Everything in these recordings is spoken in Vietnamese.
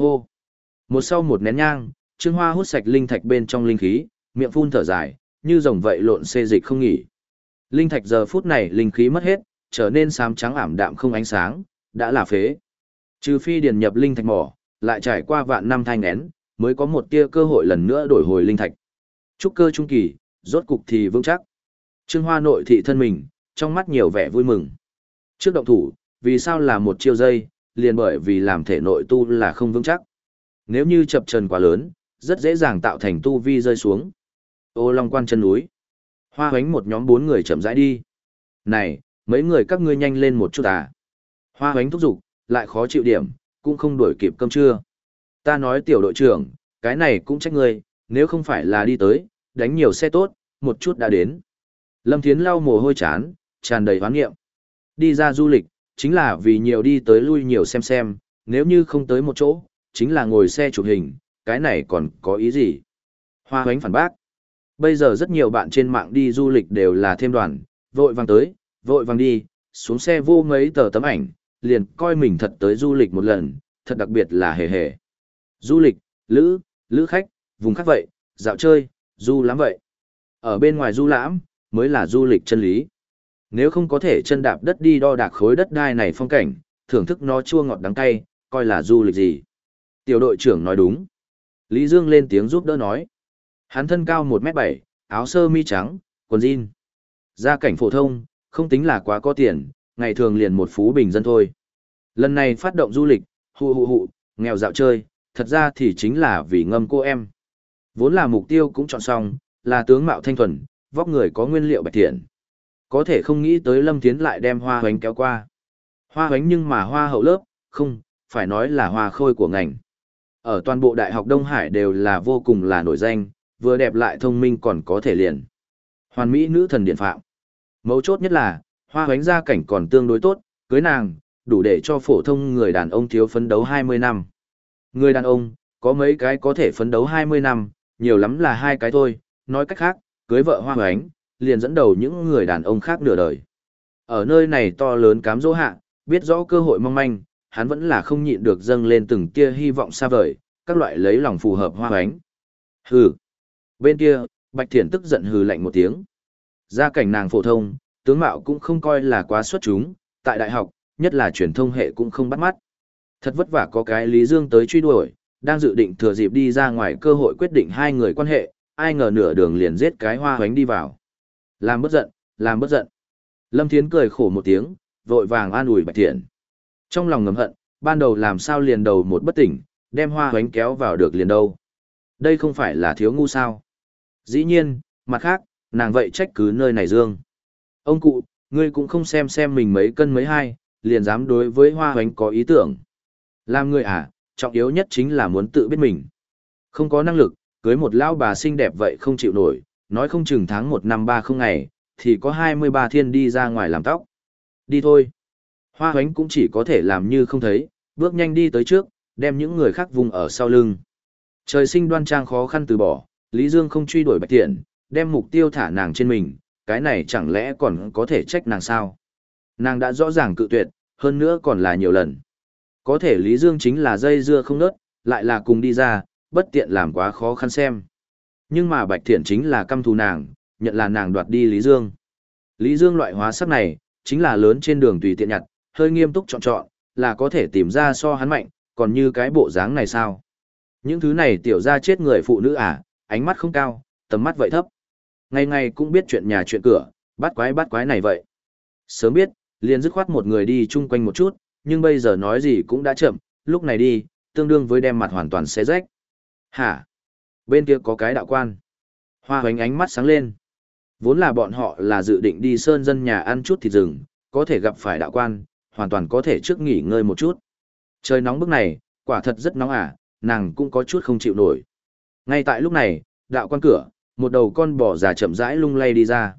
Hô! Một sau một nén nhang, Trương Hoa hút sạch linh thạch bên trong linh khí, miệng phun thở dài, như rồng vậy lộn xê dịch không nghỉ. Linh thạch giờ phút này linh khí mất hết, trở nên xám trắng ảm đạm không ánh sáng, đã là phế. Trừ phi điền nhập linh thạch mỏ, lại trải qua vạn năm thanh nén, mới có một tia cơ hội lần nữa đổi hồi linh thạch. Trúc cơ trung kỳ, rốt cục thì vững chắc. Trương Hoa nội thị thân mình, trong mắt nhiều vẻ vui mừng. Trước động thủ, vì sao là một chiêu dây, liền bởi vì làm thể nội tu là không vững chắc. Nếu như chập trần quá lớn, rất dễ dàng tạo thành tu vi rơi xuống. Ô Long quan chân núi. Hoa hoánh một nhóm bốn người chậm rãi đi. Này, mấy người các ngươi nhanh lên một chút à. Hoa hoánh thúc giục, lại khó chịu điểm, cũng không đuổi kịp cơm trưa. Ta nói tiểu đội trưởng, cái này cũng trách ngươi, nếu không phải là đi tới, đánh nhiều xe tốt, một chút đã đến. Lâm Thiến lau mồ hôi chán, tràn đầy hoán nghiệm. Đi ra du lịch, chính là vì nhiều đi tới lui nhiều xem xem, nếu như không tới một chỗ, chính là ngồi xe chụp hình, cái này còn có ý gì? Hoa hoánh phản bác. Bây giờ rất nhiều bạn trên mạng đi du lịch đều là thêm đoàn, vội vàng tới, vội vàng đi, xuống xe vô mấy tờ tấm ảnh, liền coi mình thật tới du lịch một lần, thật đặc biệt là hề hề. Du lịch, lữ, lữ khách, vùng khác vậy, dạo chơi, du lắm vậy. Ở bên ngoài du lãm, mới là du lịch chân lý. Nếu không có thể chân đạp đất đi đo đạc khối đất đai này phong cảnh, thưởng thức nó chua ngọt đắng cay, coi là du lịch gì. Tiểu đội trưởng nói đúng. Lý Dương lên tiếng giúp đỡ nói. Hắn thân cao 1m7, áo sơ mi trắng, quần jean. Gia cảnh phổ thông, không tính là quá có tiền, ngày thường liền một phú bình dân thôi. Lần này phát động du lịch, hụ hụ hụ, nghèo dạo chơi, thật ra thì chính là vì ngâm cô em. Vốn là mục tiêu cũng chọn xong, là tướng mạo thanh thuần, vóc người có nguyên liệu bạch thiện. Có thể không nghĩ tới Lâm Thiến lại đem hoa hoánh kéo qua. Hoa hoánh nhưng mà hoa hậu lớp, không, phải nói là hoa khôi của ngành. Ở toàn bộ Đại học Đông Hải đều là vô cùng là nổi danh, vừa đẹp lại thông minh còn có thể liền. Hoàn mỹ nữ thần điện phạm. Mấu chốt nhất là, hoa hoánh gia cảnh còn tương đối tốt, cưới nàng, đủ để cho phổ thông người đàn ông thiếu phấn đấu 20 năm. Người đàn ông, có mấy cái có thể phấn đấu 20 năm, nhiều lắm là hai cái thôi, nói cách khác, cưới vợ hoa hoánh, liền dẫn đầu những người đàn ông khác nửa đời. Ở nơi này to lớn cám dỗ hạ, biết rõ cơ hội mong manh, hắn vẫn là không nhịn được dâng lên từng tia hy vọng xa vời, các loại lấy lòng phù hợp hoa hoánh. Hừ. Bên kia, Bạch Thiển tức giận hừ lạnh một tiếng. Gia cảnh nàng phổ thông, tướng mạo cũng không coi là quá xuất chúng, tại đại học, nhất là truyền thông hệ cũng không bắt mắt. Thật vất vả có cái Lý Dương tới truy đuổi, đang dự định thừa dịp đi ra ngoài cơ hội quyết định hai người quan hệ, ai ngờ nửa đường liền giết cái hoa hoánh đi vào. Làm bất giận, làm bất giận. Lâm Thiến cười khổ một tiếng, vội vàng an ủi Bạch Thiện. Trong lòng ngầm hận, ban đầu làm sao liền đầu một bất tỉnh, đem hoa hoánh kéo vào được liền đâu. Đây không phải là thiếu ngu sao. Dĩ nhiên, mặt khác, nàng vậy trách cứ nơi này dương. Ông cụ, ngươi cũng không xem xem mình mấy cân mấy hai, liền dám đối với hoa hoánh có ý tưởng. Làm người à, trọng yếu nhất chính là muốn tự biết mình. Không có năng lực, cưới một lão bà xinh đẹp vậy không chịu nổi, nói không chừng tháng một năm ba không ngày, thì có hai mươi ba thiên đi ra ngoài làm tóc. Đi thôi. Hoa hoánh cũng chỉ có thể làm như không thấy, bước nhanh đi tới trước, đem những người khác vùng ở sau lưng. Trời sinh đoan trang khó khăn từ bỏ, Lý Dương không truy đuổi bạch tiện, đem mục tiêu thả nàng trên mình, cái này chẳng lẽ còn có thể trách nàng sao? Nàng đã rõ ràng cự tuyệt, hơn nữa còn là nhiều lần. Có thể Lý Dương chính là dây dưa không nớt, lại là cùng đi ra, bất tiện làm quá khó khăn xem. Nhưng mà Bạch Thiện chính là căm thù nàng, nhận là nàng đoạt đi Lý Dương. Lý Dương loại hóa sắc này, chính là lớn trên đường tùy tiện nhặt, hơi nghiêm túc chọn chọn, là có thể tìm ra so hắn mạnh, còn như cái bộ dáng này sao? Những thứ này tiểu ra chết người phụ nữ à, ánh mắt không cao, tầm mắt vậy thấp. Ngày ngày cũng biết chuyện nhà chuyện cửa, bắt quái bắt quái này vậy. Sớm biết, liền dứt khoát một người đi chung quanh một chút, nhưng bây giờ nói gì cũng đã chậm, lúc này đi, tương đương với đem mặt hoàn toàn xé rách. Hả? Bên kia có cái đạo quan. Hoa hoánh ánh mắt sáng lên. Vốn là bọn họ là dự định đi sơn dân nhà ăn chút thịt rừng, có thể gặp phải đạo quan, hoàn toàn có thể trước nghỉ ngơi một chút. Trời nóng bức này, quả thật rất nóng à, nàng cũng có chút không chịu nổi. Ngay tại lúc này, đạo quan cửa, một đầu con bò già chậm rãi lung lay đi ra.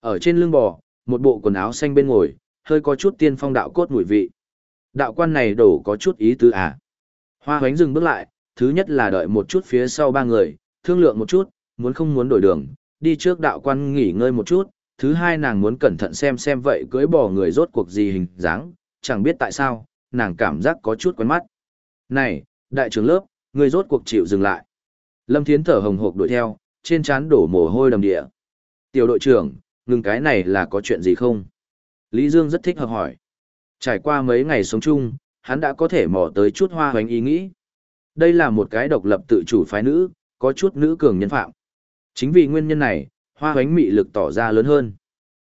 Ở trên lưng bò, một bộ quần áo xanh bên ngồi, hơi có chút tiên phong đạo cốt mùi vị. Đạo quan này đổ có chút ý tứ à. Hoa hoánh dừng bước lại, thứ nhất là đợi một chút phía sau ba người, thương lượng một chút, muốn không muốn đổi đường, đi trước đạo quan nghỉ ngơi một chút, thứ hai nàng muốn cẩn thận xem xem vậy cưới bỏ người rốt cuộc gì hình dáng, chẳng biết tại sao, nàng cảm giác có chút quen mắt. Này, Đại trưởng lớp, người rốt cuộc chịu dừng lại. Lâm Thiến thở hồng hộc đuổi theo, trên trán đổ mồ hôi đầm địa. Tiểu đội trưởng, ngừng cái này là có chuyện gì không? Lý Dương rất thích hợp hỏi. Trải qua mấy ngày sống chung, hắn đã có thể mò tới chút hoa hoánh ý nghĩ. Đây là một cái độc lập tự chủ phái nữ, có chút nữ cường nhân phạm. Chính vì nguyên nhân này, hoa hoánh mị lực tỏ ra lớn hơn.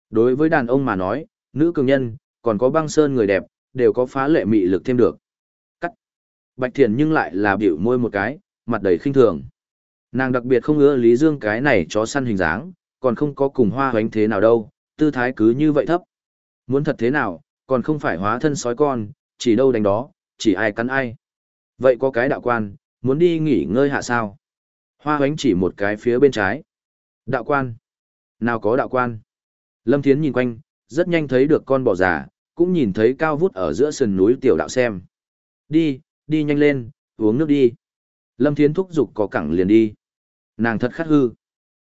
Đối với đàn ông mà nói, nữ cường nhân, còn có băng sơn người đẹp, đều có phá lệ mị lực thêm được. Cắt. Bạch Thiền nhưng lại là biểu môi một cái, mặt đầy khinh thường. Nàng đặc biệt không ưa Lý Dương cái này chó săn hình dáng, còn không có cùng hoa hoánh thế nào đâu, tư thái cứ như vậy thấp. Muốn thật thế nào, còn không phải hóa thân sói con, chỉ đâu đánh đó, chỉ ai cắn ai. Vậy có cái đạo quan, muốn đi nghỉ ngơi hạ sao? Hoa hoánh chỉ một cái phía bên trái. Đạo quan? Nào có đạo quan? Lâm Thiến nhìn quanh, rất nhanh thấy được con bò già, cũng nhìn thấy cao vút ở giữa sườn núi tiểu đạo xem. Đi, đi nhanh lên, uống nước đi. Lâm Thiến thúc giục có cẳng liền đi. Nàng thật khát hư.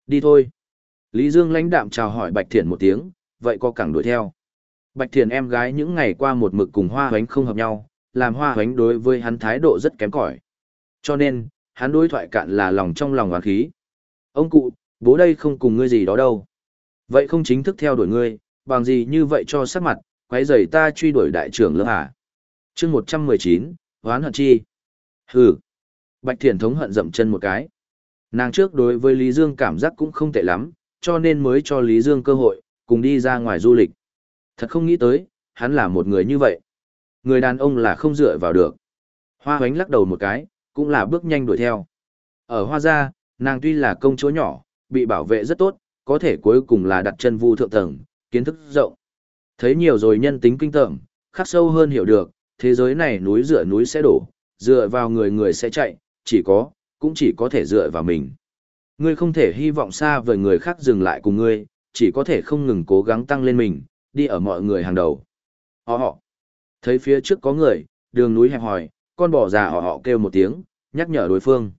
Đi thôi. Lý Dương lãnh đạm chào hỏi Bạch Thiện một tiếng, vậy có cẳng đuổi theo. Bạch Thiện em gái những ngày qua một mực cùng hoa hoánh không hợp nhau, làm hoa hoánh đối với hắn thái độ rất kém cỏi. Cho nên, hắn đối thoại cạn là lòng trong lòng oán khí. Ông cụ, bố đây không cùng ngươi gì đó đâu. Vậy không chính thức theo đuổi ngươi, bằng gì như vậy cho sắc mặt, quái dày ta truy đuổi đại trưởng lớp à. chương 119, hoán hận chi. Hừ. Bạch Thiện thống hận dậm chân một cái. Nàng trước đối với Lý Dương cảm giác cũng không tệ lắm, cho nên mới cho Lý Dương cơ hội, cùng đi ra ngoài du lịch. Thật không nghĩ tới, hắn là một người như vậy. Người đàn ông là không dựa vào được. Hoa hoánh lắc đầu một cái, cũng là bước nhanh đuổi theo. Ở Hoa Gia, nàng tuy là công chúa nhỏ, bị bảo vệ rất tốt, có thể cuối cùng là đặt chân vu thượng tầng, kiến thức rộng. Thấy nhiều rồi nhân tính kinh tởm, khắc sâu hơn hiểu được, thế giới này núi dựa núi sẽ đổ, dựa vào người người sẽ chạy, chỉ có, cũng chỉ có thể dựa vào mình. Ngươi không thể hy vọng xa với người khác dừng lại cùng ngươi, chỉ có thể không ngừng cố gắng tăng lên mình, đi ở mọi người hàng đầu. Họ họ. Thấy phía trước có người, đường núi hẹp hòi, con bò già họ họ kêu một tiếng, nhắc nhở đối phương.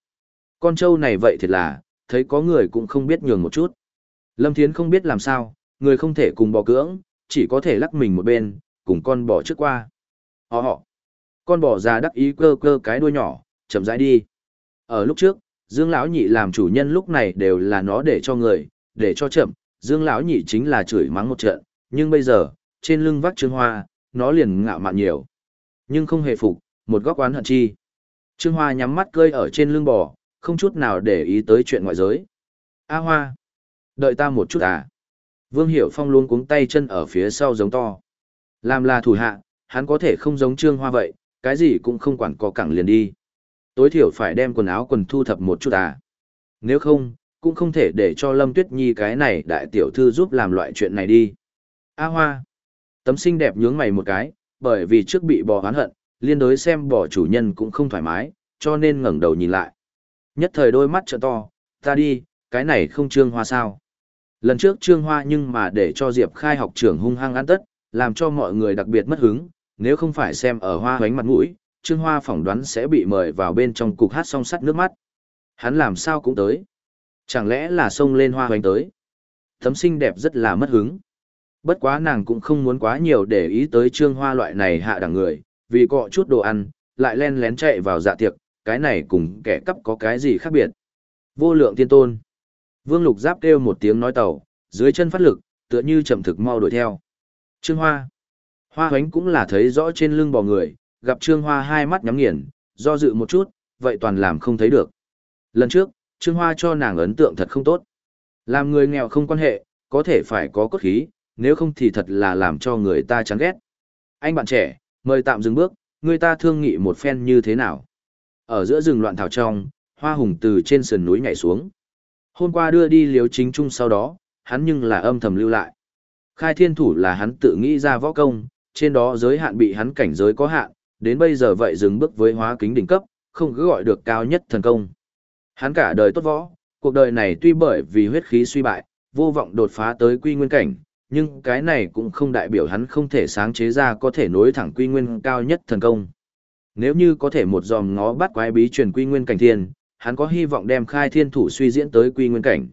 Con trâu này vậy thiệt là, thấy có người cũng không biết nhường một chút. Lâm Thiến không biết làm sao, người không thể cùng bò cưỡng, chỉ có thể lắc mình một bên, cùng con bò trước qua. Họ họ. Con bò già đắc ý cơ cơ cái đuôi nhỏ, chậm rãi đi. Ở lúc trước, Dương lão nhị làm chủ nhân lúc này đều là nó để cho người, để cho chậm, Dương lão nhị chính là chửi mắng một trận, nhưng bây giờ, trên lưng vác Trương Hoa, nó liền ngạo mạn nhiều. Nhưng không hề phục, một góc oán hận chi. Trương Hoa nhắm mắt cơi ở trên lưng bò, không chút nào để ý tới chuyện ngoại giới. A Hoa, đợi ta một chút à. Vương Hiểu Phong luôn cuống tay chân ở phía sau giống to. Làm là thủ hạ, hắn có thể không giống Trương Hoa vậy, cái gì cũng không quản có cẳng liền đi. Tối thiểu phải đem quần áo quần thu thập một chút à. Nếu không, cũng không thể để cho Lâm Tuyết Nhi cái này đại tiểu thư giúp làm loại chuyện này đi. A Hoa, tấm xinh đẹp nhướng mày một cái, bởi vì trước bị bò oán hận, liên đối xem bò chủ nhân cũng không thoải mái, cho nên ngẩng đầu nhìn lại. Nhất thời đôi mắt trợ to, ta đi, cái này không trương hoa sao. Lần trước trương hoa nhưng mà để cho Diệp khai học trưởng hung hăng ăn tất, làm cho mọi người đặc biệt mất hứng, nếu không phải xem ở hoa hoánh mặt mũi, trương hoa phỏng đoán sẽ bị mời vào bên trong cục hát song sắt nước mắt. Hắn làm sao cũng tới. Chẳng lẽ là xông lên hoa hoánh tới. Tấm xinh đẹp rất là mất hứng. Bất quá nàng cũng không muốn quá nhiều để ý tới trương hoa loại này hạ đẳng người, vì cọ chút đồ ăn, lại len lén chạy vào dạ tiệc, cái này cùng kẻ cắp có cái gì khác biệt. Vô lượng tiên tôn. Vương Lục Giáp kêu một tiếng nói tàu, dưới chân phát lực, tựa như chậm thực mau đuổi theo. Trương Hoa. Hoa hoánh cũng là thấy rõ trên lưng bò người, gặp Trương Hoa hai mắt nhắm nghiền, do dự một chút, vậy toàn làm không thấy được. Lần trước, Trương Hoa cho nàng ấn tượng thật không tốt. Làm người nghèo không quan hệ, có thể phải có cốt khí, nếu không thì thật là làm cho người ta chán ghét. Anh bạn trẻ, mời tạm dừng bước, người ta thương nghị một phen như thế nào. Ở giữa rừng loạn thảo trong, hoa hùng từ trên sườn núi nhảy xuống. Hôm qua đưa đi liếu chính trung sau đó, hắn nhưng là âm thầm lưu lại. Khai thiên thủ là hắn tự nghĩ ra võ công, trên đó giới hạn bị hắn cảnh giới có hạn, đến bây giờ vậy dừng bước với hóa kính đỉnh cấp, không cứ gọi được cao nhất thần công. Hắn cả đời tốt võ, cuộc đời này tuy bởi vì huyết khí suy bại, vô vọng đột phá tới quy nguyên cảnh, nhưng cái này cũng không đại biểu hắn không thể sáng chế ra có thể nối thẳng quy nguyên cao nhất thần công. Nếu như có thể một dòm ngó bắt quái bí truyền quy nguyên cảnh thiên, hắn có hy vọng đem khai thiên thủ suy diễn tới quy nguyên cảnh.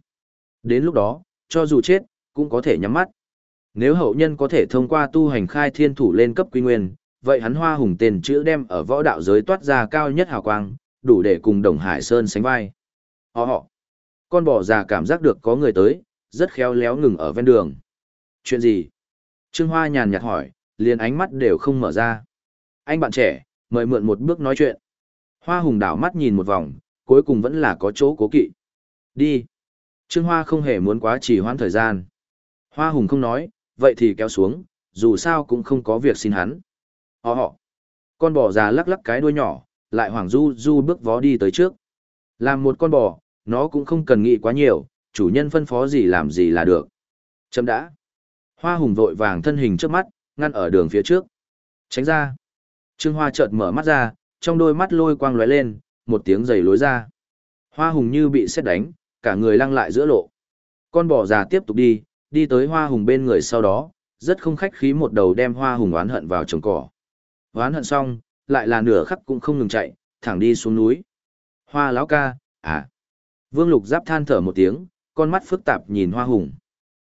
Đến lúc đó, cho dù chết, cũng có thể nhắm mắt. Nếu hậu nhân có thể thông qua tu hành khai thiên thủ lên cấp quy nguyên, vậy hắn hoa hùng tên chữ đem ở võ đạo giới toát ra cao nhất hào quang, đủ để cùng Đồng Hải Sơn sánh vai. Họ họ. Con bò già cảm giác được có người tới, rất khéo léo ngừng ở ven đường. Chuyện gì? Trương Hoa nhàn nhạt hỏi, liền ánh mắt đều không mở ra. Anh bạn trẻ, mời mượn một bước nói chuyện. Hoa hùng đảo mắt nhìn một vòng, cuối cùng vẫn là có chỗ cố kỵ. Đi. Trương Hoa không hề muốn quá trì hoãn thời gian. Hoa hùng không nói, vậy thì kéo xuống, dù sao cũng không có việc xin hắn. Họ họ. Con bò già lắc lắc cái đuôi nhỏ, lại hoàng du du bước vó đi tới trước. Làm một con bò, nó cũng không cần nghĩ quá nhiều, chủ nhân phân phó gì làm gì là được. Chấm đã. Hoa hùng vội vàng thân hình trước mắt, ngăn ở đường phía trước. Tránh ra. Trương Hoa chợt mở mắt ra, trong đôi mắt lôi quang lóe lên, một tiếng giày lối ra. Hoa hùng như bị xét đánh, cả người lăng lại giữa lộ. Con bò già tiếp tục đi, đi tới hoa hùng bên người sau đó, rất không khách khí một đầu đem hoa hùng oán hận vào trồng cỏ. Oán hận xong, lại là nửa khắc cũng không ngừng chạy, thẳng đi xuống núi. Hoa lão ca, à. Vương Lục Giáp than thở một tiếng, con mắt phức tạp nhìn Hoa Hùng.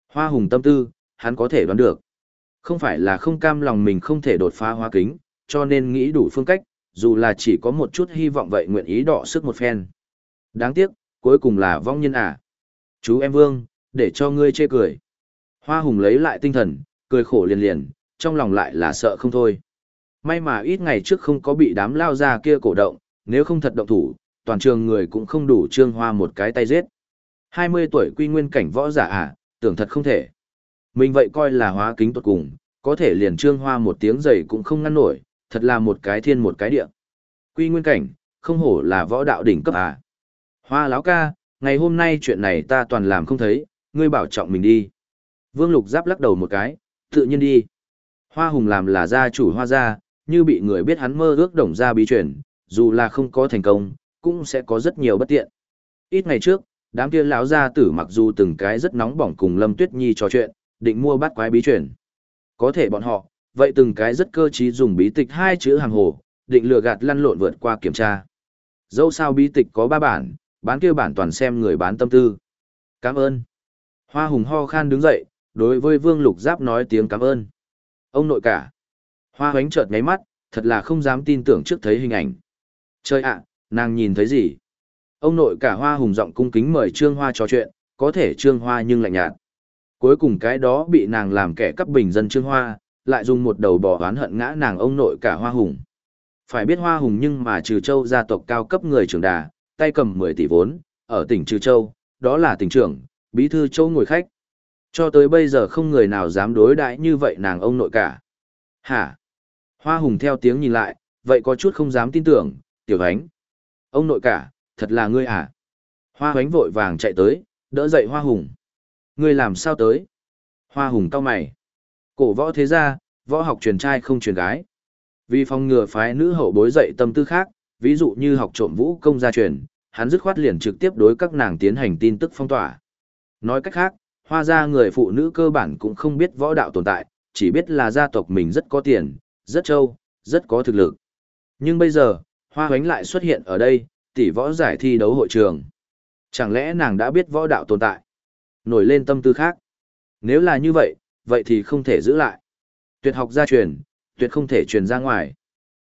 Hoa Hùng tâm tư, hắn có thể đoán được. Không phải là không cam lòng mình không thể đột phá hoa kính, cho nên nghĩ đủ phương cách, dù là chỉ có một chút hy vọng vậy nguyện ý đọ sức một phen. Đáng tiếc, cuối cùng là vong nhân à. Chú em Vương, để cho ngươi chê cười. Hoa Hùng lấy lại tinh thần, cười khổ liền liền, trong lòng lại là sợ không thôi. May mà ít ngày trước không có bị đám lao ra kia cổ động, nếu không thật động thủ, toàn trường người cũng không đủ trương hoa một cái tay giết. 20 tuổi quy nguyên cảnh võ giả à, tưởng thật không thể. Mình vậy coi là hóa kính tốt cùng, có thể liền trương hoa một tiếng giày cũng không ngăn nổi, thật là một cái thiên một cái địa. Quy nguyên cảnh, không hổ là võ đạo đỉnh cấp à. Hoa láo ca, ngày hôm nay chuyện này ta toàn làm không thấy, ngươi bảo trọng mình đi. Vương Lục Giáp lắc đầu một cái, tự nhiên đi. Hoa Hùng làm là gia chủ hoa gia, như bị người biết hắn mơ ước đồng gia bí truyền, dù là không có thành công, cũng sẽ có rất nhiều bất tiện. Ít ngày trước, đám kia lão gia tử mặc dù từng cái rất nóng bỏng cùng Lâm Tuyết Nhi trò chuyện, định mua bát quái bí truyền. Có thể bọn họ, vậy từng cái rất cơ trí dùng bí tịch hai chữ hàng hồ, định lừa gạt lăn lộn vượt qua kiểm tra. Dẫu sao bí tịch có ba bản, bán kia bản toàn xem người bán tâm tư. Cảm ơn. Hoa hùng ho khan đứng dậy, đối với Vương Lục Giáp nói tiếng cảm ơn. Ông nội cả. Hoa hoánh chợt ngáy mắt, thật là không dám tin tưởng trước thấy hình ảnh. trời ạ, nàng nhìn thấy gì? Ông nội cả hoa hùng giọng cung kính mời Trương Hoa trò chuyện, có thể Trương Hoa nhưng lạnh nhạt. Cuối cùng cái đó bị nàng làm kẻ cắp bình dân Trương Hoa, lại dùng một đầu bò oán hận ngã nàng ông nội cả hoa hùng. Phải biết hoa hùng nhưng mà trừ châu gia tộc cao cấp người trưởng đà, tay cầm 10 tỷ vốn, ở tỉnh Trừ Châu, đó là tỉnh trưởng, bí thư châu ngồi khách. Cho tới bây giờ không người nào dám đối đãi như vậy nàng ông nội cả. Hả? Hoa hùng theo tiếng nhìn lại, vậy có chút không dám tin tưởng, tiểu ánh. Ông nội cả, thật là ngươi à? Hoa ánh vội vàng chạy tới, đỡ dậy hoa hùng. Ngươi làm sao tới? Hoa hùng cao mày. Cổ võ thế gia, võ học truyền trai không truyền gái. Vì phòng ngừa phái nữ hậu bối dậy tâm tư khác, ví dụ như học trộm vũ công gia truyền, hắn dứt khoát liền trực tiếp đối các nàng tiến hành tin tức phong tỏa. Nói cách khác, hoa gia người phụ nữ cơ bản cũng không biết võ đạo tồn tại, chỉ biết là gia tộc mình rất có tiền, rất trâu, rất có thực lực. Nhưng bây giờ, hoa hoánh lại xuất hiện ở đây, tỷ võ giải thi đấu hội trường. Chẳng lẽ nàng đã biết võ đạo tồn tại? Nổi lên tâm tư khác. Nếu là như vậy, vậy thì không thể giữ lại. Tuyệt học gia truyền, tuyệt không thể truyền ra ngoài.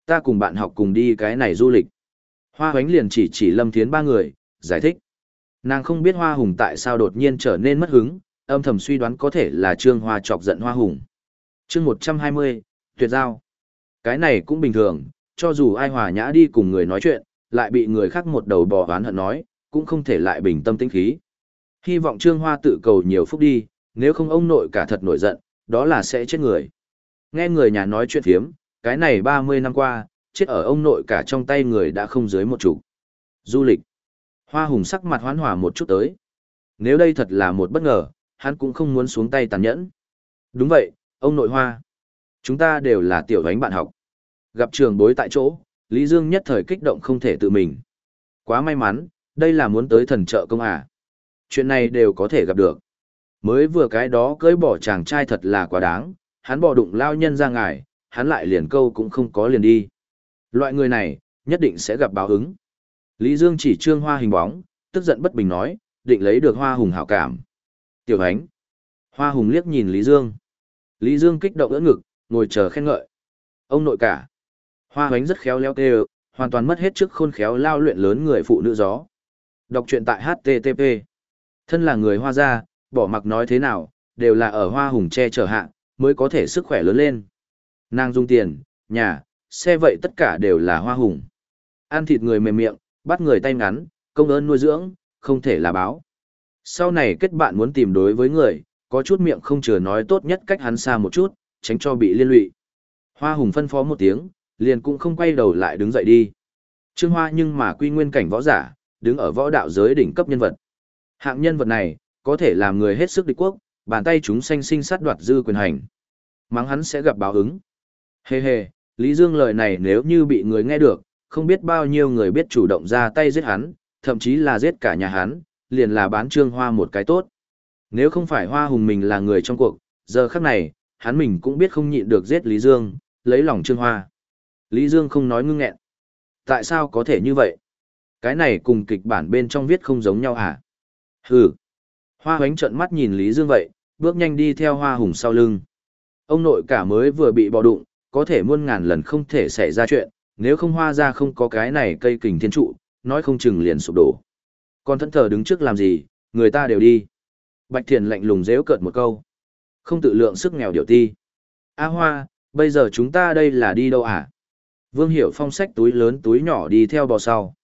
Ta cùng bạn học cùng đi cái này du lịch. Hoa hoánh liền chỉ chỉ lâm thiến ba người, giải thích. Nàng không biết hoa hùng tại sao đột nhiên trở nên mất hứng, âm thầm suy đoán có thể là trương hoa chọc giận hoa hùng. chương 120, tuyệt giao. Cái này cũng bình thường, cho dù ai hòa nhã đi cùng người nói chuyện, lại bị người khác một đầu bò oán hận nói, cũng không thể lại bình tâm tĩnh khí. Hy vọng Trương Hoa tự cầu nhiều phúc đi, nếu không ông nội cả thật nổi giận, đó là sẽ chết người. Nghe người nhà nói chuyện thiếm, cái này 30 năm qua, chết ở ông nội cả trong tay người đã không dưới một chục. Du lịch. Hoa hùng sắc mặt hoán hòa một chút tới. Nếu đây thật là một bất ngờ, hắn cũng không muốn xuống tay tàn nhẫn. Đúng vậy, ông nội hoa. Chúng ta đều là tiểu đánh bạn học. Gặp trường bối tại chỗ, Lý Dương nhất thời kích động không thể tự mình. Quá may mắn, đây là muốn tới thần trợ công à. Chuyện này đều có thể gặp được. Mới vừa cái đó cưới bỏ chàng trai thật là quá đáng, hắn bỏ đụng lao nhân ra ngài, hắn lại liền câu cũng không có liền đi. Loại người này, nhất định sẽ gặp báo ứng. Lý Dương chỉ trương hoa hình bóng, tức giận bất bình nói, định lấy được hoa hùng hảo cảm. Tiểu ánh. Hoa hùng liếc nhìn Lý Dương. Lý Dương kích động ưỡn ngực, ngồi chờ khen ngợi. Ông nội cả. Hoa Hánh rất khéo léo tê hoàn toàn mất hết trước khôn khéo lao luyện lớn người phụ nữ gió. Đọc truyện tại HTTP. Thân là người hoa gia, bỏ mặc nói thế nào, đều là ở hoa hùng che chở hạ, mới có thể sức khỏe lớn lên. Nàng dung tiền, nhà, xe vậy tất cả đều là hoa hùng. Ăn thịt người mềm miệng, bắt người tay ngắn, công ơn nuôi dưỡng, không thể là báo. Sau này kết bạn muốn tìm đối với người, có chút miệng không chừa nói tốt nhất cách hắn xa một chút, tránh cho bị liên lụy. Hoa hùng phân phó một tiếng, liền cũng không quay đầu lại đứng dậy đi. Trương Hoa nhưng mà quy nguyên cảnh võ giả, đứng ở võ đạo giới đỉnh cấp nhân vật. Hạng nhân vật này, có thể làm người hết sức địch quốc, bàn tay chúng sanh sinh sát đoạt dư quyền hành. Mắng hắn sẽ gặp báo ứng. Hê hê, Lý Dương lời này nếu như bị người nghe được, không biết bao nhiêu người biết chủ động ra tay giết hắn, thậm chí là giết cả nhà hắn, liền là bán trương hoa một cái tốt. Nếu không phải hoa hùng mình là người trong cuộc, giờ khắc này, hắn mình cũng biết không nhịn được giết Lý Dương, lấy lòng trương hoa. Lý Dương không nói ngưng nghẹn. Tại sao có thể như vậy? Cái này cùng kịch bản bên trong viết không giống nhau hả? Hừ. Hoa hoánh trợn mắt nhìn Lý Dương vậy, bước nhanh đi theo hoa hùng sau lưng. Ông nội cả mới vừa bị bò đụng, có thể muôn ngàn lần không thể xảy ra chuyện, nếu không hoa ra không có cái này cây kình thiên trụ, nói không chừng liền sụp đổ. Còn thẫn thờ đứng trước làm gì, người ta đều đi. Bạch Thiền lạnh lùng dễu cợt một câu. Không tự lượng sức nghèo điều ti. A hoa, bây giờ chúng ta đây là đi đâu à? Vương Hiểu Phong sách túi lớn túi nhỏ đi theo bò sau.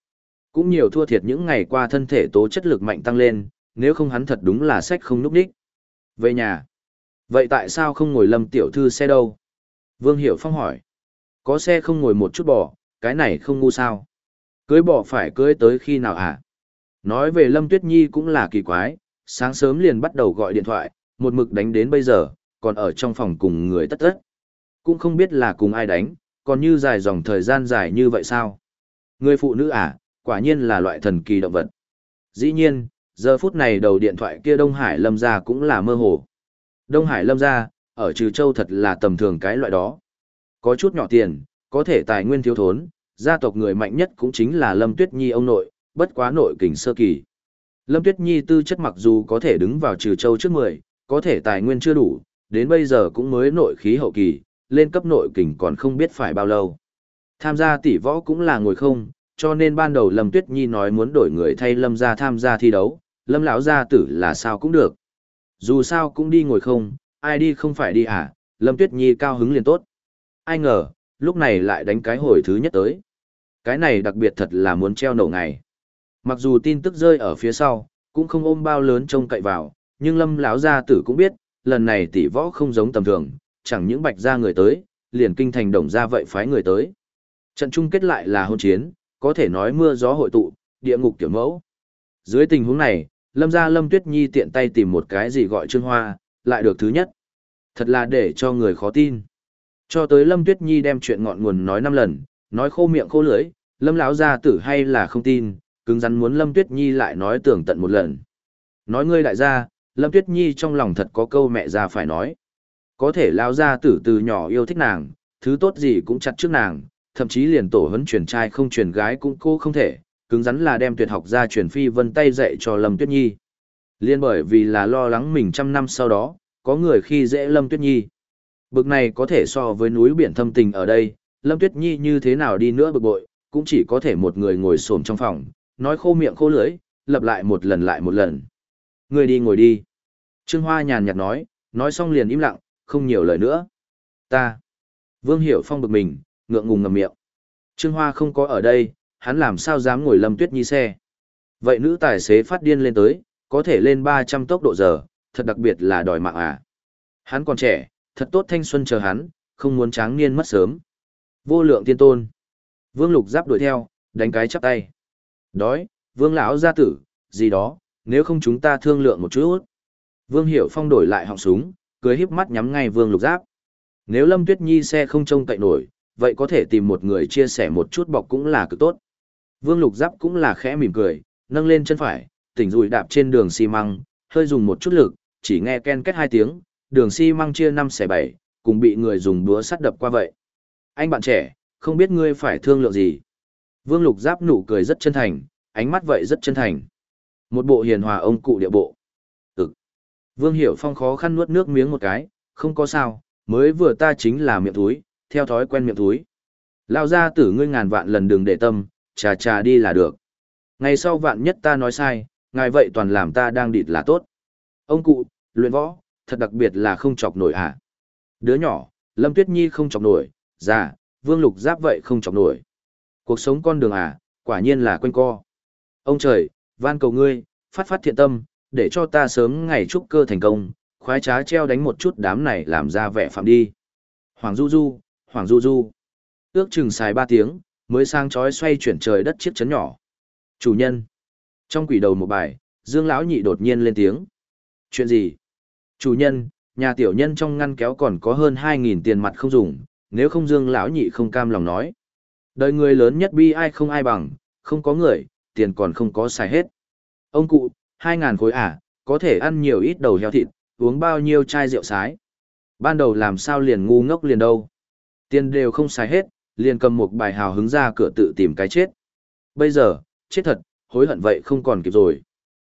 Cũng nhiều thua thiệt những ngày qua thân thể tố chất lực mạnh tăng lên, nếu không hắn thật đúng là sách không núp đích. Về nhà. Vậy tại sao không ngồi lâm tiểu thư xe đâu? Vương Hiểu Phong hỏi. Có xe không ngồi một chút bò, cái này không ngu sao? Cưới bò phải cưới tới khi nào hả? Nói về Lâm Tuyết Nhi cũng là kỳ quái, sáng sớm liền bắt đầu gọi điện thoại, một mực đánh đến bây giờ, còn ở trong phòng cùng người tất tất. Cũng không biết là cùng ai đánh, còn như dài dòng thời gian dài như vậy sao? Người phụ nữ à, quả nhiên là loại thần kỳ động vật. Dĩ nhiên, giờ phút này đầu điện thoại kia Đông Hải Lâm Gia cũng là mơ hồ. Đông Hải Lâm Gia ở Trừ Châu thật là tầm thường cái loại đó. Có chút nhỏ tiền, có thể tài nguyên thiếu thốn, gia tộc người mạnh nhất cũng chính là Lâm Tuyết Nhi ông nội, bất quá nội kình sơ kỳ. Lâm Tuyết Nhi tư chất mặc dù có thể đứng vào Trừ Châu trước 10, có thể tài nguyên chưa đủ, đến bây giờ cũng mới nội khí hậu kỳ, lên cấp nội kình còn không biết phải bao lâu. Tham gia tỷ võ cũng là ngồi không, cho nên ban đầu Lâm Tuyết Nhi nói muốn đổi người thay Lâm gia tham gia thi đấu, Lâm lão gia tử là sao cũng được. Dù sao cũng đi ngồi không, ai đi không phải đi à, Lâm Tuyết Nhi cao hứng liền tốt. Ai ngờ, lúc này lại đánh cái hồi thứ nhất tới. Cái này đặc biệt thật là muốn treo nổ ngày. Mặc dù tin tức rơi ở phía sau, cũng không ôm bao lớn trông cậy vào, nhưng Lâm lão gia tử cũng biết, lần này tỷ võ không giống tầm thường, chẳng những bạch gia người tới, liền kinh thành đồng gia vậy phái người tới. Trận chung kết lại là hôn chiến, có thể nói mưa gió hội tụ, địa ngục kiểu mẫu. Dưới tình huống này, Lâm gia Lâm Tuyết Nhi tiện tay tìm một cái gì gọi Trương Hoa, lại được thứ nhất. Thật là để cho người khó tin. Cho tới Lâm Tuyết Nhi đem chuyện ngọn nguồn nói năm lần, nói khô miệng khô lưỡi, Lâm lão gia tử hay là không tin, cứng rắn muốn Lâm Tuyết Nhi lại nói tưởng tận một lần. Nói ngươi đại gia, Lâm Tuyết Nhi trong lòng thật có câu mẹ già phải nói. Có thể lão gia tử từ nhỏ yêu thích nàng, thứ tốt gì cũng chặt trước nàng, thậm chí liền tổ huấn truyền trai không truyền gái cũng cô không thể, cứng rắn là đem tuyệt học ra truyền phi vân tay dạy cho Lâm Tuyết Nhi. Liên bởi vì là lo lắng mình trăm năm sau đó, có người khi dễ Lâm Tuyết Nhi. Bực này có thể so với núi biển thâm tình ở đây, Lâm Tuyết Nhi như thế nào đi nữa bực bội, cũng chỉ có thể một người ngồi xổm trong phòng, nói khô miệng khô lưỡi, lặp lại một lần lại một lần. Người đi ngồi đi. Trương Hoa nhàn nhạt nói, nói xong liền im lặng, không nhiều lời nữa. Ta. Vương Hiểu Phong bực mình, ngượng ngùng ngầm miệng. Trương Hoa không có ở đây, hắn làm sao dám ngồi Lâm Tuyết Nhi xe. Vậy nữ tài xế phát điên lên tới, có thể lên 300 tốc độ giờ, thật đặc biệt là đòi mạng à. Hắn còn trẻ, thật tốt thanh xuân chờ hắn, không muốn tráng niên mất sớm. Vô lượng tiên tôn. Vương Lục Giáp đuổi theo, đánh cái chắp tay. Đói, Vương lão gia tử, gì đó, nếu không chúng ta thương lượng một chút. Vương Hiểu Phong đổi lại họng súng, cười híp mắt nhắm ngay Vương Lục Giáp. Nếu Lâm Tuyết Nhi xe không trông cậy nổi, vậy có thể tìm một người chia sẻ một chút bọc cũng là cực tốt. Vương Lục Giáp cũng là khẽ mỉm cười, nâng lên chân phải, tỉnh rùi đạp trên đường xi măng, hơi dùng một chút lực, chỉ nghe ken két hai tiếng, đường xi măng chia năm xẻ bảy, cùng bị người dùng đũa sắt đập qua vậy. Anh bạn trẻ, không biết ngươi phải thương lượng gì. Vương Lục Giáp nụ cười rất chân thành, ánh mắt vậy rất chân thành. Một bộ hiền hòa ông cụ địa bộ. Ừ. Vương Hiểu Phong khó khăn nuốt nước miếng một cái, không có sao, mới vừa ta chính là miệng túi, theo thói quen miệng túi. Lao ra tử ngươi ngàn vạn lần đừng để tâm, trà trà đi là được. Ngày sau vạn nhất ta nói sai, ngài vậy toàn làm ta đang địt là tốt. Ông cụ, luyện võ, thật đặc biệt là không chọc nổi à. Đứa nhỏ, Lâm Tuyết Nhi không chọc nổi, già, Vương Lục Giáp vậy không chọc nổi. Cuộc sống con đường à, quả nhiên là quanh co. Ông trời, van cầu ngươi, phát phát thiện tâm, để cho ta sớm ngày trúc cơ thành công, khoái trá treo đánh một chút đám này làm ra vẻ phạm đi. Hoàng Du Du, Hoàng Du Du. Ước chừng xài ba tiếng, mới sang chói xoay chuyển trời đất chiếc chấn nhỏ. Chủ nhân. Trong quỷ đầu một bài, Dương lão nhị đột nhiên lên tiếng. Chuyện gì? Chủ nhân, nhà tiểu nhân trong ngăn kéo còn có hơn 2.000 tiền mặt không dùng, nếu không Dương lão nhị không cam lòng nói. Đời người lớn nhất bi ai không ai bằng, không có người, tiền còn không có xài hết. Ông cụ, 2.000 khối à, có thể ăn nhiều ít đầu heo thịt, uống bao nhiêu chai rượu sái. Ban đầu làm sao liền ngu ngốc liền đâu. Tiền đều không xài hết, liền cầm một bài hào hứng ra cửa tự tìm cái chết. Bây giờ, chết thật, hối hận vậy không còn kịp rồi.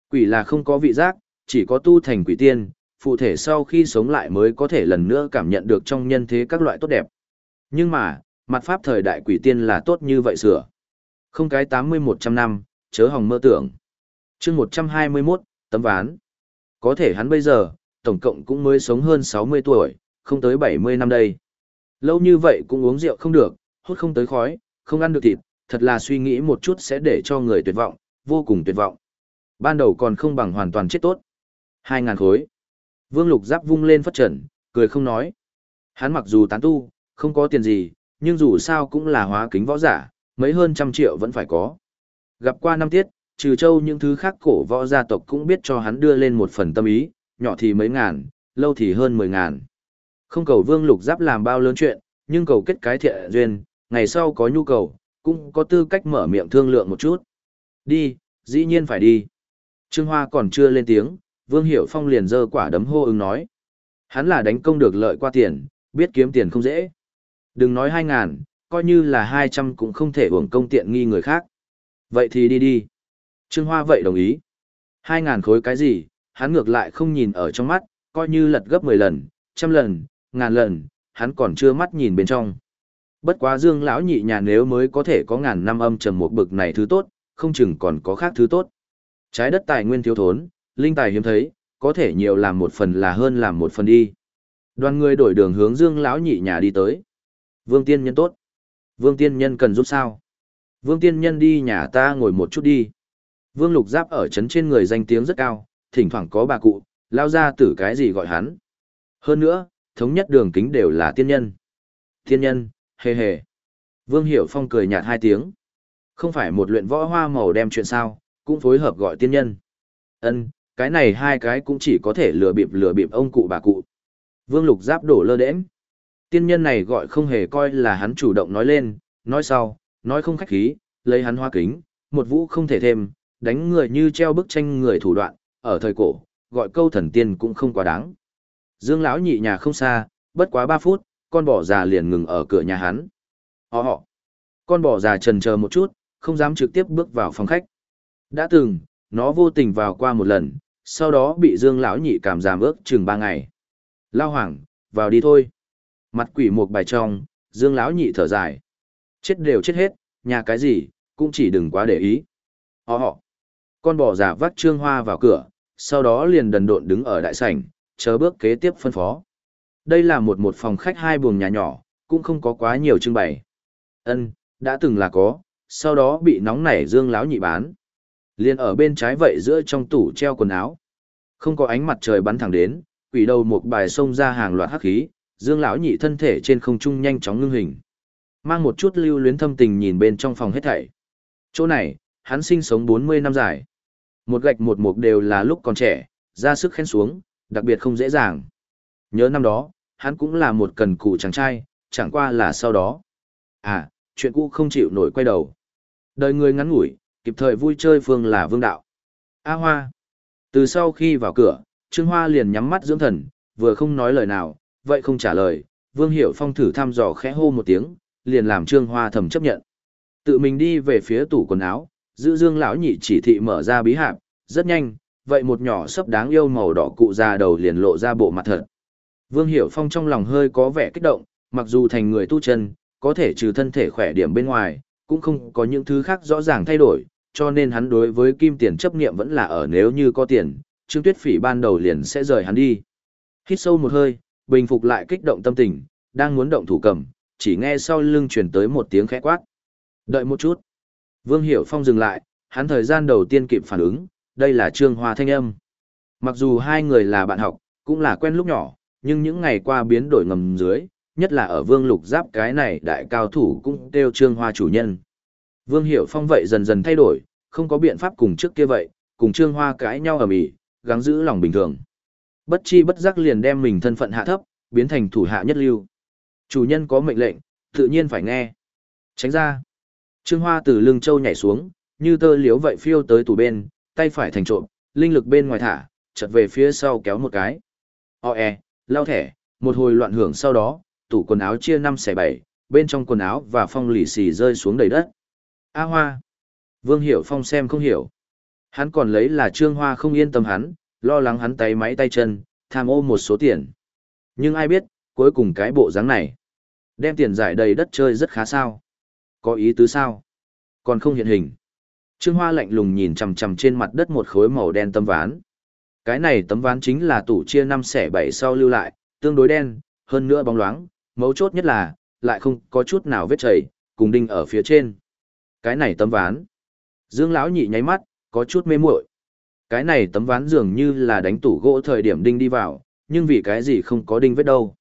Quỷ là không có vị giác, chỉ có tu thành quỷ tiên, phụ thể sau khi sống lại mới có thể lần nữa cảm nhận được trong nhân thế các loại tốt đẹp. Nhưng mà, mặt pháp thời đại quỷ tiên là tốt như vậy sửa. Không cái 80-100 năm, chớ hòng mơ tưởng. chương 121, tấm ván. Có thể hắn bây giờ, tổng cộng cũng mới sống hơn 60 tuổi, không tới 70 năm đây. Lâu như vậy cũng uống rượu không được, hút không tới khói, không ăn được thịt, thật là suy nghĩ một chút sẽ để cho người tuyệt vọng, vô cùng tuyệt vọng. Ban đầu còn không bằng hoàn toàn chết tốt. Hai ngàn khối. Vương Lục Giáp vung lên phất trần, cười không nói. Hắn mặc dù tán tu, không có tiền gì, nhưng dù sao cũng là hóa kính võ giả, mấy hơn trăm triệu vẫn phải có. Gặp qua năm tiết, trừ châu những thứ khác cổ võ gia tộc cũng biết cho hắn đưa lên một phần tâm ý, nhỏ thì mấy ngàn, lâu thì hơn mười ngàn. Không cầu Vương Lục Giáp làm bao lớn chuyện, nhưng cầu kết cái thiện duyên, ngày sau có nhu cầu, cũng có tư cách mở miệng thương lượng một chút. Đi, dĩ nhiên phải đi. Trương Hoa còn chưa lên tiếng, Vương Hiểu Phong liền giơ quả đấm hô ứng nói. Hắn là đánh công được lợi qua tiền, biết kiếm tiền không dễ. Đừng nói hai ngàn, coi như là hai trăm cũng không thể hưởng công tiện nghi người khác. Vậy thì đi đi. Trương Hoa vậy đồng ý. Hai ngàn khối cái gì, hắn ngược lại không nhìn ở trong mắt, coi như lật gấp mười lần, trăm lần, ngàn lần, hắn còn chưa mắt nhìn bên trong. Bất quá Dương lão nhị nhà nếu mới có thể có ngàn năm âm trầm một bực này thứ tốt, không chừng còn có khác thứ tốt. Trái đất tài nguyên thiếu thốn, linh tài hiếm thấy, có thể nhiều làm một phần là hơn làm một phần đi. Đoàn người đổi đường hướng Dương lão nhị nhà đi tới. Vương tiên nhân tốt. Vương tiên nhân cần giúp sao? Vương tiên nhân đi nhà ta ngồi một chút đi. Vương lục giáp ở trấn trên người danh tiếng rất cao, thỉnh thoảng có bà cụ, lao ra tử cái gì gọi hắn. Hơn nữa, thống nhất đường kính đều là tiên nhân. Tiên nhân, hề hề. Vương Hiểu Phong cười nhạt hai tiếng. Không phải một luyện võ hoa màu đem chuyện sao, cũng phối hợp gọi tiên nhân. Ân, cái này hai cái cũng chỉ có thể lừa bịp lừa bịp ông cụ bà cụ. Vương Lục Giáp đổ lơ đễnh. Tiên nhân này gọi không hề coi là hắn chủ động nói lên, nói sau, nói không khách khí, lấy hắn hoa kính, một vũ không thể thêm, đánh người như treo bức tranh người thủ đoạn, ở thời cổ, gọi câu thần tiên cũng không quá đáng. Dương lão nhị nhà không xa, bất quá ba phút, con bò già liền ngừng ở cửa nhà hắn. Họ họ. Con bò già trần chờ một chút, không dám trực tiếp bước vào phòng khách. Đã từng, nó vô tình vào qua một lần, sau đó bị Dương lão nhị cảm giảm ước chừng ba ngày. Lao hoàng, vào đi thôi. Mặt quỷ một bài trong, Dương lão nhị thở dài. Chết đều chết hết, nhà cái gì, cũng chỉ đừng quá để ý. Họ họ. Con bò già vắt trương hoa vào cửa, sau đó liền đần độn đứng ở đại sảnh, chờ bước kế tiếp phân phó. Đây là một một phòng khách hai buồng nhà nhỏ, cũng không có quá nhiều trưng bày. Ân, đã từng là có, sau đó bị nóng nảy Dương lão nhị bán. Liên ở bên trái vậy giữa trong tủ treo quần áo. Không có ánh mặt trời bắn thẳng đến, quỷ đầu một bài xông ra hàng loạt hắc khí, Dương lão nhị thân thể trên không trung nhanh chóng ngưng hình. Mang một chút lưu luyến thâm tình nhìn bên trong phòng hết thảy. Chỗ này, hắn sinh sống 40 năm dài. Một gạch một mục đều là lúc còn trẻ, ra sức khen xuống, đặc biệt không dễ dàng. Nhớ năm đó, hắn cũng là một cần cù chàng trai, chẳng qua là sau đó. À, chuyện cũ không chịu nổi quay đầu. Đời người ngắn ngủi, kịp thời vui chơi phương là vương đạo. A Hoa. Từ sau khi vào cửa, Trương Hoa liền nhắm mắt dưỡng thần, vừa không nói lời nào, vậy không trả lời. Vương Hiểu Phong thử thăm dò khẽ hô một tiếng, liền làm Trương Hoa thầm chấp nhận. Tự mình đi về phía tủ quần áo, giữ Dương lão nhị chỉ thị mở ra bí hạp, rất nhanh, vậy một nhỏ sấp đáng yêu màu đỏ cụ già đầu liền lộ ra bộ mặt thật. Vương Hiểu Phong trong lòng hơi có vẻ kích động, mặc dù thành người tu chân, có thể trừ thân thể khỏe điểm bên ngoài, cũng không có những thứ khác rõ ràng thay đổi, cho nên hắn đối với kim tiền chấp niệm vẫn là ở nếu như có tiền, Trương Tuyết Phỉ ban đầu liền sẽ rời hắn đi. Hít sâu một hơi, bình phục lại kích động tâm tình, đang muốn động thủ cầm, chỉ nghe sau lưng truyền tới một tiếng khẽ quát. Đợi một chút. Vương Hiểu Phong dừng lại, hắn thời gian đầu tiên kịp phản ứng, đây là Trương Hoa thanh âm. Mặc dù hai người là bạn học, cũng là quen lúc nhỏ, nhưng những ngày qua biến đổi ngầm dưới, nhất là ở Vương Lục Giáp cái này đại cao thủ cũng kêu Trương Hoa chủ nhân. Vương Hiểu Phong vậy dần dần thay đổi, không có biện pháp cùng trước kia vậy, cùng Trương Hoa cãi nhau ở mỹ, gắng giữ lòng bình thường. Bất chi bất giác liền đem mình thân phận hạ thấp, biến thành thủ hạ nhất lưu. Chủ nhân có mệnh lệnh, tự nhiên phải nghe. Tránh ra. Trương Hoa từ lưng châu nhảy xuống, như tơ liếu vậy phiêu tới tủ bên, tay phải thành trộm, linh lực bên ngoài thả, chợt về phía sau kéo một cái. O e, lao thẻ, một hồi loạn hưởng sau đó, tủ quần áo chia năm xẻ bảy, bên trong quần áo và phong lì xì rơi xuống đầy đất. A Hoa. Vương Hiểu Phong xem không hiểu. Hắn còn lấy là Trương Hoa không yên tâm hắn, lo lắng hắn tay máy tay chân, tham ô một số tiền. Nhưng ai biết, cuối cùng cái bộ dáng này. Đem tiền giải đầy đất chơi rất khá sao. Có ý tứ sao? Còn không hiện hình. Trương Hoa lạnh lùng nhìn chằm chằm trên mặt đất một khối màu đen tấm ván. Cái này tấm ván chính là tủ chia năm xẻ bảy sau lưu lại, tương đối đen, hơn nữa bóng loáng, mấu chốt nhất là, lại không có chút nào vết chảy, cùng đinh ở phía trên. Cái này tấm ván. Dương lão nhị nháy mắt, có chút mê muội. Cái này tấm ván dường như là đánh tủ gỗ thời điểm đinh đi vào, nhưng vì cái gì không có đinh vết đâu.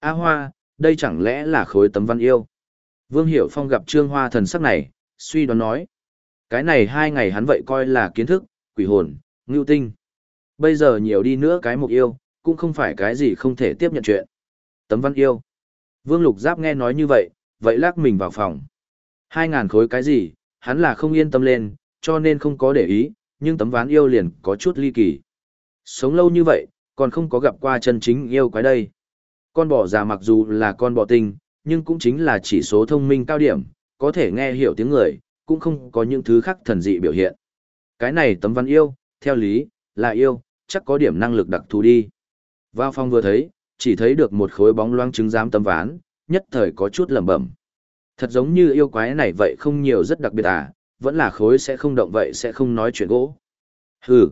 A Hoa, đây chẳng lẽ là khối tấm văn yêu? Vương Hiểu Phong gặp Trương Hoa thần sắc này, suy đoán nói. Cái này hai ngày hắn vậy coi là kiến thức, quỷ hồn, ngưu tinh. Bây giờ nhiều đi nữa cái mục yêu, cũng không phải cái gì không thể tiếp nhận chuyện. Tấm văn yêu. Vương Lục Giáp nghe nói như vậy, vậy lắc mình vào phòng. Hai ngàn khối cái gì, hắn là không yên tâm lên, cho nên không có để ý, nhưng tấm ván yêu liền có chút ly kỳ. Sống lâu như vậy, còn không có gặp qua chân chính yêu quái đây. Con bò già mặc dù là con bò tinh, nhưng cũng chính là chỉ số thông minh cao điểm, có thể nghe hiểu tiếng người, cũng không có những thứ khác thần dị biểu hiện. Cái này tấm văn yêu, theo lý, là yêu, chắc có điểm năng lực đặc thù đi. Vào phòng vừa thấy, chỉ thấy được một khối bóng loang trứng giám tấm ván, nhất thời có chút lẩm bẩm. Thật giống như yêu quái này vậy không nhiều rất đặc biệt à, vẫn là khối sẽ không động vậy sẽ không nói chuyện gỗ. Hừ.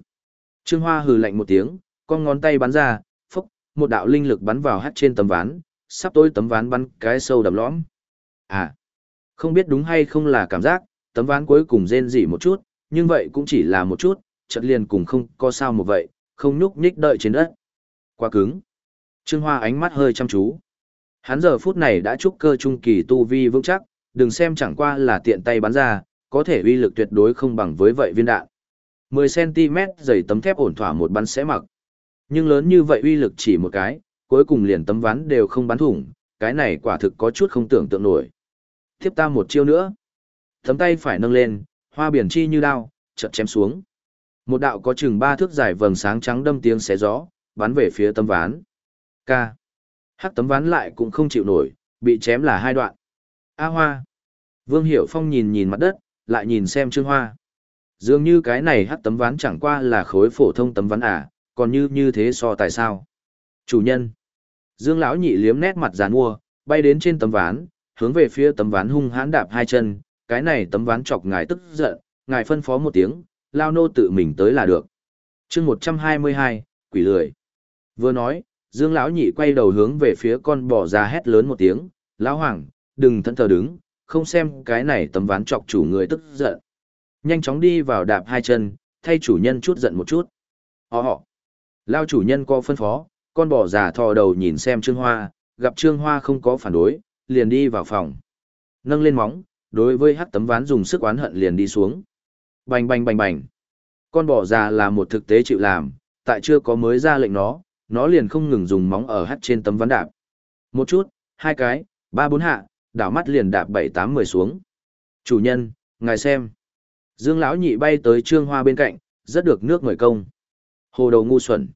Trương Hoa hừ lạnh một tiếng, con ngón tay bắn ra, phốc, một đạo linh lực bắn vào hát trên tấm ván, sắp tối tấm ván bắn cái sâu đầm lõm. À, không biết đúng hay không là cảm giác, tấm ván cuối cùng rên rỉ một chút, nhưng vậy cũng chỉ là một chút, chợt liền cùng không có sao một vậy, không nhúc nhích đợi trên đất. Quá cứng. Trương Hoa ánh mắt hơi chăm chú. Hắn giờ phút này đã trúc cơ trung kỳ tu vi vững chắc, đừng xem chẳng qua là tiện tay bắn ra, có thể uy lực tuyệt đối không bằng với vậy viên đạn. 10cm dày tấm thép ổn thỏa một bắn sẽ mặc. Nhưng lớn như vậy uy lực chỉ một cái, cuối cùng liền tấm ván đều không bắn thủng, cái này quả thực có chút không tưởng tượng nổi. Tiếp ta một chiêu nữa. Tấm tay phải nâng lên, hoa biển chi như đao, chợt chém xuống. Một đạo có chừng ba thước dài vầng sáng trắng đâm tiếng xé gió, bắn về phía tấm ván. K. Hắc tấm ván lại cũng không chịu nổi, bị chém là hai đoạn. A Hoa. Vương Hiểu Phong nhìn nhìn mặt đất, lại nhìn xem Trương Hoa. Dường như cái này hắc tấm ván chẳng qua là khối phổ thông tấm ván à, còn như như thế so tại sao? Chủ nhân. Dương lão nhị liếm nét mặt giàn mua, bay đến trên tấm ván, hướng về phía tấm ván hung hãn đạp hai chân, cái này tấm ván chọc ngài tức giận, ngài phân phó một tiếng, lao nô tự mình tới là được. chương 122, quỷ lười. Vừa nói, Dương lão nhị quay đầu hướng về phía con bò già hét lớn một tiếng, lão hoàng, đừng thẫn thờ đứng, không xem cái này tấm ván chọc chủ người tức giận. Nhanh chóng đi vào đạp hai chân, thay chủ nhân chút giận một chút. Họ họ. Lao chủ nhân co phân phó, con bò già thò đầu nhìn xem Trương Hoa, gặp Trương Hoa không có phản đối, liền đi vào phòng. Nâng lên móng, đối với hắc tấm ván dùng sức oán hận liền đi xuống. Bành bành bành bành. Con bò già là một thực tế chịu làm, tại chưa có mới ra lệnh nó, nó liền không ngừng dùng móng ở hắt trên tấm ván đạp. Một chút, hai cái, ba bốn hạ, đảo mắt liền đạp bảy tám mười xuống. Chủ nhân, ngài xem. Dương lão nhị bay tới Trương Hoa bên cạnh, rất được nước mời công. Hồ đầu ngu xuẩn.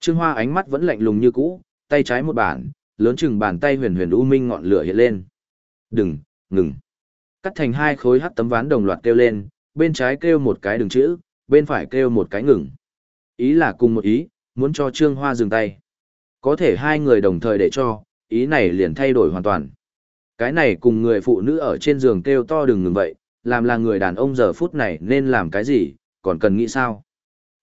Trương Hoa ánh mắt vẫn lạnh lùng như cũ, tay trái một bản, lớn chừng bàn tay huyền huyền u minh ngọn lửa hiện lên. Đừng, ngừng. Cắt thành hai khối hắc tấm ván đồng loạt kêu lên, bên trái kêu một cái đừng chữ, bên phải kêu một cái ngừng. Ý là cùng một ý, muốn cho Trương Hoa dừng tay. Có thể hai người đồng thời để cho, ý này liền thay đổi hoàn toàn. Cái này cùng người phụ nữ ở trên giường kêu to đừng ngừng vậy, làm là người đàn ông giờ phút này nên làm cái gì, còn cần nghĩ sao.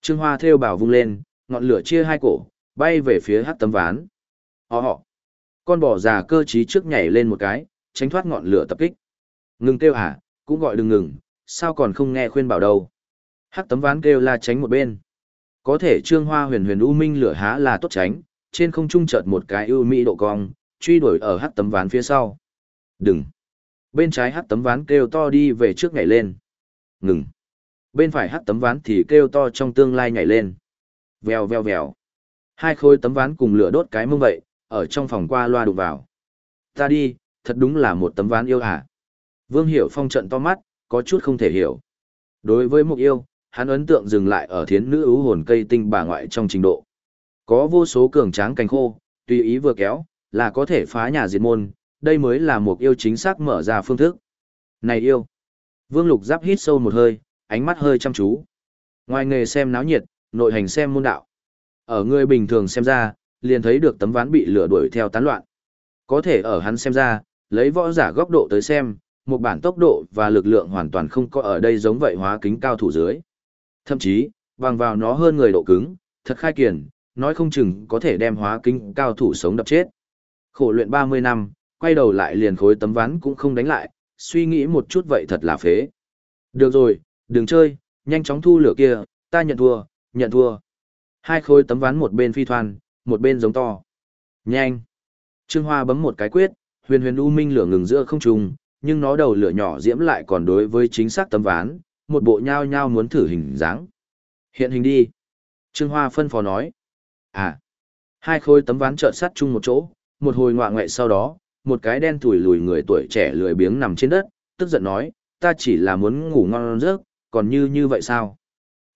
Trương Hoa theo bảo vung lên, ngọn lửa chia hai cổ, bay về phía hắc tấm ván. Họ họ. Con bò già cơ trí trước nhảy lên một cái, tránh thoát ngọn lửa tập kích. Ngừng kêu hả, cũng gọi đừng ngừng, sao còn không nghe khuyên bảo đâu. Hát tấm ván kêu la tránh một bên. Có thể trương hoa huyền huyền u minh lửa há là tốt tránh, trên không trung chợt một cái ưu mỹ độ cong, truy đuổi ở hát tấm ván phía sau. Đừng. Bên trái hát tấm ván kêu to đi về trước nhảy lên. Ngừng. Bên phải hát tấm ván thì kêu to trong tương lai nhảy lên. Vèo vèo vèo. Hai khối tấm ván cùng lửa đốt cái mông vậy, ở trong phòng qua loa đụng vào. Ta đi, thật đúng là một tấm ván yêu hả? Vương Hiểu Phong trận to mắt, có chút không thể hiểu. Đối với mục yêu, hắn ấn tượng dừng lại ở thiến nữ ưu hồn cây tinh bà ngoại trong trình độ. Có vô số cường tráng cánh khô, tùy ý vừa kéo, là có thể phá nhà diệt môn, đây mới là mục yêu chính xác mở ra phương thức. Này yêu! Vương Lục Giáp hít sâu một hơi, ánh mắt hơi chăm chú. Ngoài nghề xem náo nhiệt, nội hành xem môn đạo. Ở người bình thường xem ra, liền thấy được tấm ván bị lửa đuổi theo tán loạn. Có thể ở hắn xem ra, lấy võ giả góc độ tới xem, một bản tốc độ và lực lượng hoàn toàn không có ở đây giống vậy hóa kính cao thủ dưới. Thậm chí, bằng vào nó hơn người độ cứng, thật khai kiền, nói không chừng có thể đem hóa kính cao thủ sống đập chết. Khổ luyện 30 năm, quay đầu lại liền khối tấm ván cũng không đánh lại, suy nghĩ một chút vậy thật là phế. Được rồi, đừng chơi, nhanh chóng thu lửa kia, ta nhận thua, nhận thua. Hai khối tấm ván một bên phi thoan, một bên giống to. Nhanh! Trương Hoa bấm một cái quyết, huyền huyền u minh lửa ngừng giữa không trung, nhưng nó đầu lửa nhỏ diễm lại còn đối với chính xác tấm ván, một bộ nhao nhao muốn thử hình dáng. Hiện hình đi. Trương Hoa phân phó nói. À. Hai khối tấm ván trợn sát chung một chỗ, một hồi ngoạ ngoại sau đó, một cái đen thủi lùi người tuổi trẻ lười biếng nằm trên đất, tức giận nói, ta chỉ là muốn ngủ ngon giấc, còn như như vậy sao?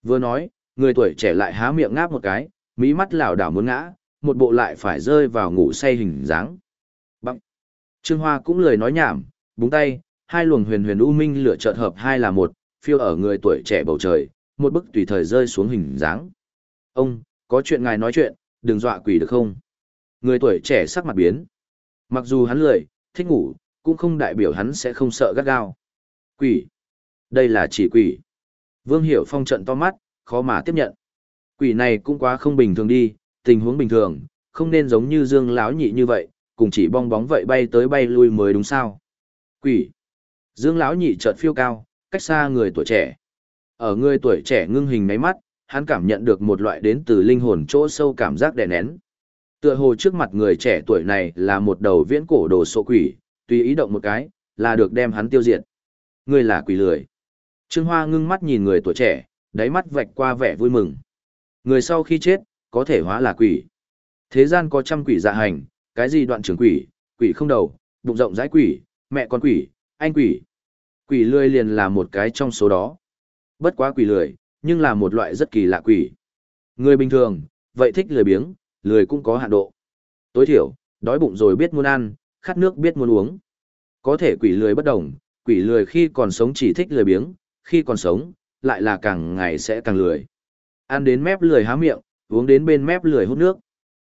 Vừa nói, người tuổi trẻ lại há miệng ngáp một cái, mỹ mắt lảo đảo muốn ngã, một bộ lại phải rơi vào ngủ say hình dáng. Bằng. Trương Hoa cũng lời nói nhảm, búng tay, hai luồng huyền huyền u minh lửa chợt hợp hai là một, phiêu ở người tuổi trẻ bầu trời, một bức tùy thời rơi xuống hình dáng. Ông, có chuyện ngài nói chuyện, đừng dọa quỷ được không? Người tuổi trẻ sắc mặt biến. Mặc dù hắn lười, thích ngủ, cũng không đại biểu hắn sẽ không sợ gắt gao. Quỷ. Đây là chỉ quỷ. Vương Hiểu Phong trận to mắt, khó mà tiếp nhận. Quỷ này cũng quá không bình thường đi, tình huống bình thường, không nên giống như Dương lão nhị như vậy, cùng chỉ bong bóng vậy bay tới bay lui mới đúng sao? Quỷ. Dương lão nhị chợt phiêu cao, cách xa người tuổi trẻ. Ở người tuổi trẻ ngưng hình mấy mắt, hắn cảm nhận được một loại đến từ linh hồn chỗ sâu cảm giác đè nén. Tựa hồ trước mặt người trẻ tuổi này là một đầu viễn cổ đồ sộ quỷ, tùy ý động một cái, là được đem hắn tiêu diệt. Người là quỷ lười. Trương Hoa ngưng mắt nhìn người tuổi trẻ, đáy mắt vạch qua vẻ vui mừng. Người sau khi chết, có thể hóa là quỷ. Thế gian có trăm quỷ dạ hành, cái gì đoạn trưởng quỷ, quỷ không đầu, bụng rộng rãi quỷ, mẹ con quỷ, anh quỷ. Quỷ lười liền là một cái trong số đó. Bất quá quỷ lười, nhưng là một loại rất kỳ lạ quỷ. Người bình thường, vậy thích lười biếng, lười cũng có hạn độ. Tối thiểu, đói bụng rồi biết muốn ăn, khát nước biết muốn uống. Có thể quỷ lười bất đồng, quỷ lười khi còn sống chỉ thích lười biếng, khi còn sống, lại là càng ngày sẽ càng lười. Ăn đến mép lười há miệng, uống đến bên mép lười hút nước.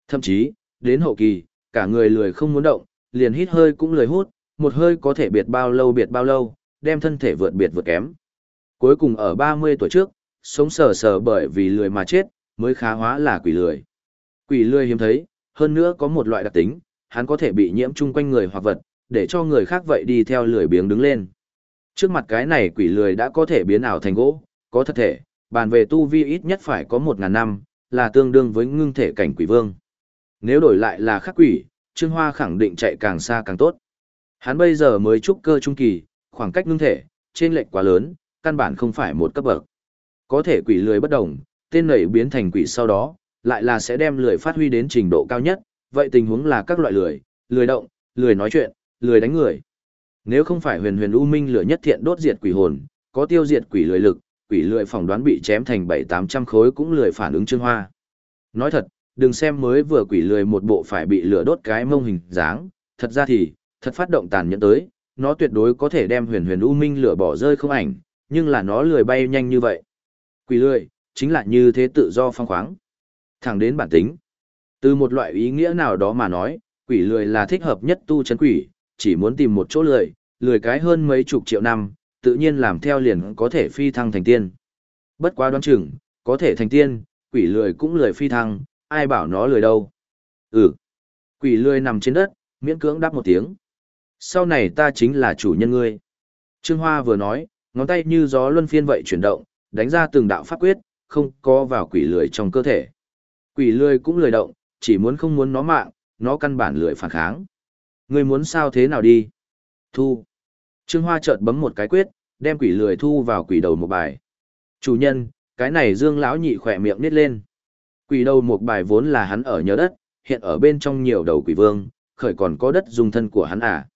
Thậm chí, đến hậu kỳ, cả người lười không muốn động, liền hít hơi cũng lười hút, một hơi có thể biệt bao lâu biệt bao lâu, đem thân thể vượt biệt vượt kém. Cuối cùng ở 30 tuổi trước, sống sờ sờ bởi vì lười mà chết, mới khá hóa là quỷ lười. Quỷ lười hiếm thấy, hơn nữa có một loại đặc tính, hắn có thể bị nhiễm chung quanh người hoặc vật, để cho người khác vậy đi theo lười biếng đứng lên. Trước mặt cái này quỷ lười đã có thể biến ảo thành gỗ, có thật thể, bàn về tu vi ít nhất phải có 1.000 năm, là tương đương với ngưng thể cảnh quỷ vương. Nếu đổi lại là khắc quỷ, Trương Hoa khẳng định chạy càng xa càng tốt. Hắn bây giờ mới trúc cơ trung kỳ, khoảng cách ngưng thể, trên lệch quá lớn, căn bản không phải một cấp bậc. Có thể quỷ lười bất đồng, tên nảy biến thành quỷ sau đó, lại là sẽ đem lười phát huy đến trình độ cao nhất, vậy tình huống là các loại lười, lười động, lười nói chuyện, lười đánh người. Nếu không phải huyền huyền u minh lửa nhất thiện đốt diệt quỷ hồn, có tiêu diệt quỷ lười lực, quỷ lười phỏng đoán bị chém thành bảy tám trăm khối cũng lười phản ứng trương hoa. Nói thật, đừng xem mới vừa quỷ lười một bộ phải bị lửa đốt cái mông hình dáng, thật ra thì, thật phát động tàn nhẫn tới, nó tuyệt đối có thể đem huyền huyền u minh lửa bỏ rơi không ảnh, nhưng là nó lười bay nhanh như vậy. Quỷ lười, chính là như thế tự do phong khoáng. Thẳng đến bản tính. Từ một loại ý nghĩa nào đó mà nói, Quỷ lười là thích hợp nhất tu chân quỷ, chỉ muốn tìm một chỗ lười, lười cái hơn mấy chục triệu năm, tự nhiên làm theo liền có thể phi thăng thành tiên. Bất quá đoán chừng, có thể thành tiên, quỷ lười cũng lười phi thăng, ai bảo nó lười đâu. Ừ. Quỷ lười nằm trên đất, miễn cưỡng đáp một tiếng. Sau này ta chính là chủ nhân ngươi. Trương Hoa vừa nói, ngón tay như gió luân phiên vậy chuyển động, đánh ra từng đạo pháp quyết, không có vào quỷ lười trong cơ thể. Quỷ lười cũng lười động, chỉ muốn không muốn nó mạng, nó căn bản lười phản kháng. Ngươi muốn sao thế nào đi? Thu. Trương Hoa chợt bấm một cái quyết, đem quỷ lười thu vào quỷ đầu một bài. Chủ nhân, cái này Dương lão nhị khỏe miệng nít lên. Quỷ đầu một bài vốn là hắn ở nhớ đất, hiện ở bên trong nhiều đầu quỷ vương, khởi còn có đất dùng thân của hắn à.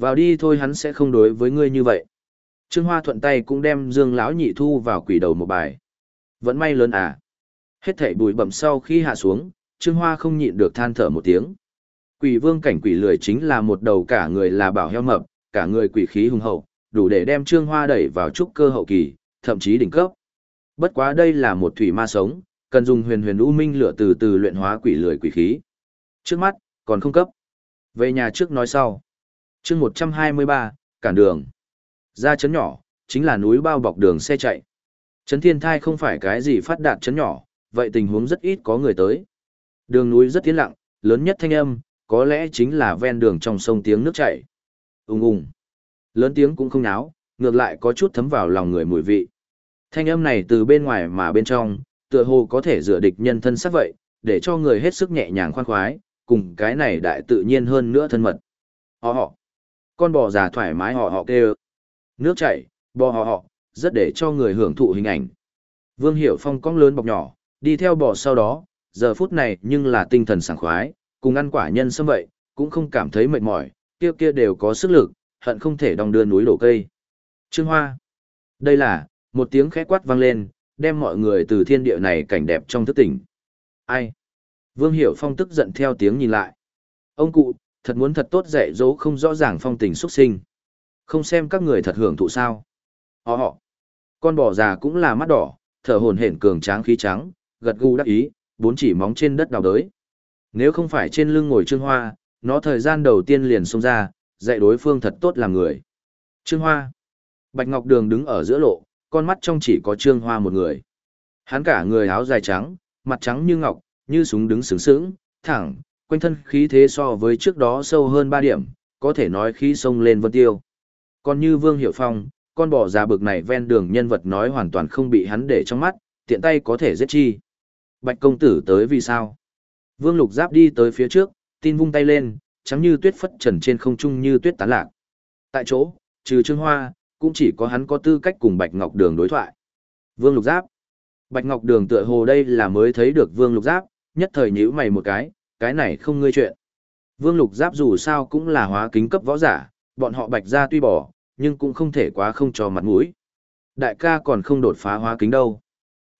Vào đi thôi hắn sẽ không đối với ngươi như vậy. Trương Hoa thuận tay cũng đem Dương lão nhị thu vào quỷ đầu một bài. Vẫn may lớn à. Hết thảy bụi bẩm sau khi hạ xuống, Trương Hoa không nhịn được than thở một tiếng. Quỷ vương cảnh quỷ lười chính là một đầu cả người là bảo heo mập, cả người quỷ khí hùng hậu, đủ để đem Trương Hoa đẩy vào trúc cơ hậu kỳ, thậm chí đỉnh cấp. Bất quá đây là một thủy ma sống, cần dùng huyền huyền u minh lửa từ từ luyện hóa quỷ lười quỷ khí. Trước mắt, còn không cấp. Về nhà trước nói sau chương 123, cản đường. Ra chấn nhỏ, chính là núi bao bọc đường xe chạy. Trấn thiên thai không phải cái gì phát đạt chấn nhỏ, vậy tình huống rất ít có người tới. Đường núi rất tiến lặng, lớn nhất thanh âm, có lẽ chính là ven đường trong sông tiếng nước chảy. Ung ung. Lớn tiếng cũng không náo, ngược lại có chút thấm vào lòng người mùi vị. Thanh âm này từ bên ngoài mà bên trong, tựa hồ có thể dựa địch nhân thân sắc vậy, để cho người hết sức nhẹ nhàng khoan khoái, cùng cái này đại tự nhiên hơn nữa thân mật. Họ họ. Con bò già thoải mái họ họ kêu. Nước chảy, bò họ họ, rất để cho người hưởng thụ hình ảnh. Vương Hiểu Phong cong lớn bọc nhỏ, đi theo bò sau đó, giờ phút này nhưng là tinh thần sảng khoái, cùng ăn quả nhân sâm vậy, cũng không cảm thấy mệt mỏi, kia kia đều có sức lực, hận không thể đong đưa núi đổ cây. Trương Hoa. Đây là, một tiếng khẽ quát vang lên, đem mọi người từ thiên địa này cảnh đẹp trong thức tỉnh. Ai? Vương Hiểu Phong tức giận theo tiếng nhìn lại. Ông cụ, thật muốn thật tốt dạy dỗ không rõ ràng phong tình xuất sinh. Không xem các người thật hưởng thụ sao. Họ họ. Con bò già cũng là mắt đỏ, thở hồn hển cường tráng khí trắng, gật gù đắc ý, bốn chỉ móng trên đất đào đới. Nếu không phải trên lưng ngồi Trương Hoa, nó thời gian đầu tiên liền xông ra, dạy đối phương thật tốt làm người. Trương Hoa. Bạch Ngọc Đường đứng ở giữa lộ, con mắt trong chỉ có Trương Hoa một người. Hắn cả người áo dài trắng, mặt trắng như ngọc, như súng đứng sướng sướng, thẳng, quanh thân khí thế so với trước đó sâu hơn 3 điểm, có thể nói khí sông lên vân tiêu. Còn như Vương Hiểu Phong, con bò già bực này ven đường nhân vật nói hoàn toàn không bị hắn để trong mắt, tiện tay có thể giết chi. Bạch công tử tới vì sao? Vương Lục Giáp đi tới phía trước, tin vung tay lên, trắng như tuyết phất trần trên không trung như tuyết tán lạc. Tại chỗ, trừ Trương Hoa, cũng chỉ có hắn có tư cách cùng Bạch Ngọc Đường đối thoại. Vương Lục Giáp. Bạch Ngọc Đường tựa hồ đây là mới thấy được Vương Lục Giáp, nhất thời nhíu mày một cái, cái này không ngươi chuyện. Vương Lục Giáp dù sao cũng là hóa kính cấp võ giả, bọn họ Bạch gia tuy bỏ, nhưng cũng không thể quá không cho mặt mũi. Đại ca còn không đột phá hóa kính đâu.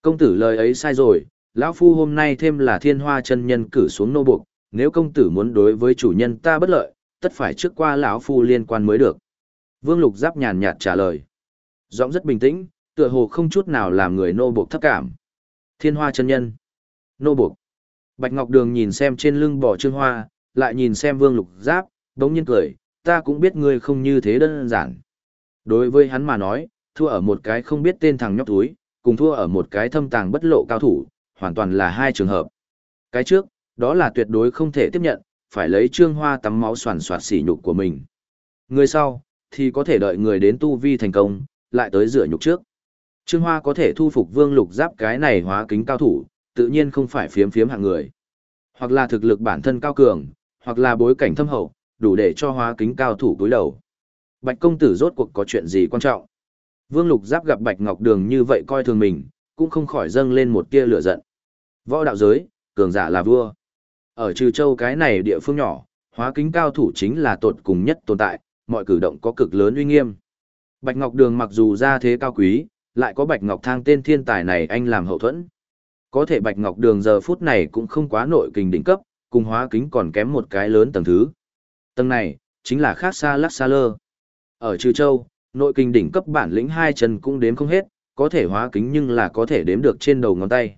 Công tử lời ấy sai rồi, lão phu hôm nay thêm là thiên hoa chân nhân cử xuống nô buộc, nếu công tử muốn đối với chủ nhân ta bất lợi, tất phải trước qua lão phu liên quan mới được. Vương Lục Giáp nhàn nhạt trả lời. Giọng rất bình tĩnh, tựa hồ không chút nào làm người nô buộc thấp cảm. Thiên hoa chân nhân. Nô buộc. Bạch Ngọc Đường nhìn xem trên lưng bỏ trương hoa, lại nhìn xem Vương Lục Giáp, đống nhiên cười, ta cũng biết ngươi không như thế đơn giản. Đối với hắn mà nói, thua ở một cái không biết tên thằng nhóc túi, cùng thua ở một cái thâm tàng bất lộ cao thủ, hoàn toàn là hai trường hợp. Cái trước, đó là tuyệt đối không thể tiếp nhận, phải lấy trương hoa tắm máu soàn soạt sỉ nhục của mình. Người sau, thì có thể đợi người đến tu vi thành công, lại tới rửa nhục trước. Trương Hoa có thể thu phục vương lục giáp cái này hóa kính cao thủ, tự nhiên không phải phiếm phiếm hạng người. Hoặc là thực lực bản thân cao cường, hoặc là bối cảnh thâm hậu, đủ để cho hóa kính cao thủ cúi đầu. Bạch công tử rốt cuộc có chuyện gì quan trọng? Vương Lục Giáp gặp Bạch Ngọc Đường như vậy coi thường mình, cũng không khỏi dâng lên một tia lửa giận. Võ đạo giới, cường giả là vua. Ở Trừ Châu cái này địa phương nhỏ, hóa kính cao thủ chính là tột cùng nhất tồn tại, mọi cử động có cực lớn uy nghiêm. Bạch Ngọc Đường mặc dù ra thế cao quý, lại có Bạch Ngọc Thang tên thiên tài này anh làm hậu thuẫn. Có thể Bạch Ngọc Đường giờ phút này cũng không quá nội kình đỉnh cấp, cùng hóa kính còn kém một cái lớn tầng thứ. Tầng này, chính là khác xa lắc xa lơ. Ở Trừ Châu, nội kinh đỉnh cấp bản lĩnh hai chân cũng đếm không hết, có thể hóa kính nhưng là có thể đếm được trên đầu ngón tay.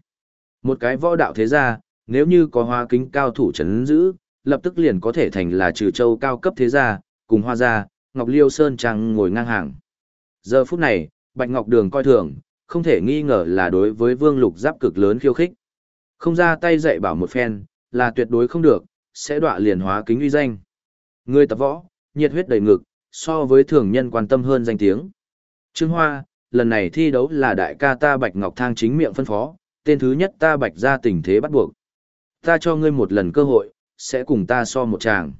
Một cái võ đạo thế gia, nếu như có hóa kính cao thủ chấn giữ, lập tức liền có thể thành là trừ châu cao cấp thế gia, cùng hoa gia, Ngọc Liêu Sơn Trang ngồi ngang hàng. Giờ phút này, Bạch Ngọc Đường coi thường, không thể nghi ngờ là đối với Vương Lục Giáp cực lớn khiêu khích. Không ra tay dạy bảo một phen, là tuyệt đối không được, sẽ đọa liền hóa kính uy danh. Người tập võ, nhiệt huyết đầy ngực, so với thường nhân quan tâm hơn danh tiếng. Trương Hoa, lần này thi đấu là đại ca ta Bạch Ngọc Thang chính miệng phân phó, tên thứ nhất ta Bạch ra tình thế bắt buộc. Ta cho ngươi một lần cơ hội, sẽ cùng ta so một tràng.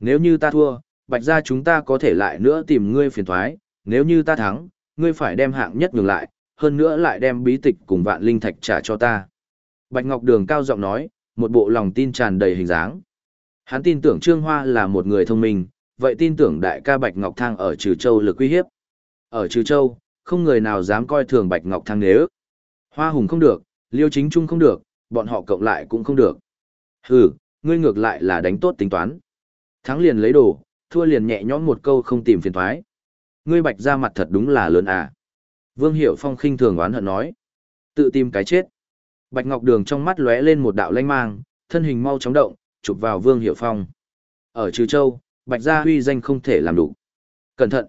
Nếu như ta thua, Bạch ra chúng ta có thể lại nữa tìm ngươi phiền thoái, nếu như ta thắng, ngươi phải đem hạng nhất ngừng lại, hơn nữa lại đem bí tịch cùng vạn linh thạch trả cho ta. Bạch Ngọc Đường cao giọng nói, một bộ lòng tin tràn đầy hình dáng. Hắn tin tưởng Trương Hoa là một người thông minh, vậy tin tưởng đại ca Bạch Ngọc Thang ở Trừ Châu lực uy hiếp. Ở Trừ Châu, không người nào dám coi thường Bạch Ngọc Thang nếu. Hoa Hùng không được, Liêu Chính Trung không được, bọn họ cộng lại cũng không được. Hừ, ngươi ngược lại là đánh tốt tính toán. Thắng liền lấy đồ, thua liền nhẹ nhõm một câu không tìm phiền thoái. Ngươi Bạch ra mặt thật đúng là lớn à. Vương Hiểu Phong khinh thường oán hận nói. Tự tìm cái chết. Bạch Ngọc Đường trong mắt lóe lên một đạo lanh mang, thân hình mau chóng động, chụp vào Vương Hiểu Phong. Ở Trừ Châu, Bạch Gia huy danh không thể làm đủ. Cẩn thận!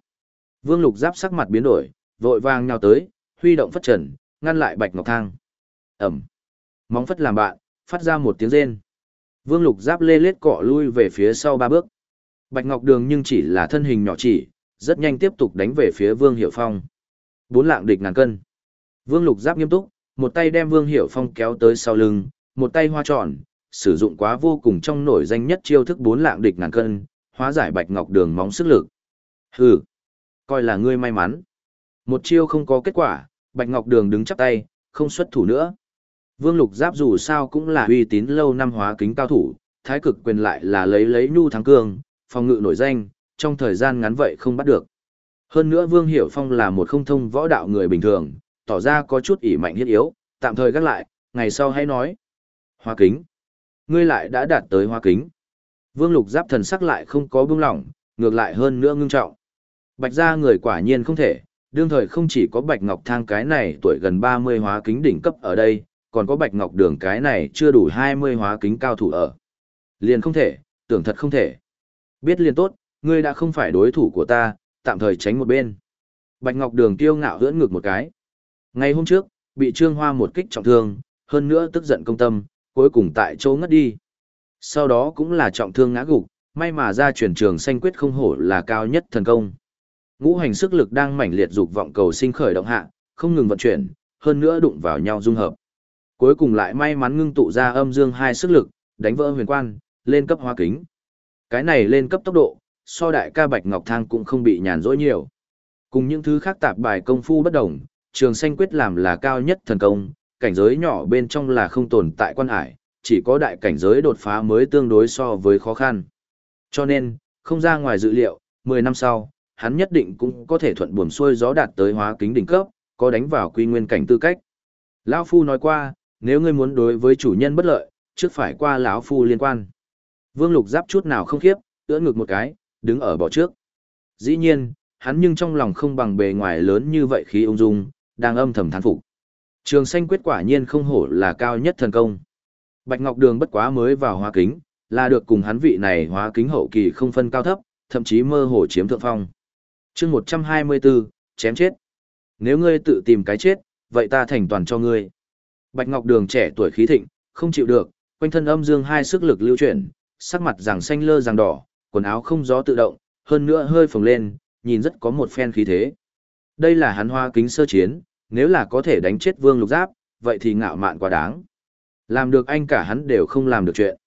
Vương Lục Giáp sắc mặt biến đổi, vội vàng nhào tới, huy động phất trần, ngăn lại Bạch Ngọc Thang. Ẩm! Móng phất làm bạn, phát ra một tiếng rên. Vương Lục Giáp lê lết cọ lui về phía sau ba bước. Bạch Ngọc Đường nhưng chỉ là thân hình nhỏ chỉ, rất nhanh tiếp tục đánh về phía Vương Hiểu Phong. Bốn lạng địch ngàn cân. Vương Lục Giáp nghiêm túc, một tay đem Vương Hiểu Phong kéo tới sau lưng, một tay hoa tròn, sử dụng quá vô cùng trong nổi danh nhất chiêu thức bốn lạng địch ngàn cân, hóa giải Bạch Ngọc Đường móng sức lực. Hừ, coi là ngươi may mắn. Một chiêu không có kết quả, Bạch Ngọc Đường đứng chắp tay, không xuất thủ nữa. Vương Lục Giáp dù sao cũng là uy tín lâu năm hóa kính cao thủ, thái cực quyền lại là lấy lấy nhu thắng cương, phòng ngự nổi danh, trong thời gian ngắn vậy không bắt được. Hơn nữa Vương Hiểu Phong là một không thông võ đạo người bình thường, tỏ ra có chút ỉ mạnh hiết yếu, tạm thời gác lại, ngày sau hãy nói. Hoa kính. Ngươi lại đã đạt tới hoa kính. Vương lục giáp thần sắc lại không có bưng lỏng, ngược lại hơn nữa ngưng trọng. Bạch gia người quả nhiên không thể, đương thời không chỉ có Bạch Ngọc Thang cái này tuổi gần 30 hóa kính đỉnh cấp ở đây, còn có Bạch Ngọc Đường cái này chưa đủ 20 hóa kính cao thủ ở. Liền không thể, tưởng thật không thể. Biết liền tốt, ngươi đã không phải đối thủ của ta, tạm thời tránh một bên. Bạch Ngọc Đường tiêu ngạo hưỡn ngực một cái. Ngày hôm trước, bị Trương Hoa một kích trọng thương, hơn nữa tức giận công tâm, cuối cùng tại chỗ ngất đi. Sau đó cũng là trọng thương ngã gục, may mà ra chuyển trường xanh quyết không hổ là cao nhất thần công. Ngũ hành sức lực đang mãnh liệt dục vọng cầu sinh khởi động hạ, không ngừng vận chuyển, hơn nữa đụng vào nhau dung hợp. Cuối cùng lại may mắn ngưng tụ ra âm dương hai sức lực, đánh vỡ huyền quan, lên cấp hoa kính. Cái này lên cấp tốc độ, so đại ca Bạch Ngọc Thang cũng không bị nhàn rỗi nhiều. Cùng những thứ khác tạp bài công phu bất đồng, trường xanh quyết làm là cao nhất thần công, cảnh giới nhỏ bên trong là không tồn tại quan hải, chỉ có đại cảnh giới đột phá mới tương đối so với khó khăn. Cho nên, không ra ngoài dự liệu, 10 năm sau, hắn nhất định cũng có thể thuận buồm xuôi gió đạt tới hóa kính đỉnh cấp, có đánh vào quy nguyên cảnh tư cách. Lão Phu nói qua, nếu ngươi muốn đối với chủ nhân bất lợi, trước phải qua lão Phu liên quan. Vương Lục giáp chút nào không khiếp, ưỡn ngực một cái, đứng ở bỏ trước. Dĩ nhiên, hắn nhưng trong lòng không bằng bề ngoài lớn như vậy khí ung dung, đang âm thầm thán phục. Trường xanh quyết quả nhiên không hổ là cao nhất thần công. Bạch Ngọc Đường bất quá mới vào hóa kính, là được cùng hắn vị này hóa kính hậu kỳ không phân cao thấp, thậm chí mơ hồ chiếm thượng phong. chương 124, chém chết. Nếu ngươi tự tìm cái chết, vậy ta thành toàn cho ngươi. Bạch Ngọc Đường trẻ tuổi khí thịnh, không chịu được, quanh thân âm dương hai sức lực lưu chuyển, sắc mặt ràng xanh lơ ràng đỏ, quần áo không gió tự động, hơn nữa hơi phồng lên, nhìn rất có một phen khí thế. Đây là hắn hoa kính sơ chiến, nếu là có thể đánh chết vương lục giáp, vậy thì ngạo mạn quá đáng. Làm được anh cả hắn đều không làm được chuyện.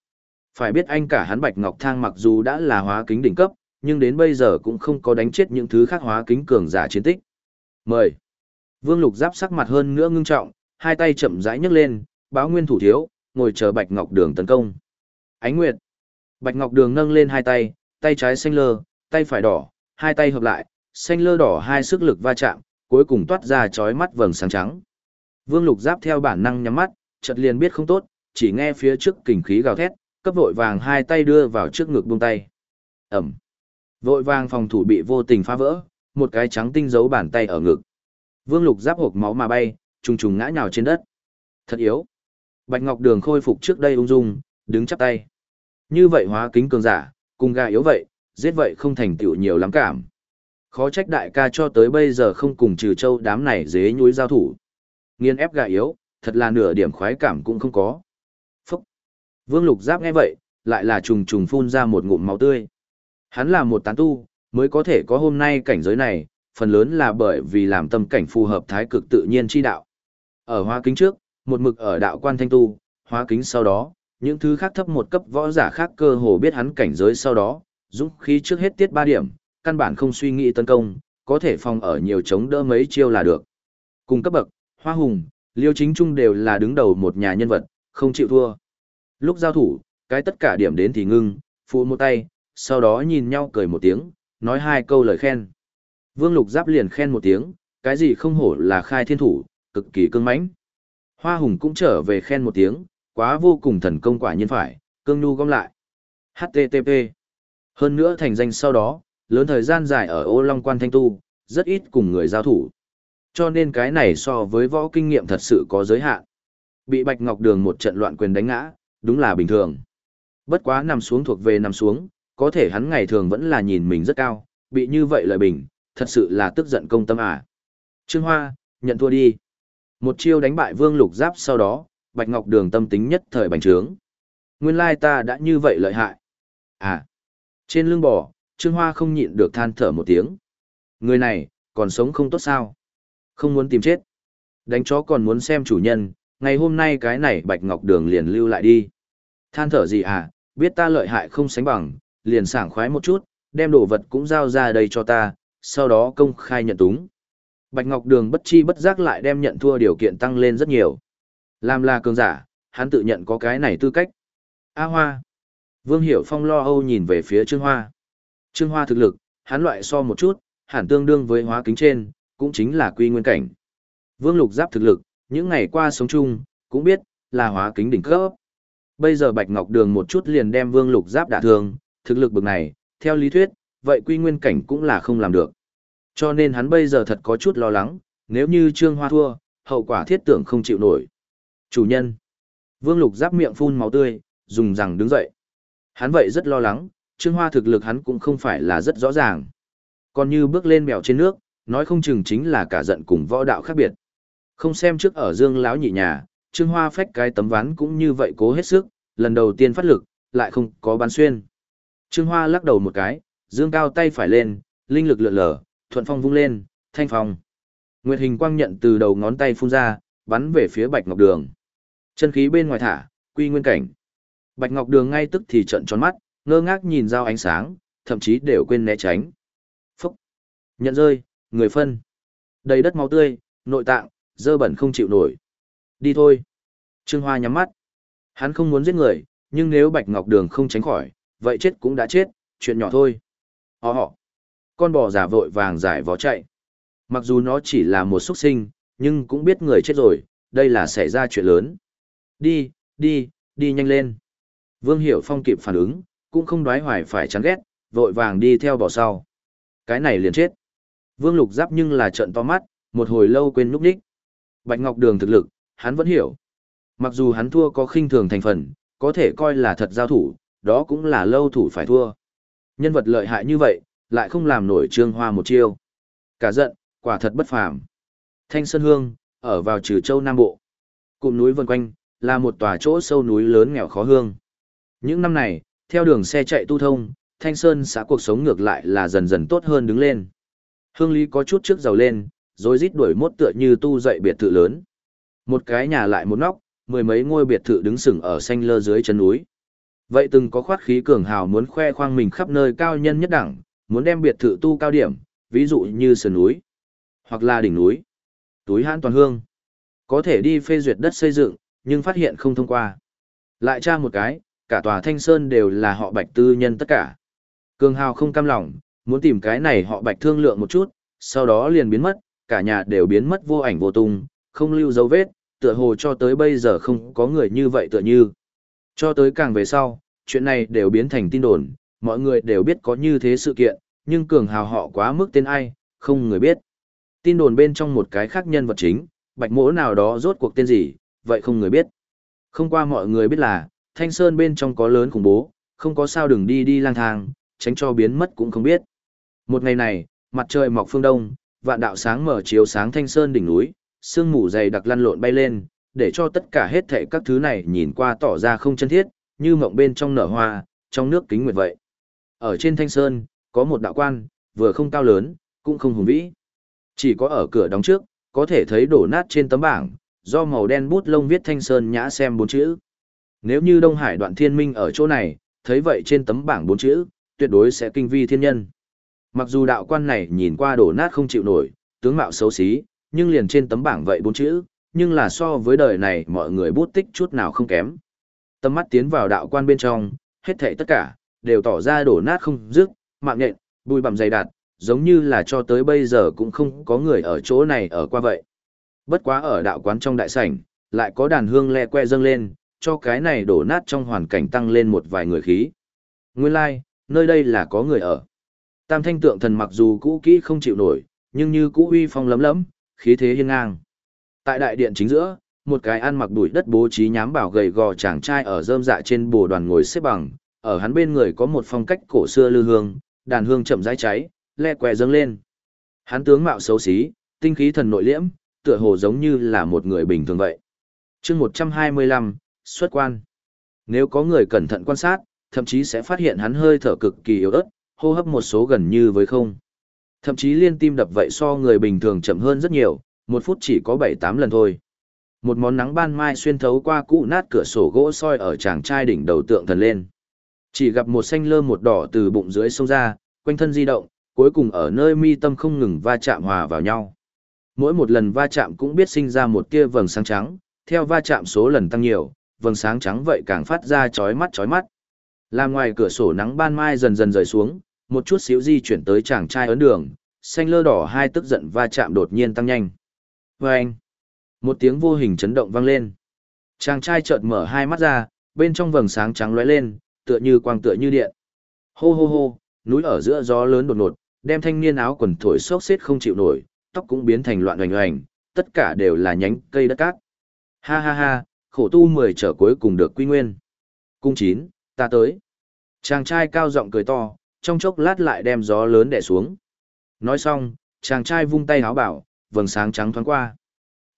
Phải biết anh cả hắn Bạch Ngọc Thang mặc dù đã là hóa kính đỉnh cấp, nhưng đến bây giờ cũng không có đánh chết những thứ khác hóa kính cường giả chiến tích. Mời. Vương Lục Giáp sắc mặt hơn nữa ngưng trọng, hai tay chậm rãi nhấc lên, báo nguyên thủ thiếu, ngồi chờ Bạch Ngọc Đường tấn công. Ánh Nguyệt. Bạch Ngọc Đường nâng lên hai tay, tay trái xanh lơ, tay phải đỏ, hai tay hợp lại, xanh lơ đỏ hai sức lực va chạm, cuối cùng toát ra chói mắt vầng sáng trắng. Vương Lục Giáp theo bản năng nhắm mắt, chợt liền biết không tốt, chỉ nghe phía trước kình khí gào thét, cấp vội vàng hai tay đưa vào trước ngực buông tay. Ẩm. Vội vàng phòng thủ bị vô tình phá vỡ, một cái trắng tinh giấu bàn tay ở ngực. Vương Lục Giáp hộc máu mà bay, trùng trùng ngã nhào trên đất. Thật yếu. Bạch Ngọc Đường khôi phục trước đây ung dung, đứng chắp tay. Như vậy hóa kính cường giả, cùng gà yếu vậy, giết vậy không thành tựu nhiều lắm cảm. Khó trách đại ca cho tới bây giờ không cùng trừ châu đám này dế nhúi giao thủ. Nghiên ép gà yếu, thật là nửa điểm khoái cảm cũng không có. Phúc! Vương Lục Giáp nghe vậy, lại là trùng trùng phun ra một ngụm máu tươi. Hắn là một tán tu, mới có thể có hôm nay cảnh giới này, phần lớn là bởi vì làm tâm cảnh phù hợp thái cực tự nhiên chi đạo. Ở hóa kính trước, một mực ở đạo quan thanh tu, hóa kính sau đó, những thứ khác thấp một cấp võ giả khác cơ hồ biết hắn cảnh giới sau đó, dũng khí trước hết tiết 3 điểm, căn bản không suy nghĩ tấn công, có thể phòng ở nhiều chống đỡ mấy chiêu là được. Cùng cấp bậc, Hoa Hùng, Liêu Chính Trung đều là đứng đầu một nhà nhân vật, không chịu thua. Lúc giao thủ, cái tất cả điểm đến thì ngưng, phụ một tay, sau đó nhìn nhau cười một tiếng, nói hai câu lời khen. Vương Lục Giáp liền khen một tiếng, cái gì không hổ là khai thiên thủ, cực kỳ cương mãnh. Hoa Hùng cũng trở về khen một tiếng, quá vô cùng thần công quả nhiên phải, cương nhu gom lại. HTTP. Hơn nữa thành danh sau đó, lớn thời gian dài ở ô long quan thanh tu, rất ít cùng người giao thủ. Cho nên cái này so với võ kinh nghiệm thật sự có giới hạn. Bị Bạch Ngọc Đường một trận loạn quyền đánh ngã, đúng là bình thường. Bất quá nằm xuống thuộc về nằm xuống, có thể hắn ngày thường vẫn là nhìn mình rất cao, bị như vậy lợi bình, thật sự là tức giận công tâm à. Trương Hoa, nhận thua đi. Một chiêu đánh bại Vương Lục Giáp sau đó, Bạch Ngọc Đường tâm tính nhất thời bành trướng. Nguyên lai ta đã như vậy lợi hại. À, trên lưng bò, Trương Hoa không nhịn được than thở một tiếng. Người này, còn sống không tốt sao? Không muốn tìm chết. Đánh chó còn muốn xem chủ nhân, ngày hôm nay cái này Bạch Ngọc Đường liền lưu lại đi. Than thở gì à, biết ta lợi hại không sánh bằng, liền sảng khoái một chút, đem đồ vật cũng giao ra đây cho ta, sau đó công khai nhận túng. Bạch Ngọc Đường bất chi bất giác lại đem nhận thua điều kiện tăng lên rất nhiều. Làm là cường giả, hắn tự nhận có cái này tư cách. A Hoa. Vương Hiểu Phong lo âu nhìn về phía Trương Hoa. Trương Hoa thực lực, hắn loại so một chút, hẳn tương đương với hóa kính trên, cũng chính là quy nguyên cảnh. Vương Lục Giáp thực lực, những ngày qua sống chung, cũng biết, là hóa kính đỉnh cấp. Bây giờ Bạch Ngọc Đường một chút liền đem Vương Lục Giáp đả thương, thực lực bực này, theo lý thuyết, vậy quy nguyên cảnh cũng là không làm được. Cho nên hắn bây giờ thật có chút lo lắng, nếu như Trương Hoa thua, hậu quả thiết tưởng không chịu nổi. Chủ nhân. Vương Lục giáp miệng phun máu tươi, dùng rằng đứng dậy. Hắn vậy rất lo lắng, Trương Hoa thực lực hắn cũng không phải là rất rõ ràng. Còn như bước lên bèo trên nước, nói không chừng chính là cả giận cùng võ đạo khác biệt. Không xem trước ở Dương lão nhị nhà, Trương Hoa phách cái tấm ván cũng như vậy cố hết sức, lần đầu tiên phát lực, lại không có bắn xuyên. Trương Hoa lắc đầu một cái, dương cao tay phải lên, linh lực lượn lờ, thuận phong vung lên, thanh phong. Nguyệt hình quang nhận từ đầu ngón tay phun ra, bắn về phía Bạch Ngọc Đường. Chân khí bên ngoài thả, quy nguyên cảnh. Bạch Ngọc Đường ngay tức thì trợn tròn mắt, ngơ ngác nhìn dao ánh sáng, thậm chí đều quên né tránh. Phúc! Nhận rơi, người phân. Đầy đất máu tươi, nội tạng, dơ bẩn không chịu nổi. Đi thôi. Trương Hoa nhắm mắt. Hắn không muốn giết người, nhưng nếu Bạch Ngọc Đường không tránh khỏi, vậy chết cũng đã chết, chuyện nhỏ thôi. Họ họ. Con bò giả vội vàng giải vó chạy. Mặc dù nó chỉ là một xuất sinh, nhưng cũng biết người chết rồi, đây là xảy ra chuyện lớn. Đi, đi, đi nhanh lên. Vương Hiểu Phong kịp phản ứng, cũng không đoái hoài phải chán ghét, vội vàng đi theo bỏ sau. Cái này liền chết. Vương Lục Giáp nhưng là trận to mắt, một hồi lâu quên núp đích. Bạch Ngọc Đường thực lực, hắn vẫn hiểu. Mặc dù hắn thua có khinh thường thành phần, có thể coi là thật giao thủ, đó cũng là lâu thủ phải thua. Nhân vật lợi hại như vậy, lại không làm nổi trương hoa một chiêu. Cả giận, quả thật bất phàm. Thanh Sơn Hương, ở vào trừ châu Nam Bộ. Cụm núi vần quanh, là một tòa chỗ sâu núi lớn nghèo khó hương. Những năm này, theo đường xe chạy tu thông, Thanh Sơn xã cuộc sống ngược lại là dần dần tốt hơn đứng lên. Hương Lý có chút trước giàu lên, rồi rít đuổi mốt tựa như tu dậy biệt thự lớn. Một cái nhà lại một nóc, mười mấy ngôi biệt thự đứng sừng ở xanh lơ dưới chân núi. Vậy từng có khoát khí cường hào muốn khoe khoang mình khắp nơi cao nhân nhất đẳng, muốn đem biệt thự tu cao điểm, ví dụ như sườn núi, hoặc là đỉnh núi, túi hãn toàn hương. Có thể đi phê duyệt đất xây dựng, nhưng phát hiện không thông qua. Lại tra một cái, cả tòa Thanh Sơn đều là họ Bạch tư nhân tất cả. Cường hào không cam lòng, muốn tìm cái này họ Bạch thương lượng một chút, sau đó liền biến mất, cả nhà đều biến mất vô ảnh vô tung, không lưu dấu vết, tựa hồ cho tới bây giờ không có người như vậy tựa như. Cho tới càng về sau, chuyện này đều biến thành tin đồn, mọi người đều biết có như thế sự kiện, nhưng cường hào họ quá mức tên ai, không người biết. Tin đồn bên trong một cái khác nhân vật chính, bạch mỗ nào đó rốt cuộc tên gì, vậy không người biết. Không qua mọi người biết là, Thanh Sơn bên trong có lớn khủng bố, không có sao đừng đi đi lang thang, tránh cho biến mất cũng không biết. Một ngày này, mặt trời mọc phương đông, vạn đạo sáng mở chiếu sáng thanh sơn đỉnh núi, sương mù dày đặc lăn lộn bay lên, để cho tất cả hết thảy các thứ này nhìn qua tỏ ra không chân thiết, như mộng bên trong nở hoa, trong nước kính nguyệt vậy. Ở trên thanh sơn, có một đạo quan, vừa không cao lớn, cũng không hùng vĩ. Chỉ có ở cửa đóng trước, có thể thấy đổ nát trên tấm bảng, do màu đen bút lông viết thanh sơn nhã xem bốn chữ. Nếu như Đông Hải đoạn thiên minh ở chỗ này, thấy vậy trên tấm bảng bốn chữ, tuyệt đối sẽ kinh vi thiên nhân. Mặc dù đạo quan này nhìn qua đổ nát không chịu nổi, tướng mạo xấu xí, nhưng liền trên tấm bảng vậy bốn chữ, nhưng là so với đời này mọi người bút tích chút nào không kém. Tâm mắt tiến vào đạo quan bên trong, hết thảy tất cả, đều tỏ ra đổ nát không dứt, mạng nhện, bùi bặm dày đặt giống như là cho tới bây giờ cũng không có người ở chỗ này ở qua vậy. Bất quá ở đạo quán trong đại sảnh, lại có đàn hương le que dâng lên, cho cái này đổ nát trong hoàn cảnh tăng lên một vài người khí. Nguyên lai, like, nơi đây là có người ở. Tam thanh tượng thần mặc dù cũ kỹ không chịu nổi, nhưng như cũ uy phong lấm lấm, khí thế hiên ngang. Tại đại điện chính giữa, một cái ăn mặc đuổi đất bố trí nhám bảo gầy gò chàng trai ở rơm dạ trên bồ đoàn ngồi xếp bằng, ở hắn bên người có một phong cách cổ xưa lư hương, đàn hương chậm rãi cháy, le què dâng lên. Hắn tướng mạo xấu xí, tinh khí thần nội liễm, tựa hồ giống như là một người bình thường vậy. chương 125, xuất quan. Nếu có người cẩn thận quan sát, thậm chí sẽ phát hiện hắn hơi thở cực kỳ yếu ớt, hô hấp một số gần như với không. Thậm chí liên tim đập vậy so người bình thường chậm hơn rất nhiều, một phút chỉ có 7-8 lần thôi. Một món nắng ban mai xuyên thấu qua cũ nát cửa sổ gỗ soi ở chàng trai đỉnh đầu tượng thần lên. Chỉ gặp một xanh lơ một đỏ từ bụng dưới sông ra, quanh thân di động, cuối cùng ở nơi mi tâm không ngừng va chạm hòa vào nhau. Mỗi một lần va chạm cũng biết sinh ra một tia vầng sáng trắng, theo va chạm số lần tăng nhiều, vầng sáng trắng vậy càng phát ra chói mắt chói mắt. Làm ngoài cửa sổ nắng ban mai dần dần rời xuống, một chút xíu di chuyển tới chàng trai ấn đường, xanh lơ đỏ hai tức giận va chạm đột nhiên tăng nhanh. Và anh, một tiếng vô hình chấn động vang lên. Chàng trai chợt mở hai mắt ra, bên trong vầng sáng trắng lóe lên, tựa như quang tựa như điện. Hô hô hô, núi ở giữa gió lớn đột ngột, đem thanh niên áo quần thổi xốc xếp không chịu nổi, tóc cũng biến thành loạn oành oành, tất cả đều là nhánh cây đất cát. Ha ha ha, khổ tu mười trở cuối cùng được quy nguyên. Cung chín, ta tới. Chàng trai cao giọng cười to, trong chốc lát lại đem gió lớn đè xuống. Nói xong, chàng trai vung tay háo bảo, vầng sáng trắng thoáng qua.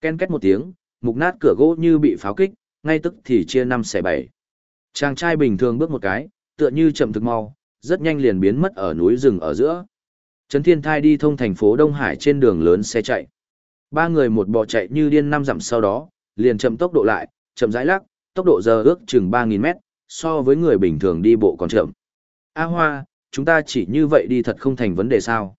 Ken két một tiếng, mục nát cửa gỗ như bị pháo kích, ngay tức thì chia năm xẻ bảy. Chàng trai bình thường bước một cái, tựa như chậm thực mau, rất nhanh liền biến mất ở núi rừng ở giữa. Trấn Thiên Thai đi thông thành phố Đông Hải trên đường lớn xe chạy. Ba người một bò chạy như điên năm dặm sau đó, liền chậm tốc độ lại, chậm rãi lắc, tốc độ giờ ước chừng 3.000 mét, so với người bình thường đi bộ còn chậm. A Hoa, chúng ta chỉ như vậy đi thật không thành vấn đề sao.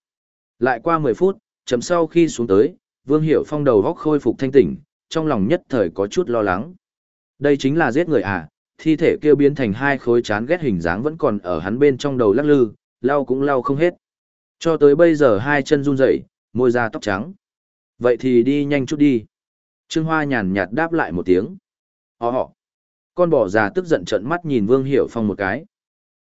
Lại qua 10 phút, chậm sau khi xuống tới, Vương Hiểu Phong đầu góc khôi phục thanh tỉnh, trong lòng nhất thời có chút lo lắng. Đây chính là giết người à, thi thể kêu biến thành hai khối chán ghét hình dáng vẫn còn ở hắn bên trong đầu lắc lư, lau cũng lau không hết. Cho tới bây giờ hai chân run rẩy, môi da tóc trắng. Vậy thì đi nhanh chút đi. Trương Hoa nhàn nhạt đáp lại một tiếng. Họ họ. Con bò già tức giận trợn mắt nhìn Vương Hiểu Phong một cái.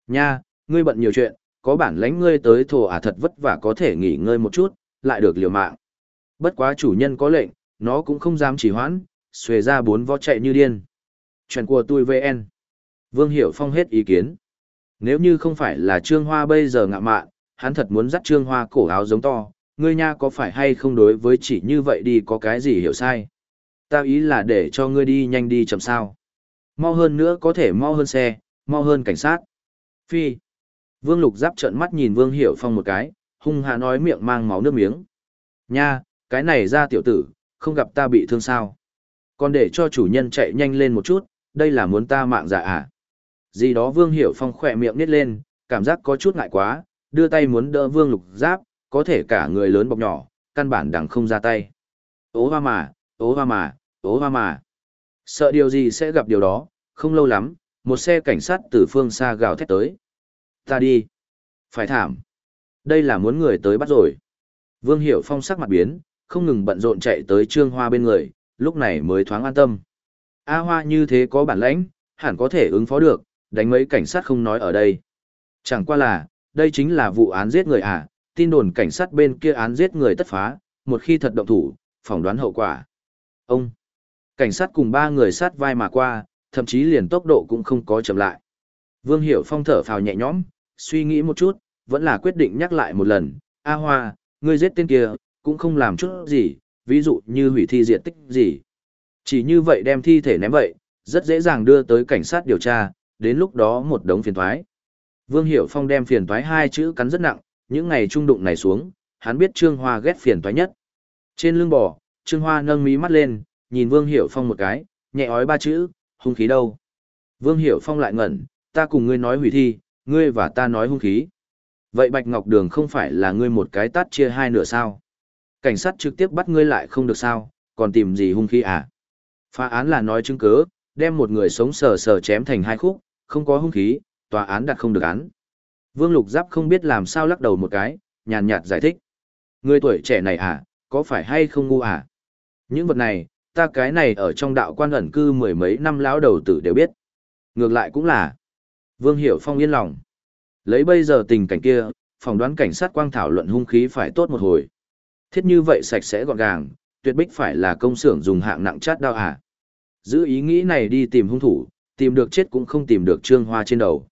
Nha, ngươi bận nhiều chuyện, có bản lãnh ngươi tới thổ à thật vất vả có thể nghỉ ngơi một chút, lại được liều mạng. Bất quá chủ nhân có lệnh, nó cũng không dám chỉ hoãn, xuề ra bốn vó chạy như điên. Chuyện của tôi VN. Vương Hiểu Phong hết ý kiến. Nếu như không phải là Trương Hoa bây giờ ngạ mạn, hắn thật muốn dắt Trương Hoa cổ áo giống to, ngươi nha có phải hay không đối với chỉ như vậy đi có cái gì hiểu sai. Ta ý là để cho ngươi đi nhanh đi chậm sao. Mau hơn nữa có thể mau hơn xe, mau hơn cảnh sát. Phi. Vương Lục Giáp trợn mắt nhìn Vương Hiểu Phong một cái, hung hạ nói miệng mang máu nước miếng. Nha, cái này ra tiểu tử, không gặp ta bị thương sao. Còn để cho chủ nhân chạy nhanh lên một chút, đây là muốn ta mạng dạ à. Gì đó Vương Hiểu Phong khỏe miệng nít lên, cảm giác có chút ngại quá, đưa tay muốn đỡ Vương Lục Giáp, có thể cả người lớn bọc nhỏ, căn bản đằng không ra tay. Ố hoa mà, ố hoa mà, ố hoa mà. Sợ điều gì sẽ gặp điều đó, không lâu lắm, một xe cảnh sát từ phương xa gào thét tới. Ta đi. Phải thảm. Đây là muốn người tới bắt rồi. Vương Hiểu Phong sắc mặt biến, không ngừng bận rộn chạy tới Trương Hoa bên người, lúc này mới thoáng an tâm. A Hoa như thế có bản lãnh, hẳn có thể ứng phó được, đánh mấy cảnh sát không nói ở đây. Chẳng qua là, đây chính là vụ án giết người à, tin đồn cảnh sát bên kia án giết người tất phá, một khi thật động thủ, phỏng đoán hậu quả. Ông, cảnh sát cùng ba người sát vai mà qua, thậm chí liền tốc độ cũng không có chậm lại. Vương Hiểu Phong thở phào nhẹ nhõm, suy nghĩ một chút, vẫn là quyết định nhắc lại một lần, A Hoa, ngươi giết tên kia, cũng không làm chút gì, ví dụ như hủy thi diệt tích gì. Chỉ như vậy đem thi thể ném vậy, rất dễ dàng đưa tới cảnh sát điều tra, đến lúc đó một đống phiền thoái. Vương Hiểu Phong đem phiền toái hai chữ cắn rất nặng, những ngày trung đụng này xuống, hắn biết Trương Hoa ghét phiền toái nhất. Trên lưng bò, Trương Hoa nâng mí mắt lên, nhìn Vương Hiểu Phong một cái, nhẹ ói ba chữ, hung khí đâu. Vương Hiểu Phong lại ngẩn, ta cùng ngươi nói hủy thi, ngươi và ta nói hung khí. Vậy Bạch Ngọc Đường không phải là ngươi một cái tát chia hai nửa sao? Cảnh sát trực tiếp bắt ngươi lại không được sao, còn tìm gì hung khí à? Phá án là nói chứng cứ, đem một người sống sờ sờ chém thành hai khúc, không có hung khí, tòa án đặt không được án. Vương Lục Giáp không biết làm sao lắc đầu một cái, nhàn nhạt giải thích. Người tuổi trẻ này à, có phải hay không ngu à? Những vật này, ta cái này ở trong đạo quan ẩn cư mười mấy năm lão đầu tử đều biết. Ngược lại cũng là. Vương Hiểu Phong yên lòng. Lấy bây giờ tình cảnh kia, phỏng đoán cảnh sát quang thảo luận hung khí phải tốt một hồi. Thiết như vậy sạch sẽ gọn gàng, tuyệt bích phải là công xưởng dùng hạng nặng chát đao à. Giữ ý nghĩ này đi tìm hung thủ, tìm được chết cũng không tìm được trương hoa trên đầu.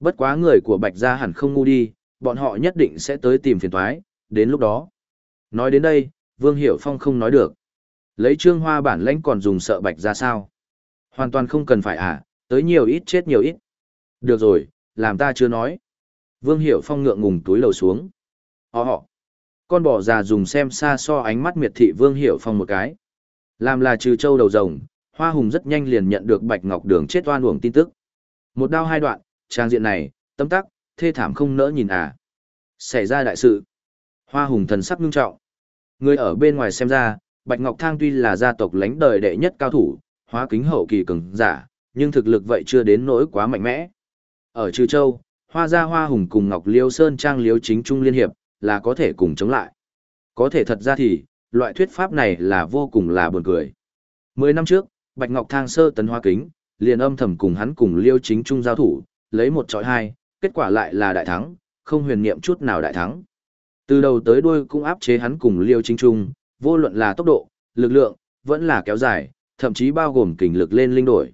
Bất quá người của Bạch Gia hẳn không ngu đi, bọn họ nhất định sẽ tới tìm phiền toái, đến lúc đó. Nói đến đây, Vương Hiểu Phong không nói được. Lấy trương hoa bản lãnh còn dùng sợ Bạch Gia sao? Hoàn toàn không cần phải à, tới nhiều ít chết nhiều ít. Được rồi, làm ta chưa nói. Vương Hiểu Phong ngượng ngùng túi lầu xuống. Họ họ. Con bò già dùng xem xa so ánh mắt miệt thị Vương Hiểu Phong một cái. Làm là trừ châu đầu rồng, Hoa Hùng rất nhanh liền nhận được Bạch Ngọc Đường chết oan uổng tin tức. Một đao hai đoạn, trang diện này, tâm tắc, thê thảm không nỡ nhìn à. Xảy ra đại sự. Hoa Hùng thần sắc ngưng trọng. Người ở bên ngoài xem ra, Bạch Ngọc Thang tuy là gia tộc lãnh đời đệ nhất cao thủ, hóa kính hậu kỳ cường giả, nhưng thực lực vậy chưa đến nỗi quá mạnh mẽ. Ở Trừ Châu, Hoa Gia Hoa Hùng cùng Ngọc Liêu Sơn Trang Liêu Chính Trung Liên Hiệp, là có thể cùng chống lại. Có thể thật ra thì, loại thuyết pháp này là vô cùng là buồn cười. Mười năm trước, Bạch Ngọc Thang sơ tấn hoa kính, liền âm thầm cùng hắn cùng Liêu Chính Trung giao thủ, lấy một chọi hai, kết quả lại là đại thắng, không huyền niệm chút nào đại thắng. Từ đầu tới đuôi cũng áp chế hắn cùng Liêu Chính Trung, vô luận là tốc độ, lực lượng, vẫn là kéo dài, thậm chí bao gồm kình lực lên linh đổi.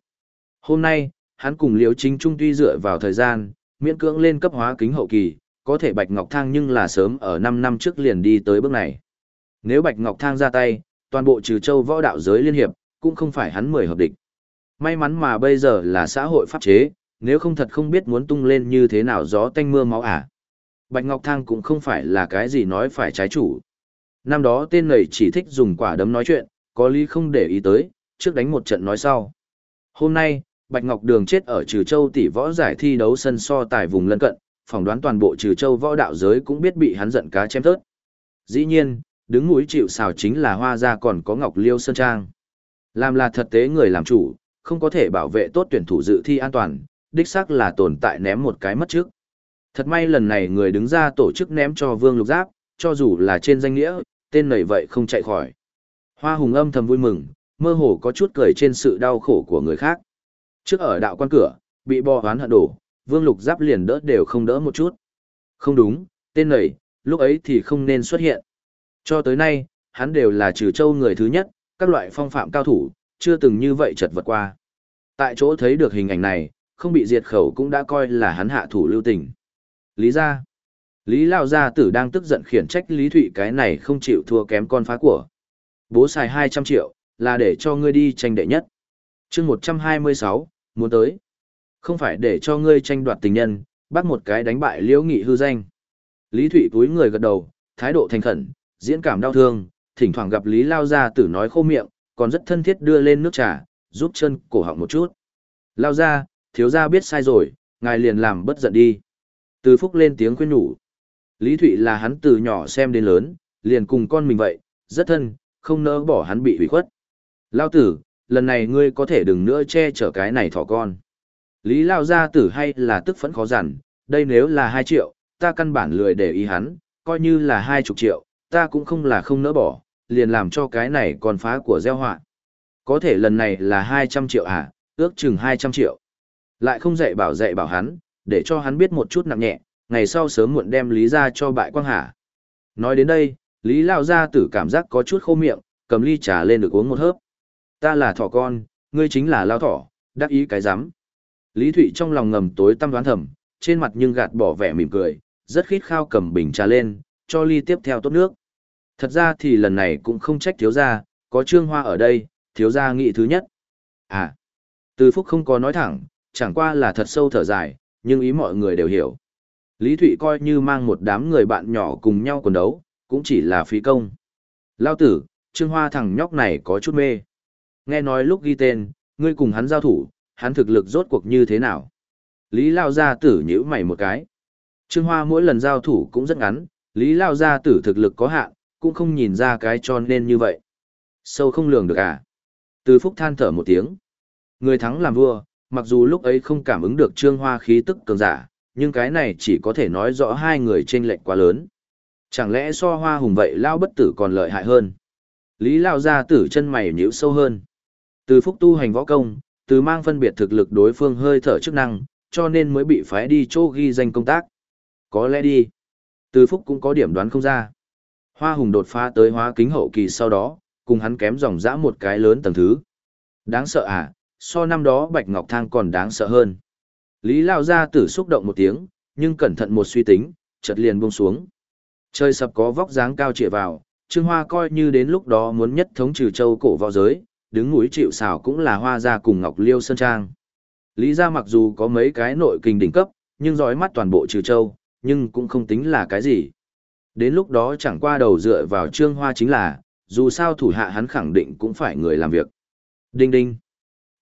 Hôm nay, hắn cùng Liêu Chính Trung tuy dựa vào thời gian, miễn cưỡng lên cấp hóa kính hậu kỳ, có thể Bạch Ngọc Thang nhưng là sớm ở 5 năm trước liền đi tới bước này. Nếu Bạch Ngọc Thang ra tay, toàn bộ trừ châu võ đạo giới liên hiệp, cũng không phải hắn mười hợp địch. May mắn mà bây giờ là xã hội pháp chế, nếu không thật không biết muốn tung lên như thế nào gió tanh mưa máu à. Bạch Ngọc Thang cũng không phải là cái gì nói phải trái chủ. Năm đó tên này chỉ thích dùng quả đấm nói chuyện, có lý không để ý tới, trước đánh một trận nói sau. Hôm nay, Bạch Ngọc Đường chết ở Trừ Châu tỷ võ giải thi đấu sân so tài vùng lân cận, phỏng đoán toàn bộ Trừ Châu võ đạo giới cũng biết bị hắn giận cá chém thớt. Dĩ nhiên, đứng mũi chịu xào chính là hoa gia còn có Ngọc Liêu Sơn Trang. Làm là thật tế người làm chủ, không có thể bảo vệ tốt tuyển thủ dự thi an toàn, đích xác là tồn tại ném một cái mất trước. Thật may lần này người đứng ra tổ chức ném cho Vương Lục Giáp, cho dù là trên danh nghĩa, tên này vậy không chạy khỏi. Hoa Hùng âm thầm vui mừng, mơ hồ có chút cười trên sự đau khổ của người khác. Trước ở đạo quan cửa, bị bò hoán hận đổ, Vương Lục Giáp liền đỡ đều không đỡ một chút. Không đúng, tên này, lúc ấy thì không nên xuất hiện. Cho tới nay, hắn đều là trừ châu người thứ nhất, các loại phong phạm cao thủ, chưa từng như vậy chật vật qua. Tại chỗ thấy được hình ảnh này, không bị diệt khẩu cũng đã coi là hắn hạ thủ lưu tình. Lý ra. Lý Lao Gia Tử đang tức giận khiển trách Lý Thụy cái này không chịu thua kém con phá của. Bố xài 200 triệu, là để cho ngươi đi tranh đệ nhất. chương 126, muốn tới. Không phải để cho ngươi tranh đoạt tình nhân, bắt một cái đánh bại liễu nghị hư danh. Lý Thụy túi người gật đầu, thái độ thành khẩn, diễn cảm đau thương, thỉnh thoảng gặp Lý Lao Gia tử nói khô miệng, còn rất thân thiết đưa lên nước trà, giúp chân cổ họng một chút. Lao Gia, thiếu gia biết sai rồi, ngài liền làm bất giận đi. Từ Phúc lên tiếng khuyên nhủ. Lý Thụy là hắn từ nhỏ xem đến lớn, liền cùng con mình vậy, rất thân, không nỡ bỏ hắn bị hủy khuất. Lao tử, lần này ngươi có thể đừng nữa che chở cái này thỏ con. Lý Lao gia tử hay là tức phẫn khó giản, đây nếu là 2 triệu, ta căn bản lười để ý hắn, coi như là 20 triệu, ta cũng không là không nỡ bỏ, liền làm cho cái này còn phá của gieo họa. Có thể lần này là 200 triệu à, ước chừng 200 triệu. Lại không dạy bảo dạy bảo hắn, để cho hắn biết một chút nặng nhẹ, ngày sau sớm muộn đem Lý ra cho bại quang hà. Nói đến đây, Lý Lao gia tử cảm giác có chút khô miệng, cầm ly trà lên được uống một hớp. Ta là thỏ con, ngươi chính là Lao thỏ, đắc ý cái rắm Lý Thụy trong lòng ngầm tối tăm đoán thầm, trên mặt nhưng gạt bỏ vẻ mỉm cười, rất khít khao cầm bình trà lên, cho ly tiếp theo tốt nước. Thật ra thì lần này cũng không trách thiếu gia, có trương hoa ở đây, thiếu gia nghĩ thứ nhất. À, từ phúc không có nói thẳng, chẳng qua là thật sâu thở dài, nhưng ý mọi người đều hiểu. Lý Thụy coi như mang một đám người bạn nhỏ cùng nhau quần đấu, cũng chỉ là phí công. Lao tử, trương hoa thằng nhóc này có chút mê. Nghe nói lúc ghi tên, ngươi cùng hắn giao thủ, hắn thực lực rốt cuộc như thế nào? Lý Lao Gia tử nhíu mày một cái. Trương Hoa mỗi lần giao thủ cũng rất ngắn, Lý Lao Gia tử thực lực có hạn, cũng không nhìn ra cái cho nên như vậy. Sâu không lường được à? Từ Phúc than thở một tiếng. Người thắng làm vua, mặc dù lúc ấy không cảm ứng được Trương Hoa khí tức cường giả, nhưng cái này chỉ có thể nói rõ hai người chênh lệch quá lớn. Chẳng lẽ so Hoa hùng vậy Lao bất tử còn lợi hại hơn? Lý Lao ra tử chân mày nhíu sâu hơn. Từ Phúc tu hành võ công, từ mang phân biệt thực lực đối phương hơi thở chức năng, cho nên mới bị phái đi chỗ ghi danh công tác. Có lẽ đi. Từ Phúc cũng có điểm đoán không ra. Hoa Hùng đột phá tới hóa kính hậu kỳ sau đó, cùng hắn kém dòng dã một cái lớn tầng thứ. Đáng sợ à, so năm đó Bạch Ngọc Thang còn đáng sợ hơn. Lý Lao ra tử xúc động một tiếng, nhưng cẩn thận một suy tính, chợt liền buông xuống. Trời sập có vóc dáng cao trịa vào, Trương Hoa coi như đến lúc đó muốn nhất thống trừ châu cổ võ giới, đứng núi chịu xảo cũng là hoa gia cùng Ngọc Liêu Sơn Trang. Lý gia mặc dù có mấy cái nội kinh đỉnh cấp, nhưng dõi mắt toàn bộ trừ châu, nhưng cũng không tính là cái gì. Đến lúc đó chẳng qua đầu dựa vào trương hoa chính là, dù sao thủ hạ hắn khẳng định cũng phải người làm việc. Đinh đinh.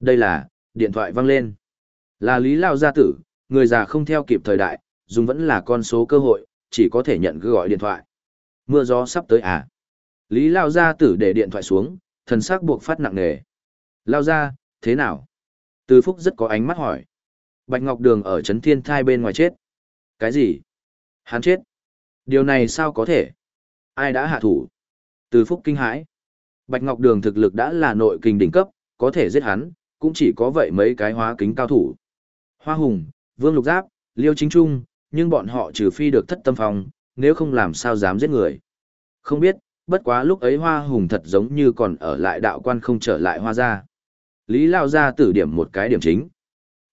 Đây là, điện thoại vang lên. Là Lý Lao gia tử, người già không theo kịp thời đại, dùng vẫn là con số cơ hội, chỉ có thể nhận cứ gọi điện thoại. Mưa gió sắp tới à? Lý Lao gia tử để điện thoại xuống, thần sắc buộc phát nặng nề. Lao Gia thế nào? Từ Phúc rất có ánh mắt hỏi. Bạch Ngọc Đường ở Trấn Thiên Thai bên ngoài chết. Cái gì? Hắn chết. Điều này sao có thể? Ai đã hạ thủ? Từ Phúc kinh hãi. Bạch Ngọc Đường thực lực đã là nội kinh đỉnh cấp, có thể giết hắn, cũng chỉ có vậy mấy cái hóa kính cao thủ. Hoa Hùng, Vương Lục Giáp, Liêu Chính Trung, nhưng bọn họ trừ phi được thất tâm phòng, nếu không làm sao dám giết người. Không biết, bất quá lúc ấy Hoa Hùng thật giống như còn ở lại đạo quan không trở lại Hoa gia. Lý Lao gia tử điểm một cái điểm chính.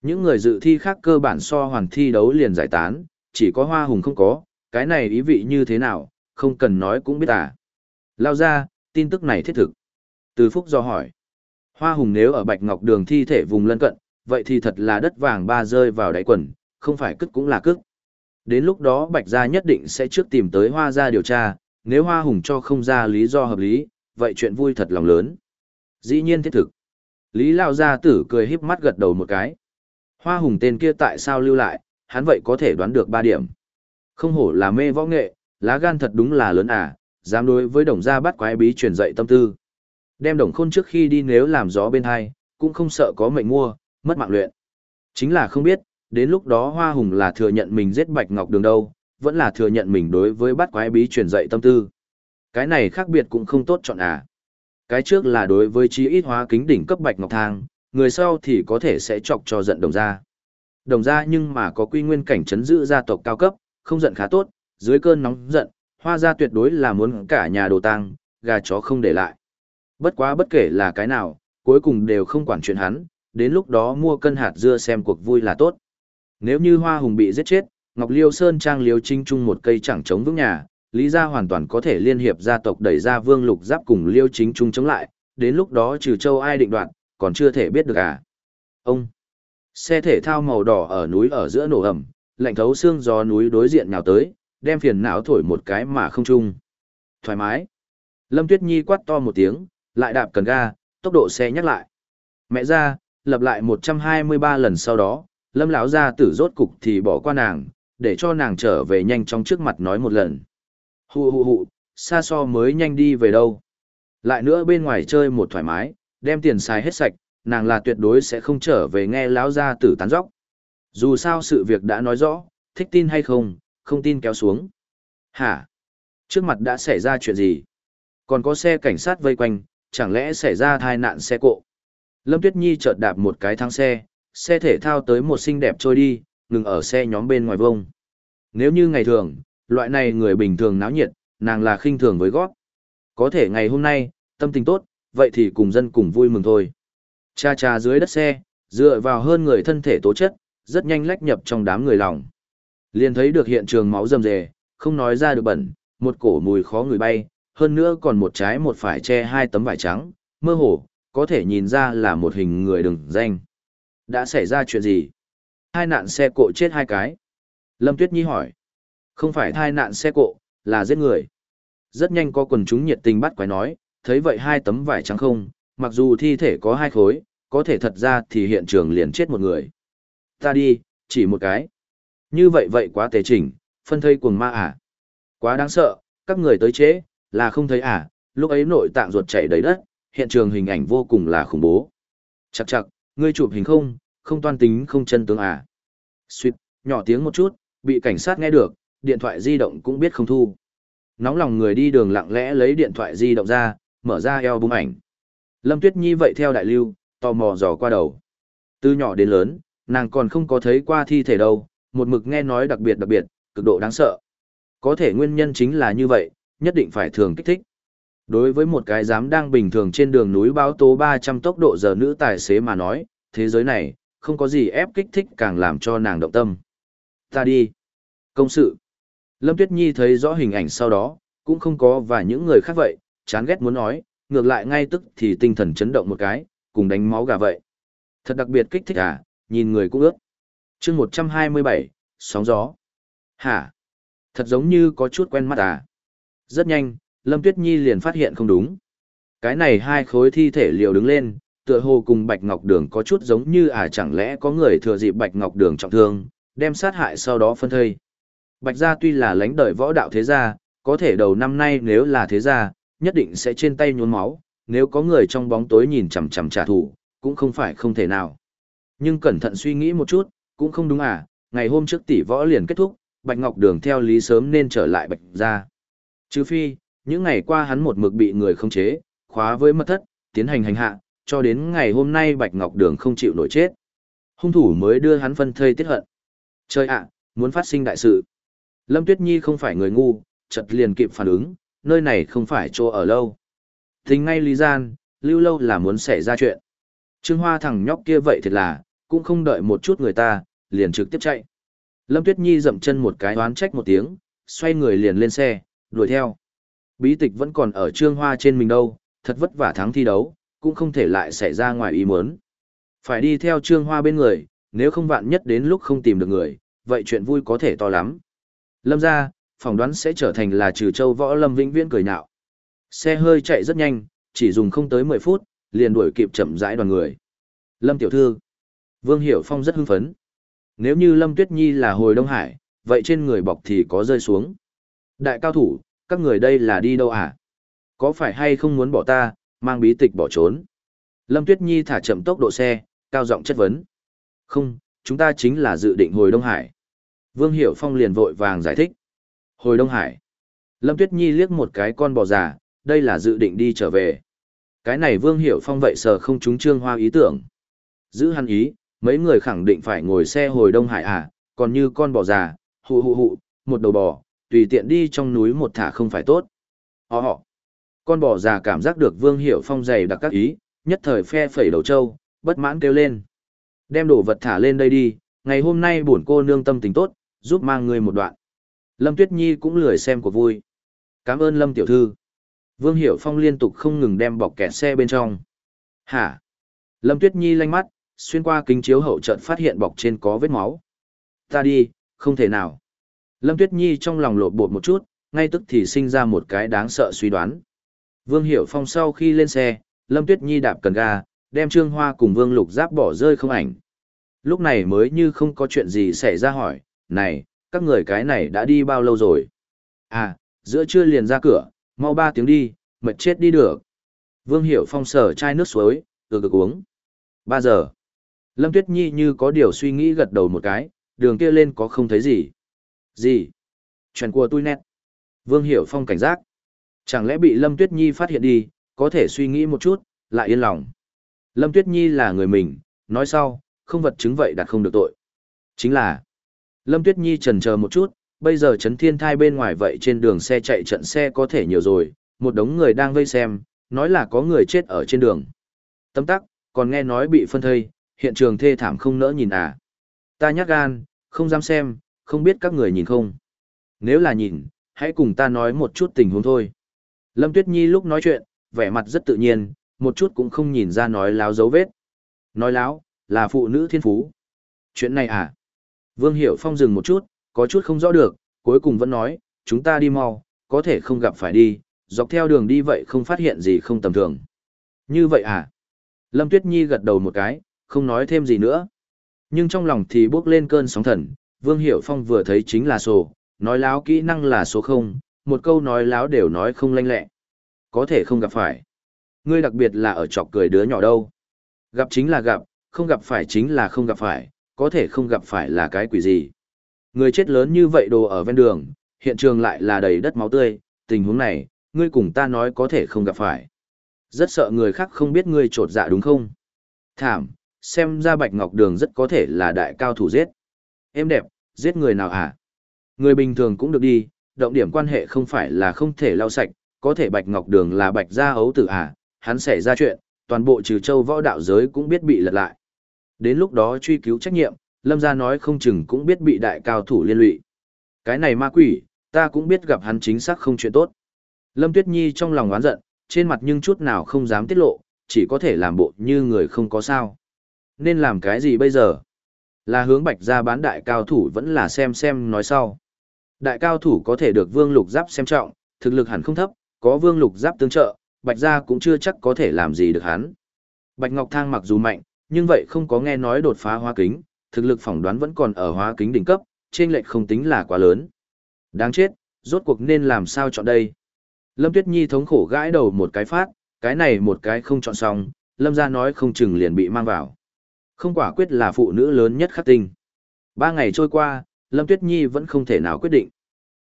Những người dự thi khác cơ bản so hoàn thi đấu liền giải tán, chỉ có Hoa Hùng không có, cái này ý vị như thế nào, không cần nói cũng biết à. Lao gia, tin tức này thiết thực. Từ Phúc do hỏi. Hoa Hùng nếu ở Bạch Ngọc Đường thi thể vùng lân cận, vậy thì thật là đất vàng ba rơi vào đáy quần, không phải cức cũng là cức. Đến lúc đó Bạch Gia nhất định sẽ trước tìm tới Hoa Gia điều tra, nếu Hoa Hùng cho không ra lý do hợp lý, vậy chuyện vui thật lòng lớn. Dĩ nhiên thiết thực. Lý Lao Gia tử cười híp mắt gật đầu một cái. Hoa Hùng tên kia tại sao lưu lại, hắn vậy có thể đoán được ba điểm. Không hổ là mê võ nghệ, lá gan thật đúng là lớn à, dám đối với đồng gia bắt quái bí truyền dạy tâm tư. Đem đồng khôn trước khi đi nếu làm gió bên hai, cũng không sợ có mệnh mua, mất mạng luyện. Chính là không biết, đến lúc đó Hoa Hùng là thừa nhận mình giết Bạch Ngọc Đường đâu, vẫn là thừa nhận mình đối với bắt quái bí truyền dạy tâm tư. Cái này khác biệt cũng không tốt chọn à. Cái trước là đối với trí ít hóa kính đỉnh cấp Bạch Ngọc Thang, người sau thì có thể sẽ chọc cho giận đồng gia. Đồng gia nhưng mà có quy nguyên cảnh chấn giữ gia tộc cao cấp, không giận khá tốt, dưới cơn nóng giận, hoa gia tuyệt đối là muốn cả nhà đồ tang, gà chó không để lại. Bất quá bất kể là cái nào, cuối cùng đều không quản chuyện hắn, đến lúc đó mua cân hạt dưa xem cuộc vui là tốt. Nếu như Hoa Hùng bị giết chết, Ngọc Liêu Sơn trang liêu trinh chung một cây chẳng chống vững nhà, Lý gia hoàn toàn có thể liên hiệp gia tộc đẩy ra Vương Lục Giáp cùng Liêu Chính Trung chống lại, đến lúc đó trừ châu ai định đoạt, còn chưa thể biết được à. Ông, xe thể thao màu đỏ ở núi ở giữa nổ ẩm, lạnh thấu xương gió núi đối diện nhào tới, đem phiền não thổi một cái mà không chung. Thoải mái. Lâm Tuyết Nhi quát to một tiếng, lại đạp cần ga, tốc độ xe nhắc lại. Mẹ ra, lập lại 123 lần sau đó, Lâm lão ra tử rốt cục thì bỏ qua nàng, để cho nàng trở về nhanh trong trước mặt nói một lần. Hù hù hù, xa so mới nhanh đi về đâu. Lại nữa bên ngoài chơi một thoải mái, đem tiền xài hết sạch, nàng là tuyệt đối sẽ không trở về nghe lão gia tử tán dóc. Dù sao sự việc đã nói rõ, thích tin hay không, không tin kéo xuống. Hả? Trước mặt đã xảy ra chuyện gì? Còn có xe cảnh sát vây quanh, chẳng lẽ xảy ra tai nạn xe cộ? Lâm Tuyết Nhi chợt đạp một cái thang xe, xe thể thao tới một xinh đẹp trôi đi, ngừng ở xe nhóm bên ngoài vông. Nếu như ngày thường, loại này người bình thường náo nhiệt, nàng là khinh thường với gót. Có thể ngày hôm nay, tâm tình tốt, vậy thì cùng dân cùng vui mừng thôi. Cha cha dưới đất xe, Dựa vào hơn người thân thể tố chất, rất nhanh lách nhập trong đám người lòng. Liền thấy được hiện trường máu rầm rề, không nói ra được bẩn, một cổ mùi khó người bay, hơn nữa còn một trái một phải che hai tấm vải trắng, mơ hồ, có thể nhìn ra là một hình người đừng danh. Đã xảy ra chuyện gì? Hai nạn xe cộ chết hai cái. Lâm Tuyết Nhi hỏi. Không phải thai nạn xe cộ, là giết người. Rất nhanh có quần chúng nhiệt tình bắt quái nói, thấy vậy hai tấm vải trắng không, mặc dù thi thể có hai khối, có thể thật ra thì hiện trường liền chết một người. Ta đi, chỉ một cái. Như vậy vậy quá tề chỉnh, phân thây cuồng ma à. Quá đáng sợ, các người tới chế, là không thấy à, lúc ấy nội tạng ruột chảy đầy đất, hiện trường hình ảnh vô cùng là khủng bố. Chắc chắc, ngươi chụp hình không, không toan tính không chân tướng à. Xuyệt, nhỏ tiếng một chút, bị cảnh sát nghe được, điện thoại di động cũng biết không thu. Nóng lòng người đi đường lặng lẽ lấy điện thoại di động ra, mở ra eo bung ảnh. Lâm Tuyết Nhi vậy theo đại lưu, tò mò dò qua đầu. Từ nhỏ đến lớn, nàng còn không có thấy qua thi thể đâu, một mực nghe nói đặc biệt đặc biệt, cực độ đáng sợ. Có thể nguyên nhân chính là như vậy, nhất định phải thường kích thích. Đối với một cái dám đang bình thường trên đường núi báo tố 300 tốc độ giờ nữ tài xế mà nói, thế giới này, không có gì ép kích thích càng làm cho nàng động tâm. Ta đi. Công sự. Lâm Tuyết Nhi thấy rõ hình ảnh sau đó, cũng không có và những người khác vậy, chán ghét muốn nói, ngược lại ngay tức thì tinh thần chấn động một cái, cùng đánh máu gà vậy. Thật đặc biệt kích thích à, nhìn người cũng ước. chương 127, sóng gió. Hả? Thật giống như có chút quen mắt à. Rất nhanh, Lâm Tuyết Nhi liền phát hiện không đúng. Cái này hai khối thi thể liều đứng lên, tựa hồ cùng Bạch Ngọc Đường có chút giống như à chẳng lẽ có người thừa dịp Bạch Ngọc Đường trọng thương, đem sát hại sau đó phân thây. Bạch gia tuy là lãnh đời võ đạo thế gia, có thể đầu năm nay nếu là thế gia, nhất định sẽ trên tay nhuốm máu, nếu có người trong bóng tối nhìn chằm chằm trả thù, cũng không phải không thể nào. Nhưng cẩn thận suy nghĩ một chút, cũng không đúng à, ngày hôm trước tỷ võ liền kết thúc, Bạch Ngọc Đường theo lý sớm nên trở lại Bạch gia. Trừ phi, những ngày qua hắn một mực bị người không chế, khóa với mật thất, tiến hành hành hạ, cho đến ngày hôm nay Bạch Ngọc Đường không chịu nổi chết. Hung thủ mới đưa hắn phân thây tiết hận. Trời ạ, muốn phát sinh đại sự. Lâm Tuyết Nhi không phải người ngu, chợt liền kịp phản ứng, nơi này không phải chỗ ở lâu. Tính ngay lý gian, lưu lâu là muốn xảy ra chuyện. Trương Hoa thằng nhóc kia vậy thật là, cũng không đợi một chút người ta, liền trực tiếp chạy. Lâm Tuyết Nhi dậm chân một cái oán trách một tiếng, xoay người liền lên xe, đuổi theo. Bí tịch vẫn còn ở Trương Hoa trên mình đâu, thật vất vả thắng thi đấu, cũng không thể lại xảy ra ngoài ý muốn. Phải đi theo Trương Hoa bên người, nếu không vạn nhất đến lúc không tìm được người, vậy chuyện vui có thể to lắm. Lâm ra, phỏng đoán sẽ trở thành là trừ châu võ lâm vĩnh viễn cười nhạo. Xe hơi chạy rất nhanh, chỉ dùng không tới 10 phút, liền đuổi kịp chậm rãi đoàn người. Lâm tiểu thư. Vương Hiểu Phong rất hưng phấn. Nếu như Lâm Tuyết Nhi là hồi Đông Hải, vậy trên người bọc thì có rơi xuống. Đại cao thủ, các người đây là đi đâu à? Có phải hay không muốn bỏ ta, mang bí tịch bỏ trốn? Lâm Tuyết Nhi thả chậm tốc độ xe, cao giọng chất vấn. Không, chúng ta chính là dự định hồi Đông Hải. Vương Hiểu Phong liền vội vàng giải thích. Hồi Đông Hải. Lâm Tuyết Nhi liếc một cái con bò già, đây là dự định đi trở về. Cái này Vương Hiểu Phong vậy sờ không trúng trương hoa ý tưởng. Giữ hắn ý, mấy người khẳng định phải ngồi xe hồi Đông Hải à, còn như con bò già, hụ hụ hụ, một đầu bò, tùy tiện đi trong núi một thả không phải tốt. Họ họ. Con bò già cảm giác được Vương Hiểu Phong dày đặc các ý, nhất thời phe phẩy đầu trâu, bất mãn kêu lên. Đem đồ vật thả lên đây đi, ngày hôm nay bổn cô nương tâm tình tốt, giúp mang người một đoạn. Lâm Tuyết Nhi cũng lười xem của vui. Cảm ơn Lâm Tiểu Thư. Vương Hiểu Phong liên tục không ngừng đem bọc kẹt xe bên trong. Hả? Lâm Tuyết Nhi lanh mắt, xuyên qua kính chiếu hậu trận phát hiện bọc trên có vết máu. Ta đi, không thể nào. Lâm Tuyết Nhi trong lòng lột bột một chút, ngay tức thì sinh ra một cái đáng sợ suy đoán. Vương Hiểu Phong sau khi lên xe, Lâm Tuyết Nhi đạp cần ga, đem Trương Hoa cùng Vương Lục Giáp bỏ rơi không ảnh. Lúc này mới như không có chuyện gì xảy ra hỏi, này, các người cái này đã đi bao lâu rồi? À, giữa trưa liền ra cửa, mau ba tiếng đi, mệt chết đi được. Vương Hiểu Phong sở chai nước suối, từ cực uống. Ba giờ. Lâm Tuyết Nhi như có điều suy nghĩ gật đầu một cái, đường kia lên có không thấy gì. Gì? Chuyện của tôi nét. Vương Hiểu Phong cảnh giác. Chẳng lẽ bị Lâm Tuyết Nhi phát hiện đi, có thể suy nghĩ một chút, lại yên lòng. Lâm Tuyết Nhi là người mình, nói sau, không vật chứng vậy đặt không được tội. Chính là, Lâm Tuyết Nhi trần chờ một chút, bây giờ chấn thiên thai bên ngoài vậy trên đường xe chạy trận xe có thể nhiều rồi, một đống người đang vây xem, nói là có người chết ở trên đường. Tâm tắc, còn nghe nói bị phân thây, Hiện trường thê thảm không nỡ nhìn à. Ta nhát gan, không dám xem, không biết các người nhìn không. Nếu là nhìn, hãy cùng ta nói một chút tình huống thôi. Lâm Tuyết Nhi lúc nói chuyện, vẻ mặt rất tự nhiên, một chút cũng không nhìn ra nói láo dấu vết. Nói láo, là phụ nữ thiên phú. Chuyện này à? Vương Hiểu Phong dừng một chút, có chút không rõ được, cuối cùng vẫn nói, chúng ta đi mau, có thể không gặp phải đi, dọc theo đường đi vậy không phát hiện gì không tầm thường. Như vậy à? Lâm Tuyết Nhi gật đầu một cái, không nói thêm gì nữa. Nhưng trong lòng thì bước lên cơn sóng thần, Vương Hiểu Phong vừa thấy chính là sổ, nói láo kỹ năng là số không, một câu nói láo đều nói không lanh lẹ. Có thể không gặp phải. Ngươi đặc biệt là ở chọc cười đứa nhỏ đâu. Gặp chính là gặp, không gặp phải chính là không gặp phải, có thể không gặp phải là cái quỷ gì. Người chết lớn như vậy đồ ở ven đường, hiện trường lại là đầy đất máu tươi, tình huống này, ngươi cùng ta nói có thể không gặp phải. Rất sợ người khác không biết ngươi trột dạ đúng không? Thảm, xem ra Bạch Ngọc Đường rất có thể là đại cao thủ giết. Em đẹp, giết người nào hả? Người bình thường cũng được đi, động điểm quan hệ không phải là không thể lau sạch, có thể Bạch Ngọc Đường là Bạch gia ấu tử à, hắn xảy ra chuyện, toàn bộ trừ châu võ đạo giới cũng biết bị lật lại. Đến lúc đó truy cứu trách nhiệm, Lâm gia nói không chừng cũng biết bị đại cao thủ liên lụy. Cái này ma quỷ, ta cũng biết gặp hắn chính xác không chuyện tốt. Lâm Tuyết Nhi trong lòng oán giận, trên mặt nhưng chút nào không dám tiết lộ, chỉ có thể làm bộ như người không có sao. Nên làm cái gì bây giờ? Là hướng bạch ra bán đại cao thủ vẫn là xem xem nói sau. Đại cao thủ có thể được vương lục giáp xem trọng, thực lực hẳn không thấp, có vương lục giáp tương trợ, bạch gia cũng chưa chắc có thể làm gì được hắn. Bạch Ngọc Thang mặc dù mạnh, nhưng vậy không có nghe nói đột phá hóa kính, thực lực phỏng đoán vẫn còn ở hóa kính đỉnh cấp, trên lệch không tính là quá lớn. Đáng chết, rốt cuộc nên làm sao chọn đây? Lâm Tuyết Nhi thống khổ gãi đầu một cái phát, cái này một cái không chọn xong, Lâm gia nói không chừng liền bị mang vào. Không quả quyết là phụ nữ lớn nhất khắc tinh. Ba ngày trôi qua, Lâm Tuyết Nhi vẫn không thể nào quyết định.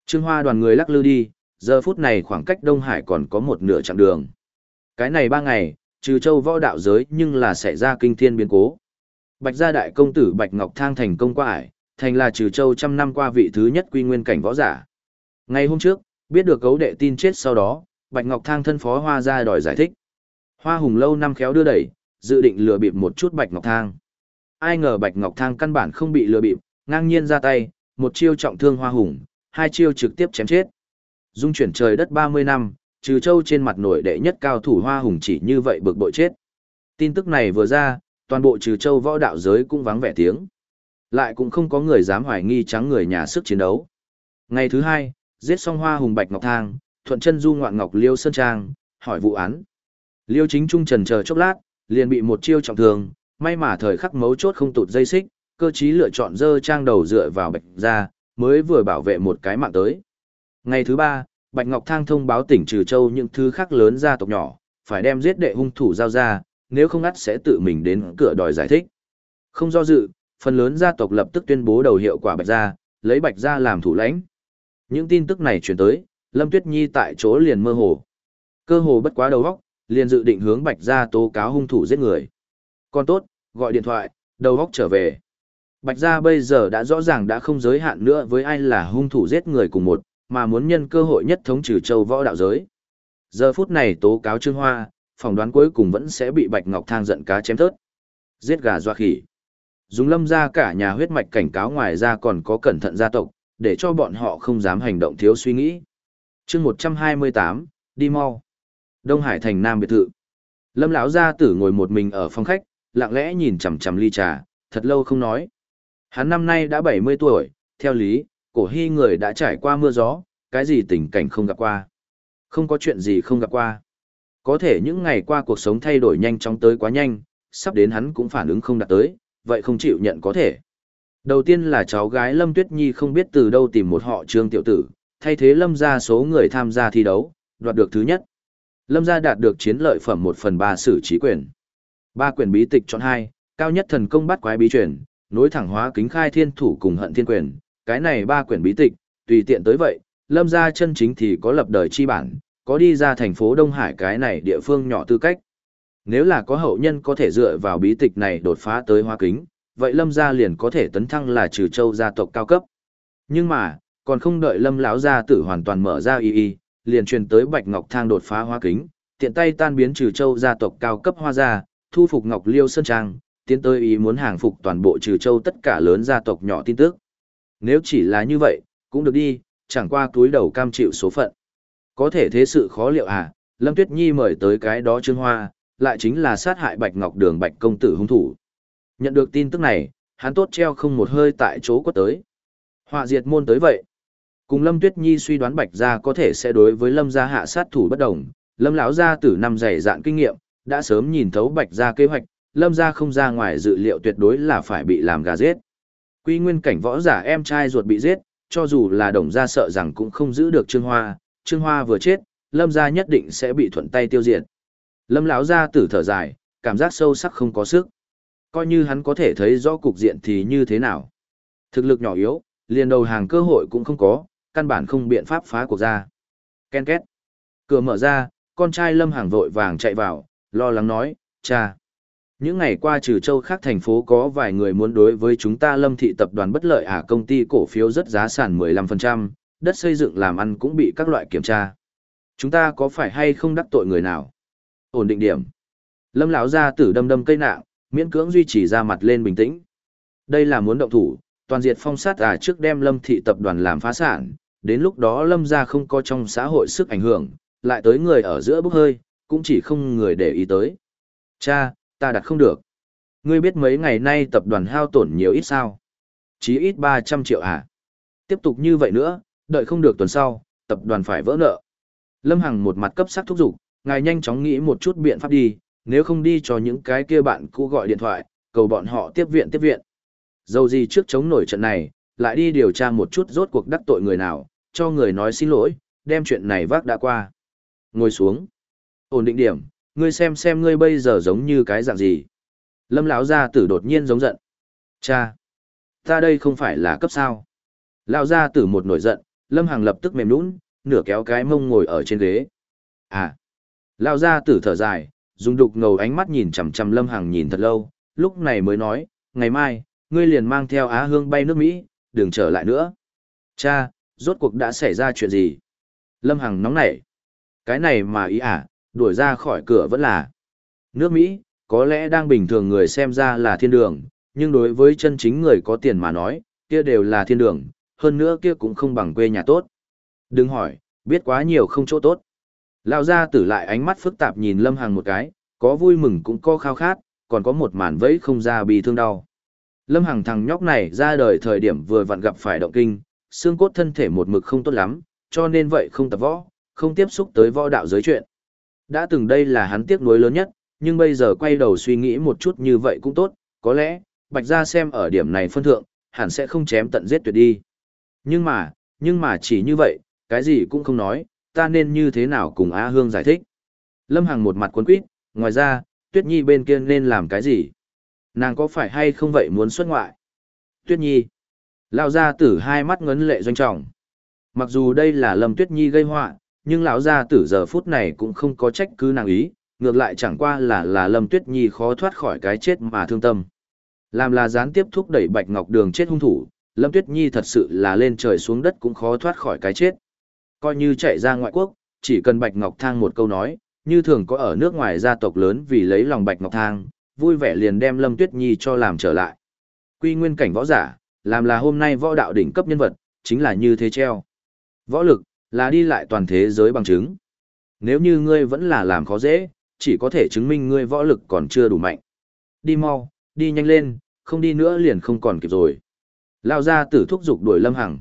Trương Hoa đoàn người lắc lư đi, giờ phút này khoảng cách Đông Hải còn có một nửa chặng đường. Cái này ba ngày, trừ châu võ đạo giới nhưng là xảy ra kinh thiên biến cố. Bạch gia đại công tử Bạch Ngọc Thang thành công qua ải, thành là trừ châu trăm năm qua vị thứ nhất quy nguyên cảnh võ giả. Ngày hôm trước, biết được cấu đệ tin chết sau đó, Bạch Ngọc Thang thân phó Hoa ra đòi giải thích. Hoa Hùng lâu năm khéo đưa đẩy, dự định lừa bịp một chút Bạch Ngọc Thang. Ai ngờ Bạch Ngọc Thang căn bản không bị lừa bịp, ngang nhiên ra tay, một chiêu trọng thương Hoa Hùng, hai chiêu trực tiếp chém chết. Dung chuyển trời đất 30 năm, trừ châu trên mặt nổi đệ nhất cao thủ Hoa Hùng chỉ như vậy bực bội chết. Tin tức này vừa ra, toàn bộ trừ châu võ đạo giới cũng vắng vẻ tiếng. Lại cũng không có người dám hoài nghi trắng người nhà sức chiến đấu. Ngày thứ hai, giết xong Hoa Hùng Bạch Ngọc Thang, thuận chân du ngoạn ngọc Liêu Sơn Trang, hỏi vụ án. Liêu chính trung trần chờ chốc lát, liền bị một chiêu trọng thương, may mà thời khắc mấu chốt không tụt dây xích, cơ trí lựa chọn dơ trang đầu dựa vào bạch ra, mới vừa bảo vệ một cái mạng tới. Ngày thứ ba, Bạch Ngọc Thang thông báo tỉnh Trừ Châu những thứ khác lớn gia tộc nhỏ, phải đem giết đệ hung thủ giao ra, nếu không ngắt sẽ tự mình đến cửa đòi giải thích. Không do dự, phần lớn gia tộc lập tức tuyên bố đầu hiệu quả Bạch gia, lấy Bạch gia làm thủ lãnh. Những tin tức này truyền tới, Lâm Tuyết Nhi tại chỗ liền mơ hồ. Cơ hồ bất quá đầu óc, liền dự định hướng Bạch gia tố cáo hung thủ giết người con tốt, gọi điện thoại, đầu góc trở về. Bạch gia bây giờ đã rõ ràng đã không giới hạn nữa với ai là hung thủ giết người cùng một, mà muốn nhân cơ hội nhất thống trừ châu võ đạo giới. Giờ phút này tố cáo Trương Hoa, phỏng đoán cuối cùng vẫn sẽ bị Bạch Ngọc Thang giận cá chém thớt. Giết gà doa khỉ. Dùng lâm ra cả nhà huyết mạch cảnh cáo ngoài ra còn có cẩn thận gia tộc, để cho bọn họ không dám hành động thiếu suy nghĩ. chương 128, đi mau. Đông Hải thành Nam biệt thự. Lâm lão gia tử ngồi một mình ở phòng khách, lặng lẽ nhìn chằm chằm ly trà, thật lâu không nói. Hắn năm nay đã 70 tuổi, theo lý, cổ hy người đã trải qua mưa gió, cái gì tình cảnh không gặp qua. Không có chuyện gì không gặp qua. Có thể những ngày qua cuộc sống thay đổi nhanh chóng tới quá nhanh, sắp đến hắn cũng phản ứng không đạt tới, vậy không chịu nhận có thể. Đầu tiên là cháu gái Lâm Tuyết Nhi không biết từ đâu tìm một họ trương tiểu tử, thay thế Lâm ra số người tham gia thi đấu, đoạt được thứ nhất. Lâm gia đạt được chiến lợi phẩm 1 phần 3 sử trí quyền. Ba quyển bí tịch chọn hai, cao nhất thần công bắt quái bí truyền, nối thẳng hóa kính khai thiên thủ cùng hận thiên quyền, cái này ba quyển bí tịch, tùy tiện tới vậy, lâm gia chân chính thì có lập đời chi bản, có đi ra thành phố Đông Hải cái này địa phương nhỏ tư cách. Nếu là có hậu nhân có thể dựa vào bí tịch này đột phá tới hóa kính, vậy lâm gia liền có thể tấn thăng là trừ châu gia tộc cao cấp. Nhưng mà, còn không đợi lâm lão gia tử hoàn toàn mở ra y y, liền truyền tới Bạch Ngọc Thang đột phá hóa kính, tiện tay tan biến trừ châu gia tộc cao cấp hoa gia, thu phục Ngọc Liêu Sơn Trang, tiến tới ý muốn hàng phục toàn bộ trừ châu tất cả lớn gia tộc nhỏ tin tức. Nếu chỉ là như vậy, cũng được đi, chẳng qua túi đầu cam chịu số phận. Có thể thế sự khó liệu à, Lâm Tuyết Nhi mời tới cái đó Trương Hoa, lại chính là sát hại Bạch Ngọc Đường Bạch công tử hung thủ. Nhận được tin tức này, hắn tốt treo không một hơi tại chỗ quất tới. Họa diệt môn tới vậy. Cùng Lâm Tuyết Nhi suy đoán Bạch gia có thể sẽ đối với Lâm gia hạ sát thủ bất đồng, Lâm lão gia tử năm dày dạn kinh nghiệm, đã sớm nhìn thấu Bạch ra kế hoạch, Lâm gia không ra ngoài dự liệu tuyệt đối là phải bị làm gà giết. Quy nguyên cảnh võ giả em trai ruột bị giết, cho dù là đồng gia sợ rằng cũng không giữ được Trương Hoa, Trương Hoa vừa chết, Lâm gia nhất định sẽ bị thuận tay tiêu diệt. Lâm lão gia tử thở dài, cảm giác sâu sắc không có sức. Coi như hắn có thể thấy rõ cục diện thì như thế nào. Thực lực nhỏ yếu, liền đầu hàng cơ hội cũng không có, căn bản không biện pháp phá cuộc ra. Ken két. Cửa mở ra, con trai Lâm Hàng vội vàng chạy vào, lo lắng nói, cha. Những ngày qua trừ châu khác thành phố có vài người muốn đối với chúng ta Lâm Thị tập đoàn bất lợi à công ty cổ phiếu rất giá sản 15%, đất xây dựng làm ăn cũng bị các loại kiểm tra. Chúng ta có phải hay không đắc tội người nào? Ổn định điểm. Lâm lão ra tử đâm đâm cây nạng, miễn cưỡng duy trì ra mặt lên bình tĩnh. Đây là muốn động thủ, toàn diệt phong sát à trước đem Lâm Thị tập đoàn làm phá sản, đến lúc đó Lâm gia không có trong xã hội sức ảnh hưởng, lại tới người ở giữa bốc hơi, cũng chỉ không người để ý tới. Cha, ta đặt không được. Ngươi biết mấy ngày nay tập đoàn hao tổn nhiều ít sao? Chí ít 300 triệu à? Tiếp tục như vậy nữa, đợi không được tuần sau, tập đoàn phải vỡ nợ. Lâm Hằng một mặt cấp sắc thúc giục, ngài nhanh chóng nghĩ một chút biện pháp đi, nếu không đi cho những cái kia bạn cũ gọi điện thoại, cầu bọn họ tiếp viện tiếp viện. Dầu gì trước chống nổi trận này, lại đi điều tra một chút rốt cuộc đắc tội người nào, cho người nói xin lỗi, đem chuyện này vác đã qua. Ngồi xuống. Ổn định điểm, ngươi xem xem ngươi bây giờ giống như cái dạng gì. Lâm lão gia tử đột nhiên giống giận. Cha, ta đây không phải là cấp sao. Lão gia tử một nổi giận, Lâm Hằng lập tức mềm lún nửa kéo cái mông ngồi ở trên ghế. À, lão gia tử thở dài, dùng đục ngầu ánh mắt nhìn chằm chằm Lâm Hằng nhìn thật lâu, lúc này mới nói, ngày mai, ngươi liền mang theo Á Hương bay nước Mỹ, đừng trở lại nữa. Cha, rốt cuộc đã xảy ra chuyện gì? Lâm Hằng nóng nảy. Cái này mà ý à, đuổi ra khỏi cửa vẫn là. Nước Mỹ, có lẽ đang bình thường người xem ra là thiên đường, nhưng đối với chân chính người có tiền mà nói, kia đều là thiên đường, hơn nữa kia cũng không bằng quê nhà tốt. Đừng hỏi, biết quá nhiều không chỗ tốt. Lão gia tử lại ánh mắt phức tạp nhìn Lâm Hằng một cái, có vui mừng cũng có khao khát, còn có một màn vẫy không ra bị thương đau. Lâm Hằng thằng nhóc này ra đời thời điểm vừa vặn gặp phải động kinh, xương cốt thân thể một mực không tốt lắm, cho nên vậy không tập võ, không tiếp xúc tới võ đạo giới chuyện. Đã từng đây là hắn tiếc nuối lớn nhất, nhưng bây giờ quay đầu suy nghĩ một chút như vậy cũng tốt, có lẽ, Bạch Gia xem ở điểm này phân thượng, hẳn sẽ không chém tận giết tuyệt đi. Nhưng mà, nhưng mà chỉ như vậy, cái gì cũng không nói, ta nên như thế nào cùng a Hương giải thích. Lâm Hằng một mặt cuốn quýt, ngoài ra, Tuyết Nhi bên kia nên làm cái gì? Nàng có phải hay không vậy muốn xuất ngoại? Tuyết Nhi. lao ra tử hai mắt ngấn lệ doanh trọng. Mặc dù đây là Lâm Tuyết Nhi gây họa, nhưng lão gia tử giờ phút này cũng không có trách cứ nàng ý, ngược lại chẳng qua là là Lâm Tuyết Nhi khó thoát khỏi cái chết mà thương tâm. Làm là gián tiếp thúc đẩy Bạch Ngọc Đường chết hung thủ, Lâm Tuyết Nhi thật sự là lên trời xuống đất cũng khó thoát khỏi cái chết. Coi như chạy ra ngoại quốc, chỉ cần Bạch Ngọc Thang một câu nói, như thường có ở nước ngoài gia tộc lớn vì lấy lòng Bạch Ngọc Thang, vui vẻ liền đem Lâm Tuyết Nhi cho làm trở lại. Quy nguyên cảnh võ giả, làm là hôm nay võ đạo đỉnh cấp nhân vật, chính là như thế treo. Võ lực, là đi lại toàn thế giới bằng chứng. Nếu như ngươi vẫn là làm khó dễ, chỉ có thể chứng minh ngươi võ lực còn chưa đủ mạnh. Đi mau, đi nhanh lên, không đi nữa liền không còn kịp rồi. Lao ra tử thúc giục đuổi Lâm Hằng.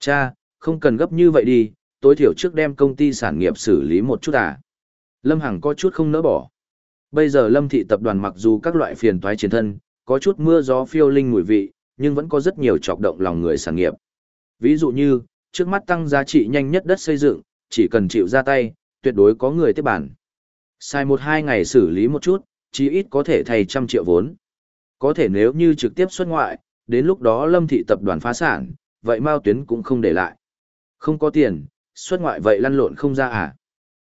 Cha, không cần gấp như vậy đi, tối thiểu trước đem công ty sản nghiệp xử lý một chút à. Lâm Hằng có chút không nỡ bỏ. Bây giờ Lâm thị tập đoàn mặc dù các loại phiền toái chiến thân, có chút mưa gió phiêu linh mùi vị, nhưng vẫn có rất nhiều chọc động lòng người sản nghiệp. Ví dụ như, trước mắt tăng giá trị nhanh nhất đất xây dựng, chỉ cần chịu ra tay, tuyệt đối có người tiếp bản. Sai một hai ngày xử lý một chút, chí ít có thể thay trăm triệu vốn. Có thể nếu như trực tiếp xuất ngoại, đến lúc đó lâm thị tập đoàn phá sản, vậy Mao Tuyến cũng không để lại. Không có tiền, xuất ngoại vậy lăn lộn không ra à.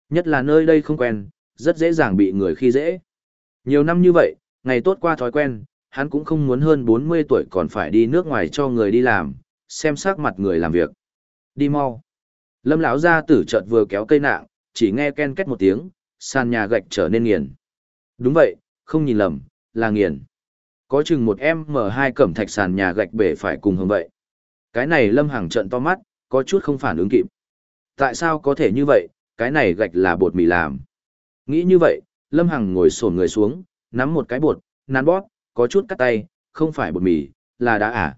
Nhất là nơi đây không quen, rất dễ dàng bị người khi dễ. Nhiều năm như vậy, ngày tốt qua thói quen, hắn cũng không muốn hơn 40 tuổi còn phải đi nước ngoài cho người đi làm, xem sắc mặt người làm việc. Đi mau. Lâm lão gia tử chợt vừa kéo cây nạng, chỉ nghe ken két một tiếng, sàn nhà gạch trở nên nghiền. Đúng vậy, không nhìn lầm, là nghiền. Có chừng một em m hai cẩm thạch sàn nhà gạch bể phải cùng hướng vậy. Cái này Lâm hàng trận to mắt, có chút không phản ứng kịp. Tại sao có thể như vậy, cái này gạch là bột mì làm. Nghĩ như vậy, Lâm Hằng ngồi sổn người xuống, nắm một cái bột, nắn bót, có chút cắt tay, không phải bột mì, là đá à.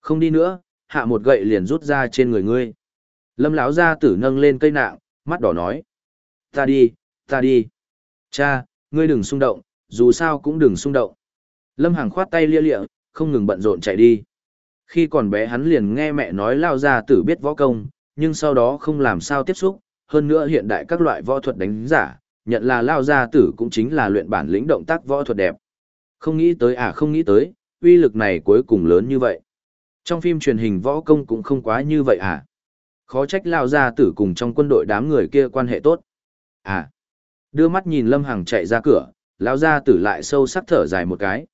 Không đi nữa, hạ một gậy liền rút ra trên người ngươi. Lâm lão gia tử nâng lên cây nạng, mắt đỏ nói. Ta đi, ta đi. Cha, ngươi đừng xung động, dù sao cũng đừng xung động. Lâm Hằng khoát tay lia lịa, không ngừng bận rộn chạy đi. Khi còn bé hắn liền nghe mẹ nói lao gia tử biết võ công, nhưng sau đó không làm sao tiếp xúc, hơn nữa hiện đại các loại võ thuật đánh giả, nhận là lao gia tử cũng chính là luyện bản lĩnh động tác võ thuật đẹp. Không nghĩ tới à không nghĩ tới, uy lực này cuối cùng lớn như vậy. Trong phim truyền hình võ công cũng không quá như vậy à. Khó trách lao gia tử cùng trong quân đội đám người kia quan hệ tốt. À. Đưa mắt nhìn Lâm Hằng chạy ra cửa, lao gia tử lại sâu sắc thở dài một cái.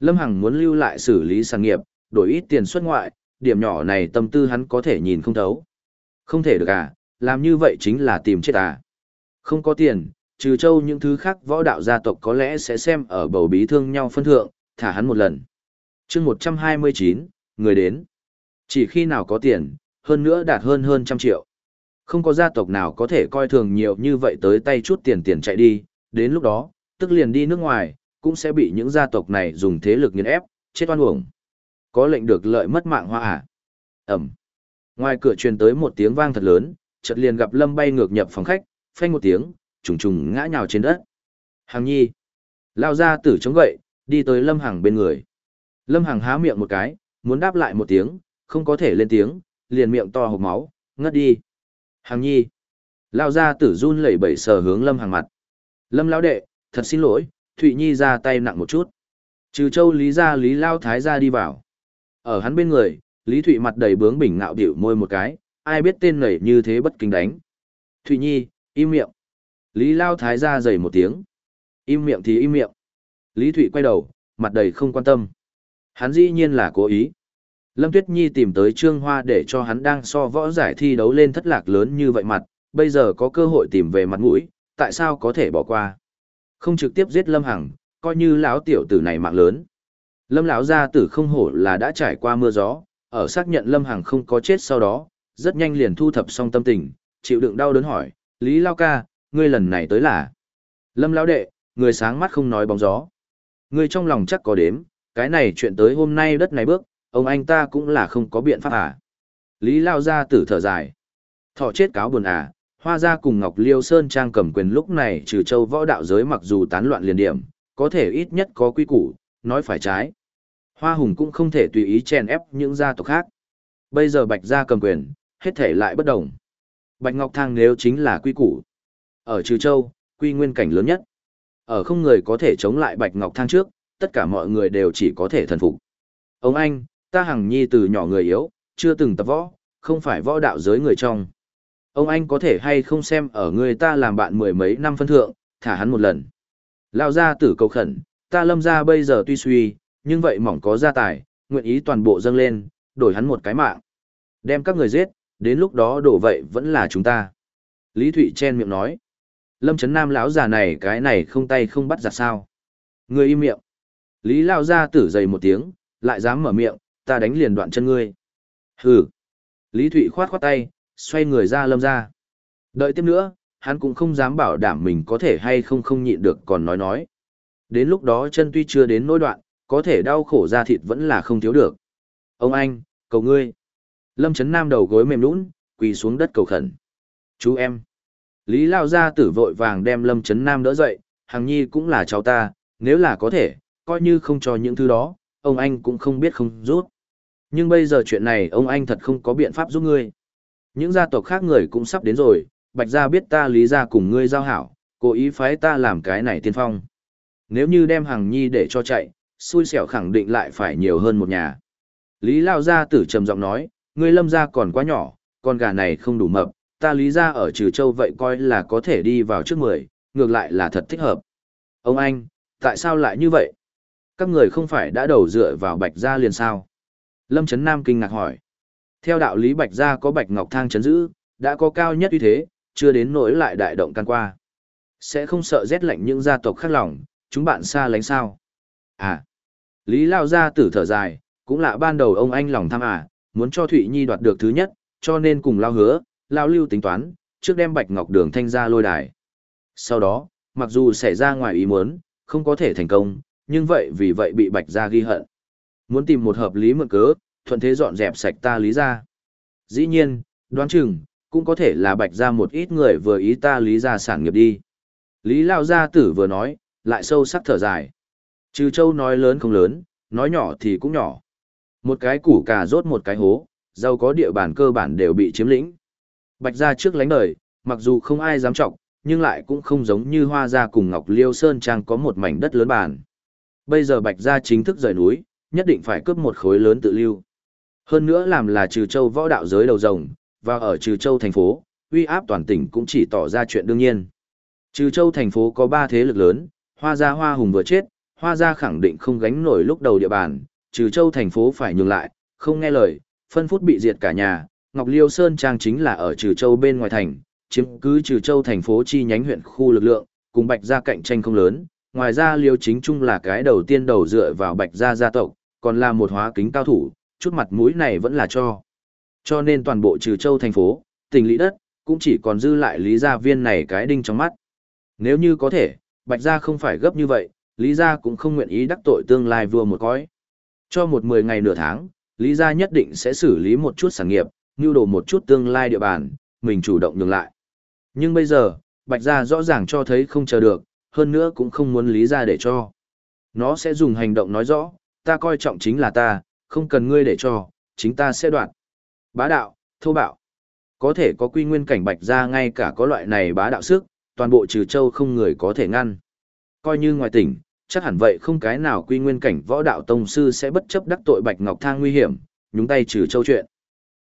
Lâm Hằng muốn lưu lại xử lý sản nghiệp, đổi ít tiền xuất ngoại, điểm nhỏ này tâm tư hắn có thể nhìn không thấu. Không thể được à, làm như vậy chính là tìm chết à. Không có tiền, trừ châu những thứ khác võ đạo gia tộc có lẽ sẽ xem ở bầu bí thương nhau phân thượng, thả hắn một lần. chương 129, người đến. Chỉ khi nào có tiền, hơn nữa đạt hơn hơn trăm triệu. Không có gia tộc nào có thể coi thường nhiều như vậy tới tay chút tiền tiền chạy đi, đến lúc đó, tức liền đi nước ngoài, cũng sẽ bị những gia tộc này dùng thế lực nghiền ép, chết oan uổng. Có lệnh được lợi mất mạng hoa à? Ẩm. Ngoài cửa truyền tới một tiếng vang thật lớn, chợt liền gặp Lâm bay ngược nhập phòng khách, phanh một tiếng, trùng trùng ngã nhào trên đất. Hàng nhi. Lao ra tử chống gậy, đi tới Lâm Hằng bên người. Lâm Hằng há miệng một cái, muốn đáp lại một tiếng, không có thể lên tiếng, liền miệng to hộp máu, ngất đi. Hàng nhi. Lao ra tử run lẩy bẩy sờ hướng Lâm Hằng mặt. Lâm lão đệ, thật xin lỗi, Thụy Nhi ra tay nặng một chút. Trừ châu Lý ra Lý Lao Thái ra đi vào. Ở hắn bên người, Lý Thụy mặt đầy bướng bỉnh ngạo điệu môi một cái, ai biết tên nảy như thế bất kính đánh. Thụy Nhi, im miệng. Lý Lao Thái ra dày một tiếng. Im miệng thì im miệng. Lý Thụy quay đầu, mặt đầy không quan tâm. Hắn dĩ nhiên là cố ý. Lâm Tuyết Nhi tìm tới Trương Hoa để cho hắn đang so võ giải thi đấu lên thất lạc lớn như vậy mặt, bây giờ có cơ hội tìm về mặt mũi, tại sao có thể bỏ qua. Không trực tiếp giết Lâm Hằng, coi như lão tiểu tử này mạng lớn. Lâm lão gia tử không hổ là đã trải qua mưa gió, ở xác nhận Lâm Hằng không có chết sau đó, rất nhanh liền thu thập xong tâm tình, chịu đựng đau đớn hỏi, Lý Lao ca, ngươi lần này tới là. Lâm lão đệ, người sáng mắt không nói bóng gió. Ngươi trong lòng chắc có đếm, cái này chuyện tới hôm nay đất này bước, ông anh ta cũng là không có biện pháp à. Lý Lao gia tử thở dài. Thọ chết cáo buồn à, Hoa gia cùng Ngọc Liêu Sơn Trang cầm quyền lúc này trừ châu võ đạo giới mặc dù tán loạn liền điểm, có thể ít nhất có quy củ, nói phải trái. Hoa Hùng cũng không thể tùy ý chèn ép những gia tộc khác. Bây giờ Bạch gia cầm quyền, hết thể lại bất đồng. Bạch Ngọc Thang nếu chính là quy củ. Ở Trừ Châu, quy nguyên cảnh lớn nhất. Ở không người có thể chống lại Bạch Ngọc Thang trước, tất cả mọi người đều chỉ có thể thần phục. Ông anh, ta hằng nhi từ nhỏ người yếu, chưa từng tập võ, không phải võ đạo giới người trong. Ông anh có thể hay không xem ở người ta làm bạn mười mấy năm phân thượng, thả hắn một lần. Lao ra tử cầu khẩn, ta lâm ra bây giờ tuy suy, nhưng vậy mỏng có gia tài, nguyện ý toàn bộ dâng lên, đổi hắn một cái mạng. Đem các người giết, đến lúc đó đổ vậy vẫn là chúng ta. Lý Thụy chen miệng nói. Lâm Trấn Nam lão già này cái này không tay không bắt giặt sao. Người im miệng. Lý Lao ra tử dày một tiếng, lại dám mở miệng, ta đánh liền đoạn chân ngươi. Hừ. Lý Thụy khoát khoát tay, xoay người ra lâm ra. Đợi tiếp nữa, hắn cũng không dám bảo đảm mình có thể hay không không nhịn được còn nói nói. Đến lúc đó chân tuy chưa đến nỗi đoạn, có thể đau khổ ra thịt vẫn là không thiếu được. Ông anh, cầu ngươi. Lâm Trấn Nam đầu gối mềm nũng, quỳ xuống đất cầu khẩn. Chú em. Lý Lao Gia tử vội vàng đem Lâm Trấn Nam đỡ dậy, Hằng Nhi cũng là cháu ta, nếu là có thể, coi như không cho những thứ đó, ông anh cũng không biết không rút. Nhưng bây giờ chuyện này ông anh thật không có biện pháp giúp ngươi. Những gia tộc khác người cũng sắp đến rồi, Bạch Gia biết ta Lý Gia cùng ngươi giao hảo, cố ý phái ta làm cái này tiên phong. Nếu như đem Hằng Nhi để cho chạy, xui xẻo khẳng định lại phải nhiều hơn một nhà. Lý Lao Gia tử trầm giọng nói, ngươi lâm gia còn quá nhỏ, con gà này không đủ mập, ta Lý Gia ở Trừ Châu vậy coi là có thể đi vào trước mười, ngược lại là thật thích hợp. Ông anh, tại sao lại như vậy? Các người không phải đã đầu dựa vào Bạch Gia liền sao? Lâm Trấn Nam kinh ngạc hỏi. Theo đạo lý Bạch Gia có Bạch Ngọc Thang chấn giữ, đã có cao nhất uy thế, chưa đến nỗi lại đại động can qua. Sẽ không sợ rét lạnh những gia tộc khác lòng, chúng bạn xa lánh sao? À, Lý Lao gia tử thở dài, cũng là ban đầu ông anh lòng tham à, muốn cho Thụy Nhi đoạt được thứ nhất, cho nên cùng Lao hứa, Lao lưu tính toán, trước đem Bạch Ngọc Đường thanh ra lôi đài. Sau đó, mặc dù xảy ra ngoài ý muốn, không có thể thành công, nhưng vậy vì vậy bị Bạch gia ghi hận. Muốn tìm một hợp lý mượn cớ, thuận thế dọn dẹp sạch ta Lý gia. Dĩ nhiên, đoán chừng, cũng có thể là Bạch gia một ít người vừa ý ta Lý gia sản nghiệp đi. Lý Lao gia tử vừa nói, lại sâu sắc thở dài. Trừ châu nói lớn không lớn, nói nhỏ thì cũng nhỏ. Một cái củ cà rốt một cái hố, giàu có địa bàn cơ bản đều bị chiếm lĩnh. Bạch gia trước lánh đời, mặc dù không ai dám trọng, nhưng lại cũng không giống như hoa gia cùng Ngọc Liêu Sơn Trang có một mảnh đất lớn bàn. Bây giờ Bạch gia chính thức rời núi, nhất định phải cướp một khối lớn tự lưu. Hơn nữa làm là trừ châu võ đạo giới đầu rồng, và ở trừ châu thành phố, uy áp toàn tỉnh cũng chỉ tỏ ra chuyện đương nhiên. Trừ châu thành phố có ba thế lực lớn, hoa gia hoa hùng vừa chết, hoa gia khẳng định không gánh nổi lúc đầu địa bàn, trừ châu thành phố phải nhường lại, không nghe lời, phân phút bị diệt cả nhà, Ngọc Liêu Sơn Trang chính là ở trừ châu bên ngoài thành, chiếm cứ trừ châu thành phố chi nhánh huyện khu lực lượng, cùng bạch gia cạnh tranh không lớn, ngoài ra liêu chính trung là cái đầu tiên đầu dựa vào bạch gia gia tộc, còn là một hóa kính cao thủ, chút mặt mũi này vẫn là cho. Cho nên toàn bộ trừ châu thành phố, tỉnh lý đất, cũng chỉ còn dư lại lý gia viên này cái đinh trong mắt. Nếu như có thể, bạch gia không phải gấp như vậy, lý gia cũng không nguyện ý đắc tội tương lai vua một cõi. Cho một mười ngày nửa tháng, lý gia nhất định sẽ xử lý một chút sản nghiệp, nưu đồ một chút tương lai địa bàn, mình chủ động nhường lại. Nhưng bây giờ, bạch gia rõ ràng cho thấy không chờ được, hơn nữa cũng không muốn lý ra để cho. Nó sẽ dùng hành động nói rõ, ta coi trọng chính là ta, không cần ngươi để cho, chính ta sẽ đoạt. Bá đạo, thô bạo. Có thể có quy nguyên cảnh bạch ra ngay cả có loại này bá đạo sức, toàn bộ trừ châu không người có thể ngăn. Coi như ngoài tỉnh, chắc hẳn vậy không cái nào quy nguyên cảnh võ đạo tông sư sẽ bất chấp đắc tội bạch ngọc thang nguy hiểm, nhúng tay trừ châu chuyện.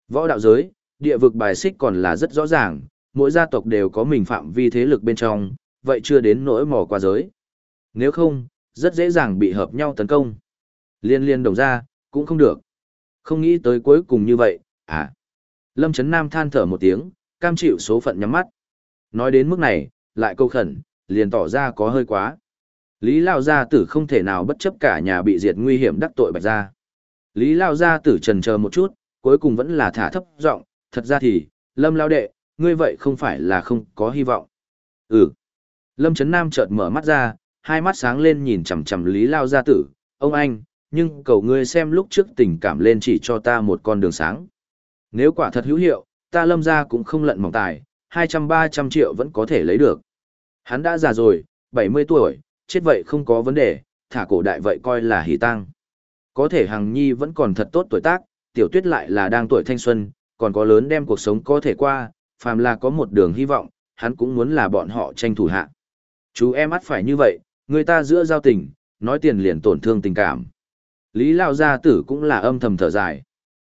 Võ đạo giới, địa vực bài xích còn là rất rõ ràng, mỗi gia tộc đều có mình phạm vi thế lực bên trong, vậy chưa đến nỗi mò qua giới. Nếu không, rất dễ dàng bị hợp nhau tấn công. Liên liên đồng ra, cũng không được. Không nghĩ tới cuối cùng như vậy, à. Lâm Trấn Nam than thở một tiếng, cam chịu số phận nhắm mắt. Nói đến mức này, lại câu khẩn, liền tỏ ra có hơi quá. Lý Lao Gia tử không thể nào bất chấp cả nhà bị diệt nguy hiểm đắc tội bạch gia. Lý Lao Gia tử trần chờ một chút, cuối cùng vẫn là thả thấp giọng thật ra thì, Lâm Lao Đệ, ngươi vậy không phải là không có hy vọng. Ừ. Lâm Trấn Nam chợt mở mắt ra, hai mắt sáng lên nhìn chằm chằm Lý Lao Gia tử, ông anh, nhưng cầu ngươi xem lúc trước tình cảm lên chỉ cho ta một con đường sáng. Nếu quả thật hữu hiệu, ta lâm ra cũng không lận mỏng tài, 200-300 triệu vẫn có thể lấy được. Hắn đã già rồi, 70 tuổi, chết vậy không có vấn đề, thả cổ đại vậy coi là hỷ tăng. Có thể Hằng Nhi vẫn còn thật tốt tuổi tác, tiểu tuyết lại là đang tuổi thanh xuân, còn có lớn đem cuộc sống có thể qua, phàm là có một đường hy vọng, hắn cũng muốn là bọn họ tranh thủ hạ. Chú em mắt phải như vậy, người ta giữa giao tình, nói tiền liền tổn thương tình cảm. Lý Lao Gia Tử cũng là âm thầm thở dài.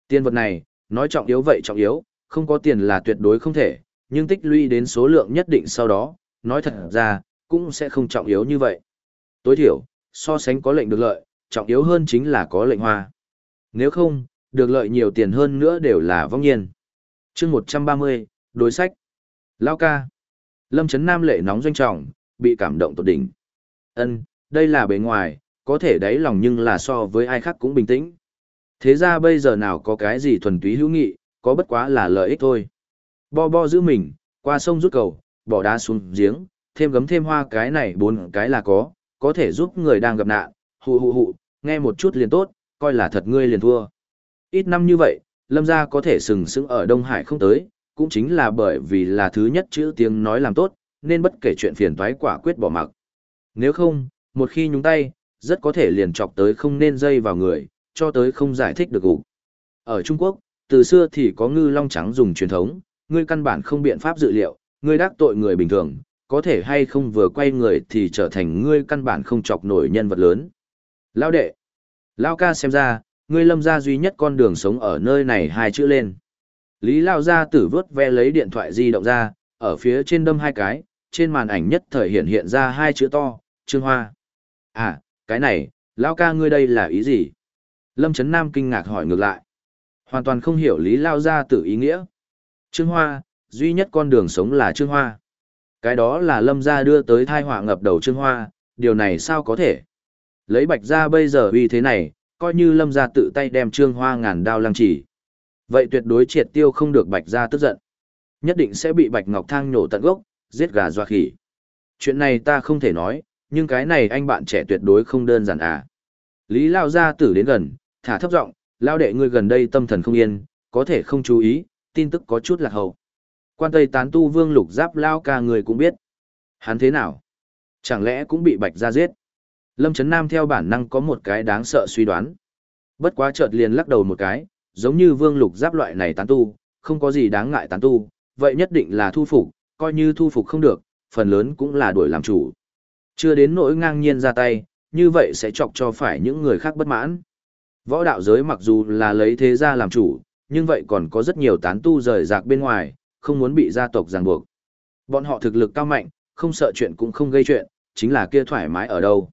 Tiền vật này, nói trọng yếu vậy trọng yếu, không có tiền là tuyệt đối không thể, nhưng tích lũy đến số lượng nhất định sau đó, nói thật ra, cũng sẽ không trọng yếu như vậy. Tối thiểu, so sánh có lệnh được lợi, trọng yếu hơn chính là có lệnh hoa. Nếu không, được lợi nhiều tiền hơn nữa đều là vong nhiên. chương 130, đối sách. Lao ca. Lâm Trấn Nam lệ nóng doanh trọng, bị cảm động tột đỉnh. ân đây là bề ngoài, có thể đáy lòng nhưng là so với ai khác cũng bình tĩnh. Thế ra bây giờ nào có cái gì thuần túy hữu nghị, có bất quá là lợi ích thôi. Bo bo giữ mình, qua sông rút cầu, bỏ đá xuống giếng, thêm gấm thêm hoa cái này bốn cái là có, có thể giúp người đang gặp nạn, hụ hụ hụ, nghe một chút liền tốt, coi là thật ngươi liền thua. Ít năm như vậy, lâm gia có thể sừng sững ở Đông Hải không tới, cũng chính là bởi vì là thứ nhất chữ tiếng nói làm tốt, nên bất kể chuyện phiền toái quả quyết bỏ mặc. Nếu không, một khi nhúng tay, rất có thể liền chọc tới không nên dây vào người, cho tới không giải thích được gục. Ở Trung Quốc, từ xưa thì có ngư long trắng dùng truyền thống, ngươi căn bản không biện pháp dự liệu, ngươi đắc tội người bình thường, có thể hay không vừa quay người thì trở thành ngươi căn bản không chọc nổi nhân vật lớn. Lao đệ, Lao ca xem ra, ngươi lâm ra duy nhất con đường sống ở nơi này hai chữ lên. Lý Lao ra tử vớt ve lấy điện thoại di động ra, ở phía trên đâm hai cái, trên màn ảnh nhất thời hiện hiện ra hai chữ to, Trương Hoa. À, cái này, Lao ca ngươi đây là ý gì? Lâm Trấn Nam kinh ngạc hỏi ngược lại. Hoàn toàn không hiểu lý Lao ra tử ý nghĩa. Trương Hoa, duy nhất con đường sống là Trương Hoa. Cái đó là Lâm gia đưa tới thai họa ngập đầu Trương Hoa, điều này sao có thể? Lấy bạch ra bây giờ uy thế này, coi như lâm gia tự tay đem trương hoa ngàn đao lăng chỉ. Vậy tuyệt đối triệt tiêu không được bạch ra tức giận. Nhất định sẽ bị bạch ngọc thang nhổ tận gốc, giết gà doa khỉ. Chuyện này ta không thể nói, nhưng cái này anh bạn trẻ tuyệt đối không đơn giản à. Lý Lao gia tử đến gần, thả thấp giọng, Lao đệ ngươi gần đây tâm thần không yên, có thể không chú ý, tin tức có chút lạc hậu. Quan Tây tán tu vương lục giáp Lao ca người cũng biết. Hắn thế nào? Chẳng lẽ cũng bị bạch ra giết? Lâm Trấn Nam theo bản năng có một cái đáng sợ suy đoán. Bất quá chợt liền lắc đầu một cái, giống như vương lục giáp loại này tán tu, không có gì đáng ngại tán tu, vậy nhất định là thu phục, coi như thu phục không được, phần lớn cũng là đuổi làm chủ. Chưa đến nỗi ngang nhiên ra tay, như vậy sẽ chọc cho phải những người khác bất mãn. Võ đạo giới mặc dù là lấy thế gia làm chủ, nhưng vậy còn có rất nhiều tán tu rời rạc bên ngoài, không muốn bị gia tộc ràng buộc. Bọn họ thực lực cao mạnh, không sợ chuyện cũng không gây chuyện, chính là kia thoải mái ở đâu.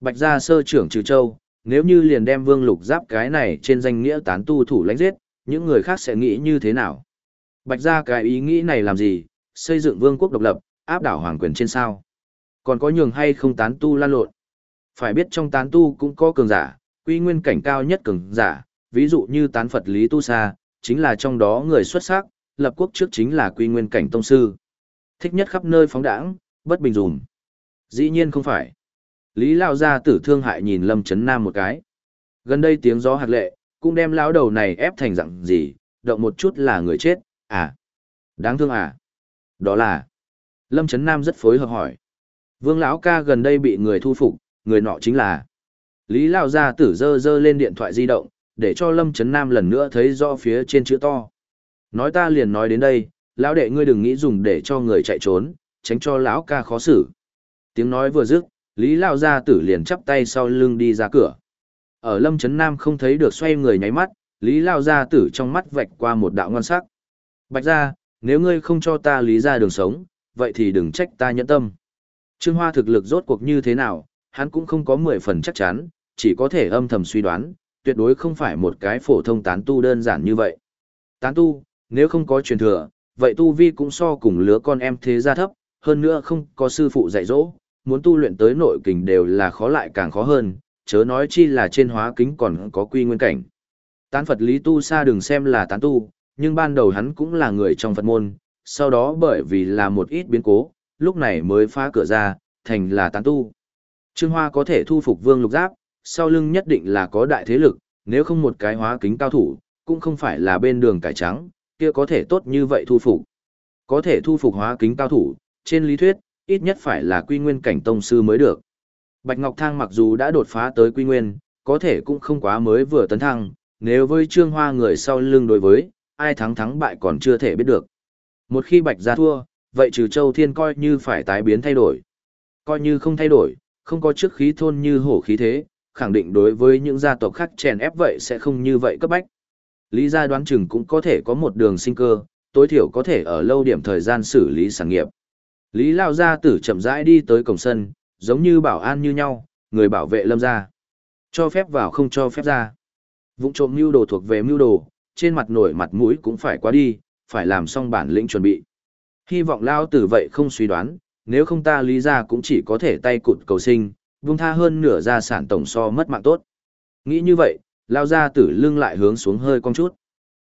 Bạch gia sơ trưởng trừ châu, nếu như liền đem vương lục giáp cái này trên danh nghĩa tán tu thủ lãnh giết, những người khác sẽ nghĩ như thế nào? Bạch gia cái ý nghĩ này làm gì? Xây dựng vương quốc độc lập, áp đảo hoàng quyền trên sao? Còn có nhường hay không tán tu lan lộn? Phải biết trong tán tu cũng có cường giả, quy nguyên cảnh cao nhất cường giả, ví dụ như tán Phật Lý Tu Sa, chính là trong đó người xuất sắc, lập quốc trước chính là quy nguyên cảnh tông sư. Thích nhất khắp nơi phóng đảng, bất bình dùm. Dĩ nhiên không phải. Lý Lao gia tử thương hại nhìn Lâm Trấn Nam một cái. Gần đây tiếng gió hạt lệ, cũng đem lão đầu này ép thành dạng gì, động một chút là người chết, à? Đáng thương à? Đó là... Lâm Trấn Nam rất phối hợp hỏi. Vương lão ca gần đây bị người thu phục, người nọ chính là... Lý Lao gia tử dơ dơ lên điện thoại di động, để cho Lâm Trấn Nam lần nữa thấy rõ phía trên chữ to. Nói ta liền nói đến đây, lão đệ ngươi đừng nghĩ dùng để cho người chạy trốn, tránh cho lão ca khó xử. Tiếng nói vừa dứt, Lý Lao gia tử liền chắp tay sau lưng đi ra cửa. Ở Lâm Trấn Nam không thấy được xoay người nháy mắt, Lý Lao gia tử trong mắt vạch qua một đạo ngon sắc. Bạch ra, nếu ngươi không cho ta lý ra đường sống, vậy thì đừng trách ta nhẫn tâm. Trương Hoa thực lực rốt cuộc như thế nào, hắn cũng không có mười phần chắc chắn, chỉ có thể âm thầm suy đoán, tuyệt đối không phải một cái phổ thông tán tu đơn giản như vậy. Tán tu, nếu không có truyền thừa, vậy tu vi cũng so cùng lứa con em thế gia thấp, hơn nữa không có sư phụ dạy dỗ, muốn tu luyện tới nội kình đều là khó lại càng khó hơn, chớ nói chi là trên hóa kính còn có quy nguyên cảnh. Tán Phật Lý Tu Sa đừng xem là tán tu, nhưng ban đầu hắn cũng là người trong Phật môn, sau đó bởi vì là một ít biến cố, lúc này mới phá cửa ra, thành là tán tu. Trương Hoa có thể thu phục Vương Lục Giáp, sau lưng nhất định là có đại thế lực, nếu không một cái hóa kính cao thủ, cũng không phải là bên đường cải trắng, kia có thể tốt như vậy thu phục. Có thể thu phục hóa kính cao thủ, trên lý thuyết, ít nhất phải là quy nguyên cảnh tông sư mới được. Bạch Ngọc Thang mặc dù đã đột phá tới quy nguyên, có thể cũng không quá mới vừa tấn thăng, nếu với Trương Hoa người sau lưng đối với, ai thắng thắng bại còn chưa thể biết được. Một khi Bạch gia thua, vậy trừ Châu Thiên coi như phải tái biến thay đổi. Coi như không thay đổi, không có trước khí thôn như hổ khí thế, khẳng định đối với những gia tộc khác chèn ép vậy sẽ không như vậy cấp bách. Lý gia đoán chừng cũng có thể có một đường sinh cơ, tối thiểu có thể ở lâu điểm thời gian xử lý sản nghiệp. Lý Lao gia tử chậm rãi đi tới cổng sân, giống như bảo an như nhau, người bảo vệ lâm gia. Cho phép vào không cho phép ra. Vũng trộm mưu đồ thuộc về mưu đồ, trên mặt nổi mặt mũi cũng phải qua đi, phải làm xong bản lĩnh chuẩn bị. Hy vọng Lao tử vậy không suy đoán, nếu không ta lý ra cũng chỉ có thể tay cụt cầu sinh, vung tha hơn nửa gia sản tổng so mất mạng tốt. Nghĩ như vậy, Lao ra tử lưng lại hướng xuống hơi con chút.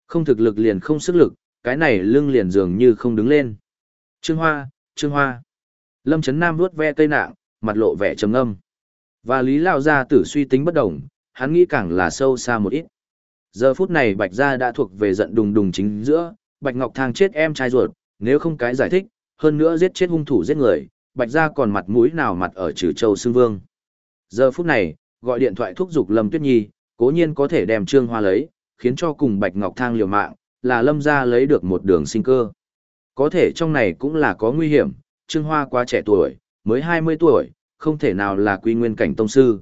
Không thực lực liền không sức lực, cái này lưng liền dường như không đứng lên. Trương Hoa, Trương Hoa. Lâm Trấn Nam vuốt ve cây nạng, mặt lộ vẻ trầm âm. Và Lý Lao gia tử suy tính bất đồng, hắn nghĩ càng là sâu xa một ít. Giờ phút này Bạch Gia đã thuộc về giận đùng đùng chính giữa, Bạch Ngọc Thang chết em trai ruột, nếu không cái giải thích, hơn nữa giết chết hung thủ giết người, Bạch Gia còn mặt mũi nào mặt ở trừ châu xương vương. Giờ phút này, gọi điện thoại thúc giục Lâm Tuyết Nhi, cố nhiên có thể đem Trương Hoa lấy, khiến cho cùng Bạch Ngọc Thang liều mạng, là Lâm Gia lấy được một đường sinh cơ. Có thể trong này cũng là có nguy hiểm, Trương Hoa quá trẻ tuổi, mới 20 tuổi, không thể nào là quy nguyên cảnh tông sư.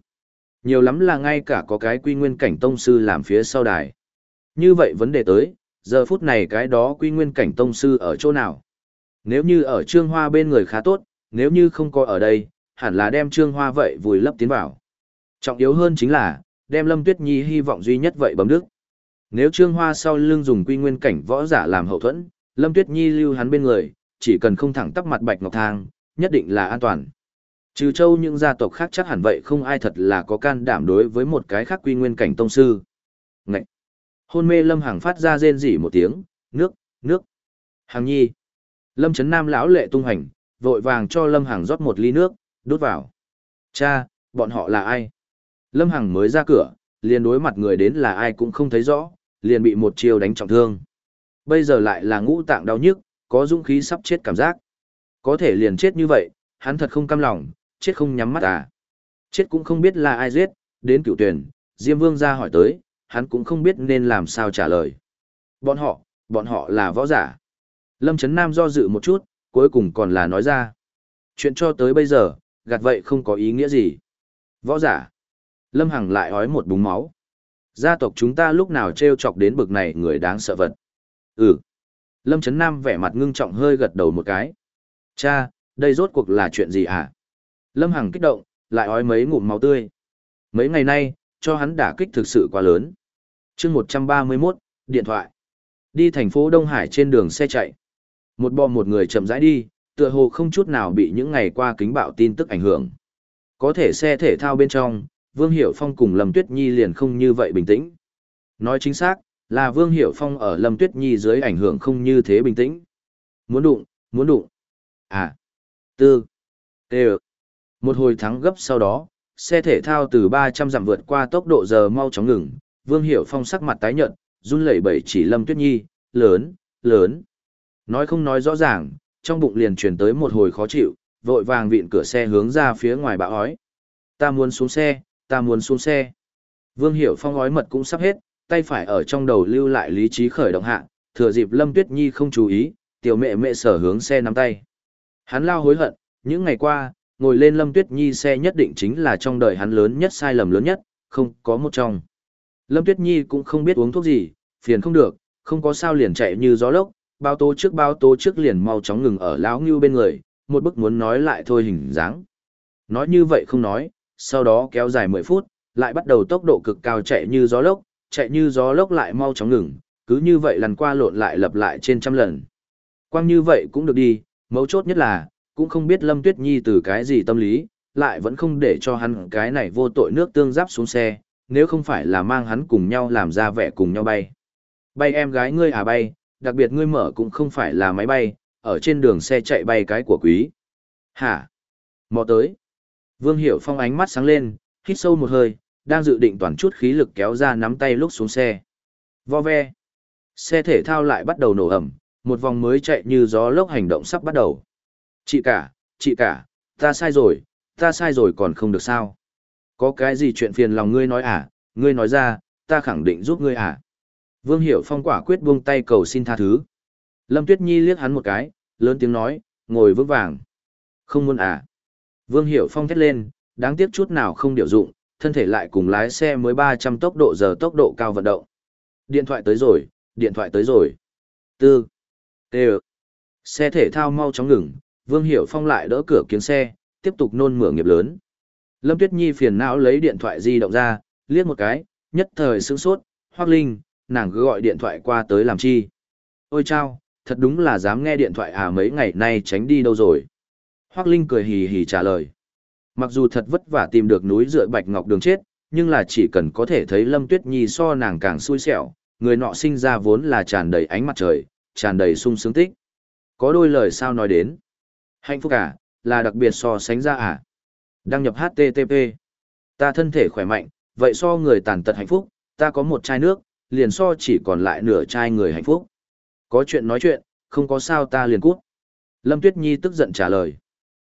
Nhiều lắm là ngay cả có cái quy nguyên cảnh tông sư làm phía sau đài. Như vậy vấn đề tới, giờ phút này cái đó quy nguyên cảnh tông sư ở chỗ nào? Nếu như ở Trương Hoa bên người khá tốt, nếu như không có ở đây, hẳn là đem Trương Hoa vậy vùi lấp tiến vào. Trọng yếu hơn chính là, đem Lâm Tuyết Nhi hy vọng duy nhất vậy bấm đức. Nếu Trương Hoa sau lưng dùng quy nguyên cảnh võ giả làm hậu thuẫn, Lâm Tuyết Nhi lưu hắn bên người, chỉ cần không thẳng tắp mặt Bạch Ngọc Thang, nhất định là an toàn. Trừ châu những gia tộc khác chắc hẳn vậy không ai thật là có can đảm đối với một cái khác quy nguyên cảnh tông sư. Ngậy! Hôn mê Lâm Hằng phát ra rên rỉ một tiếng, nước, nước. Hằng nhi! Lâm Trấn Nam lão lệ tung hành, vội vàng cho Lâm Hằng rót một ly nước, đốt vào. Cha, bọn họ là ai? Lâm Hằng mới ra cửa, liền đối mặt người đến là ai cũng không thấy rõ, liền bị một chiêu đánh trọng thương. Bây giờ lại là ngũ tạng đau nhức, có dũng khí sắp chết cảm giác. Có thể liền chết như vậy, hắn thật không cam lòng, chết không nhắm mắt à. Chết cũng không biết là ai giết, đến cựu tuyển, Diêm Vương ra hỏi tới, hắn cũng không biết nên làm sao trả lời. Bọn họ, bọn họ là võ giả. Lâm Trấn Nam do dự một chút, cuối cùng còn là nói ra. Chuyện cho tới bây giờ, gạt vậy không có ý nghĩa gì. Võ giả. Lâm Hằng lại ói một búng máu. Gia tộc chúng ta lúc nào trêu chọc đến bực này người đáng sợ vật. Ừ. Lâm Trấn Nam vẻ mặt ngưng trọng hơi gật đầu một cái. Cha, đây rốt cuộc là chuyện gì hả? Lâm Hằng kích động, lại ói mấy ngụm máu tươi. Mấy ngày nay, cho hắn đả kích thực sự quá lớn. chương 131, điện thoại. Đi thành phố Đông Hải trên đường xe chạy. Một bò một người chậm rãi đi, tựa hồ không chút nào bị những ngày qua kính bạo tin tức ảnh hưởng. Có thể xe thể thao bên trong, Vương Hiểu Phong cùng Lâm Tuyết Nhi liền không như vậy bình tĩnh. Nói chính xác, là Vương Hiểu Phong ở Lâm Tuyết Nhi dưới ảnh hưởng không như thế bình tĩnh. Muốn đụng, muốn đụng. À. Tư. Tê một hồi thắng gấp sau đó, xe thể thao từ 300 dặm vượt qua tốc độ giờ mau chóng ngừng, Vương Hiểu Phong sắc mặt tái nhợt, run lẩy bẩy chỉ Lâm Tuyết Nhi, lớn, lớn. Nói không nói rõ ràng, trong bụng liền truyền tới một hồi khó chịu, vội vàng vịn cửa xe hướng ra phía ngoài bão ói. Ta muốn xuống xe, ta muốn xuống xe. Vương Hiểu Phong ói mật cũng sắp hết, tay phải ở trong đầu lưu lại lý trí khởi động hạ, thừa dịp Lâm Tuyết Nhi không chú ý, tiểu mẹ mẹ sở hướng xe nắm tay. Hắn lao hối hận, những ngày qua, ngồi lên Lâm Tuyết Nhi xe nhất định chính là trong đời hắn lớn nhất sai lầm lớn nhất, không có một trong. Lâm Tuyết Nhi cũng không biết uống thuốc gì, phiền không được, không có sao liền chạy như gió lốc, bao tố trước bao tố trước liền mau chóng ngừng ở lão ngưu bên người, một bức muốn nói lại thôi hình dáng. Nói như vậy không nói, sau đó kéo dài 10 phút, lại bắt đầu tốc độ cực cao chạy như gió lốc, chạy như gió lốc lại mau chóng ngừng, cứ như vậy lần qua lộn lại lặp lại trên trăm lần. Quang như vậy cũng được đi, mấu chốt nhất là, cũng không biết Lâm Tuyết Nhi từ cái gì tâm lý, lại vẫn không để cho hắn cái này vô tội nước tương giáp xuống xe, nếu không phải là mang hắn cùng nhau làm ra vẻ cùng nhau bay. Bay em gái ngươi à bay, đặc biệt ngươi mở cũng không phải là máy bay, ở trên đường xe chạy bay cái của quý. Hả? Mò tới. Vương Hiểu Phong ánh mắt sáng lên, hít sâu một hơi, đang dự định toàn chút khí lực kéo ra nắm tay lúc xuống xe. Vo ve. Xe thể thao lại bắt đầu nổ ẩm, một vòng mới chạy như gió lốc hành động sắp bắt đầu. Chị cả, chị cả, ta sai rồi, ta sai rồi còn không được sao. Có cái gì chuyện phiền lòng ngươi nói à, ngươi nói ra, ta khẳng định giúp ngươi à. Vương Hiểu Phong quả quyết buông tay cầu xin tha thứ. Lâm Tuyết Nhi liếc hắn một cái, lớn tiếng nói, ngồi vững vàng. Không muốn à. Vương Hiểu Phong thét lên, đáng tiếc chút nào không điều dụng, thân thể lại cùng lái xe mới 300 tốc độ giờ tốc độ cao vận động. Điện thoại tới rồi, điện thoại tới rồi. Tư. Tê Xe thể thao mau chóng ngừng, Vương Hiểu Phong lại đỡ cửa kiếng xe, tiếp tục nôn mửa nghiệp lớn. Lâm Tuyết Nhi phiền não lấy điện thoại di động ra, liếc một cái, nhất thời sững sốt, Hoắc Linh, nàng cứ gọi điện thoại qua tới làm chi. Ôi chao, thật đúng là dám nghe điện thoại à mấy ngày nay tránh đi đâu rồi. Hoắc Linh cười hì hì trả lời. Mặc dù thật vất vả tìm được núi rửa bạch ngọc đường chết, nhưng là chỉ cần có thể thấy Lâm Tuyết Nhi so nàng càng xui xẻo, người nọ sinh ra vốn là tràn đầy ánh mặt trời, tràn đầy sung sướng tích. Có đôi lời sao nói đến. Hạnh phúc à, là đặc biệt so sánh ra à. Đăng nhập HTTP. Ta thân thể khỏe mạnh, vậy so người tàn tật hạnh phúc, ta có một chai nước, liền so chỉ còn lại nửa chai người hạnh phúc. Có chuyện nói chuyện, không có sao ta liền cút. Lâm Tuyết Nhi tức giận trả lời.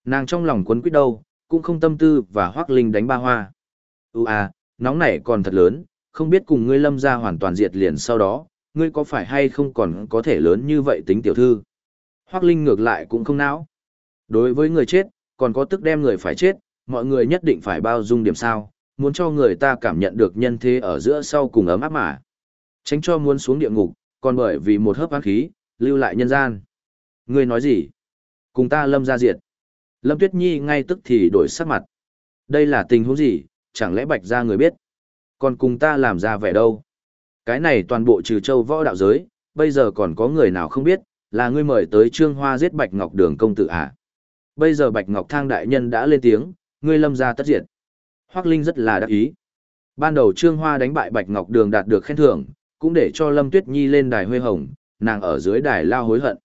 Nàng trong lòng quấn quýt đâu, cũng không tâm tư và hoác linh đánh ba hoa. Ú à, nóng nảy còn thật lớn, không biết cùng ngươi lâm ra hoàn toàn diệt liền sau đó, ngươi có phải hay không còn có thể lớn như vậy tính tiểu thư. Hoác linh ngược lại cũng không não. Đối với người chết, còn có tức đem người phải chết, mọi người nhất định phải bao dung điểm sao, muốn cho người ta cảm nhận được nhân thế ở giữa sau cùng ấm áp mà. Tránh cho muốn xuống địa ngục, còn bởi vì một hớp ác khí, lưu lại nhân gian. Ngươi nói gì? Cùng ta lâm ra diệt. Lâm Tuyết Nhi ngay tức thì đổi sắc mặt. Đây là tình huống gì, chẳng lẽ bạch ra người biết? Còn cùng ta làm ra vẻ đâu? Cái này toàn bộ trừ châu võ đạo giới, bây giờ còn có người nào không biết, là ngươi mời tới Trương Hoa giết Bạch Ngọc Đường công tử à? Bây giờ Bạch Ngọc Thang đại nhân đã lên tiếng, ngươi lâm ra tất diệt. Hoắc Linh rất là đắc ý. Ban đầu Trương Hoa đánh bại Bạch Ngọc Đường đạt được khen thưởng, cũng để cho Lâm Tuyết Nhi lên đài huê hồng, nàng ở dưới đài lao hối hận.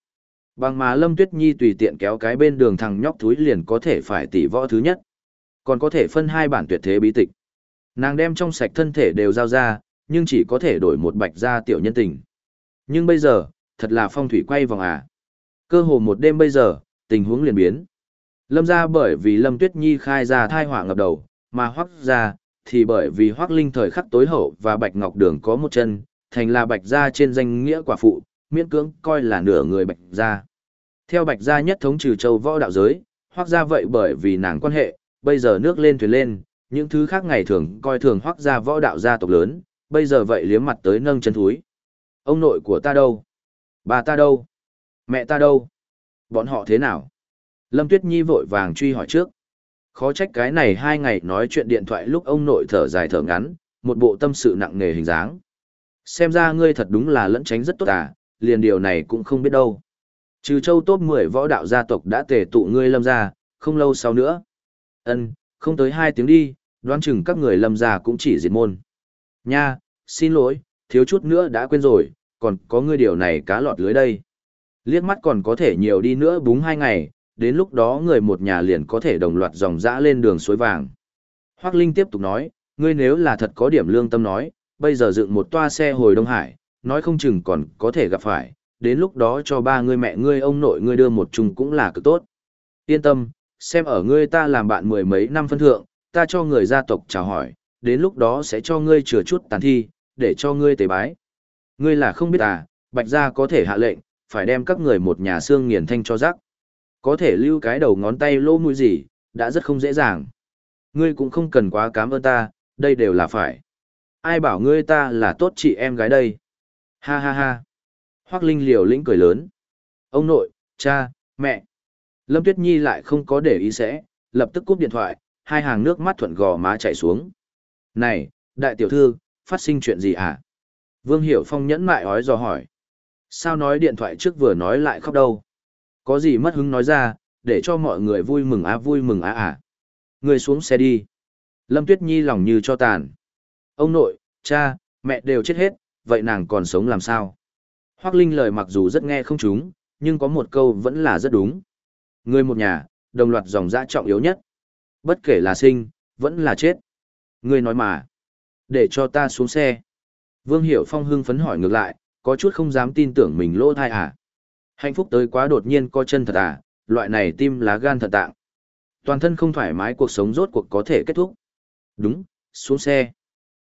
Bằng mà Lâm Tuyết Nhi tùy tiện kéo cái bên đường thằng nhóc thúi liền có thể phải tỷ võ thứ nhất. Còn có thể phân hai bản tuyệt thế bí tịch. Nàng đem trong sạch thân thể đều giao ra, nhưng chỉ có thể đổi một bạch gia tiểu nhân tình. Nhưng bây giờ, thật là phong thủy quay vòng à. Cơ hồ một đêm bây giờ, tình huống liền biến. Lâm ra bởi vì Lâm Tuyết Nhi khai ra thai họa ngập đầu, mà hoắc ra, thì bởi vì hoắc linh thời khắc tối hậu và bạch ngọc đường có một chân, thành là bạch gia trên danh nghĩa quả phụ, miễn cưỡng coi là nửa người bạch gia. Theo bạch gia nhất thống trừ châu võ đạo giới, hoắc gia vậy bởi vì nàng quan hệ, bây giờ nước lên thuyền lên, những thứ khác ngày thường coi thường hoắc gia võ đạo gia tộc lớn, bây giờ vậy liếm mặt tới nâng chân thúi. Ông nội của ta đâu? Bà ta đâu? Mẹ ta đâu? Bọn họ thế nào? Lâm Tuyết Nhi vội vàng truy hỏi trước. Khó trách cái này hai ngày nói chuyện điện thoại lúc ông nội thở dài thở ngắn, một bộ tâm sự nặng nề hình dáng. Xem ra ngươi thật đúng là lẫn tránh rất tốt à, liền điều này cũng không biết đâu. Trừ châu top 10 võ đạo gia tộc đã tề tụ ngươi lâm ra, không lâu sau nữa. Ân, không tới hai tiếng đi, đoán chừng các người lâm ra cũng chỉ diệt môn. Nha, xin lỗi, thiếu chút nữa đã quên rồi, còn có ngươi điều này cá lọt lưới đây. Liếc mắt còn có thể nhiều đi nữa búng hai ngày, đến lúc đó người một nhà liền có thể đồng loạt dòng dã lên đường suối vàng. Hoác Linh tiếp tục nói, ngươi nếu là thật có điểm lương tâm nói, bây giờ dựng một toa xe hồi Đông Hải, nói không chừng còn có thể gặp phải, đến lúc đó cho ba ngươi mẹ ngươi ông nội ngươi đưa một chung cũng là cực tốt. Yên tâm, xem ở ngươi ta làm bạn mười mấy năm phân thượng, ta cho người gia tộc chào hỏi, đến lúc đó sẽ cho ngươi chừa chút tàn thi, để cho ngươi tế bái. Ngươi là không biết à, bạch gia có thể hạ lệnh, phải đem các người một nhà xương nghiền thanh cho rắc. Có thể lưu cái đầu ngón tay lỗ mũi gì, đã rất không dễ dàng. Ngươi cũng không cần quá cảm ơn ta, đây đều là phải. Ai bảo ngươi ta là tốt chị em gái đây? Ha ha ha. Hoác Linh liều lĩnh cười lớn. Ông nội, cha, mẹ. Lâm Tuyết Nhi lại không có để ý sẽ, lập tức cúp điện thoại, hai hàng nước mắt thuận gò má chảy xuống. Này, đại tiểu thư, phát sinh chuyện gì hả? Vương Hiểu Phong nhẫn mại ói dò hỏi. Sao nói điện thoại trước vừa nói lại khóc đâu? Có gì mất hứng nói ra, để cho mọi người vui mừng á vui mừng á à. Người xuống xe đi. Lâm Tuyết Nhi lòng như cho tàn. Ông nội, cha, mẹ đều chết hết, vậy nàng còn sống làm sao? Hoác Linh lời mặc dù rất nghe không chúng, nhưng có một câu vẫn là rất đúng. Người một nhà, đồng loạt dòng dã trọng yếu nhất. Bất kể là sinh, vẫn là chết. Người nói mà. Để cho ta xuống xe. Vương Hiểu Phong hưng phấn hỏi ngược lại, có chút không dám tin tưởng mình lỗ thai à. Hạnh phúc tới quá đột nhiên co chân thật à, loại này tim lá gan thật tạng. Toàn thân không thoải mái cuộc sống rốt cuộc có thể kết thúc. Đúng, xuống xe.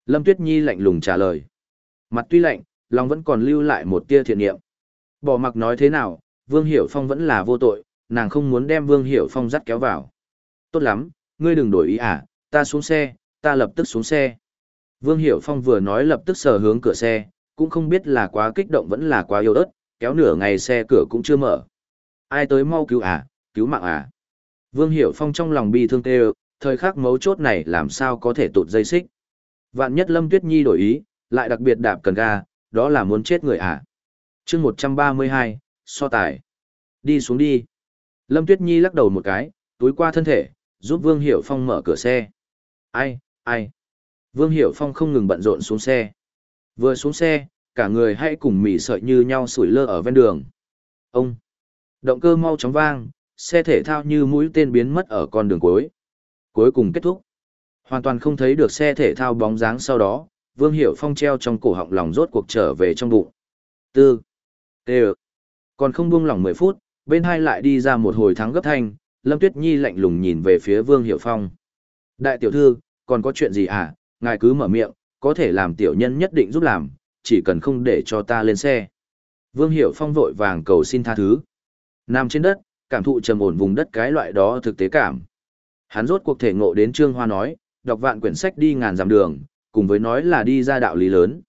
Lâm Tuyết Nhi lạnh lùng trả lời. Mặt tuy lạnh, lòng vẫn còn lưu lại một tia thiện niệm. Bỏ mặc nói thế nào, Vương Hiểu Phong vẫn là vô tội, nàng không muốn đem Vương Hiểu Phong dắt kéo vào. Tốt lắm, ngươi đừng đổi ý à, ta xuống xe, ta lập tức xuống xe. Vương Hiểu Phong vừa nói lập tức sờ hướng cửa xe, cũng không biết là quá kích động vẫn là quá yêu ớt, kéo nửa ngày xe cửa cũng chưa mở. Ai tới mau cứu à, cứu mạng à. Vương Hiểu Phong trong lòng bi thương tê thời khắc mấu chốt này làm sao có thể tụt dây xích. Vạn nhất Lâm Tuyết Nhi đổi ý, lại đặc biệt đạp cần ga, đó là muốn chết người à. chương 132, so tài. Đi xuống đi. Lâm Tuyết Nhi lắc đầu một cái, túi qua thân thể, giúp Vương Hiểu Phong mở cửa xe. Ai, ai. Vương Hiểu Phong không ngừng bận rộn xuống xe. Vừa xuống xe, cả người hãy cùng mỉ sợi như nhau sủi lơ ở ven đường. Ông! Động cơ mau chóng vang, xe thể thao như mũi tên biến mất ở con đường cuối. Cuối cùng kết thúc. Hoàn toàn không thấy được xe thể thao bóng dáng sau đó, Vương Hiểu Phong treo trong cổ họng lòng rốt cuộc trở về trong bụng. Tư! Tê Còn không buông lỏng 10 phút, bên hai lại đi ra một hồi thắng gấp thanh, Lâm Tuyết Nhi lạnh lùng nhìn về phía Vương Hiểu Phong. Đại tiểu thư, còn có chuyện gì à, ngài cứ mở miệng, có thể làm tiểu nhân nhất định giúp làm, chỉ cần không để cho ta lên xe. Vương Hiểu Phong vội vàng cầu xin tha thứ. Nằm trên đất, cảm thụ trầm ổn vùng đất cái loại đó thực tế cảm. Hắn rốt cuộc thể ngộ đến Trương Hoa nói, đọc vạn quyển sách đi ngàn dặm đường, cùng với nói là đi ra đạo lý lớn.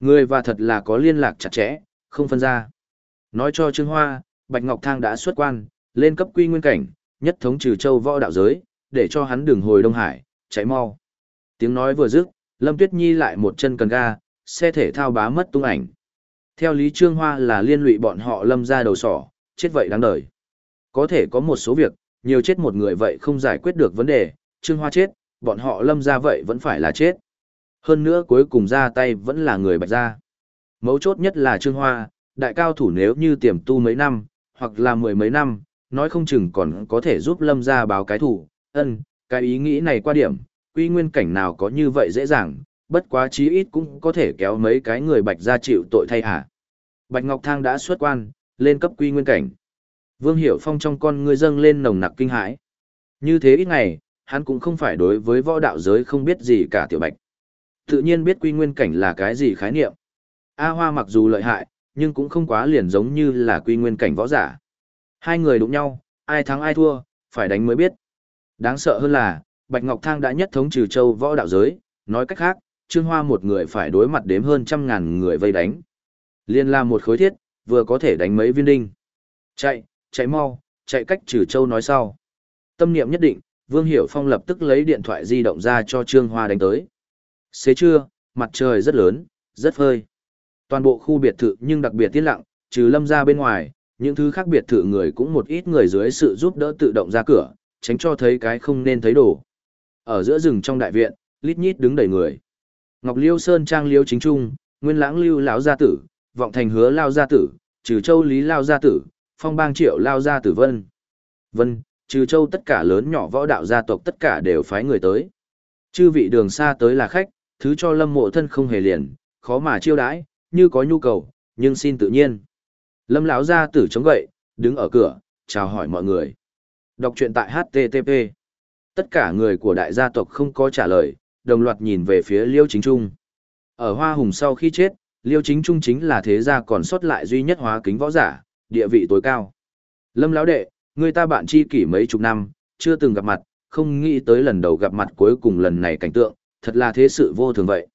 Người và thật là có liên lạc chặt chẽ, không phân ra. Nói cho Trương Hoa, Bạch Ngọc Thang đã xuất quan, lên cấp quy nguyên cảnh, nhất thống trừ châu võ đạo giới, để cho hắn đường hồi Đông Hải, chạy mau. Tiếng nói vừa dứt, Lâm Tuyết Nhi lại một chân cần ga, xe thể thao bá mất tung ảnh. Theo Lý Trương Hoa là liên lụy bọn họ lâm ra đầu sỏ, chết vậy đáng đời. Có thể có một số việc, nhiều chết một người vậy không giải quyết được vấn đề, Trương Hoa chết, bọn họ lâm ra vậy vẫn phải là chết. Hơn nữa cuối cùng ra tay vẫn là người bạch gia. Mấu chốt nhất là Trương Hoa, đại cao thủ nếu như tiềm tu mấy năm, hoặc là mười mấy năm, nói không chừng còn có thể giúp lâm ra báo cái thủ, ân, cái ý nghĩ này qua điểm, quy nguyên cảnh nào có như vậy dễ dàng, bất quá chí ít cũng có thể kéo mấy cái người bạch ra chịu tội thay hả. Bạch Ngọc Thang đã xuất quan, lên cấp quy nguyên cảnh. Vương Hiểu Phong trong con ngươi dâng lên nồng nặc kinh hãi. Như thế ít ngày, hắn cũng không phải đối với võ đạo giới không biết gì cả tiểu bạch. Tự nhiên biết quy nguyên cảnh là cái gì khái niệm. A Hoa mặc dù lợi hại, nhưng cũng không quá liền giống như là quy nguyên cảnh võ giả. Hai người đụng nhau, ai thắng ai thua, phải đánh mới biết. Đáng sợ hơn là, Bạch Ngọc Thang đã nhất thống trừ châu võ đạo giới, nói cách khác, Trương Hoa một người phải đối mặt đếm hơn trăm ngàn người vây đánh. Liên la một khối thiết, vừa có thể đánh mấy viên đinh. Chạy, chạy mau, chạy cách trừ châu nói sau. Tâm niệm nhất định, Vương Hiểu Phong lập tức lấy điện thoại di động ra cho Trương Hoa đánh tới. Xế trưa, mặt trời rất lớn, rất phơi. Toàn bộ khu biệt thự nhưng đặc biệt tiết lặng, trừ lâm ra bên ngoài, những thứ khác biệt thự người cũng một ít người dưới sự giúp đỡ tự động ra cửa, tránh cho thấy cái không nên thấy đồ. Ở giữa rừng trong đại viện, lít nhít đứng đầy người. Ngọc Liêu Sơn trang Liêu chính trung, Nguyên Lãng Lưu lão gia tử, Vọng Thành Hứa lao gia tử, Trừ Châu Lý lao gia tử, Phong Bang Triệu lao gia tử Vân. Vân, Trừ Châu tất cả lớn nhỏ võ đạo gia tộc tất cả đều phái người tới. Chư vị đường xa tới là khách, thứ cho Lâm Mộ thân không hề liền, khó mà chiêu đãi, như có nhu cầu, nhưng xin tự nhiên. Lâm lão gia tử chống gậy, đứng ở cửa, chào hỏi mọi người. Đọc truyện tại HTTP. Tất cả người của đại gia tộc không có trả lời, đồng loạt nhìn về phía Liêu Chính Trung. Ở Hoa Hùng sau khi chết, Liêu Chính Trung chính là thế gia còn sót lại duy nhất hóa kính võ giả, địa vị tối cao. Lâm lão đệ, người ta bạn chi kỷ mấy chục năm, chưa từng gặp mặt, không nghĩ tới lần đầu gặp mặt cuối cùng lần này cảnh tượng, thật là thế sự vô thường vậy.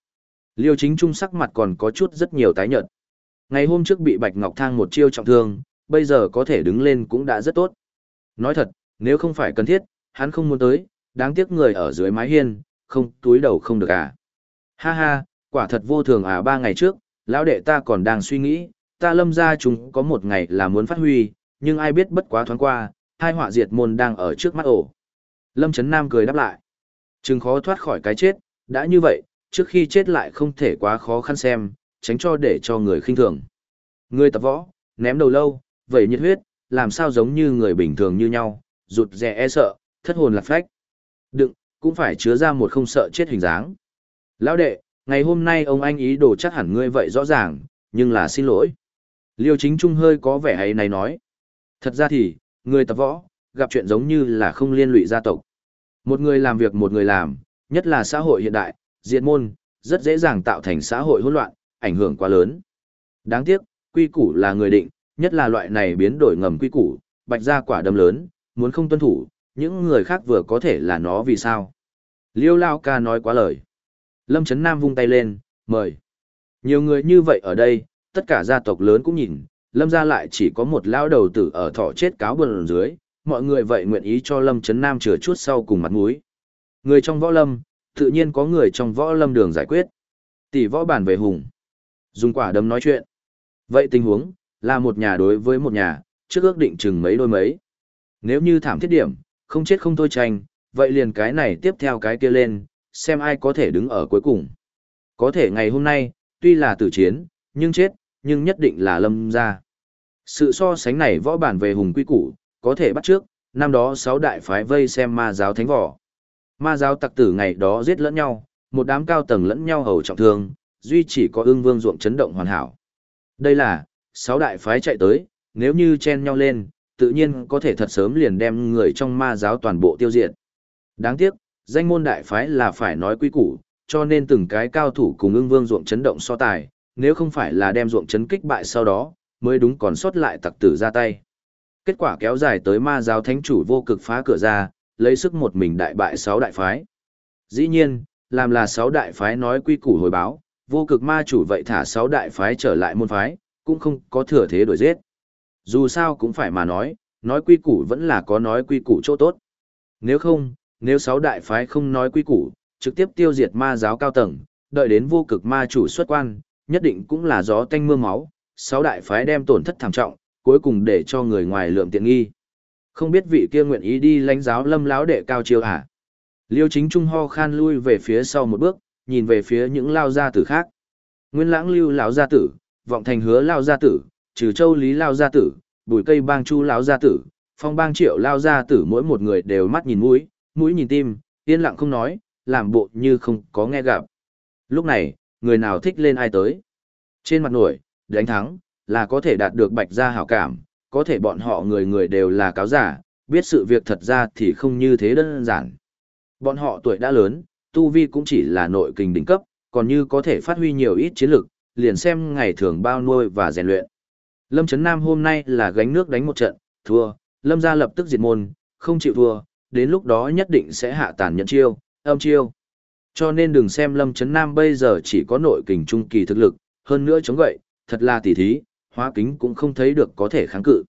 Liêu Chính Trung sắc mặt còn có chút rất nhiều tái nhợt. Ngày hôm trước bị Bạch Ngọc Thang một chiêu trọng thương, bây giờ có thể đứng lên cũng đã rất tốt. Nói thật, nếu không phải cần thiết, hắn không muốn tới, đáng tiếc người ở dưới mái hiên, không túi đầu không được à. Ha ha, quả thật vô thường à ba ngày trước, lão đệ ta còn đang suy nghĩ, ta lâm ra chúng có một ngày là muốn phát huy, nhưng ai biết bất quá thoáng qua, hai họa diệt môn đang ở trước mắt ổ. Lâm Trấn Nam cười đáp lại. Chừng khó thoát khỏi cái chết, đã như vậy, trước khi chết lại không thể quá khó khăn xem, tránh cho để cho người khinh thường. Người tập võ, ném đầu lâu, vậy nhiệt huyết, làm sao giống như người bình thường như nhau, rụt rè e sợ, thất hồn lạc phách. Đừng, cũng phải chứa ra một không sợ chết hình dáng. Lão đệ, ngày hôm nay ông anh ý đồ chắc hẳn ngươi vậy rõ ràng, nhưng là xin lỗi. Liêu chính trung hơi có vẻ hay này nói. Thật ra thì, người tập võ, gặp chuyện giống như là không liên lụy gia tộc. Một người làm việc một người làm, nhất là xã hội hiện đại, diệt môn, rất dễ dàng tạo thành xã hội hỗn loạn, ảnh hưởng quá lớn. Đáng tiếc, quy củ là người định, nhất là loại này biến đổi ngầm quy củ, bạch ra quả đâm lớn, muốn không tuân thủ, những người khác vừa có thể là nó vì sao. Liêu Lao ca nói quá lời. Lâm Trấn Nam vung tay lên, mời. Nhiều người như vậy ở đây, tất cả gia tộc lớn cũng nhìn, Lâm ra lại chỉ có một lao đầu tử ở thọ chết cáo bần dưới, mọi người vậy nguyện ý cho Lâm Trấn Nam chừa chút sau cùng mặt mũi. Người trong võ lâm, tự nhiên có người trong võ lâm đường giải quyết. Tỷ võ bản về hùng. Dùng quả đấm nói chuyện. Vậy tình huống, là một nhà đối với một nhà, trước ước định chừng mấy đôi mấy. Nếu như thảm thiết điểm, không chết không thôi tranh, vậy liền cái này tiếp theo cái kia lên, xem ai có thể đứng ở cuối cùng. Có thể ngày hôm nay, tuy là tử chiến, nhưng chết, nhưng nhất định là lâm ra. Sự so sánh này võ bản về hùng quy củ, có thể bắt trước, năm đó sáu đại phái vây xem ma giáo thánh võ. Ma giáo tặc tử ngày đó giết lẫn nhau, một đám cao tầng lẫn nhau hầu trọng thương, duy chỉ có ương vương ruộng chấn động hoàn hảo. Đây là, sáu đại phái chạy tới, nếu như chen nhau lên, tự nhiên có thể thật sớm liền đem người trong ma giáo toàn bộ tiêu diệt. Đáng tiếc, danh môn đại phái là phải nói quý củ, cho nên từng cái cao thủ cùng ưng vương ruộng chấn động so tài, nếu không phải là đem ruộng chấn kích bại sau đó, mới đúng còn sót lại tặc tử ra tay. Kết quả kéo dài tới ma giáo thánh chủ vô cực phá cửa ra, lấy sức một mình đại bại sáu đại phái. Dĩ nhiên, làm là sáu đại phái nói quy củ hồi báo, vô cực ma chủ vậy thả sáu đại phái trở lại môn phái, cũng không có thừa thế đổi giết. Dù sao cũng phải mà nói, nói quy củ vẫn là có nói quy củ chỗ tốt. Nếu không, nếu sáu đại phái không nói quy củ, trực tiếp tiêu diệt ma giáo cao tầng, đợi đến vô cực ma chủ xuất quan, nhất định cũng là gió tanh mưa máu, sáu đại phái đem tổn thất thảm trọng, cuối cùng để cho người ngoài lượng tiện nghi. Không biết vị kia nguyện ý đi lãnh giáo lâm láo đệ cao chiêu hả? Liêu chính trung ho khan lui về phía sau một bước, nhìn về phía những lao gia tử khác. Nguyên lãng lưu lão gia tử, vọng thành hứa lao gia tử, trừ châu lý lao gia tử, bùi cây bang chu lão gia tử, phong bang triệu lao gia tử mỗi một người đều mắt nhìn mũi, mũi nhìn tim, yên lặng không nói, làm bộ như không có nghe gặp. Lúc này, người nào thích lên ai tới. Trên mặt nổi, đánh thắng, là có thể đạt được bạch gia hảo cảm, có thể bọn họ người người đều là cáo giả, biết sự việc thật ra thì không như thế đơn giản. Bọn họ tuổi đã lớn, tu vi cũng chỉ là nội kình đỉnh cấp, còn như có thể phát huy nhiều ít chiến lực, liền xem ngày thường bao nuôi và rèn luyện. Lâm Trấn Nam hôm nay là gánh nước đánh một trận, thua, Lâm gia lập tức diệt môn, không chịu thua, đến lúc đó nhất định sẽ hạ tàn nhận chiêu, âm chiêu. Cho nên đừng xem Lâm Trấn Nam bây giờ chỉ có nội kình trung kỳ thực lực, hơn nữa chống gậy, thật là tỉ thí, hóa kính cũng không thấy được có thể kháng cự.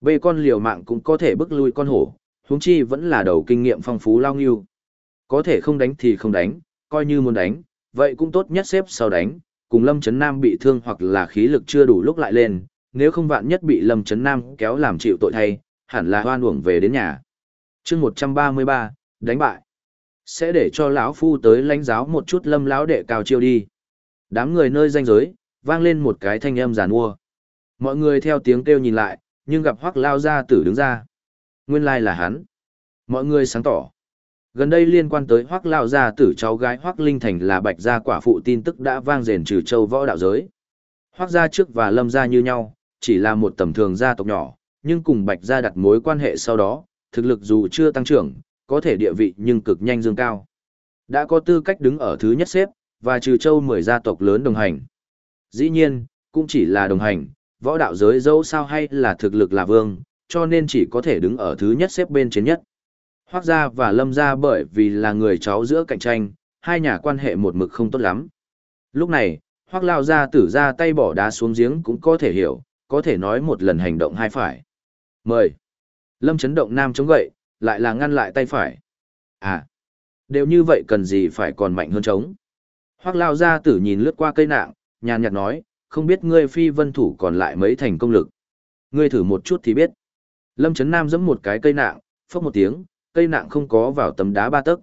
Bê con liều mạng cũng có thể bức lui con hổ, huống chi vẫn là đầu kinh nghiệm phong phú lao nghiêu. Có thể không đánh thì không đánh, coi như muốn đánh, vậy cũng tốt nhất xếp sau đánh, cùng Lâm Trấn Nam bị thương hoặc là khí lực chưa đủ lúc lại lên, nếu không vạn nhất bị Lâm Trấn Nam kéo làm chịu tội thay, hẳn là hoan uổng về đến nhà. chương 133, đánh bại. Sẽ để cho lão phu tới lãnh giáo một chút lâm lão đệ cao chiêu đi. Đám người nơi danh giới, vang lên một cái thanh âm giàn mua. Mọi người theo tiếng kêu nhìn lại, nhưng gặp hoắc lao gia tử đứng ra. Nguyên lai là hắn. Mọi người sáng tỏ. Gần đây liên quan tới hoắc lao gia tử cháu gái hoắc linh thành là bạch gia quả phụ tin tức đã vang rền trừ châu võ đạo giới. Hoắc gia trước và lâm gia như nhau, chỉ là một tầm thường gia tộc nhỏ, nhưng cùng bạch gia đặt mối quan hệ sau đó, thực lực dù chưa tăng trưởng, có thể địa vị nhưng cực nhanh dương cao. Đã có tư cách đứng ở thứ nhất xếp, và trừ châu 10 gia tộc lớn đồng hành. Dĩ nhiên, cũng chỉ là đồng hành, võ đạo giới dẫu sao hay là thực lực là vương, cho nên chỉ có thể đứng ở thứ nhất xếp bên trên nhất. Hoác gia và lâm gia bởi vì là người cháu giữa cạnh tranh, hai nhà quan hệ một mực không tốt lắm. Lúc này, hoác lao gia tử ra tay bỏ đá xuống giếng cũng có thể hiểu, có thể nói một lần hành động hai phải. Mời. Lâm chấn động nam chống gậy, lại là ngăn lại tay phải. À, đều như vậy cần gì phải còn mạnh hơn chống. Hoác lao ra tử nhìn lướt qua cây nạng, nhàn nhạt nói, không biết ngươi phi vân thủ còn lại mấy thành công lực. Ngươi thử một chút thì biết. Lâm chấn Nam giẫm một cái cây nạng, phốc một tiếng, cây nạng không có vào tấm đá ba tấc.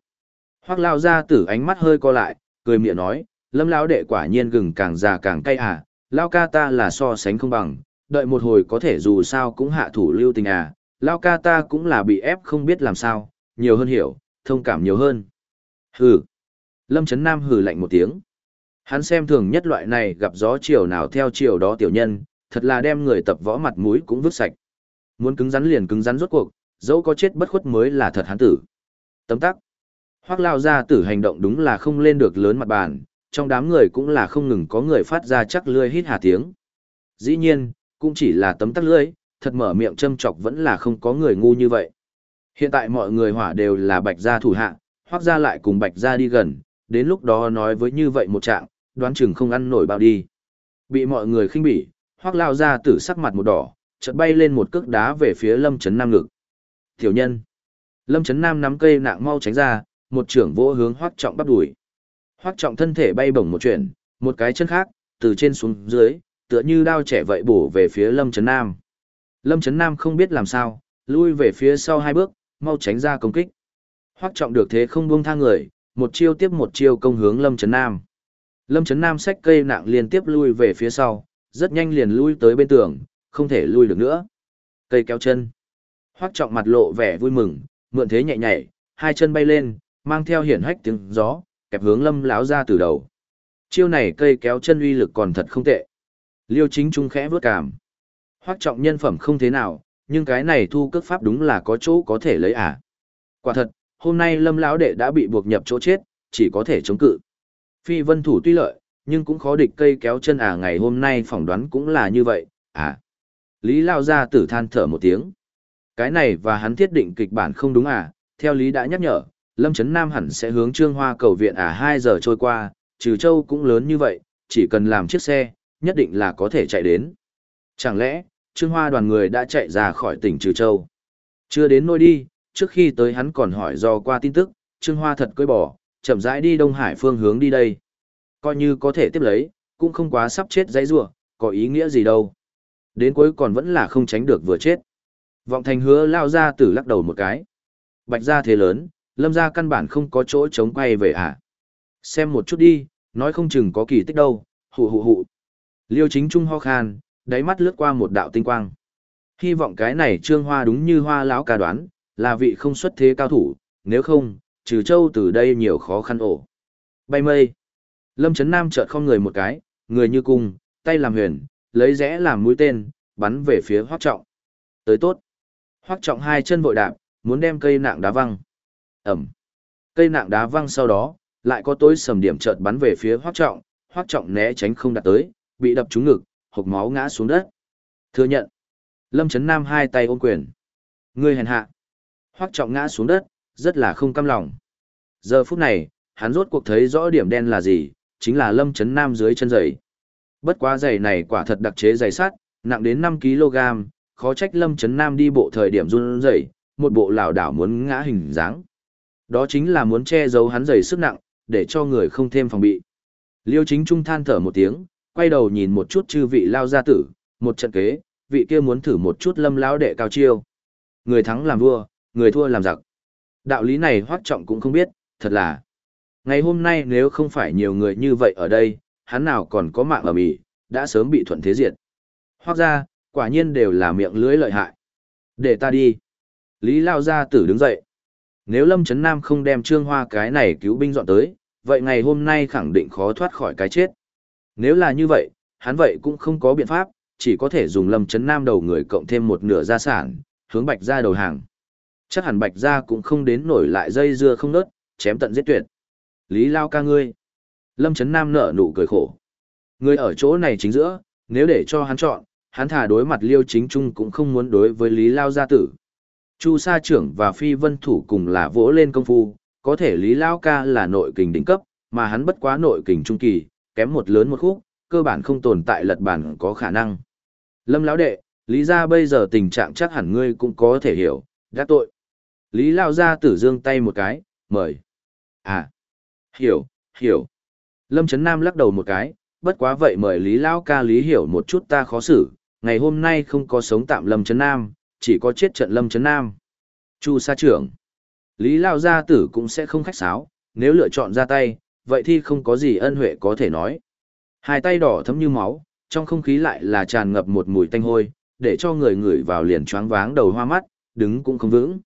Hoác lao ra tử ánh mắt hơi co lại, cười miệng nói, lâm lão đệ quả nhiên gừng càng già càng cay à, lao ca ta là so sánh không bằng, đợi một hồi có thể dù sao cũng hạ thủ lưu tình à, lao ca ta cũng là bị ép không biết làm sao, nhiều hơn hiểu, thông cảm nhiều hơn. Hừ. Lâm Trấn Nam hừ lạnh một tiếng. Hắn xem thường nhất loại này gặp gió chiều nào theo chiều đó tiểu nhân, thật là đem người tập võ mặt mũi cũng vứt sạch. Muốn cứng rắn liền cứng rắn rốt cuộc, dẫu có chết bất khuất mới là thật hắn tử. Tấm tắc. Hoác lao ra tử hành động đúng là không lên được lớn mặt bàn, trong đám người cũng là không ngừng có người phát ra chắc lươi hít hà tiếng. Dĩ nhiên, cũng chỉ là tấm tắc lưỡi, thật mở miệng châm chọc vẫn là không có người ngu như vậy. Hiện tại mọi người hỏa đều là bạch gia thủ hạ, hoác gia lại cùng bạch gia đi gần, đến lúc đó nói với như vậy một trạng, đoán chừng không ăn nổi bao đi. Bị mọi người khinh bỉ, hoác lao ra tử sắc mặt một đỏ, chợt bay lên một cước đá về phía lâm chấn nam ngực. Tiểu nhân. Lâm chấn nam nắm cây nạng mau tránh ra, một trưởng vỗ hướng hoác trọng bắt đuổi. Hoác trọng thân thể bay bổng một chuyển, một cái chân khác, từ trên xuống dưới, tựa như đao trẻ vậy bổ về phía lâm chấn nam. Lâm Trấn Nam không biết làm sao, lui về phía sau hai bước, mau tránh ra công kích. Hoắc trọng được thế không buông tha người, một chiêu tiếp một chiêu công hướng Lâm Trấn Nam. Lâm Trấn Nam xách cây nặng liên tiếp lui về phía sau, rất nhanh liền lui tới bên tường, không thể lui được nữa. Cây kéo chân. Hoắc trọng mặt lộ vẻ vui mừng, mượn thế nhẹ nhảy, hai chân bay lên, mang theo hiển hách tiếng gió, kẹp hướng Lâm láo ra từ đầu. Chiêu này cây kéo chân uy lực còn thật không tệ. Liêu chính trung khẽ vướt cảm. Hoắc trọng nhân phẩm không thế nào, nhưng cái này thu cước pháp đúng là có chỗ có thể lấy à. Quả thật, hôm nay lâm lão đệ đã bị buộc nhập chỗ chết, chỉ có thể chống cự. Phi vân thủ tuy lợi, nhưng cũng khó địch cây kéo chân à ngày hôm nay phỏng đoán cũng là như vậy, à. Lý lao ra tử than thở một tiếng. Cái này và hắn thiết định kịch bản không đúng à, theo Lý đã nhắc nhở, Lâm Trấn Nam hẳn sẽ hướng Trương Hoa cầu viện à 2 giờ trôi qua, trừ châu cũng lớn như vậy, chỉ cần làm chiếc xe, nhất định là có thể chạy đến. Chẳng lẽ, Trương Hoa đoàn người đã chạy ra khỏi tỉnh Trừ Châu. Chưa đến nơi đi, trước khi tới hắn còn hỏi do qua tin tức, Trương Hoa thật cưỡi bỏ, chậm rãi đi Đông Hải phương hướng đi đây. Coi như có thể tiếp lấy, cũng không quá sắp chết dãy rủa, có ý nghĩa gì đâu. Đến cuối còn vẫn là không tránh được vừa chết. Vọng thành hứa lao ra tử lắc đầu một cái. Bạch ra thế lớn, lâm ra căn bản không có chỗ chống quay về à. Xem một chút đi, nói không chừng có kỳ tích đâu, hụ hụ hụ. Liêu chính trung ho khan, đáy mắt lướt qua một đạo tinh quang. Hy vọng cái này trương hoa đúng như hoa lão ca đoán, là vị không xuất thế cao thủ, nếu không, trừ châu từ đây nhiều khó khăn ổ. Bay mây. Lâm Trấn Nam chợt không người một cái, người như cung, tay làm huyền, lấy rẽ làm mũi tên, bắn về phía hoác trọng. Tới tốt. Hoác trọng hai chân vội đạp, muốn đem cây nạng đá văng. Ẩm. Cây nạng đá văng sau đó, lại có tối sầm điểm chợt bắn về phía hoác trọng, hoác trọng né tránh không đạt tới, bị đập trúng ngực, hộc máu ngã xuống đất. Thừa nhận. Lâm Trấn Nam hai tay ôm quyền. Ngươi hèn hạ. Hoác trọng ngã xuống đất, rất là không cam lòng. Giờ phút này, hắn rốt cuộc thấy rõ điểm đen là gì, chính là Lâm Trấn Nam dưới chân giày. Bất quá giày này quả thật đặc chế giày sắt, nặng đến 5 kg, khó trách Lâm Trấn Nam đi bộ thời điểm run rẩy, một bộ lảo đảo muốn ngã hình dáng. Đó chính là muốn che giấu hắn giày sức nặng, để cho người không thêm phòng bị. Liêu chính trung than thở một tiếng, quay đầu nhìn một chút chư vị lao gia tử, một trận kế, vị kia muốn thử một chút lâm lão đệ cao chiêu. Người thắng làm vua, người thua làm giặc. Đạo lý này hoác trọng cũng không biết, thật là. Ngày hôm nay nếu không phải nhiều người như vậy ở đây, hắn nào còn có mạng ở Mỹ, đã sớm bị thuận thế diệt. Hoác ra, quả nhiên đều là miệng lưới lợi hại. Để ta đi. Lý Lao Gia Tử đứng dậy. Nếu Lâm Trấn Nam không đem Trương Hoa cái này cứu binh dọn tới, vậy ngày hôm nay khẳng định khó thoát khỏi cái chết. Nếu là như vậy, hắn vậy cũng không có biện pháp, chỉ có thể dùng Lâm Trấn Nam đầu người cộng thêm một nửa gia sản, hướng Bạch ra đầu hàng. Chắc hẳn Bạch ra cũng không đến nổi lại dây dưa không nớt, chém tận giết tuyệt. Lý Lao ca ngươi. Lâm Trấn Nam nở nụ cười khổ. Người ở chỗ này chính giữa, nếu để cho hắn chọn, hắn thả đối mặt Liêu Chính Trung cũng không muốn đối với Lý Lao gia tử. Chu Sa trưởng và Phi Vân thủ cùng là vỗ lên công phu, có thể Lý Lao ca là nội kình đỉnh cấp, mà hắn bất quá nội kình trung kỳ, kém một lớn một khúc, cơ bản không tồn tại lật bản có khả năng. Lâm lão đệ, Lý gia bây giờ tình trạng chắc hẳn ngươi cũng có thể hiểu, đã tội. Lý Lao gia tử dương tay một cái, mời. À, hiểu, hiểu. Lâm Trấn Nam lắc đầu một cái, bất quá vậy mời Lý Lão ca Lý hiểu một chút ta khó xử, ngày hôm nay không có sống tạm Lâm Trấn Nam, chỉ có chết trận Lâm Trấn Nam. Chu sa trưởng. Lý Lao gia tử cũng sẽ không khách sáo, nếu lựa chọn ra tay, vậy thì không có gì ân huệ có thể nói. Hai tay đỏ thấm như máu, trong không khí lại là tràn ngập một mùi tanh hôi, để cho người ngửi vào liền choáng váng đầu hoa mắt, đứng cũng không vững.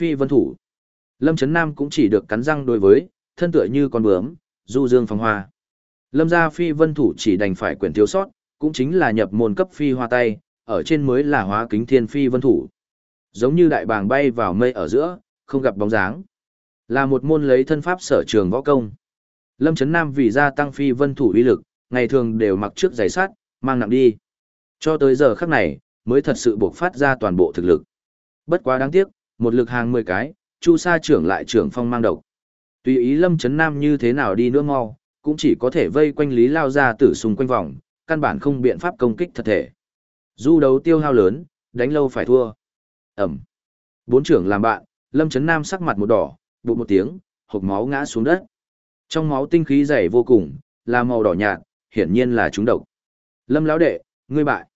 Phi vân thủ. Lâm Trấn Nam cũng chỉ được cắn răng đối với, thân tựa như con bướm, du dương phong hoa. Lâm gia phi vân thủ chỉ đành phải quyển thiếu sót, cũng chính là nhập môn cấp phi hoa tay, ở trên mới là hóa kính thiên phi vân thủ. Giống như đại bàng bay vào mây ở giữa, không gặp bóng dáng. Là một môn lấy thân pháp sở trường võ công. Lâm Trấn Nam vì gia tăng phi vân thủ uy lực, ngày thường đều mặc trước giày sắt, mang nặng đi. Cho tới giờ khắc này, mới thật sự buộc phát ra toàn bộ thực lực. Bất quá đáng tiếc, một lực hàng 10 cái, Chu Sa trưởng lại trưởng phong mang độc. Tùy ý Lâm Trấn Nam như thế nào đi nữa mau, cũng chỉ có thể vây quanh Lý Lao ra tử xung quanh vòng, căn bản không biện pháp công kích thật thể. Du đấu tiêu hao lớn, đánh lâu phải thua. Ẩm. Bốn trưởng làm bạn, Lâm Trấn Nam sắc mặt một đỏ, bụng một tiếng, hộp máu ngã xuống đất. Trong máu tinh khí dày vô cùng, là màu đỏ nhạt, hiển nhiên là trúng độc. Lâm lão đệ, ngươi bại.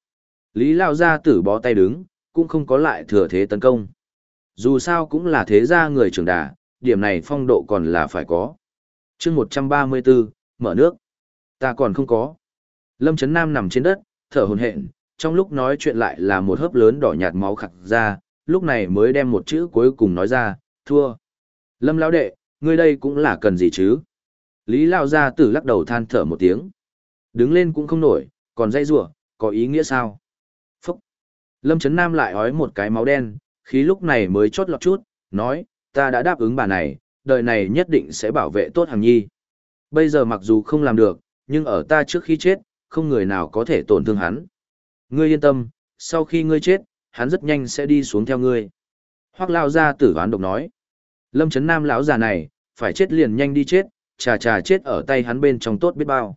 Lý Lao gia tử bó tay đứng, cũng không có lại thừa thế tấn công. Dù sao cũng là thế gia người trưởng đà, điểm này phong độ còn là phải có. chương 134, mở nước. Ta còn không có. Lâm Trấn Nam nằm trên đất, thở hồn hện, trong lúc nói chuyện lại là một hớp lớn đỏ nhạt máu khặt ra, lúc này mới đem một chữ cuối cùng nói ra, thua. Lâm lão đệ, ngươi đây cũng là cần gì chứ? Lý Lao Gia tử lắc đầu than thở một tiếng. Đứng lên cũng không nổi, còn dây rủa có ý nghĩa sao? Phúc! Lâm Trấn Nam lại ói một cái máu đen, khí lúc này mới chốt lọt chút, nói, ta đã đáp ứng bà này, đời này nhất định sẽ bảo vệ tốt hàng nhi. Bây giờ mặc dù không làm được, nhưng ở ta trước khi chết, không người nào có thể tổn thương hắn. Ngươi yên tâm, sau khi ngươi chết, hắn rất nhanh sẽ đi xuống theo ngươi. Hoác lao Gia tử ván độc nói. Lâm Trấn Nam lão già này, phải chết liền nhanh đi chết, trà trà chết ở tay hắn bên trong tốt biết bao.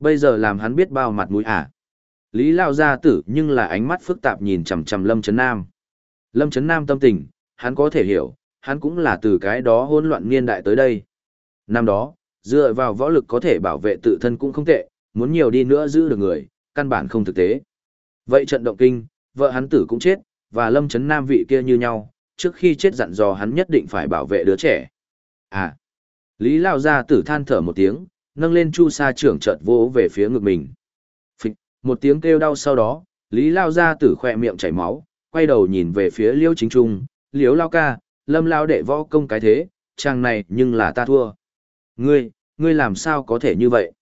Bây giờ làm hắn biết bao mặt mũi à. Lý lao gia tử nhưng là ánh mắt phức tạp nhìn chằm chằm Lâm Trấn Nam. Lâm Trấn Nam tâm tình, hắn có thể hiểu, hắn cũng là từ cái đó hỗn loạn niên đại tới đây. Năm đó, dựa vào võ lực có thể bảo vệ tự thân cũng không tệ, muốn nhiều đi nữa giữ được người, căn bản không thực tế. Vậy trận động kinh, vợ hắn tử cũng chết, và Lâm Trấn Nam vị kia như nhau, trước khi chết dặn dò hắn nhất định phải bảo vệ đứa trẻ. À, Lý Lao Gia tử than thở một tiếng, nâng lên chu sa trưởng chợt vỗ về phía ngực mình. Phịch, một tiếng kêu đau sau đó, Lý Lao Gia tử khỏe miệng chảy máu, quay đầu nhìn về phía Liêu Chính Trung, liếu Lao ca, Lâm Lao đệ võ công cái thế, chàng này nhưng là ta thua. Ngươi, ngươi làm sao có thể như vậy?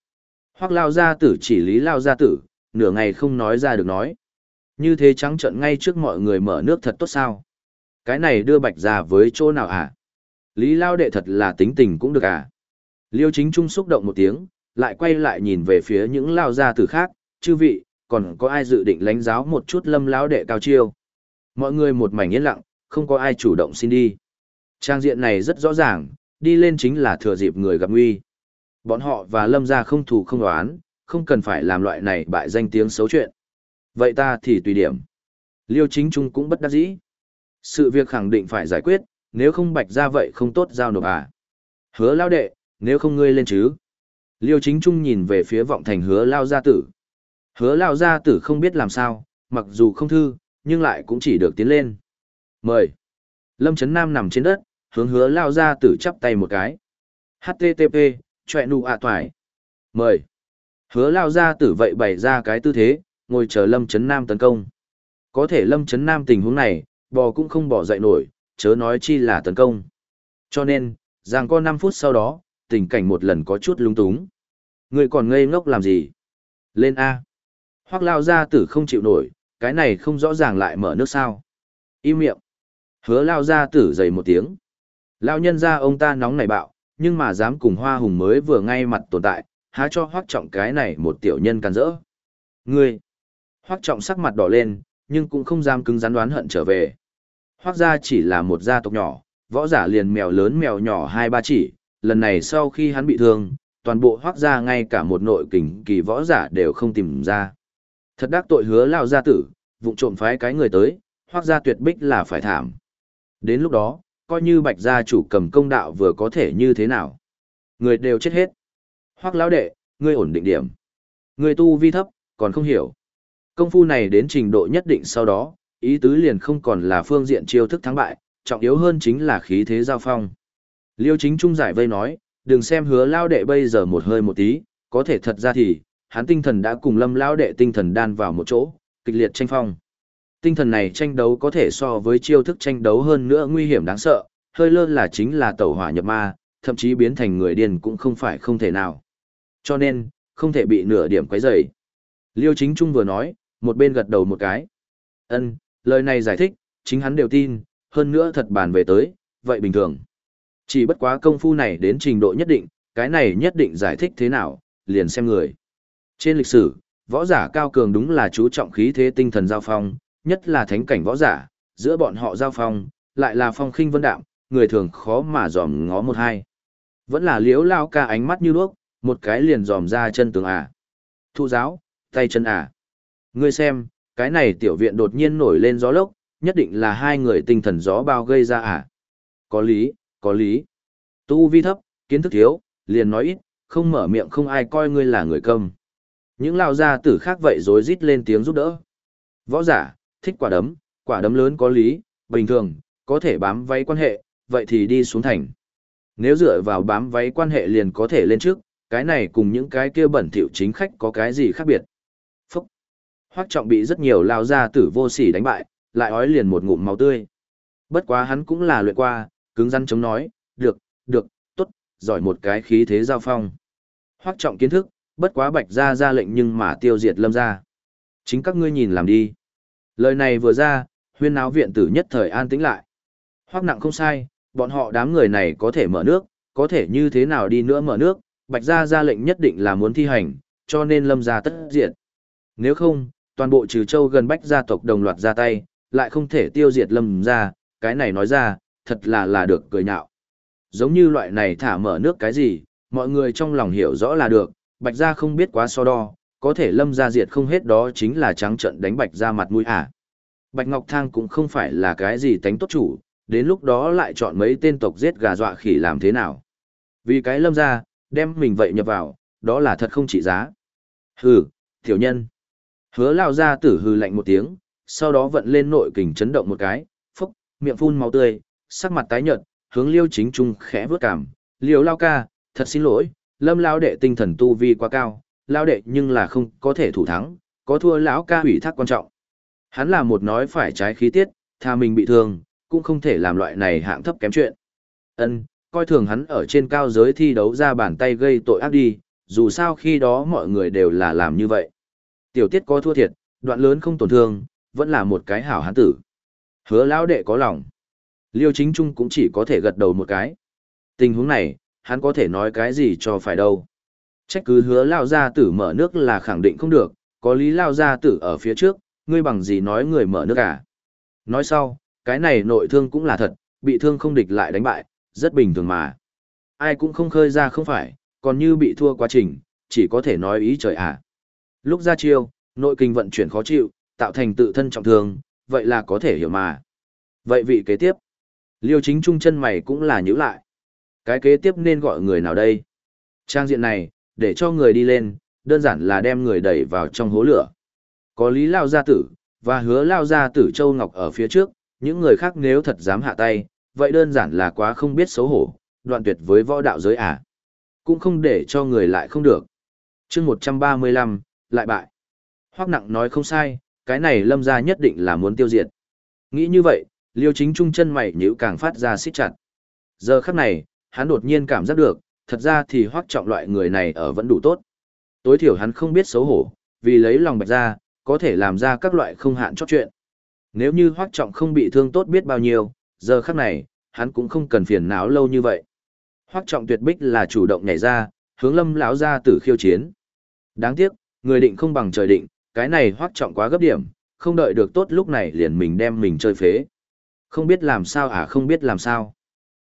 Hoắc Lao Gia tử chỉ Lý Lao Gia tử, nửa ngày không nói ra được nói. Như thế trắng trợn ngay trước mọi người mở nước thật tốt sao? Cái này đưa bạch ra với chỗ nào hả? Lý Lao đệ thật là tính tình cũng được à? Liêu chính trung xúc động một tiếng, lại quay lại nhìn về phía những lao gia tử khác, chư vị, còn có ai dự định lãnh giáo một chút lâm lão đệ cao chiêu. Mọi người một mảnh yên lặng, không có ai chủ động xin đi. Trang diện này rất rõ ràng, đi lên chính là thừa dịp người gặp nguy. Bọn họ và lâm gia không thù không đoán, không cần phải làm loại này bại danh tiếng xấu chuyện. Vậy ta thì tùy điểm. Liêu chính trung cũng bất đắc dĩ. Sự việc khẳng định phải giải quyết, nếu không bạch ra vậy không tốt giao nộp à. Hứa lao đệ, nếu không ngươi lên chứ. Liêu chính trung nhìn về phía vọng thành hứa lao gia tử. Hứa lao gia tử không biết làm sao, mặc dù không thư, nhưng lại cũng chỉ được tiến lên. Mời. Lâm Trấn Nam nằm trên đất, hướng hứa lao gia tử chắp tay một cái. HTTP, chọe nụ ạ toài. Mời. Hứa lao gia tử vậy bày ra cái tư thế, ngồi chờ Lâm Trấn Nam tấn công. Có thể Lâm Trấn Nam tình huống này, bò cũng không bỏ dậy nổi, chớ nói chi là tấn công. Cho nên, giang có 5 phút sau đó, tình cảnh một lần có chút lung túng. Người còn ngây ngốc làm gì? Lên A. Hoác lao gia tử không chịu nổi, cái này không rõ ràng lại mở nước sao. Im miệng. Hứa lao gia tử dày một tiếng. Lao nhân ra ông ta nóng nảy bạo, nhưng mà dám cùng hoa hùng mới vừa ngay mặt tồn tại, há cho hoác trọng cái này một tiểu nhân can rỡ. Ngươi. Hoác trọng sắc mặt đỏ lên, nhưng cũng không dám cứng rắn đoán hận trở về. Hoác gia chỉ là một gia tộc nhỏ, võ giả liền mèo lớn mèo nhỏ hai ba chỉ, lần này sau khi hắn bị thương, toàn bộ hoác gia ngay cả một nội kình kỳ võ giả đều không tìm ra. Thật đắc tội hứa lao gia tử, vụ trộm phái cái người tới, hoác gia tuyệt bích là phải thảm. Đến lúc đó, coi như bạch gia chủ cầm công đạo vừa có thể như thế nào. Người đều chết hết. Hoác lão đệ, ngươi ổn định điểm. Ngươi tu vi thấp, còn không hiểu. Công phu này đến trình độ nhất định sau đó, ý tứ liền không còn là phương diện chiêu thức thắng bại, trọng yếu hơn chính là khí thế giao phong. Liêu chính trung giải vây nói, đừng xem hứa lao đệ bây giờ một hơi một tí, có thể thật ra thì, hắn tinh thần đã cùng lâm lao đệ tinh thần đan vào một chỗ, kịch liệt tranh phong. Tinh thần này tranh đấu có thể so với chiêu thức tranh đấu hơn nữa nguy hiểm đáng sợ, hơi lơ là chính là tẩu hỏa nhập ma, thậm chí biến thành người điên cũng không phải không thể nào. Cho nên, không thể bị nửa điểm quấy rầy. Liêu chính trung vừa nói, một bên gật đầu một cái. Ân, lời này giải thích, chính hắn đều tin, hơn nữa thật bàn về tới, vậy bình thường. Chỉ bất quá công phu này đến trình độ nhất định, cái này nhất định giải thích thế nào, liền xem người. Trên lịch sử, võ giả cao cường đúng là chú trọng khí thế tinh thần giao phong, nhất là thánh cảnh võ giả, giữa bọn họ giao phong, lại là phong khinh vân đạm, người thường khó mà dòm ngó một hai. Vẫn là liếu lao ca ánh mắt như đuốc, một cái liền dòm ra chân tường à. Thu giáo, tay chân à. Ngươi xem, cái này tiểu viện đột nhiên nổi lên gió lốc, nhất định là hai người tinh thần gió bao gây ra à. Có lý, có lý. Tu vi thấp, kiến thức thiếu, liền nói ít, không mở miệng không ai coi ngươi là người câm. Những lao gia tử khác vậy rối rít lên tiếng giúp đỡ. Võ giả, thích quả đấm, quả đấm lớn có lý, bình thường, có thể bám váy quan hệ, vậy thì đi xuống thành. Nếu dựa vào bám váy quan hệ liền có thể lên trước, cái này cùng những cái kia bẩn thỉu chính khách có cái gì khác biệt. Hoắc Hoác trọng bị rất nhiều lao gia tử vô sỉ đánh bại, lại ói liền một ngụm máu tươi. Bất quá hắn cũng là luyện qua, cứng rắn chống nói, được, được, tốt, giỏi một cái khí thế giao phong. Hoắc trọng kiến thức, bất quá bạch ra ra lệnh nhưng mà tiêu diệt lâm ra. Chính các ngươi nhìn làm đi. Lời này vừa ra, huyên náo viện tử nhất thời an tĩnh lại. Hoắc nặng không sai, bọn họ đám người này có thể mở nước, có thể như thế nào đi nữa mở nước, bạch ra ra lệnh nhất định là muốn thi hành, cho nên lâm ra tất diệt. Nếu không, toàn bộ trừ châu gần bách gia tộc đồng loạt ra tay, lại không thể tiêu diệt lâm ra, cái này nói ra, thật là là được cười nhạo. Giống như loại này thả mở nước cái gì, mọi người trong lòng hiểu rõ là được, bạch gia không biết quá so đo, có thể lâm gia diệt không hết đó chính là trắng trận đánh bạch gia mặt mũi à. Bạch Ngọc Thang cũng không phải là cái gì tánh tốt chủ, đến lúc đó lại chọn mấy tên tộc giết gà dọa khỉ làm thế nào. Vì cái lâm gia, đem mình vậy nhập vào, đó là thật không trị giá. Hừ, tiểu nhân. Hứa lao ra tử hừ lạnh một tiếng, sau đó vận lên nội kình chấn động một cái, phốc, miệng phun máu tươi, sắc mặt tái nhợt, hướng Liêu Chính Trung khẽ vớt cảm, "Liêu lao ca, thật xin lỗi, Lâm lao đệ tinh thần tu vi quá cao, lao đệ nhưng là không có thể thủ thắng, có thua lão ca hủy thác quan trọng." Hắn là một nói phải trái khí tiết, tha mình bị thương, cũng không thể làm loại này hạng thấp kém chuyện. Ân, coi thường hắn ở trên cao giới thi đấu ra bàn tay gây tội ác đi, dù sao khi đó mọi người đều là làm như vậy. Tiểu tiết có thua thiệt, đoạn lớn không tổn thương, vẫn là một cái hảo hán tử. Hứa lão đệ có lòng. Liêu chính trung cũng chỉ có thể gật đầu một cái. Tình huống này, hắn có thể nói cái gì cho phải đâu. Trách cứ hứa lao gia tử mở nước là khẳng định không được, có lý lao gia tử ở phía trước, ngươi bằng gì nói người mở nước à. Nói sau, cái này nội thương cũng là thật, bị thương không địch lại đánh bại, rất bình thường mà. Ai cũng không khơi ra không phải, còn như bị thua quá trình, chỉ có thể nói ý trời à. Lúc ra chiêu, nội kinh vận chuyển khó chịu, tạo thành tự thân trọng thương, vậy là có thể hiểu mà. Vậy vị kế tiếp, liêu chính trung chân mày cũng là nhữ lại. Cái kế tiếp nên gọi người nào đây? Trang diện này, để cho người đi lên, đơn giản là đem người đẩy vào trong hố lửa. Có lý lao gia tử, và hứa lao gia tử Châu Ngọc ở phía trước, những người khác nếu thật dám hạ tay, vậy đơn giản là quá không biết xấu hổ, đoạn tuyệt với võ đạo giới à. Cũng không để cho người lại không được. chương 135, lại bại. Hoắc nặng nói không sai, cái này lâm gia nhất định là muốn tiêu diệt. Nghĩ như vậy, liêu chính trung chân mày nhíu càng phát ra xích chặt. Giờ khắc này, hắn đột nhiên cảm giác được, thật ra thì Hoắc trọng loại người này ở vẫn đủ tốt. Tối thiểu hắn không biết xấu hổ, vì lấy lòng bạch ra, có thể làm ra các loại không hạn chót chuyện. Nếu như Hoắc trọng không bị thương tốt biết bao nhiêu, giờ khắc này, hắn cũng không cần phiền não lâu như vậy. Hoắc Trọng tuyệt bích là chủ động nhảy ra, hướng Lâm lão gia tử khiêu chiến. Đáng tiếc, người định không bằng trời định, cái này Hoắc Trọng quá gấp điểm, không đợi được tốt lúc này liền mình đem mình chơi phế. Không biết làm sao à không biết làm sao.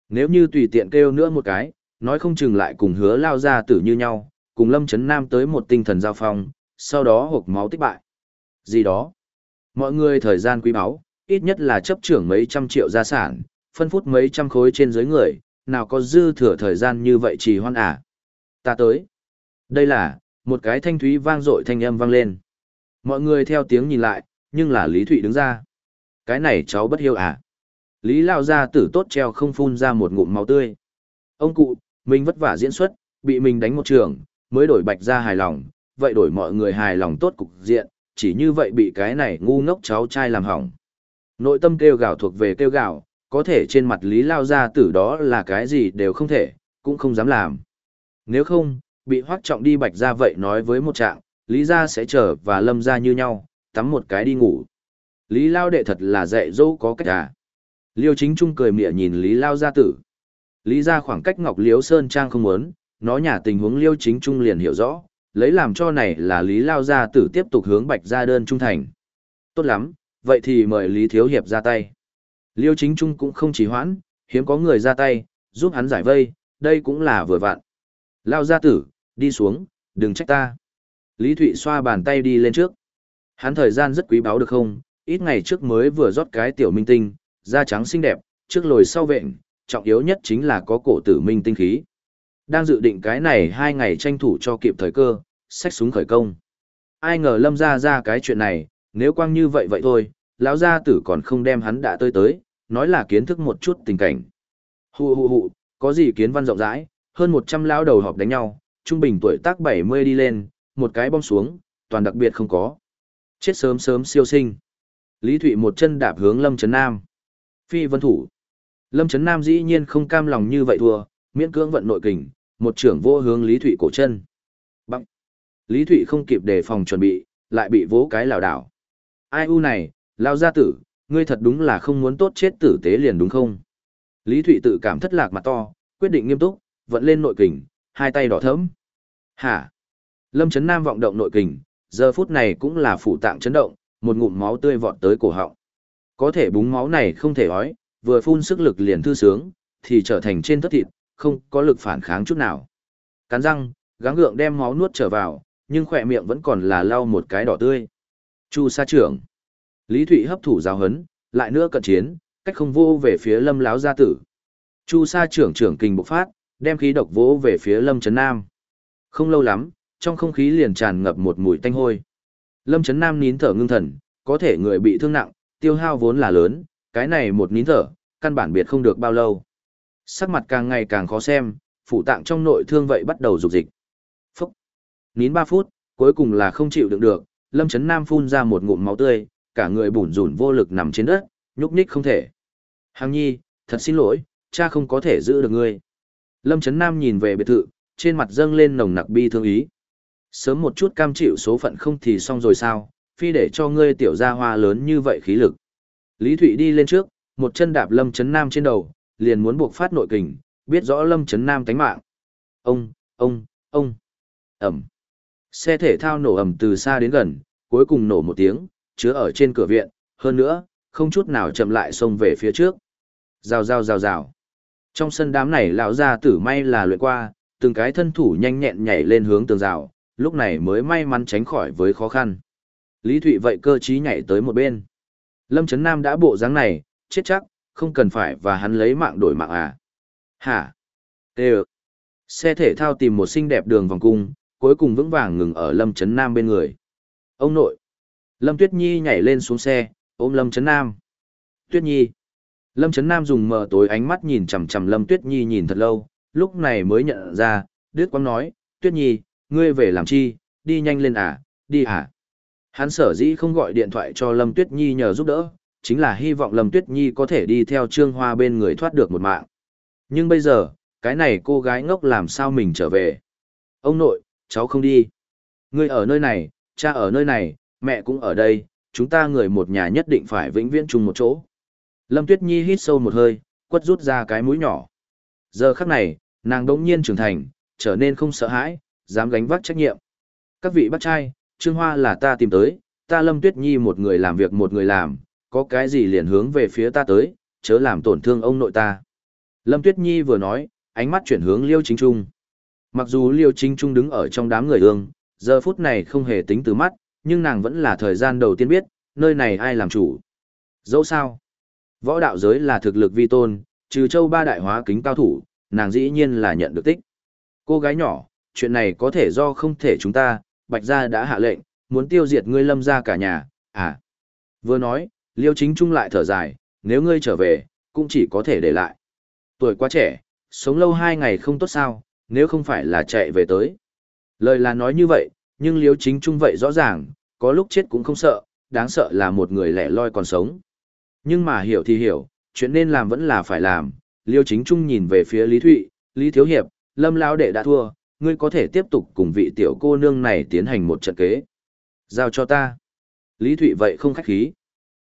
Nếu như tùy tiện kêu nữa một cái, nói không chừng lại cùng hứa lao ra tử như nhau, cùng Lâm Chấn Nam tới một tinh thần giao phong, sau đó hộp máu tích bại. Gì đó. Mọi người thời gian quý báu, ít nhất là chấp trưởng mấy trăm triệu gia sản, phân phút mấy trăm khối trên dưới người, nào có dư thừa thời gian như vậy trì hoan à. Ta tới. Đây là, một cái thanh thúy vang dội thanh âm vang lên. Mọi người theo tiếng nhìn lại, nhưng là Lý Thụy đứng ra. Cái này cháu bất hiếu à. Lý Lao ra tử tốt treo không phun ra một ngụm máu tươi. Ông cụ, mình vất vả diễn xuất, bị mình đánh một trường, mới đổi bạch ra hài lòng, vậy đổi mọi người hài lòng tốt cục diện, chỉ như vậy bị cái này ngu ngốc cháu trai làm hỏng. Nội tâm kêu gào thuộc về kêu gào, có thể trên mặt Lý Lao gia tử đó là cái gì đều không thể, cũng không dám làm. Nếu không, bị hoác trọng đi bạch ra vậy nói với một trạng, Lý gia sẽ chờ và lâm ra như nhau, tắm một cái đi ngủ. Lý Lao đệ thật là dạy dỗ có cách à. Liêu chính trung cười mỉa nhìn Lý Lao gia tử. Lý gia khoảng cách Ngọc Liếu Sơn Trang không muốn, nó nhà tình huống Liêu chính trung liền hiểu rõ, lấy làm cho này là Lý Lao gia tử tiếp tục hướng bạch ra đơn trung thành. Tốt lắm, vậy thì mời Lý Thiếu Hiệp ra tay. Liêu chính trung cũng không chỉ hoãn, hiếm có người ra tay, giúp hắn giải vây, đây cũng là vừa vặn. Lao gia tử, đi xuống, đừng trách ta. Lý Thụy xoa bàn tay đi lên trước. Hắn thời gian rất quý báu được không, ít ngày trước mới vừa rót cái tiểu minh tinh, da trắng xinh đẹp, trước lồi sau vẹn, trọng yếu nhất chính là có cổ tử minh tinh khí. Đang dự định cái này hai ngày tranh thủ cho kịp thời cơ, xách súng khởi công. Ai ngờ lâm ra ra cái chuyện này, nếu quang như vậy vậy thôi, lão gia tử còn không đem hắn đã tới tới, nói là kiến thức một chút tình cảnh. Hù hù hù, có gì kiến văn rộng rãi, hơn 100 lão đầu họp đánh nhau, trung bình tuổi tác 70 đi lên, một cái bom xuống, toàn đặc biệt không có. Chết sớm sớm siêu sinh. Lý Thụy một chân đạp hướng Lâm Trấn Nam. Phi vân thủ. Lâm Trấn Nam dĩ nhiên không cam lòng như vậy thua, miễn cưỡng vận nội kình, một trưởng vô hướng Lý Thụy cổ chân. Bằng. Lý Thụy không kịp đề phòng chuẩn bị, lại bị vỗ cái lảo đảo. Ai u này, lao gia tử, ngươi thật đúng là không muốn tốt chết tử tế liền đúng không? Lý Thụy tự cảm thất lạc mặt to, quyết định nghiêm túc, vận lên nội kình, hai tay đỏ thẫm. Hả? Lâm Trấn Nam vọng động nội kình, giờ phút này cũng là phủ tạng chấn động, một ngụm máu tươi vọt tới cổ họng. Có thể búng máu này không thể ói, vừa phun sức lực liền thư sướng, thì trở thành trên thất thịt, không có lực phản kháng chút nào. Cắn răng, gắng gượng đem máu nuốt trở vào, nhưng khỏe miệng vẫn còn là lau một cái đỏ tươi. Chu sa trưởng. Lý Thụy hấp thủ giáo hấn, lại nữa cận chiến, cách không vô về phía lâm láo gia tử. Chu sa trưởng trưởng kình bộc phát, đem khí độc vỗ về phía lâm trấn nam. Không lâu lắm, trong không khí liền tràn ngập một mùi tanh hôi. Lâm trấn nam nín thở ngưng thần, có thể người bị thương nặng, tiêu hao vốn là lớn, cái này một nín thở, căn bản biệt không được bao lâu. Sắc mặt càng ngày càng khó xem, phủ tạng trong nội thương vậy bắt đầu rục dịch. Phúc! Nín 3 phút, cuối cùng là không chịu đựng được, Lâm Trấn Nam phun ra một ngụm máu tươi, cả người bủn rủn vô lực nằm trên đất, nhúc nhích không thể. Hàng nhi, thật xin lỗi, cha không có thể giữ được ngươi. Lâm Trấn Nam nhìn về biệt thự, trên mặt dâng lên nồng nặc bi thương ý. Sớm một chút cam chịu số phận không thì xong rồi sao, phi để cho ngươi tiểu gia hoa lớn như vậy khí lực. Lý Thụy đi lên trước, một chân đạp Lâm Trấn Nam trên đầu, liền muốn buộc phát nội kình, biết rõ Lâm Trấn Nam tánh mạng. Ông, ông, ông. Ẩm. Xe thể thao nổ ầm từ xa đến gần, cuối cùng nổ một tiếng, chứa ở trên cửa viện, hơn nữa, không chút nào chậm lại xông về phía trước. Rào rào rào rào. Trong sân đám này lão gia tử may là luyện qua, từng cái thân thủ nhanh nhẹn nhảy lên hướng tường rào, lúc này mới may mắn tránh khỏi với khó khăn. Lý Thụy vậy cơ trí nhảy tới một bên. Lâm Trấn Nam đã bộ dáng này, chết chắc, không cần phải và hắn lấy mạng đổi mạng à. Hả? Tê Xe thể thao tìm một xinh đẹp đường vòng cung, cuối cùng vững vàng ngừng ở Lâm Trấn Nam bên người. Ông nội. Lâm Tuyết Nhi nhảy lên xuống xe, ôm Lâm Trấn Nam. Tuyết Nhi. Lâm Trấn Nam dùng mờ tối ánh mắt nhìn chằm chằm Lâm Tuyết Nhi nhìn thật lâu, lúc này mới nhận ra, Đức Quang nói, Tuyết Nhi, ngươi về làm chi, đi nhanh lên à, đi à. Hắn sở dĩ không gọi điện thoại cho Lâm Tuyết Nhi nhờ giúp đỡ, chính là hy vọng Lâm Tuyết Nhi có thể đi theo Trương Hoa bên người thoát được một mạng. Nhưng bây giờ, cái này cô gái ngốc làm sao mình trở về. Ông nội, cháu không đi. Ngươi ở nơi này, cha ở nơi này, mẹ cũng ở đây, chúng ta người một nhà nhất định phải vĩnh viễn chung một chỗ. Lâm Tuyết Nhi hít sâu một hơi, quất rút ra cái mũi nhỏ. Giờ khắc này, nàng đống nhiên trưởng thành, trở nên không sợ hãi, dám gánh vác trách nhiệm. Các vị bác trai, Trương Hoa là ta tìm tới, ta Lâm Tuyết Nhi một người làm việc một người làm, có cái gì liền hướng về phía ta tới, chớ làm tổn thương ông nội ta. Lâm Tuyết Nhi vừa nói, ánh mắt chuyển hướng Liêu Chính Trung. Mặc dù Liêu Chính Trung đứng ở trong đám người ương, giờ phút này không hề tính từ mắt, nhưng nàng vẫn là thời gian đầu tiên biết, nơi này ai làm chủ. Dẫu sao, võ đạo giới là thực lực vi tôn, trừ châu ba đại hóa kính cao thủ, nàng dĩ nhiên là nhận được tích. Cô gái nhỏ, chuyện này có thể do không thể chúng ta, Bạch Gia đã hạ lệnh, muốn tiêu diệt ngươi lâm ra cả nhà, à. Vừa nói, Liêu Chính Trung lại thở dài, nếu ngươi trở về, cũng chỉ có thể để lại. Tuổi quá trẻ, sống lâu hai ngày không tốt sao, nếu không phải là chạy về tới. Lời là nói như vậy, nhưng Liêu Chính Trung vậy rõ ràng, có lúc chết cũng không sợ, đáng sợ là một người lẻ loi còn sống. Nhưng mà hiểu thì hiểu, chuyện nên làm vẫn là phải làm. Liêu Chính Trung nhìn về phía Lý Thụy, Lý Thiếu Hiệp, Lâm Lão Đệ đã thua, ngươi có thể tiếp tục cùng vị tiểu cô nương này tiến hành một trận kế. Giao cho ta. Lý Thụy vậy không khách khí.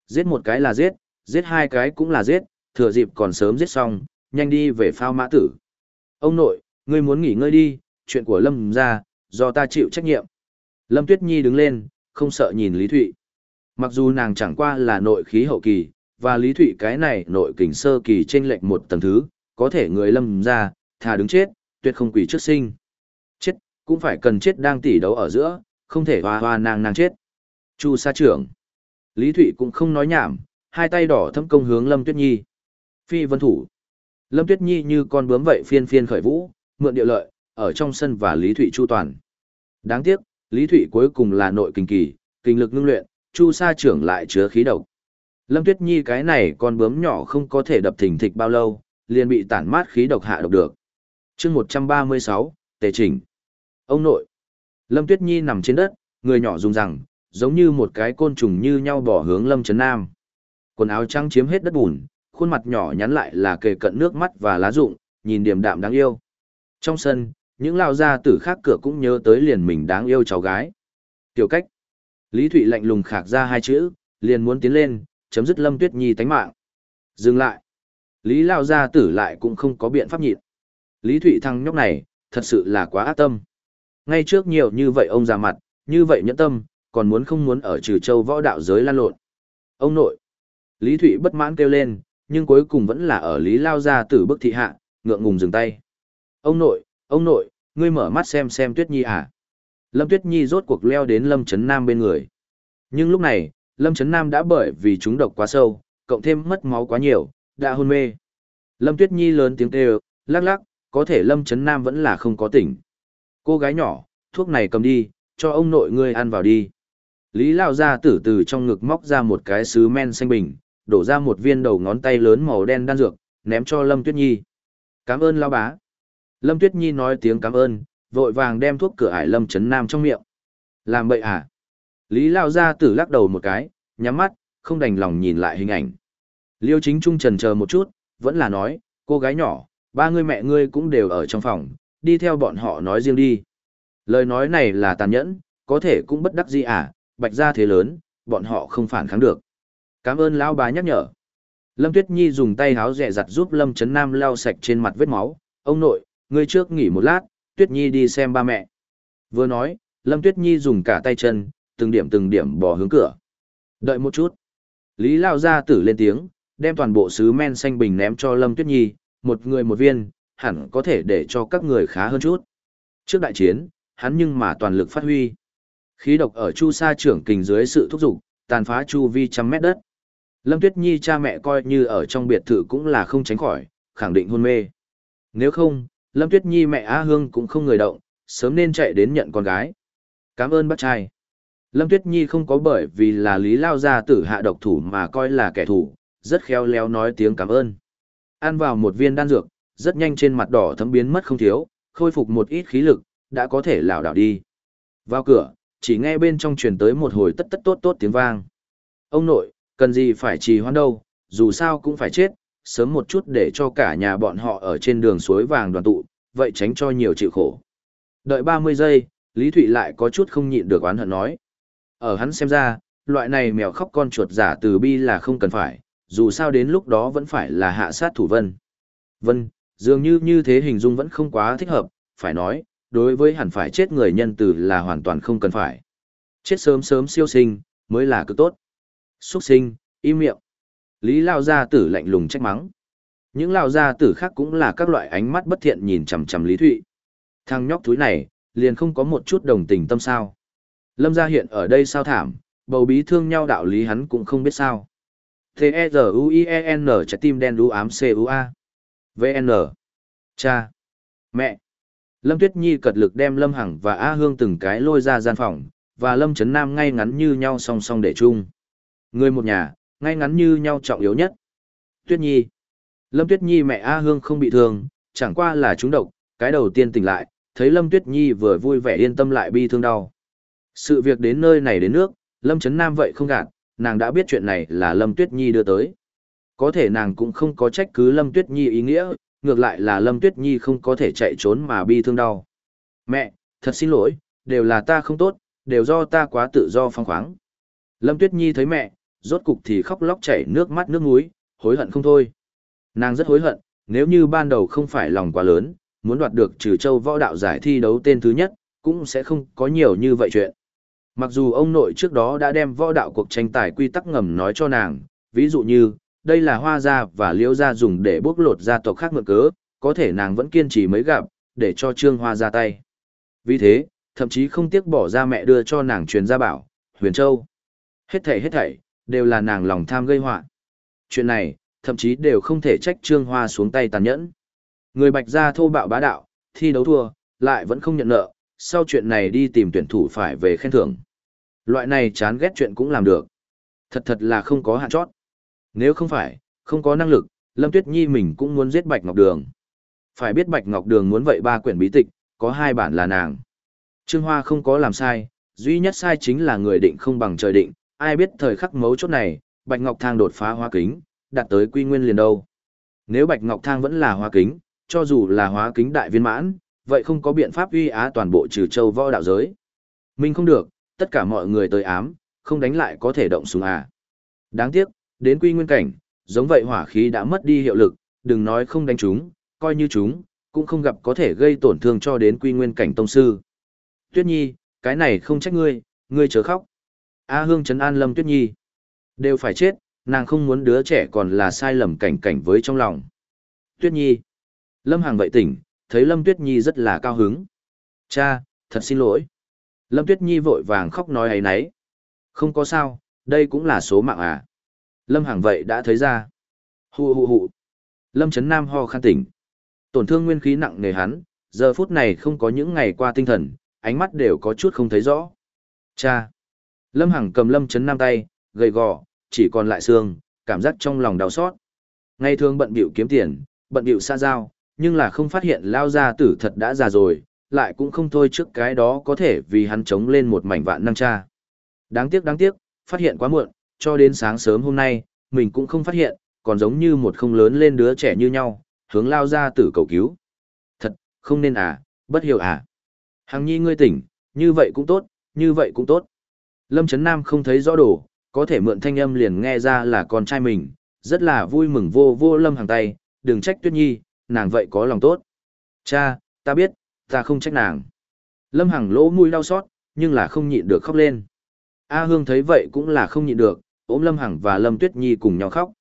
Giết một cái là giết, giết hai cái cũng là giết, thừa dịp còn sớm giết xong, nhanh đi về phao mã tử. Ông nội, ngươi muốn nghỉ ngơi đi, chuyện của Lâm ra, do ta chịu trách nhiệm. Lâm Tuyết Nhi đứng lên, không sợ nhìn Lý Thụy. Mặc dù nàng chẳng qua là nội khí hậu kỳ, và Lý Thụy cái này nội kình sơ kỳ trên lệch một tầng thứ, có thể người Lâm ra, thà đứng chết, tuyệt không quỷ trước sinh. Chết, cũng phải cần chết đang tỉ đấu ở giữa, không thể hoa hoa nàng nàng chết. Chu sa trưởng. Lý Thụy cũng không nói nhảm, hai tay đỏ thâm công hướng Lâm Tuyết Nhi. Phi vân thủ. Lâm Tuyết Nhi như con bướm vậy phiên phiên khởi vũ, mượn địa lợi, ở trong sân và Lý Thụy chu toàn. Đáng tiếc, Lý Thụy cuối cùng là nội kinh kỳ, kinh lực ngưng luyện, chu sa trưởng lại chứa khí độc. Lâm Tuyết Nhi cái này con bướm nhỏ không có thể đập thình thịch bao lâu, liền bị tản mát khí độc hạ độc được. chương 136, Tề Chỉnh. Ông nội. Lâm Tuyết Nhi nằm trên đất, người nhỏ rung rằng, giống như một cái côn trùng như nhau bỏ hướng Lâm Trấn Nam. Quần áo trắng chiếm hết đất bùn, khuôn mặt nhỏ nhắn lại là kề cận nước mắt và lá rụng, nhìn điềm đạm đáng yêu. Trong sân, những lao gia tử khác cửa cũng nhớ tới liền mình đáng yêu cháu gái. Tiểu cách. Lý Thụy lạnh lùng khạc ra hai chữ, liền muốn tiến lên, chấm dứt Lâm Tuyết Nhi tánh mạng. Dừng lại. Lý lao gia tử lại cũng không có biện pháp nhịn. Lý Thụy thằng nhóc này, thật sự là quá ác tâm. Ngay trước nhiều như vậy ông già mặt, như vậy nhẫn tâm, còn muốn không muốn ở trừ châu võ đạo giới lan lộn. Ông nội. Lý Thụy bất mãn kêu lên, nhưng cuối cùng vẫn là ở Lý Lao gia tử bức thị hạ, ngượng ngùng dừng tay. Ông nội, ông nội, ngươi mở mắt xem xem Tuyết Nhi à. Lâm Tuyết Nhi rốt cuộc leo đến Lâm Trấn Nam bên người. Nhưng lúc này, Lâm Trấn Nam đã bởi vì chúng độc quá sâu, cộng thêm mất máu quá nhiều, đã hôn mê. Lâm Tuyết Nhi lớn tiếng kêu, lắc lắc, có thể Lâm Trấn Nam vẫn là không có tỉnh. Cô gái nhỏ, thuốc này cầm đi, cho ông nội ngươi ăn vào đi. Lý Lao ra tử từ trong ngực móc ra một cái sứ men xanh bình, đổ ra một viên đầu ngón tay lớn màu đen đan dược, ném cho Lâm Tuyết Nhi. Cảm ơn Lao bá. Lâm Tuyết Nhi nói tiếng cảm ơn, vội vàng đem thuốc cửa ải Lâm Trấn Nam trong miệng. Làm bậy à? Lý Lao ra tử lắc đầu một cái, nhắm mắt, không đành lòng nhìn lại hình ảnh. Liêu chính trung trần chờ một chút, vẫn là nói, cô gái nhỏ, ba người mẹ ngươi cũng đều ở trong phòng, đi theo bọn họ nói riêng đi. Lời nói này là tàn nhẫn, có thể cũng bất đắc gì à, bạch ra thế lớn, bọn họ không phản kháng được. Cảm ơn lão bá nhắc nhở. Lâm Tuyết Nhi dùng tay háo rẻ giặt giúp Lâm Trấn Nam lau sạch trên mặt vết máu. Ông nội, ngươi trước nghỉ một lát, Tuyết Nhi đi xem ba mẹ. Vừa nói, Lâm Tuyết Nhi dùng cả tay chân, từng điểm từng điểm bỏ hướng cửa. Đợi một chút. Lý Lao ra tử lên tiếng, đem toàn bộ sứ men xanh bình ném cho Lâm Tuyết Nhi, một người một viên, hẳn có thể để cho các người khá hơn chút. Trước đại chiến, hắn nhưng mà toàn lực phát huy. Khí độc ở Chu Sa trưởng kình dưới sự thúc giục, tàn phá chu vi trăm mét đất. Lâm Tuyết Nhi cha mẹ coi như ở trong biệt thự cũng là không tránh khỏi, khẳng định hôn mê. Nếu không, Lâm Tuyết Nhi mẹ Á Hương cũng không người động, sớm nên chạy đến nhận con gái. Cảm ơn bác trai. Lâm Tuyết Nhi không có bởi vì là Lý Lao gia tử hạ độc thủ mà coi là kẻ thù, rất khéo léo nói tiếng cảm ơn. Ăn vào một viên đan dược, rất nhanh trên mặt đỏ thấm biến mất không thiếu, khôi phục một ít khí lực, đã có thể lảo đảo đi. Vào cửa, chỉ nghe bên trong truyền tới một hồi tất tất tốt tốt tiếng vang. Ông nội, cần gì phải trì hoãn đâu, dù sao cũng phải chết, sớm một chút để cho cả nhà bọn họ ở trên đường suối vàng đoàn tụ, vậy tránh cho nhiều chịu khổ. Đợi 30 giây, Lý Thụy lại có chút không nhịn được oán hận nói. Ở hắn xem ra, loại này mèo khóc con chuột giả từ bi là không cần phải, dù sao đến lúc đó vẫn phải là hạ sát thủ vân. Vân, dường như như thế hình dung vẫn không quá thích hợp, phải nói, đối với hẳn phải chết người nhân từ là hoàn toàn không cần phải. Chết sớm sớm siêu sinh, mới là cực tốt. Xuất sinh, im miệng. Lý Lao Gia Tử lạnh lùng trách mắng. Những Lao Gia Tử khác cũng là các loại ánh mắt bất thiện nhìn chằm chằm Lý Thụy. Thằng nhóc túi này, liền không có một chút đồng tình tâm sao. Lâm gia hiện ở đây sao thảm, bầu bí thương nhau đạo lý hắn cũng không biết sao. T-E-Z-U-I-E-N trái tim đen đu ám C-U-A. V-N. Cha. Mẹ. Lâm Tuyết Nhi cật lực đem Lâm Hằng và A Hương từng cái lôi ra gian phòng, và Lâm Trấn Nam ngay ngắn như nhau song song để chung. Người một nhà, ngay ngắn như nhau trọng yếu nhất. Tuyết Nhi. Lâm Tuyết Nhi mẹ A Hương không bị thương, chẳng qua là trúng độc, cái đầu tiên tỉnh lại, thấy Lâm Tuyết Nhi vừa vui vẻ yên tâm lại bi thương đau. Sự việc đến nơi này đến nước, Lâm Trấn Nam vậy không gạt, nàng đã biết chuyện này là Lâm Tuyết Nhi đưa tới. Có thể nàng cũng không có trách cứ Lâm Tuyết Nhi ý nghĩa, ngược lại là Lâm Tuyết Nhi không có thể chạy trốn mà bi thương đau. Mẹ, thật xin lỗi, đều là ta không tốt, đều do ta quá tự do phong khoáng. Lâm Tuyết Nhi thấy mẹ, rốt cục thì khóc lóc chảy nước mắt nước mũi, hối hận không thôi. Nàng rất hối hận, nếu như ban đầu không phải lòng quá lớn, muốn đoạt được trừ châu võ đạo giải thi đấu tên thứ nhất, cũng sẽ không có nhiều như vậy chuyện. Mặc dù ông nội trước đó đã đem võ đạo cuộc tranh tài quy tắc ngầm nói cho nàng, ví dụ như, đây là hoa gia và liễu gia dùng để bốc lột gia tộc khác mượn cớ, có thể nàng vẫn kiên trì mới gặp, để cho trương hoa ra tay. Vì thế, thậm chí không tiếc bỏ ra mẹ đưa cho nàng truyền gia bảo, huyền châu. Hết thảy hết thảy, đều là nàng lòng tham gây họa. Chuyện này, thậm chí đều không thể trách trương hoa xuống tay tàn nhẫn. Người bạch gia thô bạo bá đạo, thi đấu thua, lại vẫn không nhận nợ, sau chuyện này đi tìm tuyển thủ phải về khen thưởng. Loại này chán ghét chuyện cũng làm được. Thật thật là không có hạn chót. Nếu không phải, không có năng lực, Lâm Tuyết Nhi mình cũng muốn giết Bạch Ngọc Đường. Phải biết Bạch Ngọc Đường muốn vậy ba quyển bí tịch, có hai bản là nàng. Trương Hoa không có làm sai, duy nhất sai chính là người định không bằng trời định, ai biết thời khắc mấu chốt này, Bạch Ngọc Thang đột phá hóa kính, đạt tới quy nguyên liền đâu. Nếu Bạch Ngọc Thang vẫn là hóa kính, cho dù là hóa kính đại viên mãn, vậy không có biện pháp uy á toàn bộ trừ châu võ đạo giới. Mình không được, tất cả mọi người tới ám, không đánh lại có thể động súng à. Đáng tiếc, đến quy nguyên cảnh, giống vậy hỏa khí đã mất đi hiệu lực, đừng nói không đánh chúng, coi như chúng, cũng không gặp có thể gây tổn thương cho đến quy nguyên cảnh tông sư. Tuyết Nhi, cái này không trách ngươi, ngươi chớ khóc. A Hương trấn an Lâm Tuyết Nhi. Đều phải chết, nàng không muốn đứa trẻ còn là sai lầm cảnh cảnh với trong lòng. Tuyết Nhi. Lâm Hàng vậy tỉnh, thấy Lâm Tuyết Nhi rất là cao hứng. Cha, thật xin lỗi. Lâm Tuyết Nhi vội vàng khóc nói ấy nấy. Không có sao, đây cũng là số mạng à. Lâm Hằng vậy đã thấy ra. Hù hù hù. Lâm Trấn Nam ho khan tỉnh. Tổn thương nguyên khí nặng nề hắn, giờ phút này không có những ngày qua tinh thần, ánh mắt đều có chút không thấy rõ. Cha. Lâm Hằng cầm Lâm Chấn Nam tay, gầy gò, chỉ còn lại xương, cảm giác trong lòng đau xót. Ngày thường bận bịu kiếm tiền, bận bịu xa giao, nhưng là không phát hiện lao gia tử thật đã già rồi, lại cũng không thôi trước cái đó có thể vì hắn chống lên một mảnh vạn năng cha. Đáng tiếc đáng tiếc, phát hiện quá muộn, cho đến sáng sớm hôm nay, mình cũng không phát hiện, còn giống như một không lớn lên đứa trẻ như nhau, hướng lao ra tử cầu cứu. Thật, không nên à, bất hiểu à. Hằng nhi ngươi tỉnh, như vậy cũng tốt, như vậy cũng tốt. Lâm Trấn Nam không thấy rõ đồ, có thể mượn thanh âm liền nghe ra là con trai mình, rất là vui mừng vô vô Lâm hàng tay, đừng trách Tuyết Nhi, nàng vậy có lòng tốt. Cha, ta biết, ta không trách nàng. Lâm Hằng lỗ mũi đau xót, nhưng là không nhịn được khóc lên. A Hương thấy vậy cũng là không nhịn được, ôm Lâm Hằng và Lâm Tuyết Nhi cùng nhau khóc.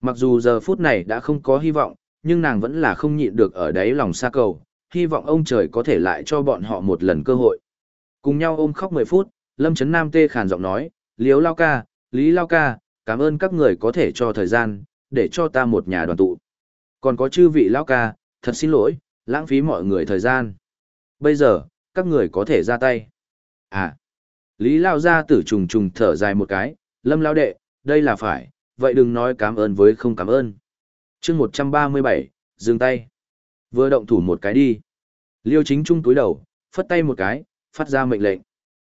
Mặc dù giờ phút này đã không có hy vọng, nhưng nàng vẫn là không nhịn được ở đáy lòng xa cầu, hy vọng ông trời có thể lại cho bọn họ một lần cơ hội. Cùng nhau ôm khóc 10 phút, Lâm Trấn Nam tê khàn giọng nói, Liếu Lao Ca, Lý Lao Ca, cảm ơn các người có thể cho thời gian, để cho ta một nhà đoàn tụ. Còn có chư vị Lao Ca, thật xin lỗi, lãng phí mọi người thời gian. Bây giờ, các người có thể ra tay. À, Lý Lao ra tử trùng trùng thở dài một cái, Lâm Lao Đệ, đây là phải, vậy đừng nói cảm ơn với không cảm ơn. chương 137, dừng tay. Vừa động thủ một cái đi. Liêu chính trung túi đầu, phất tay một cái, phát ra mệnh lệnh.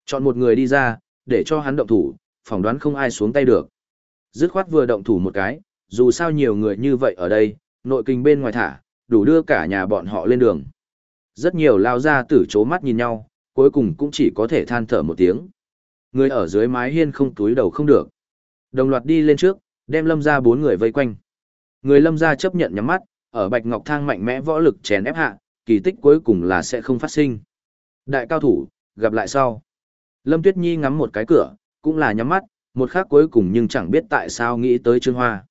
Chọn một người đi ra, để cho hắn động thủ, phỏng đoán không ai xuống tay được. Dứt khoát vừa động thủ một cái, dù sao nhiều người như vậy ở đây, nội kinh bên ngoài thả, đủ đưa cả nhà bọn họ lên đường. Rất nhiều lao ra tử chố mắt nhìn nhau, cuối cùng cũng chỉ có thể than thở một tiếng. Người ở dưới mái hiên không túi đầu không được. Đồng loạt đi lên trước, đem lâm ra bốn người vây quanh. Người lâm ra chấp nhận nhắm mắt, ở bạch ngọc thang mạnh mẽ võ lực chèn ép hạ, kỳ tích cuối cùng là sẽ không phát sinh. Đại cao thủ, gặp lại sau. Lâm Tuyết Nhi ngắm một cái cửa, cũng là nhắm mắt, một khắc cuối cùng nhưng chẳng biết tại sao nghĩ tới Trương Hoa.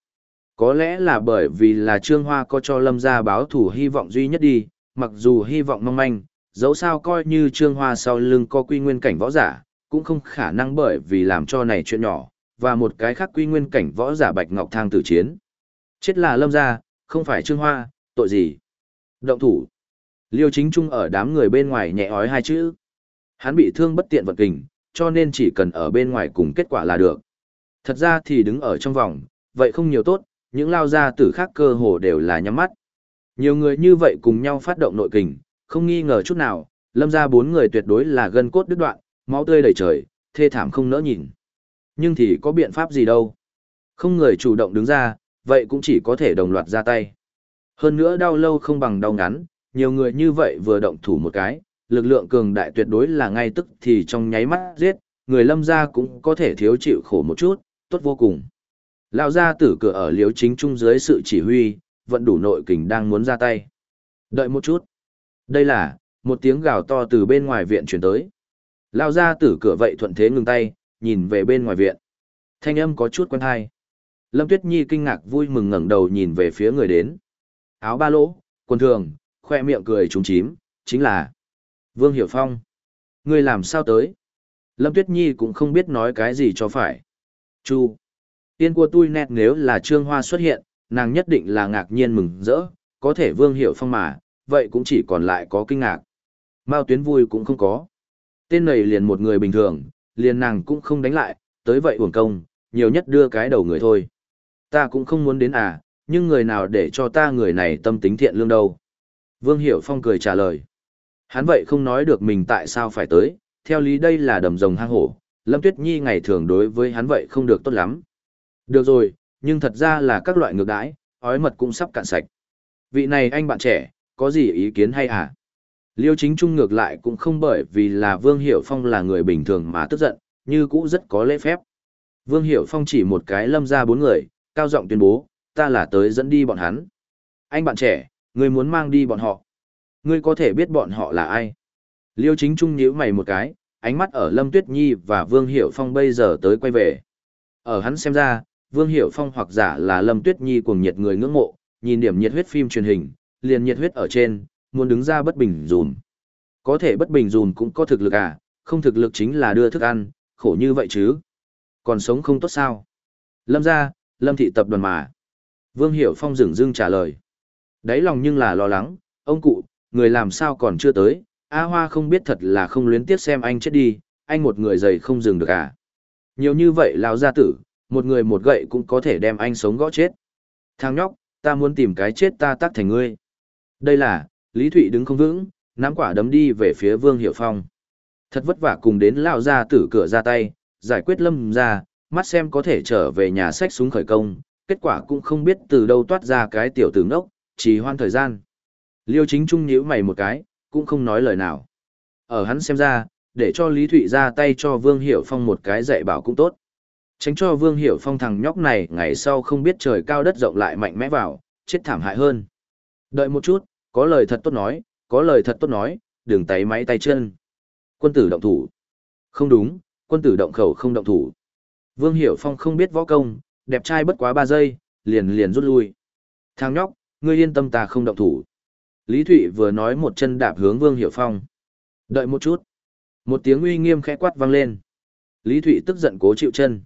Có lẽ là bởi vì là Trương Hoa có cho Lâm gia báo thủ hy vọng duy nhất đi, mặc dù hy vọng mong manh, dẫu sao coi như Trương Hoa sau lưng có quy nguyên cảnh võ giả, cũng không khả năng bởi vì làm cho này chuyện nhỏ, và một cái khác quy nguyên cảnh võ giả Bạch Ngọc Thang tử chiến. Chết là Lâm gia, không phải Trương Hoa, tội gì? Động thủ. Liêu chính trung ở đám người bên ngoài nhẹ ói hai chữ. Hắn bị thương bất tiện vật kình, cho nên chỉ cần ở bên ngoài cùng kết quả là được. Thật ra thì đứng ở trong vòng, vậy không nhiều tốt, những lao gia tử khác cơ hồ đều là nhắm mắt. Nhiều người như vậy cùng nhau phát động nội kình, không nghi ngờ chút nào, lâm ra bốn người tuyệt đối là gân cốt đứt đoạn, máu tươi đầy trời, thê thảm không nỡ nhìn. Nhưng thì có biện pháp gì đâu. Không người chủ động đứng ra, vậy cũng chỉ có thể đồng loạt ra tay. Hơn nữa đau lâu không bằng đau ngắn, nhiều người như vậy vừa động thủ một cái, lực lượng cường đại tuyệt đối là ngay tức thì trong nháy mắt giết, người lâm gia cũng có thể thiếu chịu khổ một chút, tốt vô cùng. Lão gia tử cửa ở liếu chính trung dưới sự chỉ huy, vận đủ nội kình đang muốn ra tay. Đợi một chút. Đây là, một tiếng gào to từ bên ngoài viện chuyển tới. lao ra tử cửa vậy thuận thế ngừng tay, nhìn về bên ngoài viện. Thanh âm có chút quen thai. Lâm Tuyết Nhi kinh ngạc vui mừng ngẩng đầu nhìn về phía người đến. Áo ba lỗ, quần thường, khoe miệng cười trúng chím, chính là Vương Hiểu Phong. Ngươi làm sao tới? Lâm Tuyết Nhi cũng không biết nói cái gì cho phải. Chu. Tiên của tôi nét nếu là Trương Hoa xuất hiện, nàng nhất định là ngạc nhiên mừng rỡ, có thể Vương Hiểu Phong mà, vậy cũng chỉ còn lại có kinh ngạc. Mao tuyến vui cũng không có. Tên này liền một người bình thường, liền nàng cũng không đánh lại, tới vậy uổng công, nhiều nhất đưa cái đầu người thôi. Ta cũng không muốn đến à, nhưng người nào để cho ta người này tâm tính thiện lương đâu. Vương Hiểu Phong cười trả lời. Hắn vậy không nói được mình tại sao phải tới, theo lý đây là đầm rồng hang hổ, Lâm Tuyết Nhi ngày thường đối với hắn vậy không được tốt lắm. Được rồi, nhưng thật ra là các loại ngược đãi, ói mật cũng sắp cạn sạch. Vị này anh bạn trẻ, có gì ý kiến hay à? Liêu chính trung ngược lại cũng không bởi vì là Vương Hiểu Phong là người bình thường mà tức giận, như cũ rất có lễ phép. Vương Hiểu Phong chỉ một cái lâm ra bốn người, cao giọng tuyên bố, ta là tới dẫn đi bọn hắn. Anh bạn trẻ, người muốn mang đi bọn họ. Ngươi có thể biết bọn họ là ai? Liêu chính trung nhíu mày một cái, ánh mắt ở Lâm Tuyết Nhi và Vương Hiểu Phong bây giờ tới quay về. Ở hắn xem ra, Vương Hiểu Phong hoặc giả là Lâm Tuyết Nhi cuồng nhiệt người ngưỡng mộ, nhìn điểm nhiệt huyết phim truyền hình, liền nhiệt huyết ở trên, muốn đứng ra bất bình dùm. Có thể bất bình dùm cũng có thực lực à, không thực lực chính là đưa thức ăn, khổ như vậy chứ. Còn sống không tốt sao? Lâm ra, Lâm thị tập đoàn mà. Vương Hiểu Phong dừng dưng trả lời. Đấy lòng nhưng là lo lắng, ông cụ, người làm sao còn chưa tới, A Hoa không biết thật là không luyến tiếc xem anh chết đi, anh một người dày không dừng được à. Nhiều như vậy lão gia tử, một người một gậy cũng có thể đem anh sống gõ chết. Thằng nhóc, ta muốn tìm cái chết ta tắt thành ngươi. Đây là, Lý Thụy đứng không vững, nắm quả đấm đi về phía Vương Hiểu Phong. Thật vất vả cùng đến lão gia tử cửa ra tay, giải quyết lâm ra, mắt xem có thể trở về nhà sách súng khởi công, kết quả cũng không biết từ đâu toát ra cái tiểu tử ngốc, chỉ hoan thời gian. Liêu chính trung nhíu mày một cái, cũng không nói lời nào. Ở hắn xem ra, để cho Lý Thụy ra tay cho Vương Hiểu Phong một cái dạy bảo cũng tốt. Tránh cho Vương Hiểu Phong thằng nhóc này ngày sau không biết trời cao đất rộng lại mạnh mẽ vào, chết thảm hại hơn. Đợi một chút, có lời thật tốt nói, có lời thật tốt nói, đừng tay máy tay chân. Quân tử động thủ. Không đúng, quân tử động khẩu không động thủ. Vương Hiểu Phong không biết võ công, đẹp trai bất quá 3 giây, liền liền rút lui. Thằng nhóc, ngươi yên tâm ta không động thủ. Lý Thụy vừa nói một chân đạp hướng Vương Hiểu Phong. Đợi một chút. Một tiếng uy nghiêm khẽ quát vang lên. Lý Thụy tức giận cố chịu chân.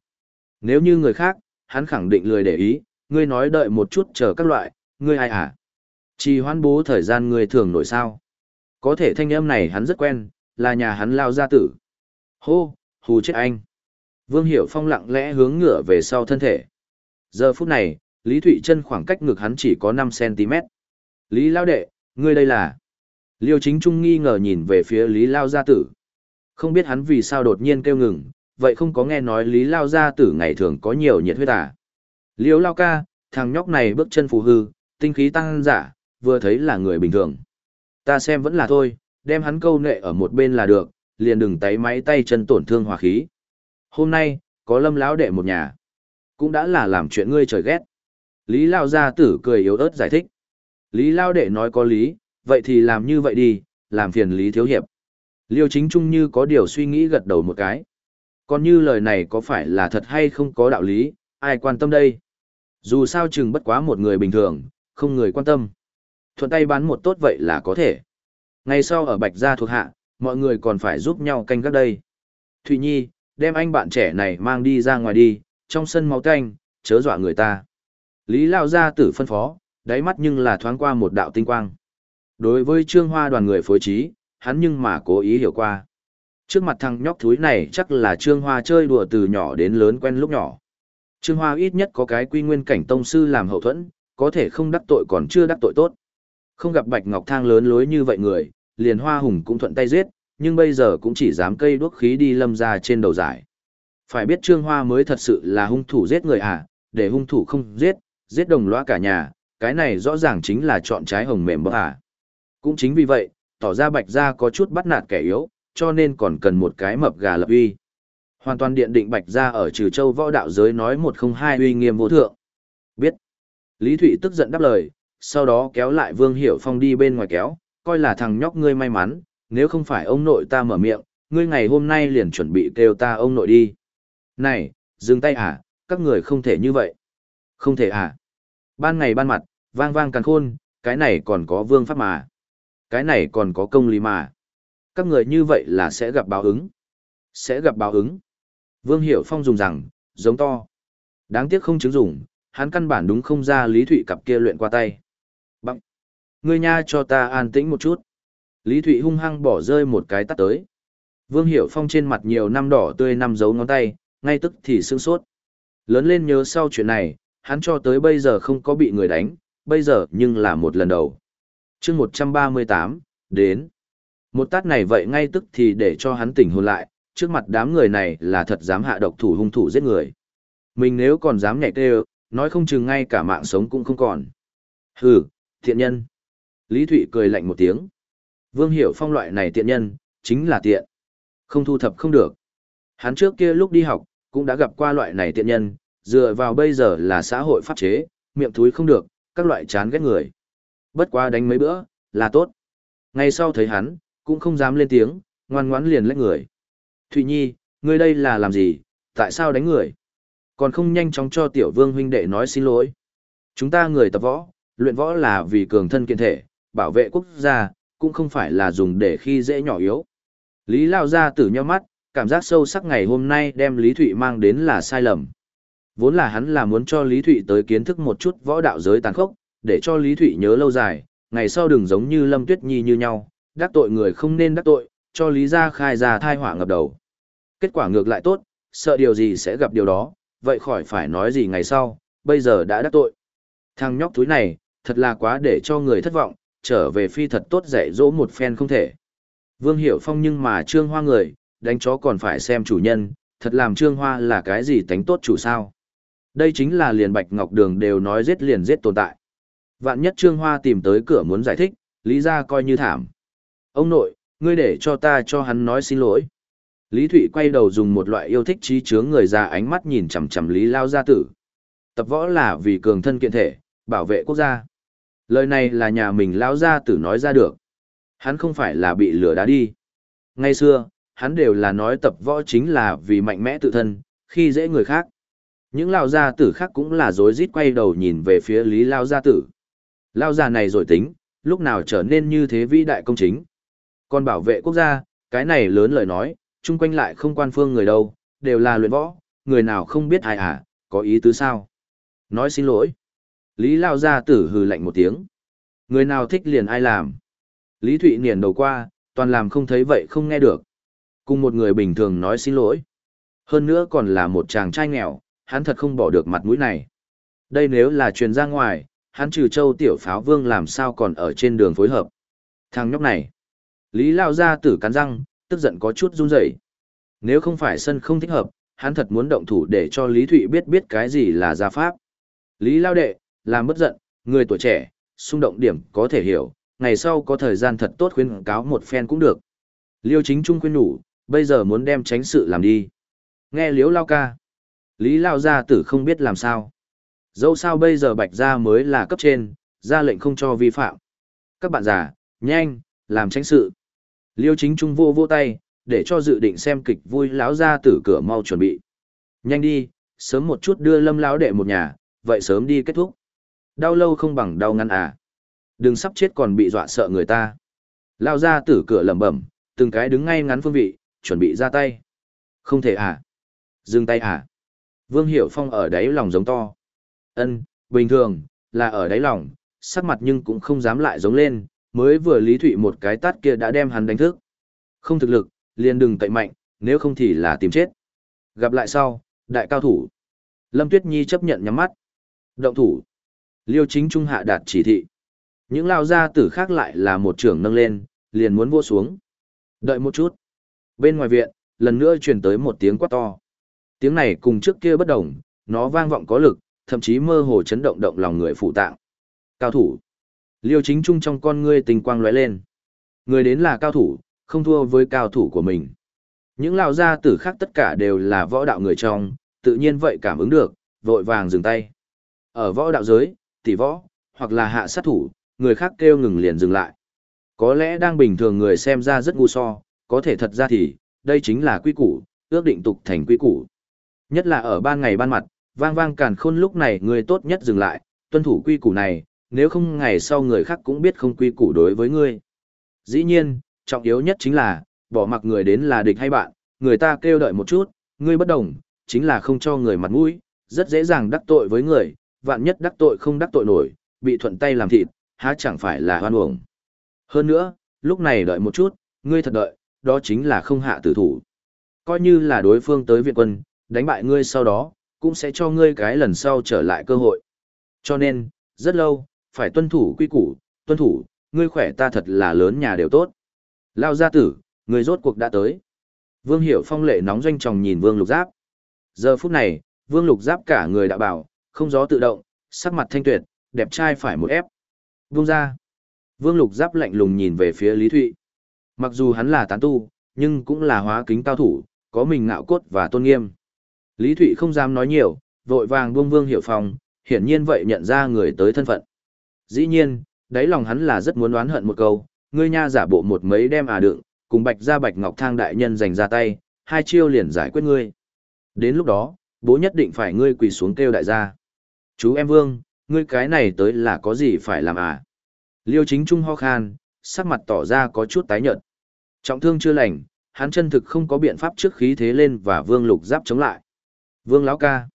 Nếu như người khác, hắn khẳng định lười để ý, ngươi nói đợi một chút chờ các loại, ngươi ai à? Chỉ hoan bố thời gian ngươi thường nổi sao. Có thể thanh âm này hắn rất quen, là nhà hắn lao gia tử. Hô, hù chết anh. Vương Hiểu Phong lặng lẽ hướng ngửa về sau thân thể. Giờ phút này, Lý Thụy chân khoảng cách ngực hắn chỉ có 5cm. Lý Lao Đệ, ngươi đây là... Liêu chính trung nghi ngờ nhìn về phía Lý Lao Gia Tử. Không biết hắn vì sao đột nhiên kêu ngừng, vậy không có nghe nói Lý Lao Gia Tử ngày thường có nhiều nhiệt huyết à. Liêu Lao ca, thằng nhóc này bước chân phù hư, tinh khí tăng giả, vừa thấy là người bình thường. Ta xem vẫn là thôi, đem hắn câu nệ ở một bên là được, liền đừng tay máy tay chân tổn thương hòa khí. Hôm nay, có lâm lão đệ một nhà. Cũng đã là làm chuyện ngươi trời ghét. Lý Lao Gia Tử cười yếu ớt giải thích. Lý Lao đệ nói có lý, vậy thì làm như vậy đi, làm phiền Lý Thiếu Hiệp. Liêu chính trung như có điều suy nghĩ gật đầu một cái. Còn như lời này có phải là thật hay không có đạo lý, ai quan tâm đây? Dù sao chừng bất quá một người bình thường, không người quan tâm. Thuận tay bán một tốt vậy là có thể. Ngày sau ở Bạch Gia thuộc hạ, mọi người còn phải giúp nhau canh gác đây. Thụy Nhi, đem anh bạn trẻ này mang đi ra ngoài đi, trong sân máu canh, chớ dọa người ta. Lý Lao Gia tử phân phó, đáy mắt nhưng là thoáng qua một đạo tinh quang. Đối với trương hoa đoàn người phối trí, hắn nhưng mà cố ý hiểu qua. Trước mặt thằng nhóc thúi này chắc là trương hoa chơi đùa từ nhỏ đến lớn quen lúc nhỏ. Trương hoa ít nhất có cái quy nguyên cảnh tông sư làm hậu thuẫn, có thể không đắc tội còn chưa đắc tội tốt. Không gặp bạch ngọc thang lớn lối như vậy người, liền hoa hùng cũng thuận tay giết, nhưng bây giờ cũng chỉ dám cây đuốc khí đi lâm ra trên đầu giải. Phải biết trương hoa mới thật sự là hung thủ giết người à, để hung thủ không giết, giết đồng loa cả nhà, cái này rõ ràng chính là chọn trái hồng mềm bơ à. Cũng chính vì vậy, tỏ ra bạch gia có chút bắt nạt kẻ yếu, cho nên còn cần một cái mập gà lập uy. Hoàn toàn điện định bạch ra ở trừ châu võ đạo giới nói một không hai uy nghiêm vô thượng. Biết. Lý Thụy tức giận đáp lời, sau đó kéo lại Vương Hiểu Phong đi bên ngoài kéo, coi là thằng nhóc ngươi may mắn, nếu không phải ông nội ta mở miệng, ngươi ngày hôm nay liền chuẩn bị kêu ta ông nội đi. Này, dừng tay à, các người không thể như vậy. Không thể à. Ban ngày ban mặt, vang vang càng khôn, cái này còn có vương pháp mà. Cái này còn có công lý mà. Các người như vậy là sẽ gặp báo ứng. Sẽ gặp báo ứng. Vương Hiểu Phong dùng rằng, giống to. Đáng tiếc không chứng dùng, hắn căn bản đúng không ra Lý Thụy cặp kia luyện qua tay. Bằng. Ngươi nha cho ta an tĩnh một chút. Lý Thụy hung hăng bỏ rơi một cái tắt tới. Vương Hiểu Phong trên mặt nhiều năm đỏ tươi năm dấu ngón tay, ngay tức thì sương sốt. Lớn lên nhớ sau chuyện này, hắn cho tới bây giờ không có bị người đánh, bây giờ nhưng là một lần đầu. chương 138, đến. Một tát này vậy ngay tức thì để cho hắn tỉnh hồn lại, trước mặt đám người này là thật dám hạ độc thủ hung thủ giết người. Mình nếu còn dám nhảy tê nói không chừng ngay cả mạng sống cũng không còn. Hừ, thiện nhân. Lý Thụy cười lạnh một tiếng. Vương Hiểu Phong loại này tiện nhân, chính là tiện. Không thu thập không được. Hắn trước kia lúc đi học, cũng đã gặp qua loại này tiện nhân, dựa vào bây giờ là xã hội pháp chế, miệng thúi không được, các loại chán ghét người. Bất quá đánh mấy bữa, là tốt. Ngày sau thấy hắn, cũng không dám lên tiếng, ngoan ngoãn liền lách người. Thụy Nhi, ngươi đây là làm gì, tại sao đánh người? Còn không nhanh chóng cho tiểu vương huynh đệ nói xin lỗi. Chúng ta người tập võ, luyện võ là vì cường thân kiện thể, bảo vệ quốc gia, cũng không phải là dùng để khi dễ nhỏ yếu. Lý Lao ra tử nhau mắt, cảm giác sâu sắc ngày hôm nay đem Lý Thụy mang đến là sai lầm. Vốn là hắn là muốn cho Lý Thụy tới kiến thức một chút võ đạo giới tàn khốc, để cho Lý Thụy nhớ lâu dài, ngày sau đừng giống như Lâm Tuyết Nhi như nhau, đắc tội người không nên đắc tội, cho Lý gia khai ra thai họa ngập đầu. Kết quả ngược lại tốt, sợ điều gì sẽ gặp điều đó, vậy khỏi phải nói gì ngày sau, bây giờ đã đắc tội. Thằng nhóc túi này, thật là quá để cho người thất vọng, trở về phi thật tốt dạy dỗ một phen không thể. Vương Hiểu Phong nhưng mà trương hoa người, đánh chó còn phải xem chủ nhân, thật làm trương hoa là cái gì tánh tốt chủ sao. Đây chính là liền bạch ngọc đường đều nói giết liền giết tồn tại. Vạn nhất trương hoa tìm tới cửa muốn giải thích, lý ra coi như thảm. Ông nội, ngươi để cho ta cho hắn nói xin lỗi. Lý Thụy quay đầu dùng một loại yêu thích trí chướng người già ánh mắt nhìn chằm chằm Lý Lao gia tử. Tập võ là vì cường thân kiện thể, bảo vệ quốc gia. Lời này là nhà mình Lao gia tử nói ra được. Hắn không phải là bị lừa đá đi. Ngay xưa, hắn đều là nói tập võ chính là vì mạnh mẽ tự thân, khi dễ người khác. Những Lao gia tử khác cũng là rối rít quay đầu nhìn về phía Lý Lao gia tử. Lao già này rồi tính, lúc nào trở nên như thế vĩ đại công chính. Còn bảo vệ quốc gia, cái này lớn lời nói, chung quanh lại không quan phương người đâu, đều là luyện võ, người nào không biết ai à, có ý tứ sao? Nói xin lỗi. Lý Lao gia tử hừ lạnh một tiếng. Người nào thích liền ai làm. Lý Thụy Niền đầu qua, toàn làm không thấy vậy không nghe được. Cùng một người bình thường nói xin lỗi. Hơn nữa còn là một chàng trai nghèo, hắn thật không bỏ được mặt mũi này. Đây nếu là truyền ra ngoài, hắn trừ châu tiểu pháo vương làm sao còn ở trên đường phối hợp. Thằng nhóc này. Lý Lao gia tử cắn răng, tức giận có chút run rẩy. Nếu không phải sân không thích hợp, hắn thật muốn động thủ để cho Lý Thụy biết biết cái gì là gia pháp. Lý Lao đệ, làm bất giận, người tuổi trẻ, xung động điểm có thể hiểu, ngày sau có thời gian thật tốt khuyên cáo một phen cũng được. Liêu chính trung khuyên nhủ, bây giờ muốn đem tránh sự làm đi. Nghe Liễu lao ca. Lý Lao gia tử không biết làm sao. Dẫu sao bây giờ bạch gia mới là cấp trên, ra lệnh không cho vi phạm. Các bạn già, nhanh, làm tránh sự. Liêu chính trung vô vô tay, để cho dự định xem kịch vui lão ra từ cửa mau chuẩn bị. Nhanh đi, sớm một chút đưa lâm lão đệ một nhà, vậy sớm đi kết thúc. Đau lâu không bằng đau ngăn à. Đừng sắp chết còn bị dọa sợ người ta. Lao ra tử cửa lẩm bẩm, từng cái đứng ngay ngắn phương vị, chuẩn bị ra tay. Không thể à. Dừng tay à. Vương Hiểu Phong ở đáy lòng giống to. Ân, bình thường, là ở đáy lòng, sắc mặt nhưng cũng không dám lại giống lên, mới vừa lý thụy một cái tát kia đã đem hắn đánh thức. Không thực lực, liền đừng tẩy mạnh, nếu không thì là tìm chết. Gặp lại sau, đại cao thủ. Lâm Tuyết Nhi chấp nhận nhắm mắt. Động thủ. Liêu chính trung hạ đạt chỉ thị. Những lao gia tử khác lại là một trưởng nâng lên, liền muốn vô xuống. Đợi một chút. Bên ngoài viện, lần nữa truyền tới một tiếng quát to. Tiếng này cùng trước kia bất đồng, nó vang vọng có lực, thậm chí mơ hồ chấn động động lòng người phụ tạng. Cao thủ. Liêu chính trung trong con ngươi tình quang lóe lên. Người đến là cao thủ, không thua với cao thủ của mình. Những lão gia tử khác tất cả đều là võ đạo người trong, tự nhiên vậy cảm ứng được, vội vàng dừng tay. Ở võ đạo giới, tỷ võ, hoặc là hạ sát thủ, người khác kêu ngừng liền dừng lại. Có lẽ đang bình thường người xem ra rất ngu so, có thể thật ra thì, đây chính là quy củ, ước định tục thành quy củ. Nhất là ở ban ngày ban mặt, vang vang càn khôn lúc này người tốt nhất dừng lại, tuân thủ quy củ này, nếu không ngày sau người khác cũng biết không quy củ đối với ngươi. Dĩ nhiên, trọng yếu nhất chính là, bỏ mặc người đến là địch hay bạn, người ta kêu đợi một chút, ngươi bất đồng, chính là không cho người mặt mũi, rất dễ dàng đắc tội với người, vạn nhất đắc tội không đắc tội nổi, bị thuận tay làm thịt, há chẳng phải là hoan uổng. Hơn nữa, lúc này đợi một chút, ngươi thật đợi, đó chính là không hạ tử thủ. Coi như là đối phương tới viện quân, đánh bại ngươi sau đó, cũng sẽ cho ngươi cái lần sau trở lại cơ hội. Cho nên, rất lâu, phải tuân thủ quy củ, tuân thủ, ngươi khỏe ta thật là lớn nhà đều tốt. Lao gia tử, người rốt cuộc đã tới. Vương Hiểu Phong lệ nóng doanh tròng nhìn Vương Lục Giáp. Giờ phút này, Vương Lục Giáp cả người đã bảo, không gió tự động, sắc mặt thanh tuyệt, đẹp trai phải một ép. Vung ra. Vương Lục Giáp lạnh lùng nhìn về phía Lý Thụy. Mặc dù hắn là tán tu, nhưng cũng là hóa kính cao thủ, có mình ngạo cốt và tôn nghiêm. Lý Thụy không dám nói nhiều, vội vàng buông Vương Hiểu Phong, hiển nhiên vậy nhận ra người tới thân phận. Dĩ nhiên, đáy lòng hắn là rất muốn đoán hận một câu, ngươi nha giả bộ một mấy đem à đựng, cùng bạch ra bạch ngọc thang đại nhân giành ra tay, hai chiêu liền giải quyết ngươi. Đến lúc đó, bố nhất định phải ngươi quỳ xuống kêu đại gia. Chú em vương, ngươi cái này tới là có gì phải làm à? Liêu chính trung ho khan, sắc mặt tỏ ra có chút tái nhợt. Trọng thương chưa lành, hắn chân thực không có biện pháp trước khí thế lên và vương lục giáp chống lại. Vương lão ca.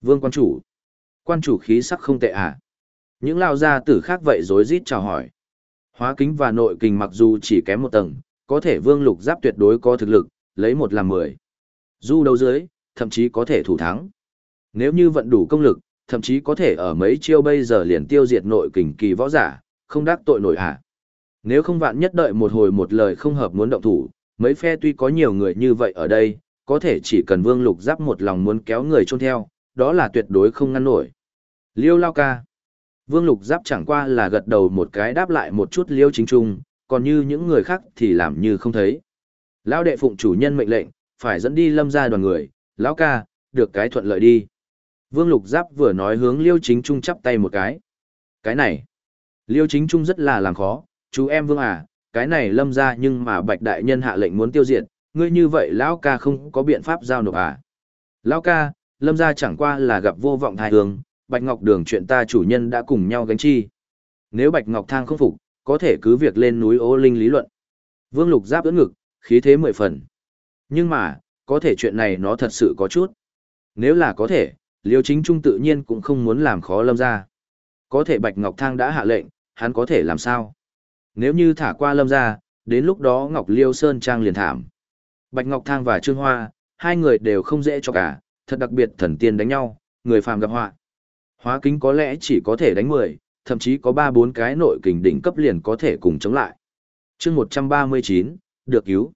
Vương quan chủ. Quan chủ khí sắc không tệ à? Những lao gia tử khác vậy rối rít chào hỏi. Hóa kính và nội kình mặc dù chỉ kém một tầng, có thể vương lục giáp tuyệt đối có thực lực, lấy một làm mười. Du đấu dưới, thậm chí có thể thủ thắng. Nếu như vận đủ công lực, thậm chí có thể ở mấy chiêu bây giờ liền tiêu diệt nội kình kỳ võ giả, không đắc tội nổi hả. Nếu không vạn nhất đợi một hồi một lời không hợp muốn động thủ, mấy phe tuy có nhiều người như vậy ở đây, có thể chỉ cần vương lục giáp một lòng muốn kéo người trôn theo, đó là tuyệt đối không ngăn nổi. Liêu lao ca. Vương lục giáp chẳng qua là gật đầu một cái đáp lại một chút liêu chính trung, còn như những người khác thì làm như không thấy. Lão đệ phụng chủ nhân mệnh lệnh, phải dẫn đi lâm ra đoàn người, lão ca, được cái thuận lợi đi. Vương lục giáp vừa nói hướng liêu chính trung chắp tay một cái. Cái này, liêu chính trung rất là làm khó, chú em vương à, cái này lâm ra nhưng mà bạch đại nhân hạ lệnh muốn tiêu diệt, ngươi như vậy lão ca không có biện pháp giao nộp à. Lão ca, lâm ra chẳng qua là gặp vô vọng thai hương, bạch ngọc đường chuyện ta chủ nhân đã cùng nhau gánh chi. Nếu bạch ngọc thang không phục, có thể cứ việc lên núi ô linh lý luận. Vương lục giáp ưỡn ngực, khí thế mười phần. Nhưng mà, có thể chuyện này nó thật sự có chút. Nếu là có thể, liêu chính trung tự nhiên cũng không muốn làm khó lâm Gia. Có thể bạch ngọc thang đã hạ lệnh, hắn có thể làm sao? Nếu như thả qua lâm Gia, đến lúc đó Ngọc Liêu Sơn Trang liền thảm. Bạch Ngọc Thang và Trương Hoa, hai người đều không dễ cho cả, thật đặc biệt thần tiên đánh nhau, người phàm gặp họa. Hóa kính có lẽ chỉ có thể đánh 10, thậm chí có 3-4 cái nội kình đỉnh cấp liền có thể cùng chống lại. chương 139, được cứu.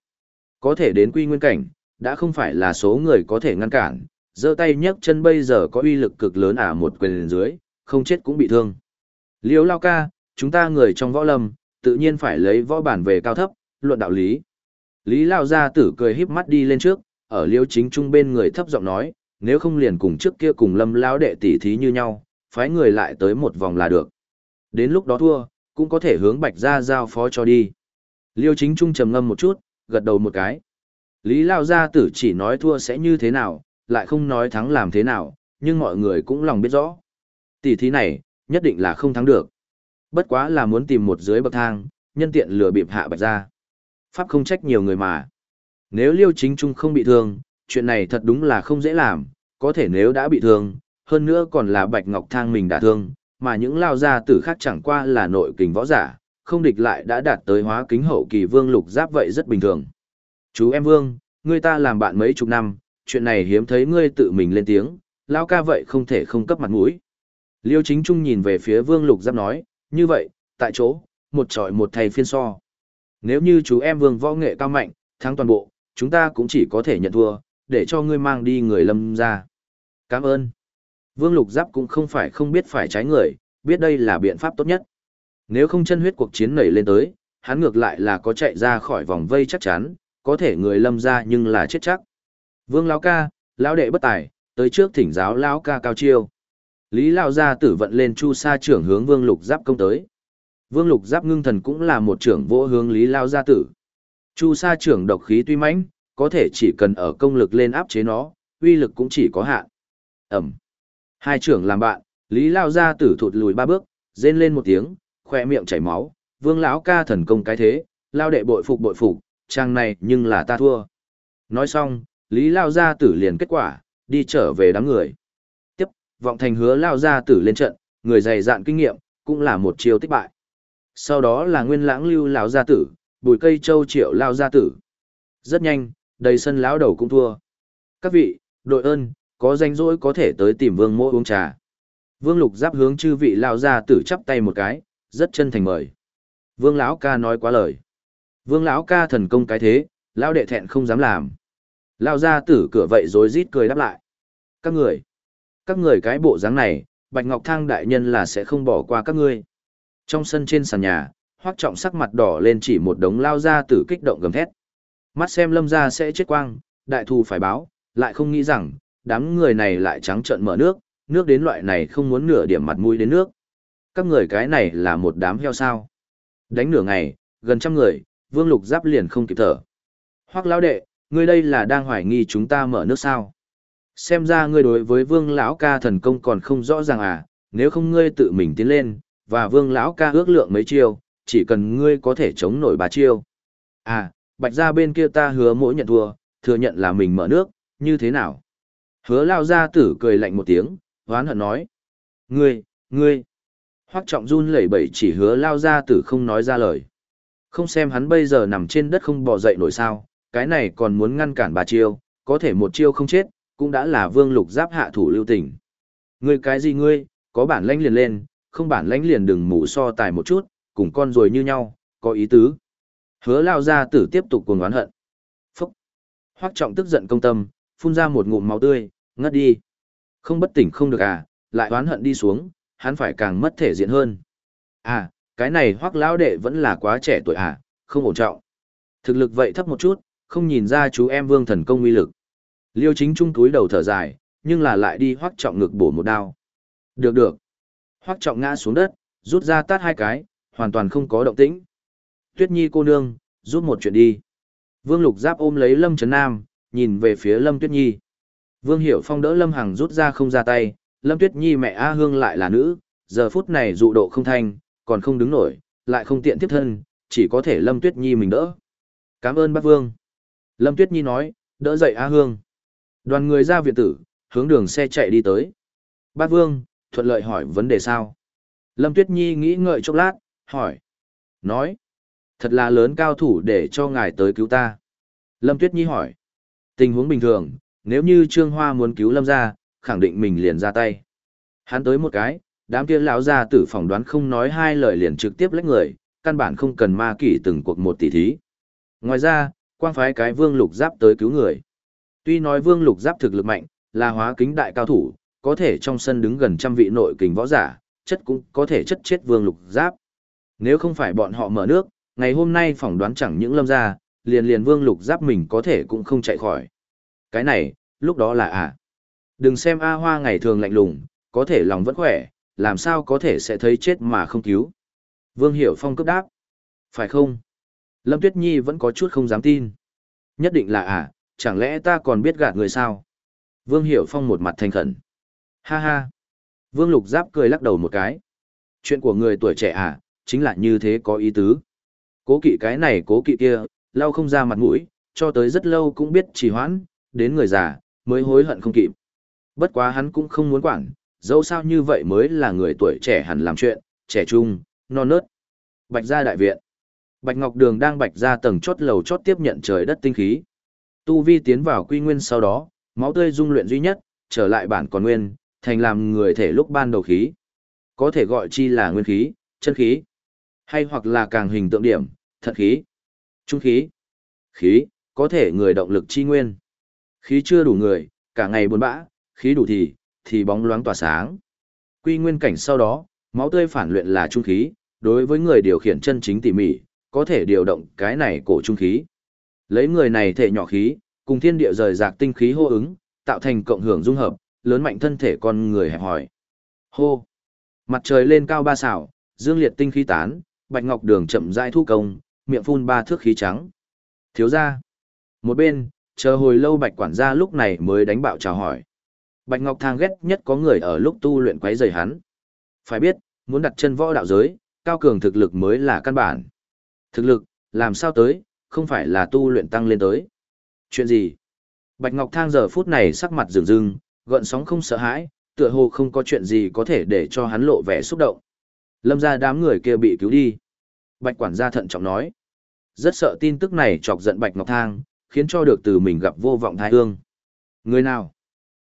Có thể đến quy nguyên cảnh, đã không phải là số người có thể ngăn cản, giơ tay nhấc chân bây giờ có uy lực cực lớn à một quyền dưới, không chết cũng bị thương. Liêu lao ca, chúng ta người trong võ lâm, tự nhiên phải lấy võ bản về cao thấp, luận đạo lý. Lý Lao Gia tử cười híp mắt đi lên trước, ở liêu chính trung bên người thấp giọng nói, nếu không liền cùng trước kia cùng lâm lão đệ tỷ thí như nhau, phái người lại tới một vòng là được. Đến lúc đó thua, cũng có thể hướng bạch gia giao phó cho đi. Liêu chính trung trầm ngâm một chút, gật đầu một cái. Lý Lao Gia tử chỉ nói thua sẽ như thế nào, lại không nói thắng làm thế nào, nhưng mọi người cũng lòng biết rõ. Tỷ thí này, nhất định là không thắng được. Bất quá là muốn tìm một dưới bậc thang, nhân tiện lừa bịp hạ bạch ra. Pháp không trách nhiều người mà. Nếu liêu chính trung không bị thương, chuyện này thật đúng là không dễ làm, có thể nếu đã bị thương, hơn nữa còn là bạch ngọc thang mình đã thương, mà những lao gia tử khác chẳng qua là nội kình võ giả, không địch lại đã đạt tới hóa kính hậu kỳ vương lục giáp vậy rất bình thường. Chú em vương, ngươi ta làm bạn mấy chục năm, chuyện này hiếm thấy ngươi tự mình lên tiếng, lao ca vậy không thể không cấp mặt mũi. Liêu chính trung nhìn về phía vương lục giáp nói, như vậy, tại chỗ, một trọi một thầy phiên so. Nếu như chú em vương võ nghệ cao mạnh, thắng toàn bộ, chúng ta cũng chỉ có thể nhận thua, để cho ngươi mang đi người lâm ra. Cảm ơn. Vương lục giáp cũng không phải không biết phải trái người, biết đây là biện pháp tốt nhất. Nếu không chân huyết cuộc chiến nảy lên tới, hắn ngược lại là có chạy ra khỏi vòng vây chắc chắn, có thể người lâm ra nhưng là chết chắc. Vương lão ca, lão đệ bất tài, tới trước thỉnh giáo lão ca cao chiêu. Lý Lão Gia tử vận lên chu sa trưởng hướng Vương Lục Giáp công tới. Vương Lục Giáp ngưng thần cũng là một trưởng vỗ hướng Lý Lão Gia tử. Chu sa trưởng độc khí tuy mãnh, có thể chỉ cần ở công lực lên áp chế nó, uy lực cũng chỉ có hạn. Ẩm. Hai trưởng làm bạn, Lý Lao Gia tử thụt lùi ba bước, rên lên một tiếng, khoe miệng chảy máu. Vương lão ca thần công cái thế, Lao đệ bội phục bội phục, trang này nhưng là ta thua. Nói xong, Lý Lao Gia tử liền kết quả, đi trở về đám người tiếp, vọng thành hứa lao ra tử lên trận, người dày dạn kinh nghiệm, cũng là một chiêu tích bại. Sau đó là nguyên lãng lưu lão gia tử, bùi cây châu triệu lao gia tử. Rất nhanh, đầy sân lão đầu cũng thua. Các vị, đội ơn, có danh rỗi có thể tới tìm vương mỗ uống trà. Vương lục giáp hướng chư vị lao gia tử chắp tay một cái, rất chân thành mời. Vương lão ca nói quá lời. Vương lão ca thần công cái thế, lão đệ thẹn không dám làm. Lao gia tử cửa vậy rồi rít cười đáp lại. Các người, các người cái bộ dáng này, Bạch Ngọc Thang đại nhân là sẽ không bỏ qua các ngươi. Trong sân trên sàn nhà, Hoắc Trọng sắc mặt đỏ lên chỉ một đống lao ra tử kích động gầm thét. Mắt xem Lâm gia sẽ chết quang, đại thù phải báo, lại không nghĩ rằng, đám người này lại trắng trợn mở nước, nước đến loại này không muốn nửa điểm mặt mũi đến nước. Các người cái này là một đám heo sao? Đánh nửa ngày, gần trăm người, Vương Lục Giáp liền không kịp thở. Hoắc lão đệ, ngươi đây là đang hoài nghi chúng ta mở nước sao? xem ra ngươi đối với vương lão ca thần công còn không rõ ràng à nếu không ngươi tự mình tiến lên và vương lão ca ước lượng mấy chiêu chỉ cần ngươi có thể chống nổi ba chiêu à bạch ra bên kia ta hứa mỗi nhận thua thừa nhận là mình mở nước như thế nào hứa lao gia tử cười lạnh một tiếng hoán hận nói ngươi ngươi hoắc trọng run lẩy bẩy chỉ hứa lao gia tử không nói ra lời không xem hắn bây giờ nằm trên đất không bò dậy nổi sao cái này còn muốn ngăn cản bà chiêu có thể một chiêu không chết cũng đã là vương lục giáp hạ thủ lưu tình. Ngươi cái gì ngươi, có bản lãnh liền lên, không bản lãnh liền đừng mù so tài một chút, cùng con rồi như nhau, có ý tứ. Hứa lao ra tử tiếp tục cuồng oán hận. Phúc! Hoác trọng tức giận công tâm, phun ra một ngụm máu tươi, ngất đi. Không bất tỉnh không được à, lại oán hận đi xuống, hắn phải càng mất thể diện hơn. À, cái này hoác lão đệ vẫn là quá trẻ tuổi à, không ổn trọng. Thực lực vậy thấp một chút, không nhìn ra chú em vương thần công uy lực. Liêu chính trung túi đầu thở dài, nhưng là lại đi hoác trọng ngực bổ một đao. Được được. Hoác trọng ngã xuống đất, rút ra tát hai cái, hoàn toàn không có động tĩnh. Tuyết nhi cô nương, rút một chuyện đi. Vương lục giáp ôm lấy Lâm Trấn Nam, nhìn về phía Lâm Tuyết Nhi. Vương Hiểu Phong đỡ Lâm Hằng rút ra không ra tay, Lâm Tuyết Nhi mẹ A Hương lại là nữ, giờ phút này dụ độ không thanh, còn không đứng nổi, lại không tiện tiếp thân, chỉ có thể Lâm Tuyết Nhi mình đỡ. Cảm ơn bác Vương. Lâm Tuyết Nhi nói, đỡ dậy A Hương. Đoàn người ra viện tử, hướng đường xe chạy đi tới. Bác Vương, thuận lợi hỏi vấn đề sao? Lâm Tuyết Nhi nghĩ ngợi chốc lát, hỏi. Nói. Thật là lớn cao thủ để cho ngài tới cứu ta. Lâm Tuyết Nhi hỏi. Tình huống bình thường, nếu như Trương Hoa muốn cứu Lâm ra, khẳng định mình liền ra tay. Hắn tới một cái, đám kia lão gia tử phỏng đoán không nói hai lời liền trực tiếp lách người, căn bản không cần ma kỷ từng cuộc một tỷ thí. Ngoài ra, quang phái cái vương lục giáp tới cứu người. Tuy nói vương lục giáp thực lực mạnh, là hóa kính đại cao thủ, có thể trong sân đứng gần trăm vị nội kình võ giả, chất cũng có thể chất chết vương lục giáp. Nếu không phải bọn họ mở nước, ngày hôm nay phỏng đoán chẳng những lâm ra, liền liền vương lục giáp mình có thể cũng không chạy khỏi. Cái này, lúc đó là à. Đừng xem A Hoa ngày thường lạnh lùng, có thể lòng vẫn khỏe, làm sao có thể sẽ thấy chết mà không cứu. Vương Hiểu Phong cấp đáp. Phải không? Lâm Tuyết Nhi vẫn có chút không dám tin. Nhất định là à, chẳng lẽ ta còn biết gạt người sao? Vương Hiểu Phong một mặt thành khẩn. Ha ha. Vương Lục Giáp cười lắc đầu một cái. Chuyện của người tuổi trẻ à, chính là như thế có ý tứ. Cố kỵ cái này cố kỵ kia, lau không ra mặt mũi, cho tới rất lâu cũng biết trì hoãn, đến người già, mới hối hận không kịp. Bất quá hắn cũng không muốn quản, dẫu sao như vậy mới là người tuổi trẻ hẳn làm chuyện, trẻ trung, non nớt. Bạch gia đại viện. Bạch Ngọc Đường đang bạch ra tầng chót lầu chót tiếp nhận trời đất tinh khí. Tu vi tiến vào quy nguyên sau đó, máu tươi dung luyện duy nhất, trở lại bản còn nguyên, thành làm người thể lúc ban đầu khí. Có thể gọi chi là nguyên khí, chân khí, hay hoặc là càng hình tượng điểm, thật khí, trung khí, khí, có thể người động lực chi nguyên. Khí chưa đủ người, cả ngày buồn bã, khí đủ thì, thì bóng loáng tỏa sáng. Quy nguyên cảnh sau đó, máu tươi phản luyện là trung khí, đối với người điều khiển chân chính tỉ mỉ, có thể điều động cái này cổ trung khí. Lấy người này thể nhỏ khí, cùng thiên địa rời rạc tinh khí hô ứng, tạo thành cộng hưởng dung hợp, lớn mạnh thân thể con người hẹp hỏi. Hô! Mặt trời lên cao ba xảo, dương liệt tinh khí tán, bạch ngọc đường chậm rãi thu công, miệng phun ba thước khí trắng. Thiếu ra! Một bên, chờ hồi lâu bạch quản gia lúc này mới đánh bạo chào hỏi. Bạch Ngọc Thang ghét nhất có người ở lúc tu luyện quấy rầy hắn. Phải biết, muốn đặt chân võ đạo giới, cao cường thực lực mới là căn bản. Thực lực, làm sao tới, không phải là tu luyện tăng lên tới. Chuyện gì? Bạch Ngọc Thang giờ phút này sắc mặt rừng rừng, gợn sóng không sợ hãi, tựa hồ không có chuyện gì có thể để cho hắn lộ vẻ xúc động. Lâm ra đám người kia bị cứu đi. Bạch quản gia thận trọng nói. Rất sợ tin tức này chọc giận Bạch Ngọc Thang, khiến cho được từ mình gặp vô vọng thái ương. Người nào?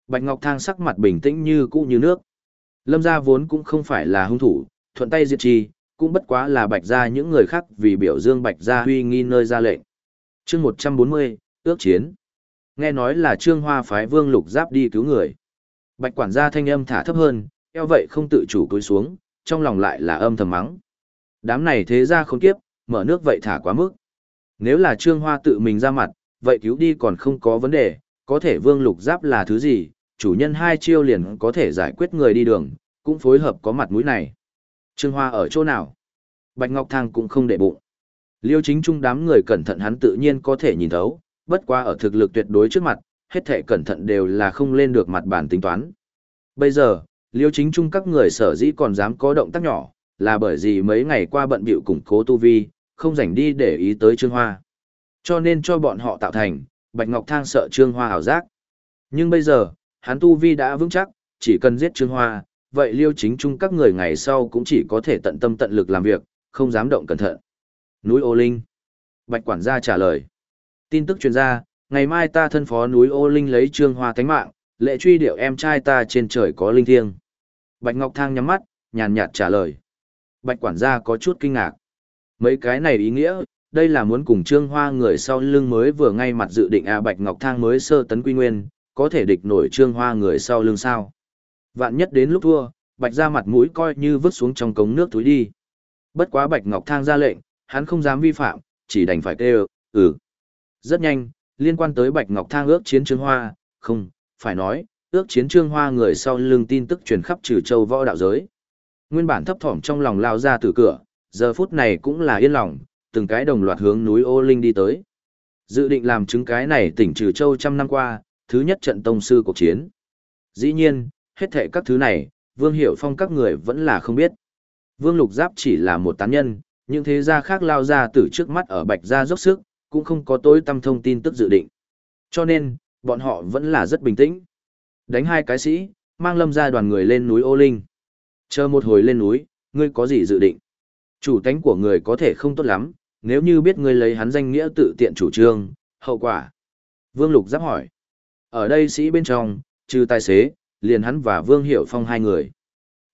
Bạch Ngọc Thang sắc mặt bình tĩnh như cũ như nước. Lâm gia vốn cũng không phải là hung thủ, thuận tay diệt chi, cũng bất quá là Bạch gia những người khác vì biểu dương Bạch gia huy nghi nơi ra lệnh. Chương 140, ước chiến. Nghe nói là Trương Hoa phái Vương Lục Giáp đi cứu người. Bạch quản gia thanh âm thả thấp hơn, eo vậy không tự chủ cúi xuống, trong lòng lại là âm thầm mắng. Đám này thế ra không kiếp, mở nước vậy thả quá mức. Nếu là Trương Hoa tự mình ra mặt, vậy cứu đi còn không có vấn đề, có thể Vương Lục Giáp là thứ gì, chủ nhân hai chiêu liền có thể giải quyết người đi đường, cũng phối hợp có mặt mũi này. Trương Hoa ở chỗ nào? Bạch Ngọc Thang cũng không để bụng. Liêu chính trung đám người cẩn thận hắn tự nhiên có thể nhìn thấu, bất qua ở thực lực tuyệt đối trước mặt, hết thể cẩn thận đều là không lên được mặt bản tính toán. Bây giờ, liêu chính trung các người sở dĩ còn dám có động tác nhỏ, là bởi vì mấy ngày qua bận bịu củng cố tu vi, không rảnh đi để ý tới Trương Hoa. Cho nên cho bọn họ tạo thành, Bạch Ngọc Thang sợ Trương Hoa hảo giác. Nhưng bây giờ, hắn tu vi đã vững chắc, chỉ cần giết Trương Hoa, vậy liêu chính trung các người ngày sau cũng chỉ có thể tận tâm tận lực làm việc, không dám động cẩn thận. Núi Ô Linh. Bạch quản gia trả lời. Tin tức truyền ra, ngày mai ta thân phó núi Ô Linh lấy Trương Hoa thánh mạng, lệ truy điệu em trai ta trên trời có linh thiêng. Bạch Ngọc Thang nhắm mắt, nhàn nhạt trả lời. Bạch quản gia có chút kinh ngạc. Mấy cái này ý nghĩa, đây là muốn cùng Trương Hoa người sau lưng mới vừa ngay mặt dự định à Bạch Ngọc Thang mới sơ tấn quy nguyên, có thể địch nổi Trương Hoa người sau lưng sao. Vạn nhất đến lúc thua, Bạch ra mặt mũi coi như vứt xuống trong cống nước túi đi. Bất quá Bạch Ngọc Thang ra lệnh, hắn không dám vi phạm, chỉ đành phải kêu, ừ. Rất nhanh, liên quan tới Bạch Ngọc Thang ước chiến Trương Hoa, không, phải nói, ước chiến Trương Hoa người sau lưng tin tức truyền khắp trừ châu võ đạo giới. Nguyên bản thấp thỏm trong lòng lao ra từ cửa, giờ phút này cũng là yên lòng, từng cái đồng loạt hướng núi ô linh đi tới. Dự định làm chứng cái này tỉnh trừ châu trăm năm qua, thứ nhất trận tông sư cuộc chiến. Dĩ nhiên, hết thệ các thứ này, Vương Hiểu Phong các người vẫn là không biết. Vương Lục Giáp chỉ là một tán nhân, những thế gia khác lao ra từ trước mắt ở Bạch Gia dốc sức, cũng không có tối tâm thông tin tức dự định. Cho nên, bọn họ vẫn là rất bình tĩnh. Đánh hai cái sĩ, mang lâm gia đoàn người lên núi ô linh. Chờ một hồi lên núi, ngươi có gì dự định? Chủ tánh của người có thể không tốt lắm, nếu như biết ngươi lấy hắn danh nghĩa tự tiện chủ trương, hậu quả. Vương Lục giáp hỏi. Ở đây sĩ bên trong, trừ tài xế, liền hắn và Vương Hiểu Phong hai người.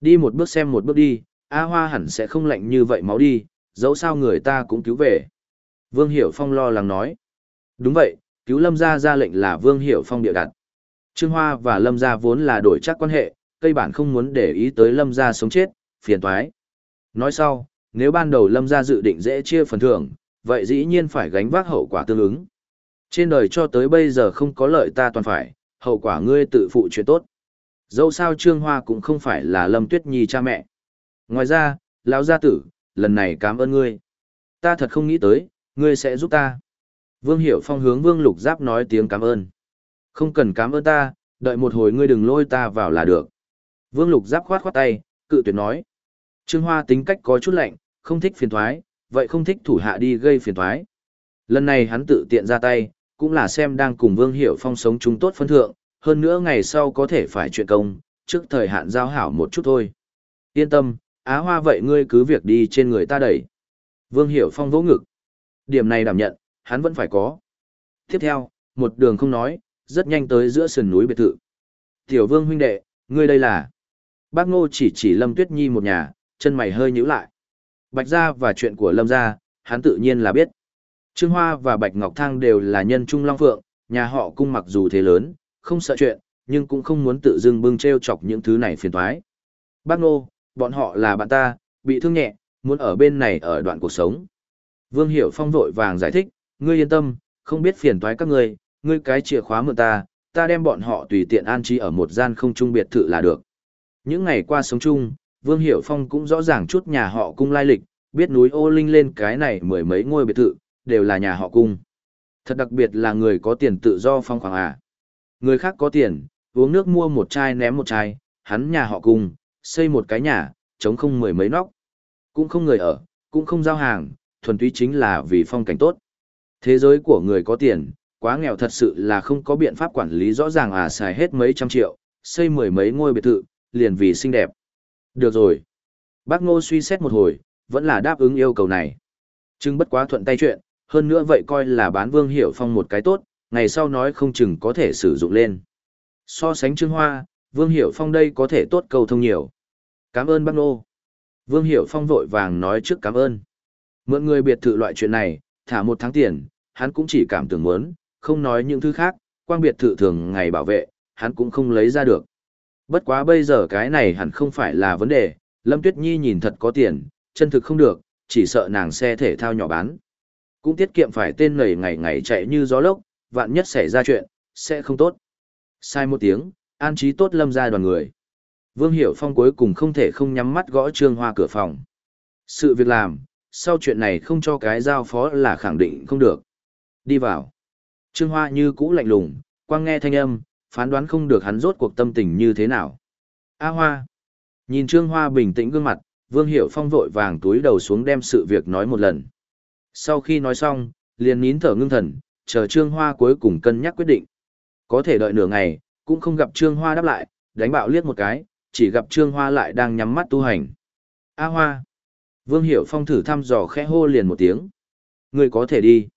Đi một bước xem một bước đi, A Hoa hẳn sẽ không lạnh như vậy máu đi, dẫu sao người ta cũng cứu về. Vương Hiểu Phong lo lắng nói. Đúng vậy, cứu Lâm gia ra lệnh là Vương Hiểu Phong địa đặt. Trương Hoa và Lâm gia vốn là đổi chắc quan hệ, cây bản không muốn để ý tới Lâm gia sống chết, phiền toái. Nói sau, nếu ban đầu Lâm gia dự định dễ chia phần thưởng, vậy dĩ nhiên phải gánh vác hậu quả tương ứng. Trên đời cho tới bây giờ không có lợi ta toàn phải, hậu quả ngươi tự phụ chuyện tốt. Dẫu sao Trương Hoa cũng không phải là Lâm Tuyết Nhi cha mẹ. Ngoài ra, lão gia tử, lần này cảm ơn ngươi. Ta thật không nghĩ tới, ngươi sẽ giúp ta. Vương Hiểu Phong hướng Vương Lục Giáp nói tiếng cảm ơn. Không cần cảm ơn ta, đợi một hồi ngươi đừng lôi ta vào là được. Vương Lục Giáp khoát khoát tay, cự tuyệt nói. Trương Hoa tính cách có chút lạnh, không thích phiền thoái, vậy không thích thủ hạ đi gây phiền thoái. Lần này hắn tự tiện ra tay, cũng là xem đang cùng Vương Hiểu Phong sống chung tốt phân thượng, hơn nữa ngày sau có thể phải chuyện công, trước thời hạn giao hảo một chút thôi. Yên tâm, Á Hoa vậy ngươi cứ việc đi trên người ta đẩy. Vương Hiểu Phong vỗ ngực. Điểm này đảm nhận, hắn vẫn phải có. Tiếp theo, một đường không nói, rất nhanh tới giữa sườn núi biệt thự. Tiểu Vương huynh đệ, ngươi đây là... Bác Ngô chỉ chỉ Lâm Tuyết Nhi một nhà, chân mày hơi nhíu lại. Bạch gia và chuyện của Lâm gia, hắn tự nhiên là biết. Trương Hoa và Bạch Ngọc Thang đều là nhân trung long phượng, nhà họ cung mặc dù thế lớn, không sợ chuyện, nhưng cũng không muốn tự dưng bưng treo chọc những thứ này phiền toái. Bác Ngô, bọn họ là bạn ta, bị thương nhẹ, muốn ở bên này ở đoạn cuộc sống. Vương Hiểu Phong vội vàng giải thích, ngươi yên tâm, không biết phiền toái các ngươi, ngươi cái chìa khóa mượn ta, ta đem bọn họ tùy tiện an trí ở một gian không trung biệt thự là được. Những ngày qua sống chung, Vương Hiểu Phong cũng rõ ràng chút nhà họ cung lai lịch, biết núi ô linh lên cái này mười mấy ngôi biệt thự, đều là nhà họ cung. Thật đặc biệt là người có tiền tự do phong khoảng à. Người khác có tiền, uống nước mua một chai ném một chai, hắn nhà họ cung, xây một cái nhà, chống không mười mấy nóc. Cũng không người ở, cũng không giao hàng, thuần túy chính là vì phong cảnh tốt. Thế giới của người có tiền, quá nghèo thật sự là không có biện pháp quản lý rõ ràng à xài hết mấy trăm triệu, xây mười mấy ngôi biệt thự, liền vì xinh đẹp. Được rồi. Bác Ngô suy xét một hồi, vẫn là đáp ứng yêu cầu này. Trưng bất quá thuận tay chuyện, hơn nữa vậy coi là bán Vương Hiểu Phong một cái tốt, ngày sau nói không chừng có thể sử dụng lên. So sánh Trương Hoa, Vương Hiểu Phong đây có thể tốt cầu thông nhiều. Cảm ơn bác Ngô. Vương Hiểu Phong vội vàng nói trước cảm ơn. Mượn người biệt thự loại chuyện này, thả một tháng tiền, hắn cũng chỉ cảm tưởng muốn, không nói những thứ khác, quang biệt thự thường ngày bảo vệ, hắn cũng không lấy ra được. Bất quá bây giờ cái này hẳn không phải là vấn đề, Lâm Tuyết Nhi nhìn thật có tiền, chân thực không được, chỉ sợ nàng xe thể thao nhỏ bán. Cũng tiết kiệm phải tên nầy ngày ngày chạy như gió lốc, vạn nhất xảy ra chuyện, sẽ không tốt. Sai một tiếng, an trí tốt lâm ra đoàn người. Vương Hiểu Phong cuối cùng không thể không nhắm mắt gõ Trương Hoa cửa phòng. Sự việc làm, sau chuyện này không cho cái giao phó là khẳng định không được. Đi vào. Trương Hoa như cũ lạnh lùng, quang nghe thanh âm, phán đoán không được hắn rốt cuộc tâm tình như thế nào. A Hoa. Nhìn Trương Hoa bình tĩnh gương mặt, Vương Hiểu Phong vội vàng túi đầu xuống đem sự việc nói một lần. Sau khi nói xong, liền nín thở ngưng thần, chờ Trương Hoa cuối cùng cân nhắc quyết định. Có thể đợi nửa ngày, cũng không gặp Trương Hoa đáp lại, đánh bạo liếc một cái, chỉ gặp Trương Hoa lại đang nhắm mắt tu hành. A Hoa. Vương Hiểu Phong thử thăm dò khẽ hô liền một tiếng. Ngươi có thể đi.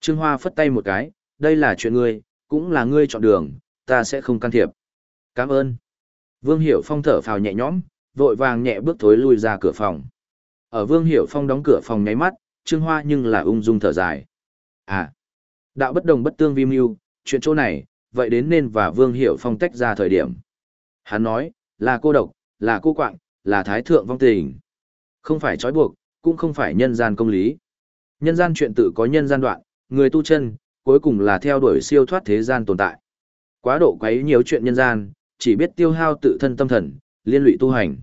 Trương Hoa phất tay một cái, đây là chuyện ngươi, cũng là ngươi chọn đường, ta sẽ không can thiệp. Cảm ơn. Vương Hiểu Phong thở phào nhẹ nhõm, vội vàng nhẹ bước thối lui ra cửa phòng. Ở Vương Hiểu Phong đóng cửa phòng nháy mắt, Trương Hoa nhưng là ung dung thở dài. À, đạo bất đồng bất tương vi mưu, chuyện chỗ này, vậy đến nên và Vương Hiểu Phong tách ra thời điểm. Hắn nói, là cô độc, là cô quạng, là thái thượng vong tình. Không phải trói buộc, cũng không phải nhân gian công lý. Nhân gian chuyện tự có nhân gian đoạn, người tu chân, cuối cùng là theo đuổi siêu thoát thế gian tồn tại. Quá độ quấy nhiều chuyện nhân gian, chỉ biết tiêu hao tự thân tâm thần, liên lụy tu hành.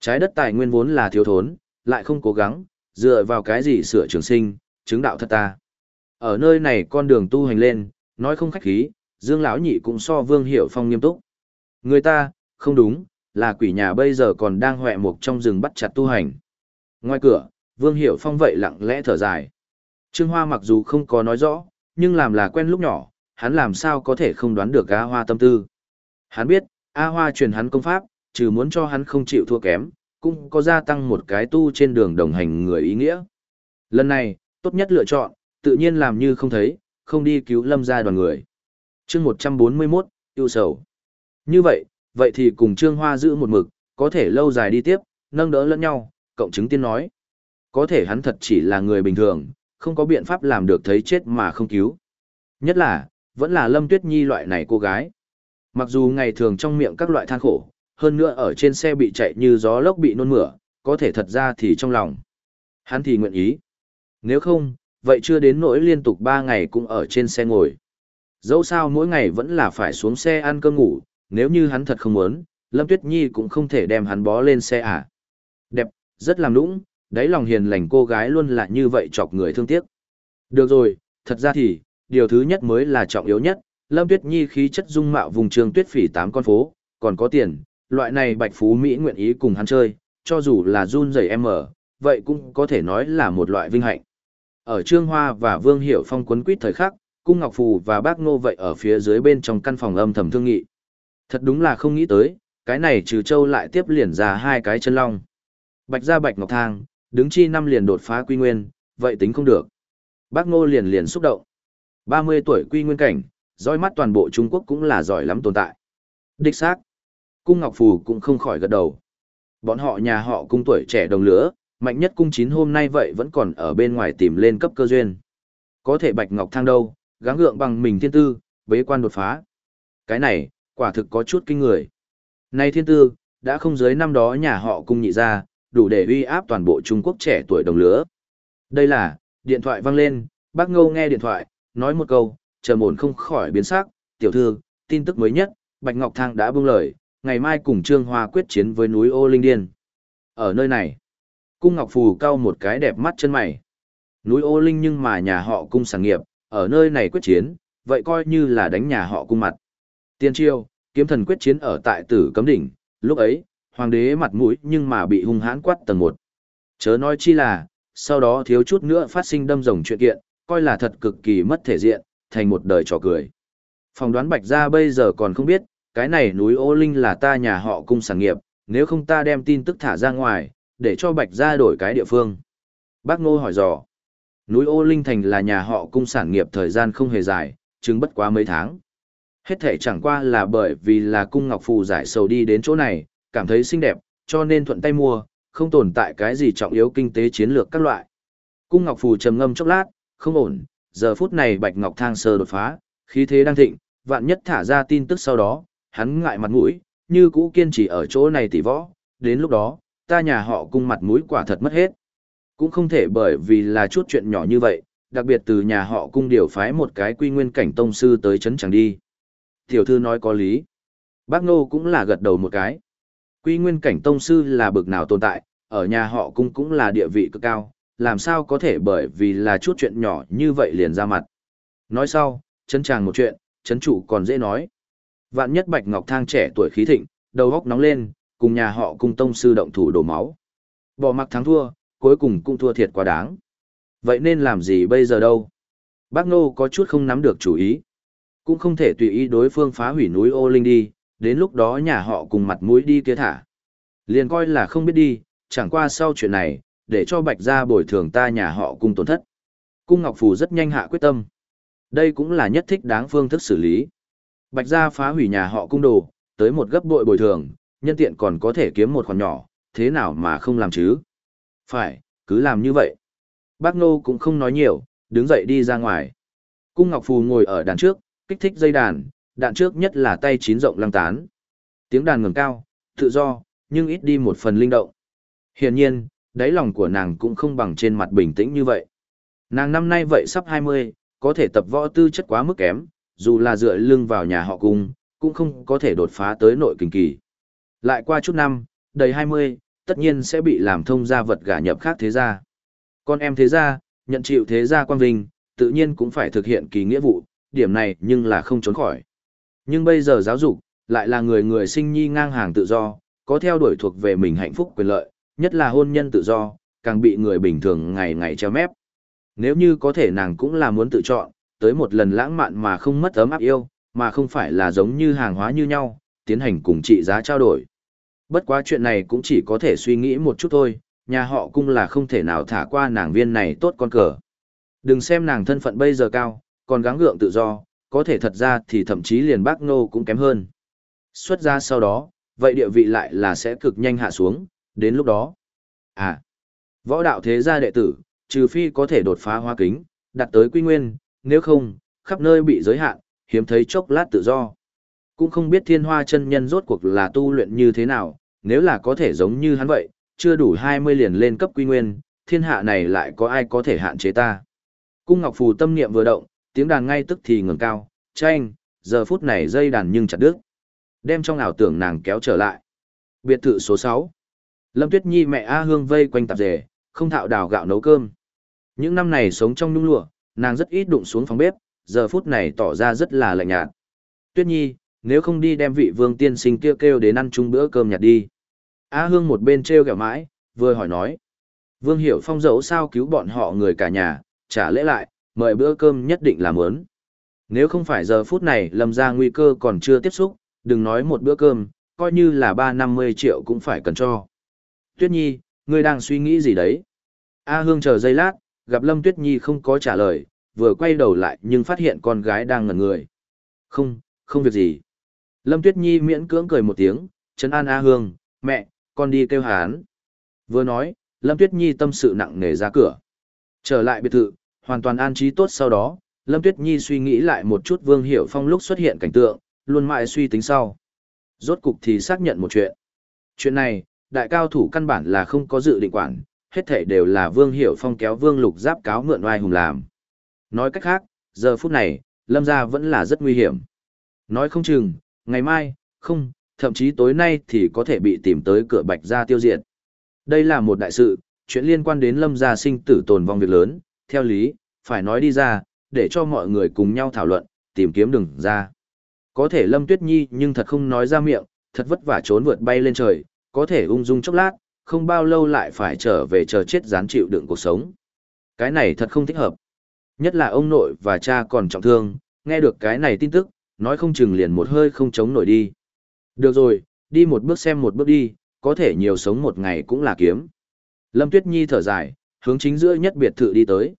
Trái đất tài nguyên vốn là thiếu thốn, lại không cố gắng, dựa vào cái gì sửa trường sinh, chứng đạo thật ta. Ở nơi này con đường tu hành lên, nói không khách khí, Dương lão nhị cũng so Vương Hiểu Phong nghiêm túc. Người ta, không đúng, là quỷ nhà bây giờ còn đang hoẹ mục trong rừng bắt chặt tu hành. Ngoài cửa, Vương Hiểu Phong vậy lặng lẽ thở dài. Trương Hoa mặc dù không có nói rõ, nhưng làm là quen lúc nhỏ, hắn làm sao có thể không đoán được A Hoa tâm tư. Hắn biết, A Hoa truyền hắn công pháp, trừ muốn cho hắn không chịu thua kém, cũng có gia tăng một cái tu trên đường đồng hành người ý nghĩa. Lần này, tốt nhất lựa chọn, tự nhiên làm như không thấy, không đi cứu lâm gia đoàn người. chương 141, yêu sầu. Như vậy, vậy thì cùng Trương Hoa giữ một mực, có thể lâu dài đi tiếp, nâng đỡ lẫn nhau, cộng chứng tiên nói. Có thể hắn thật chỉ là người bình thường, không có biện pháp làm được thấy chết mà không cứu. Nhất là, vẫn là Lâm Tuyết Nhi loại này cô gái. Mặc dù ngày thường trong miệng các loại than khổ, hơn nữa ở trên xe bị chạy như gió lốc bị nôn mửa, có thể thật ra thì trong lòng. Hắn thì nguyện ý. Nếu không, vậy chưa đến nỗi liên tục 3 ngày cũng ở trên xe ngồi. Dẫu sao mỗi ngày vẫn là phải xuống xe ăn cơm ngủ, nếu như hắn thật không muốn, Lâm Tuyết Nhi cũng không thể đem hắn bó lên xe à. Đẹp, rất làm nũng, đáy lòng hiền lành cô gái luôn là như vậy chọc người thương tiếc. Được rồi, thật ra thì, điều thứ nhất mới là trọng yếu nhất, Lâm Tuyết Nhi khí chất dung mạo vùng trường tuyết phỉ tám con phố, còn có tiền, loại này bạch phú Mỹ nguyện ý cùng hắn chơi, cho dù là run rẩy em ở, vậy cũng có thể nói là một loại vinh hạnh. Ở Trương Hoa và Vương Hiểu Phong quấn quýt thời khắc, Cung Ngọc Phù và Bác Ngô vậy ở phía dưới bên trong căn phòng âm thầm thương nghị. Thật đúng là không nghĩ tới, cái này trừ châu lại tiếp liền ra hai cái chân long. Bạch ra Bạch Ngọc Thang, đứng chi năm liền đột phá quy nguyên, vậy tính không được. Bác Ngô liền liền xúc động. 30 tuổi quy nguyên cảnh, dõi mắt toàn bộ Trung Quốc cũng là giỏi lắm tồn tại. Đích xác. Cung Ngọc Phù cũng không khỏi gật đầu. Bọn họ nhà họ cung tuổi trẻ đồng lứa, mạnh nhất cung chín hôm nay vậy vẫn còn ở bên ngoài tìm lên cấp cơ duyên. Có thể Bạch Ngọc Thang đâu, gắng gượng bằng mình thiên tư, bế quan đột phá. Cái này, quả thực có chút kinh người. Nay thiên tư, đã không dưới năm đó nhà họ cung nhị ra, đủ để uy áp toàn bộ Trung Quốc trẻ tuổi đồng lứa. Đây là, điện thoại vang lên, bác ngâu nghe điện thoại, nói một câu, chờ ổn không khỏi biến sắc, tiểu thư, tin tức mới nhất, Bạch Ngọc Thang đã buông lời, ngày mai cùng Trương Hoa quyết chiến với núi Ô Linh Điên. Ở nơi này, cung Ngọc Phù cao một cái đẹp mắt chân mày. Núi Ô Linh nhưng mà nhà họ cung sản nghiệp, ở nơi này quyết chiến, vậy coi như là đánh nhà họ cung mặt. Tiên triêu, kiếm thần quyết chiến ở tại tử cấm đỉnh, lúc ấy, hoàng đế mặt mũi nhưng mà bị hung hãn quát tầng một. Chớ nói chi là, sau đó thiếu chút nữa phát sinh đâm rồng chuyện kiện, coi là thật cực kỳ mất thể diện, thành một đời trò cười. Phòng đoán bạch ra bây giờ còn không biết, cái này núi ô linh là ta nhà họ cung sản nghiệp, nếu không ta đem tin tức thả ra ngoài, để cho bạch ra đổi cái địa phương. Bác Ngô hỏi dò, núi ô linh thành là nhà họ cung sản nghiệp thời gian không hề dài, chứng bất quá mấy tháng. Hết thể chẳng qua là bởi vì là cung ngọc phù giải sầu đi đến chỗ này, cảm thấy xinh đẹp, cho nên thuận tay mua, không tồn tại cái gì trọng yếu kinh tế chiến lược các loại. Cung ngọc phù trầm ngâm chốc lát, không ổn, giờ phút này bạch ngọc thang sơ đột phá, khí thế đang thịnh, vạn nhất thả ra tin tức sau đó, hắn ngại mặt mũi, như cũ kiên trì ở chỗ này tỷ võ, đến lúc đó, ta nhà họ cung mặt mũi quả thật mất hết. Cũng không thể bởi vì là chút chuyện nhỏ như vậy, đặc biệt từ nhà họ cung điều phái một cái quy nguyên cảnh tông sư tới chấn chẳng đi. Tiểu thư nói có lý. Bác Nô cũng là gật đầu một cái. Quy nguyên cảnh tông sư là bực nào tồn tại, ở nhà họ cung cũng là địa vị cực cao, làm sao có thể bởi vì là chút chuyện nhỏ như vậy liền ra mặt. Nói sau, chấn chàng một chuyện, chấn chủ còn dễ nói. Vạn nhất Bạch Ngọc Thang trẻ tuổi khí thịnh, đầu góc nóng lên, cùng nhà họ cung tông sư động thủ đổ máu. Bỏ mặc thắng thua, cuối cùng cũng thua thiệt quá đáng. Vậy nên làm gì bây giờ đâu? Bác Nô có chút không nắm được chủ ý. Cũng không thể tùy ý đối phương phá hủy núi ô linh đi, đến lúc đó nhà họ cùng mặt mũi đi kia thả. Liền coi là không biết đi, chẳng qua sau chuyện này, để cho bạch gia bồi thường ta nhà họ cung tổn thất. Cung Ngọc Phù rất nhanh hạ quyết tâm. Đây cũng là nhất thích đáng phương thức xử lý. Bạch gia phá hủy nhà họ cung đồ, tới một gấp bội bồi thường, nhân tiện còn có thể kiếm một khoản nhỏ, thế nào mà không làm chứ? Phải, cứ làm như vậy. Bác Nô cũng không nói nhiều, đứng dậy đi ra ngoài. Cung Ngọc Phù ngồi ở đàn trước, kích thích dây đàn, đạn trước nhất là tay chín rộng lăng tán. Tiếng đàn ngừng cao, tự do, nhưng ít đi một phần linh động. Hiển nhiên, đáy lòng của nàng cũng không bằng trên mặt bình tĩnh như vậy. Nàng năm nay vậy sắp 20, có thể tập võ tư chất quá mức kém, dù là dựa lưng vào nhà họ cung, cũng không có thể đột phá tới nội kinh kỳ. Lại qua chút năm, đầy 20, tất nhiên sẽ bị làm thông gia vật gả nhập khác thế gia. Con em thế gia, nhận chịu thế gia quan vinh, tự nhiên cũng phải thực hiện kỳ nghĩa vụ, điểm này nhưng là không trốn khỏi. Nhưng bây giờ giáo dục, lại là người người sinh nhi ngang hàng tự do, có theo đuổi thuộc về mình hạnh phúc quyền lợi, nhất là hôn nhân tự do, càng bị người bình thường ngày ngày treo mép. Nếu như có thể nàng cũng là muốn tự chọn, tới một lần lãng mạn mà không mất ấm áp yêu, mà không phải là giống như hàng hóa như nhau, tiến hành cùng trị giá trao đổi. Bất quá chuyện này cũng chỉ có thể suy nghĩ một chút thôi, nhà họ cung là không thể nào thả qua nàng viên này tốt con cờ. Đừng xem nàng thân phận bây giờ cao, còn gắng gượng tự do, có thể thật ra thì thậm chí liền bác nô cũng kém hơn. Xuất ra sau đó, vậy địa vị lại là sẽ cực nhanh hạ xuống, đến lúc đó. À, võ đạo thế gia đệ tử, trừ phi có thể đột phá hoa kính, đạt tới quy nguyên, nếu không, khắp nơi bị giới hạn, hiếm thấy chốc lát tự do. Cũng không biết thiên hoa chân nhân rốt cuộc là tu luyện như thế nào, nếu là có thể giống như hắn vậy, chưa đủ 20 liền lên cấp quy nguyên, thiên hạ này lại có ai có thể hạn chế ta. Cung Ngọc Phù tâm niệm vừa động, tiếng đàn ngay tức thì ngừng cao, tranh, giờ phút này dây đàn nhưng chặt đứt. Đem trong ảo tưởng nàng kéo trở lại. Biệt thự số 6. Lâm Tuyết Nhi mẹ A Hương vây quanh tạp dề, không thạo đào gạo nấu cơm. Những năm này sống trong nhung lụa, nàng rất ít đụng xuống phòng bếp, giờ phút này tỏ ra rất là lạnh nhạt. Tuyết Nhi, nếu không đi đem vị vương tiên sinh kia kêu, kêu đến ăn chung bữa cơm nhạt đi. A Hương một bên treo kẹo mãi, vừa hỏi nói. Vương Hiểu Phong dẫu sao cứu bọn họ người cả nhà, trả lễ lại, mời bữa cơm nhất định là muốn. Nếu không phải giờ phút này lâm ra nguy cơ còn chưa tiếp xúc, đừng nói một bữa cơm, coi như là ba năm mươi triệu cũng phải cần cho. Tuyết Nhi, ngươi đang suy nghĩ gì đấy? A Hương chờ giây lát, gặp Lâm Tuyết Nhi không có trả lời, vừa quay đầu lại nhưng phát hiện con gái đang ngẩn người. Không, không việc gì. Lâm Tuyết Nhi miễn cưỡng cười một tiếng, chấn an A Hương, mẹ, con đi kêu hán. Vừa nói, Lâm Tuyết Nhi tâm sự nặng nề ra cửa. Trở lại biệt thự, hoàn toàn an trí tốt sau đó, Lâm Tuyết Nhi suy nghĩ lại một chút Vương Hiểu Phong lúc xuất hiện cảnh tượng, luôn mãi suy tính sau. Rốt cục thì xác nhận một chuyện. Chuyện này, đại cao thủ căn bản là không có dự định quản, hết thảy đều là Vương Hiểu Phong kéo Vương Lục Giáp cáo mượn oai hùng làm. Nói cách khác, giờ phút này, Lâm gia vẫn là rất nguy hiểm. Nói không chừng, ngày mai, không, thậm chí tối nay thì có thể bị tìm tới cửa Bạch gia tiêu diệt. Đây là một đại sự, chuyện liên quan đến Lâm gia sinh tử tồn vong việc lớn, theo lý, phải nói đi ra, để cho mọi người cùng nhau thảo luận, tìm kiếm đường ra. Có thể Lâm Tuyết Nhi nhưng thật không nói ra miệng, thật vất vả trốn vượt bay lên trời, có thể ung dung chốc lát, không bao lâu lại phải trở về chờ chết gián chịu đựng cuộc sống. Cái này thật không thích hợp. Nhất là ông nội và cha còn trọng thương, nghe được cái này tin tức, nói không chừng liền một hơi không chống nổi đi. Được rồi, đi một bước xem một bước đi, có thể nhiều sống một ngày cũng là kiếm. Lâm Tuyết Nhi thở dài, hướng chính giữa nhất biệt thự đi tới.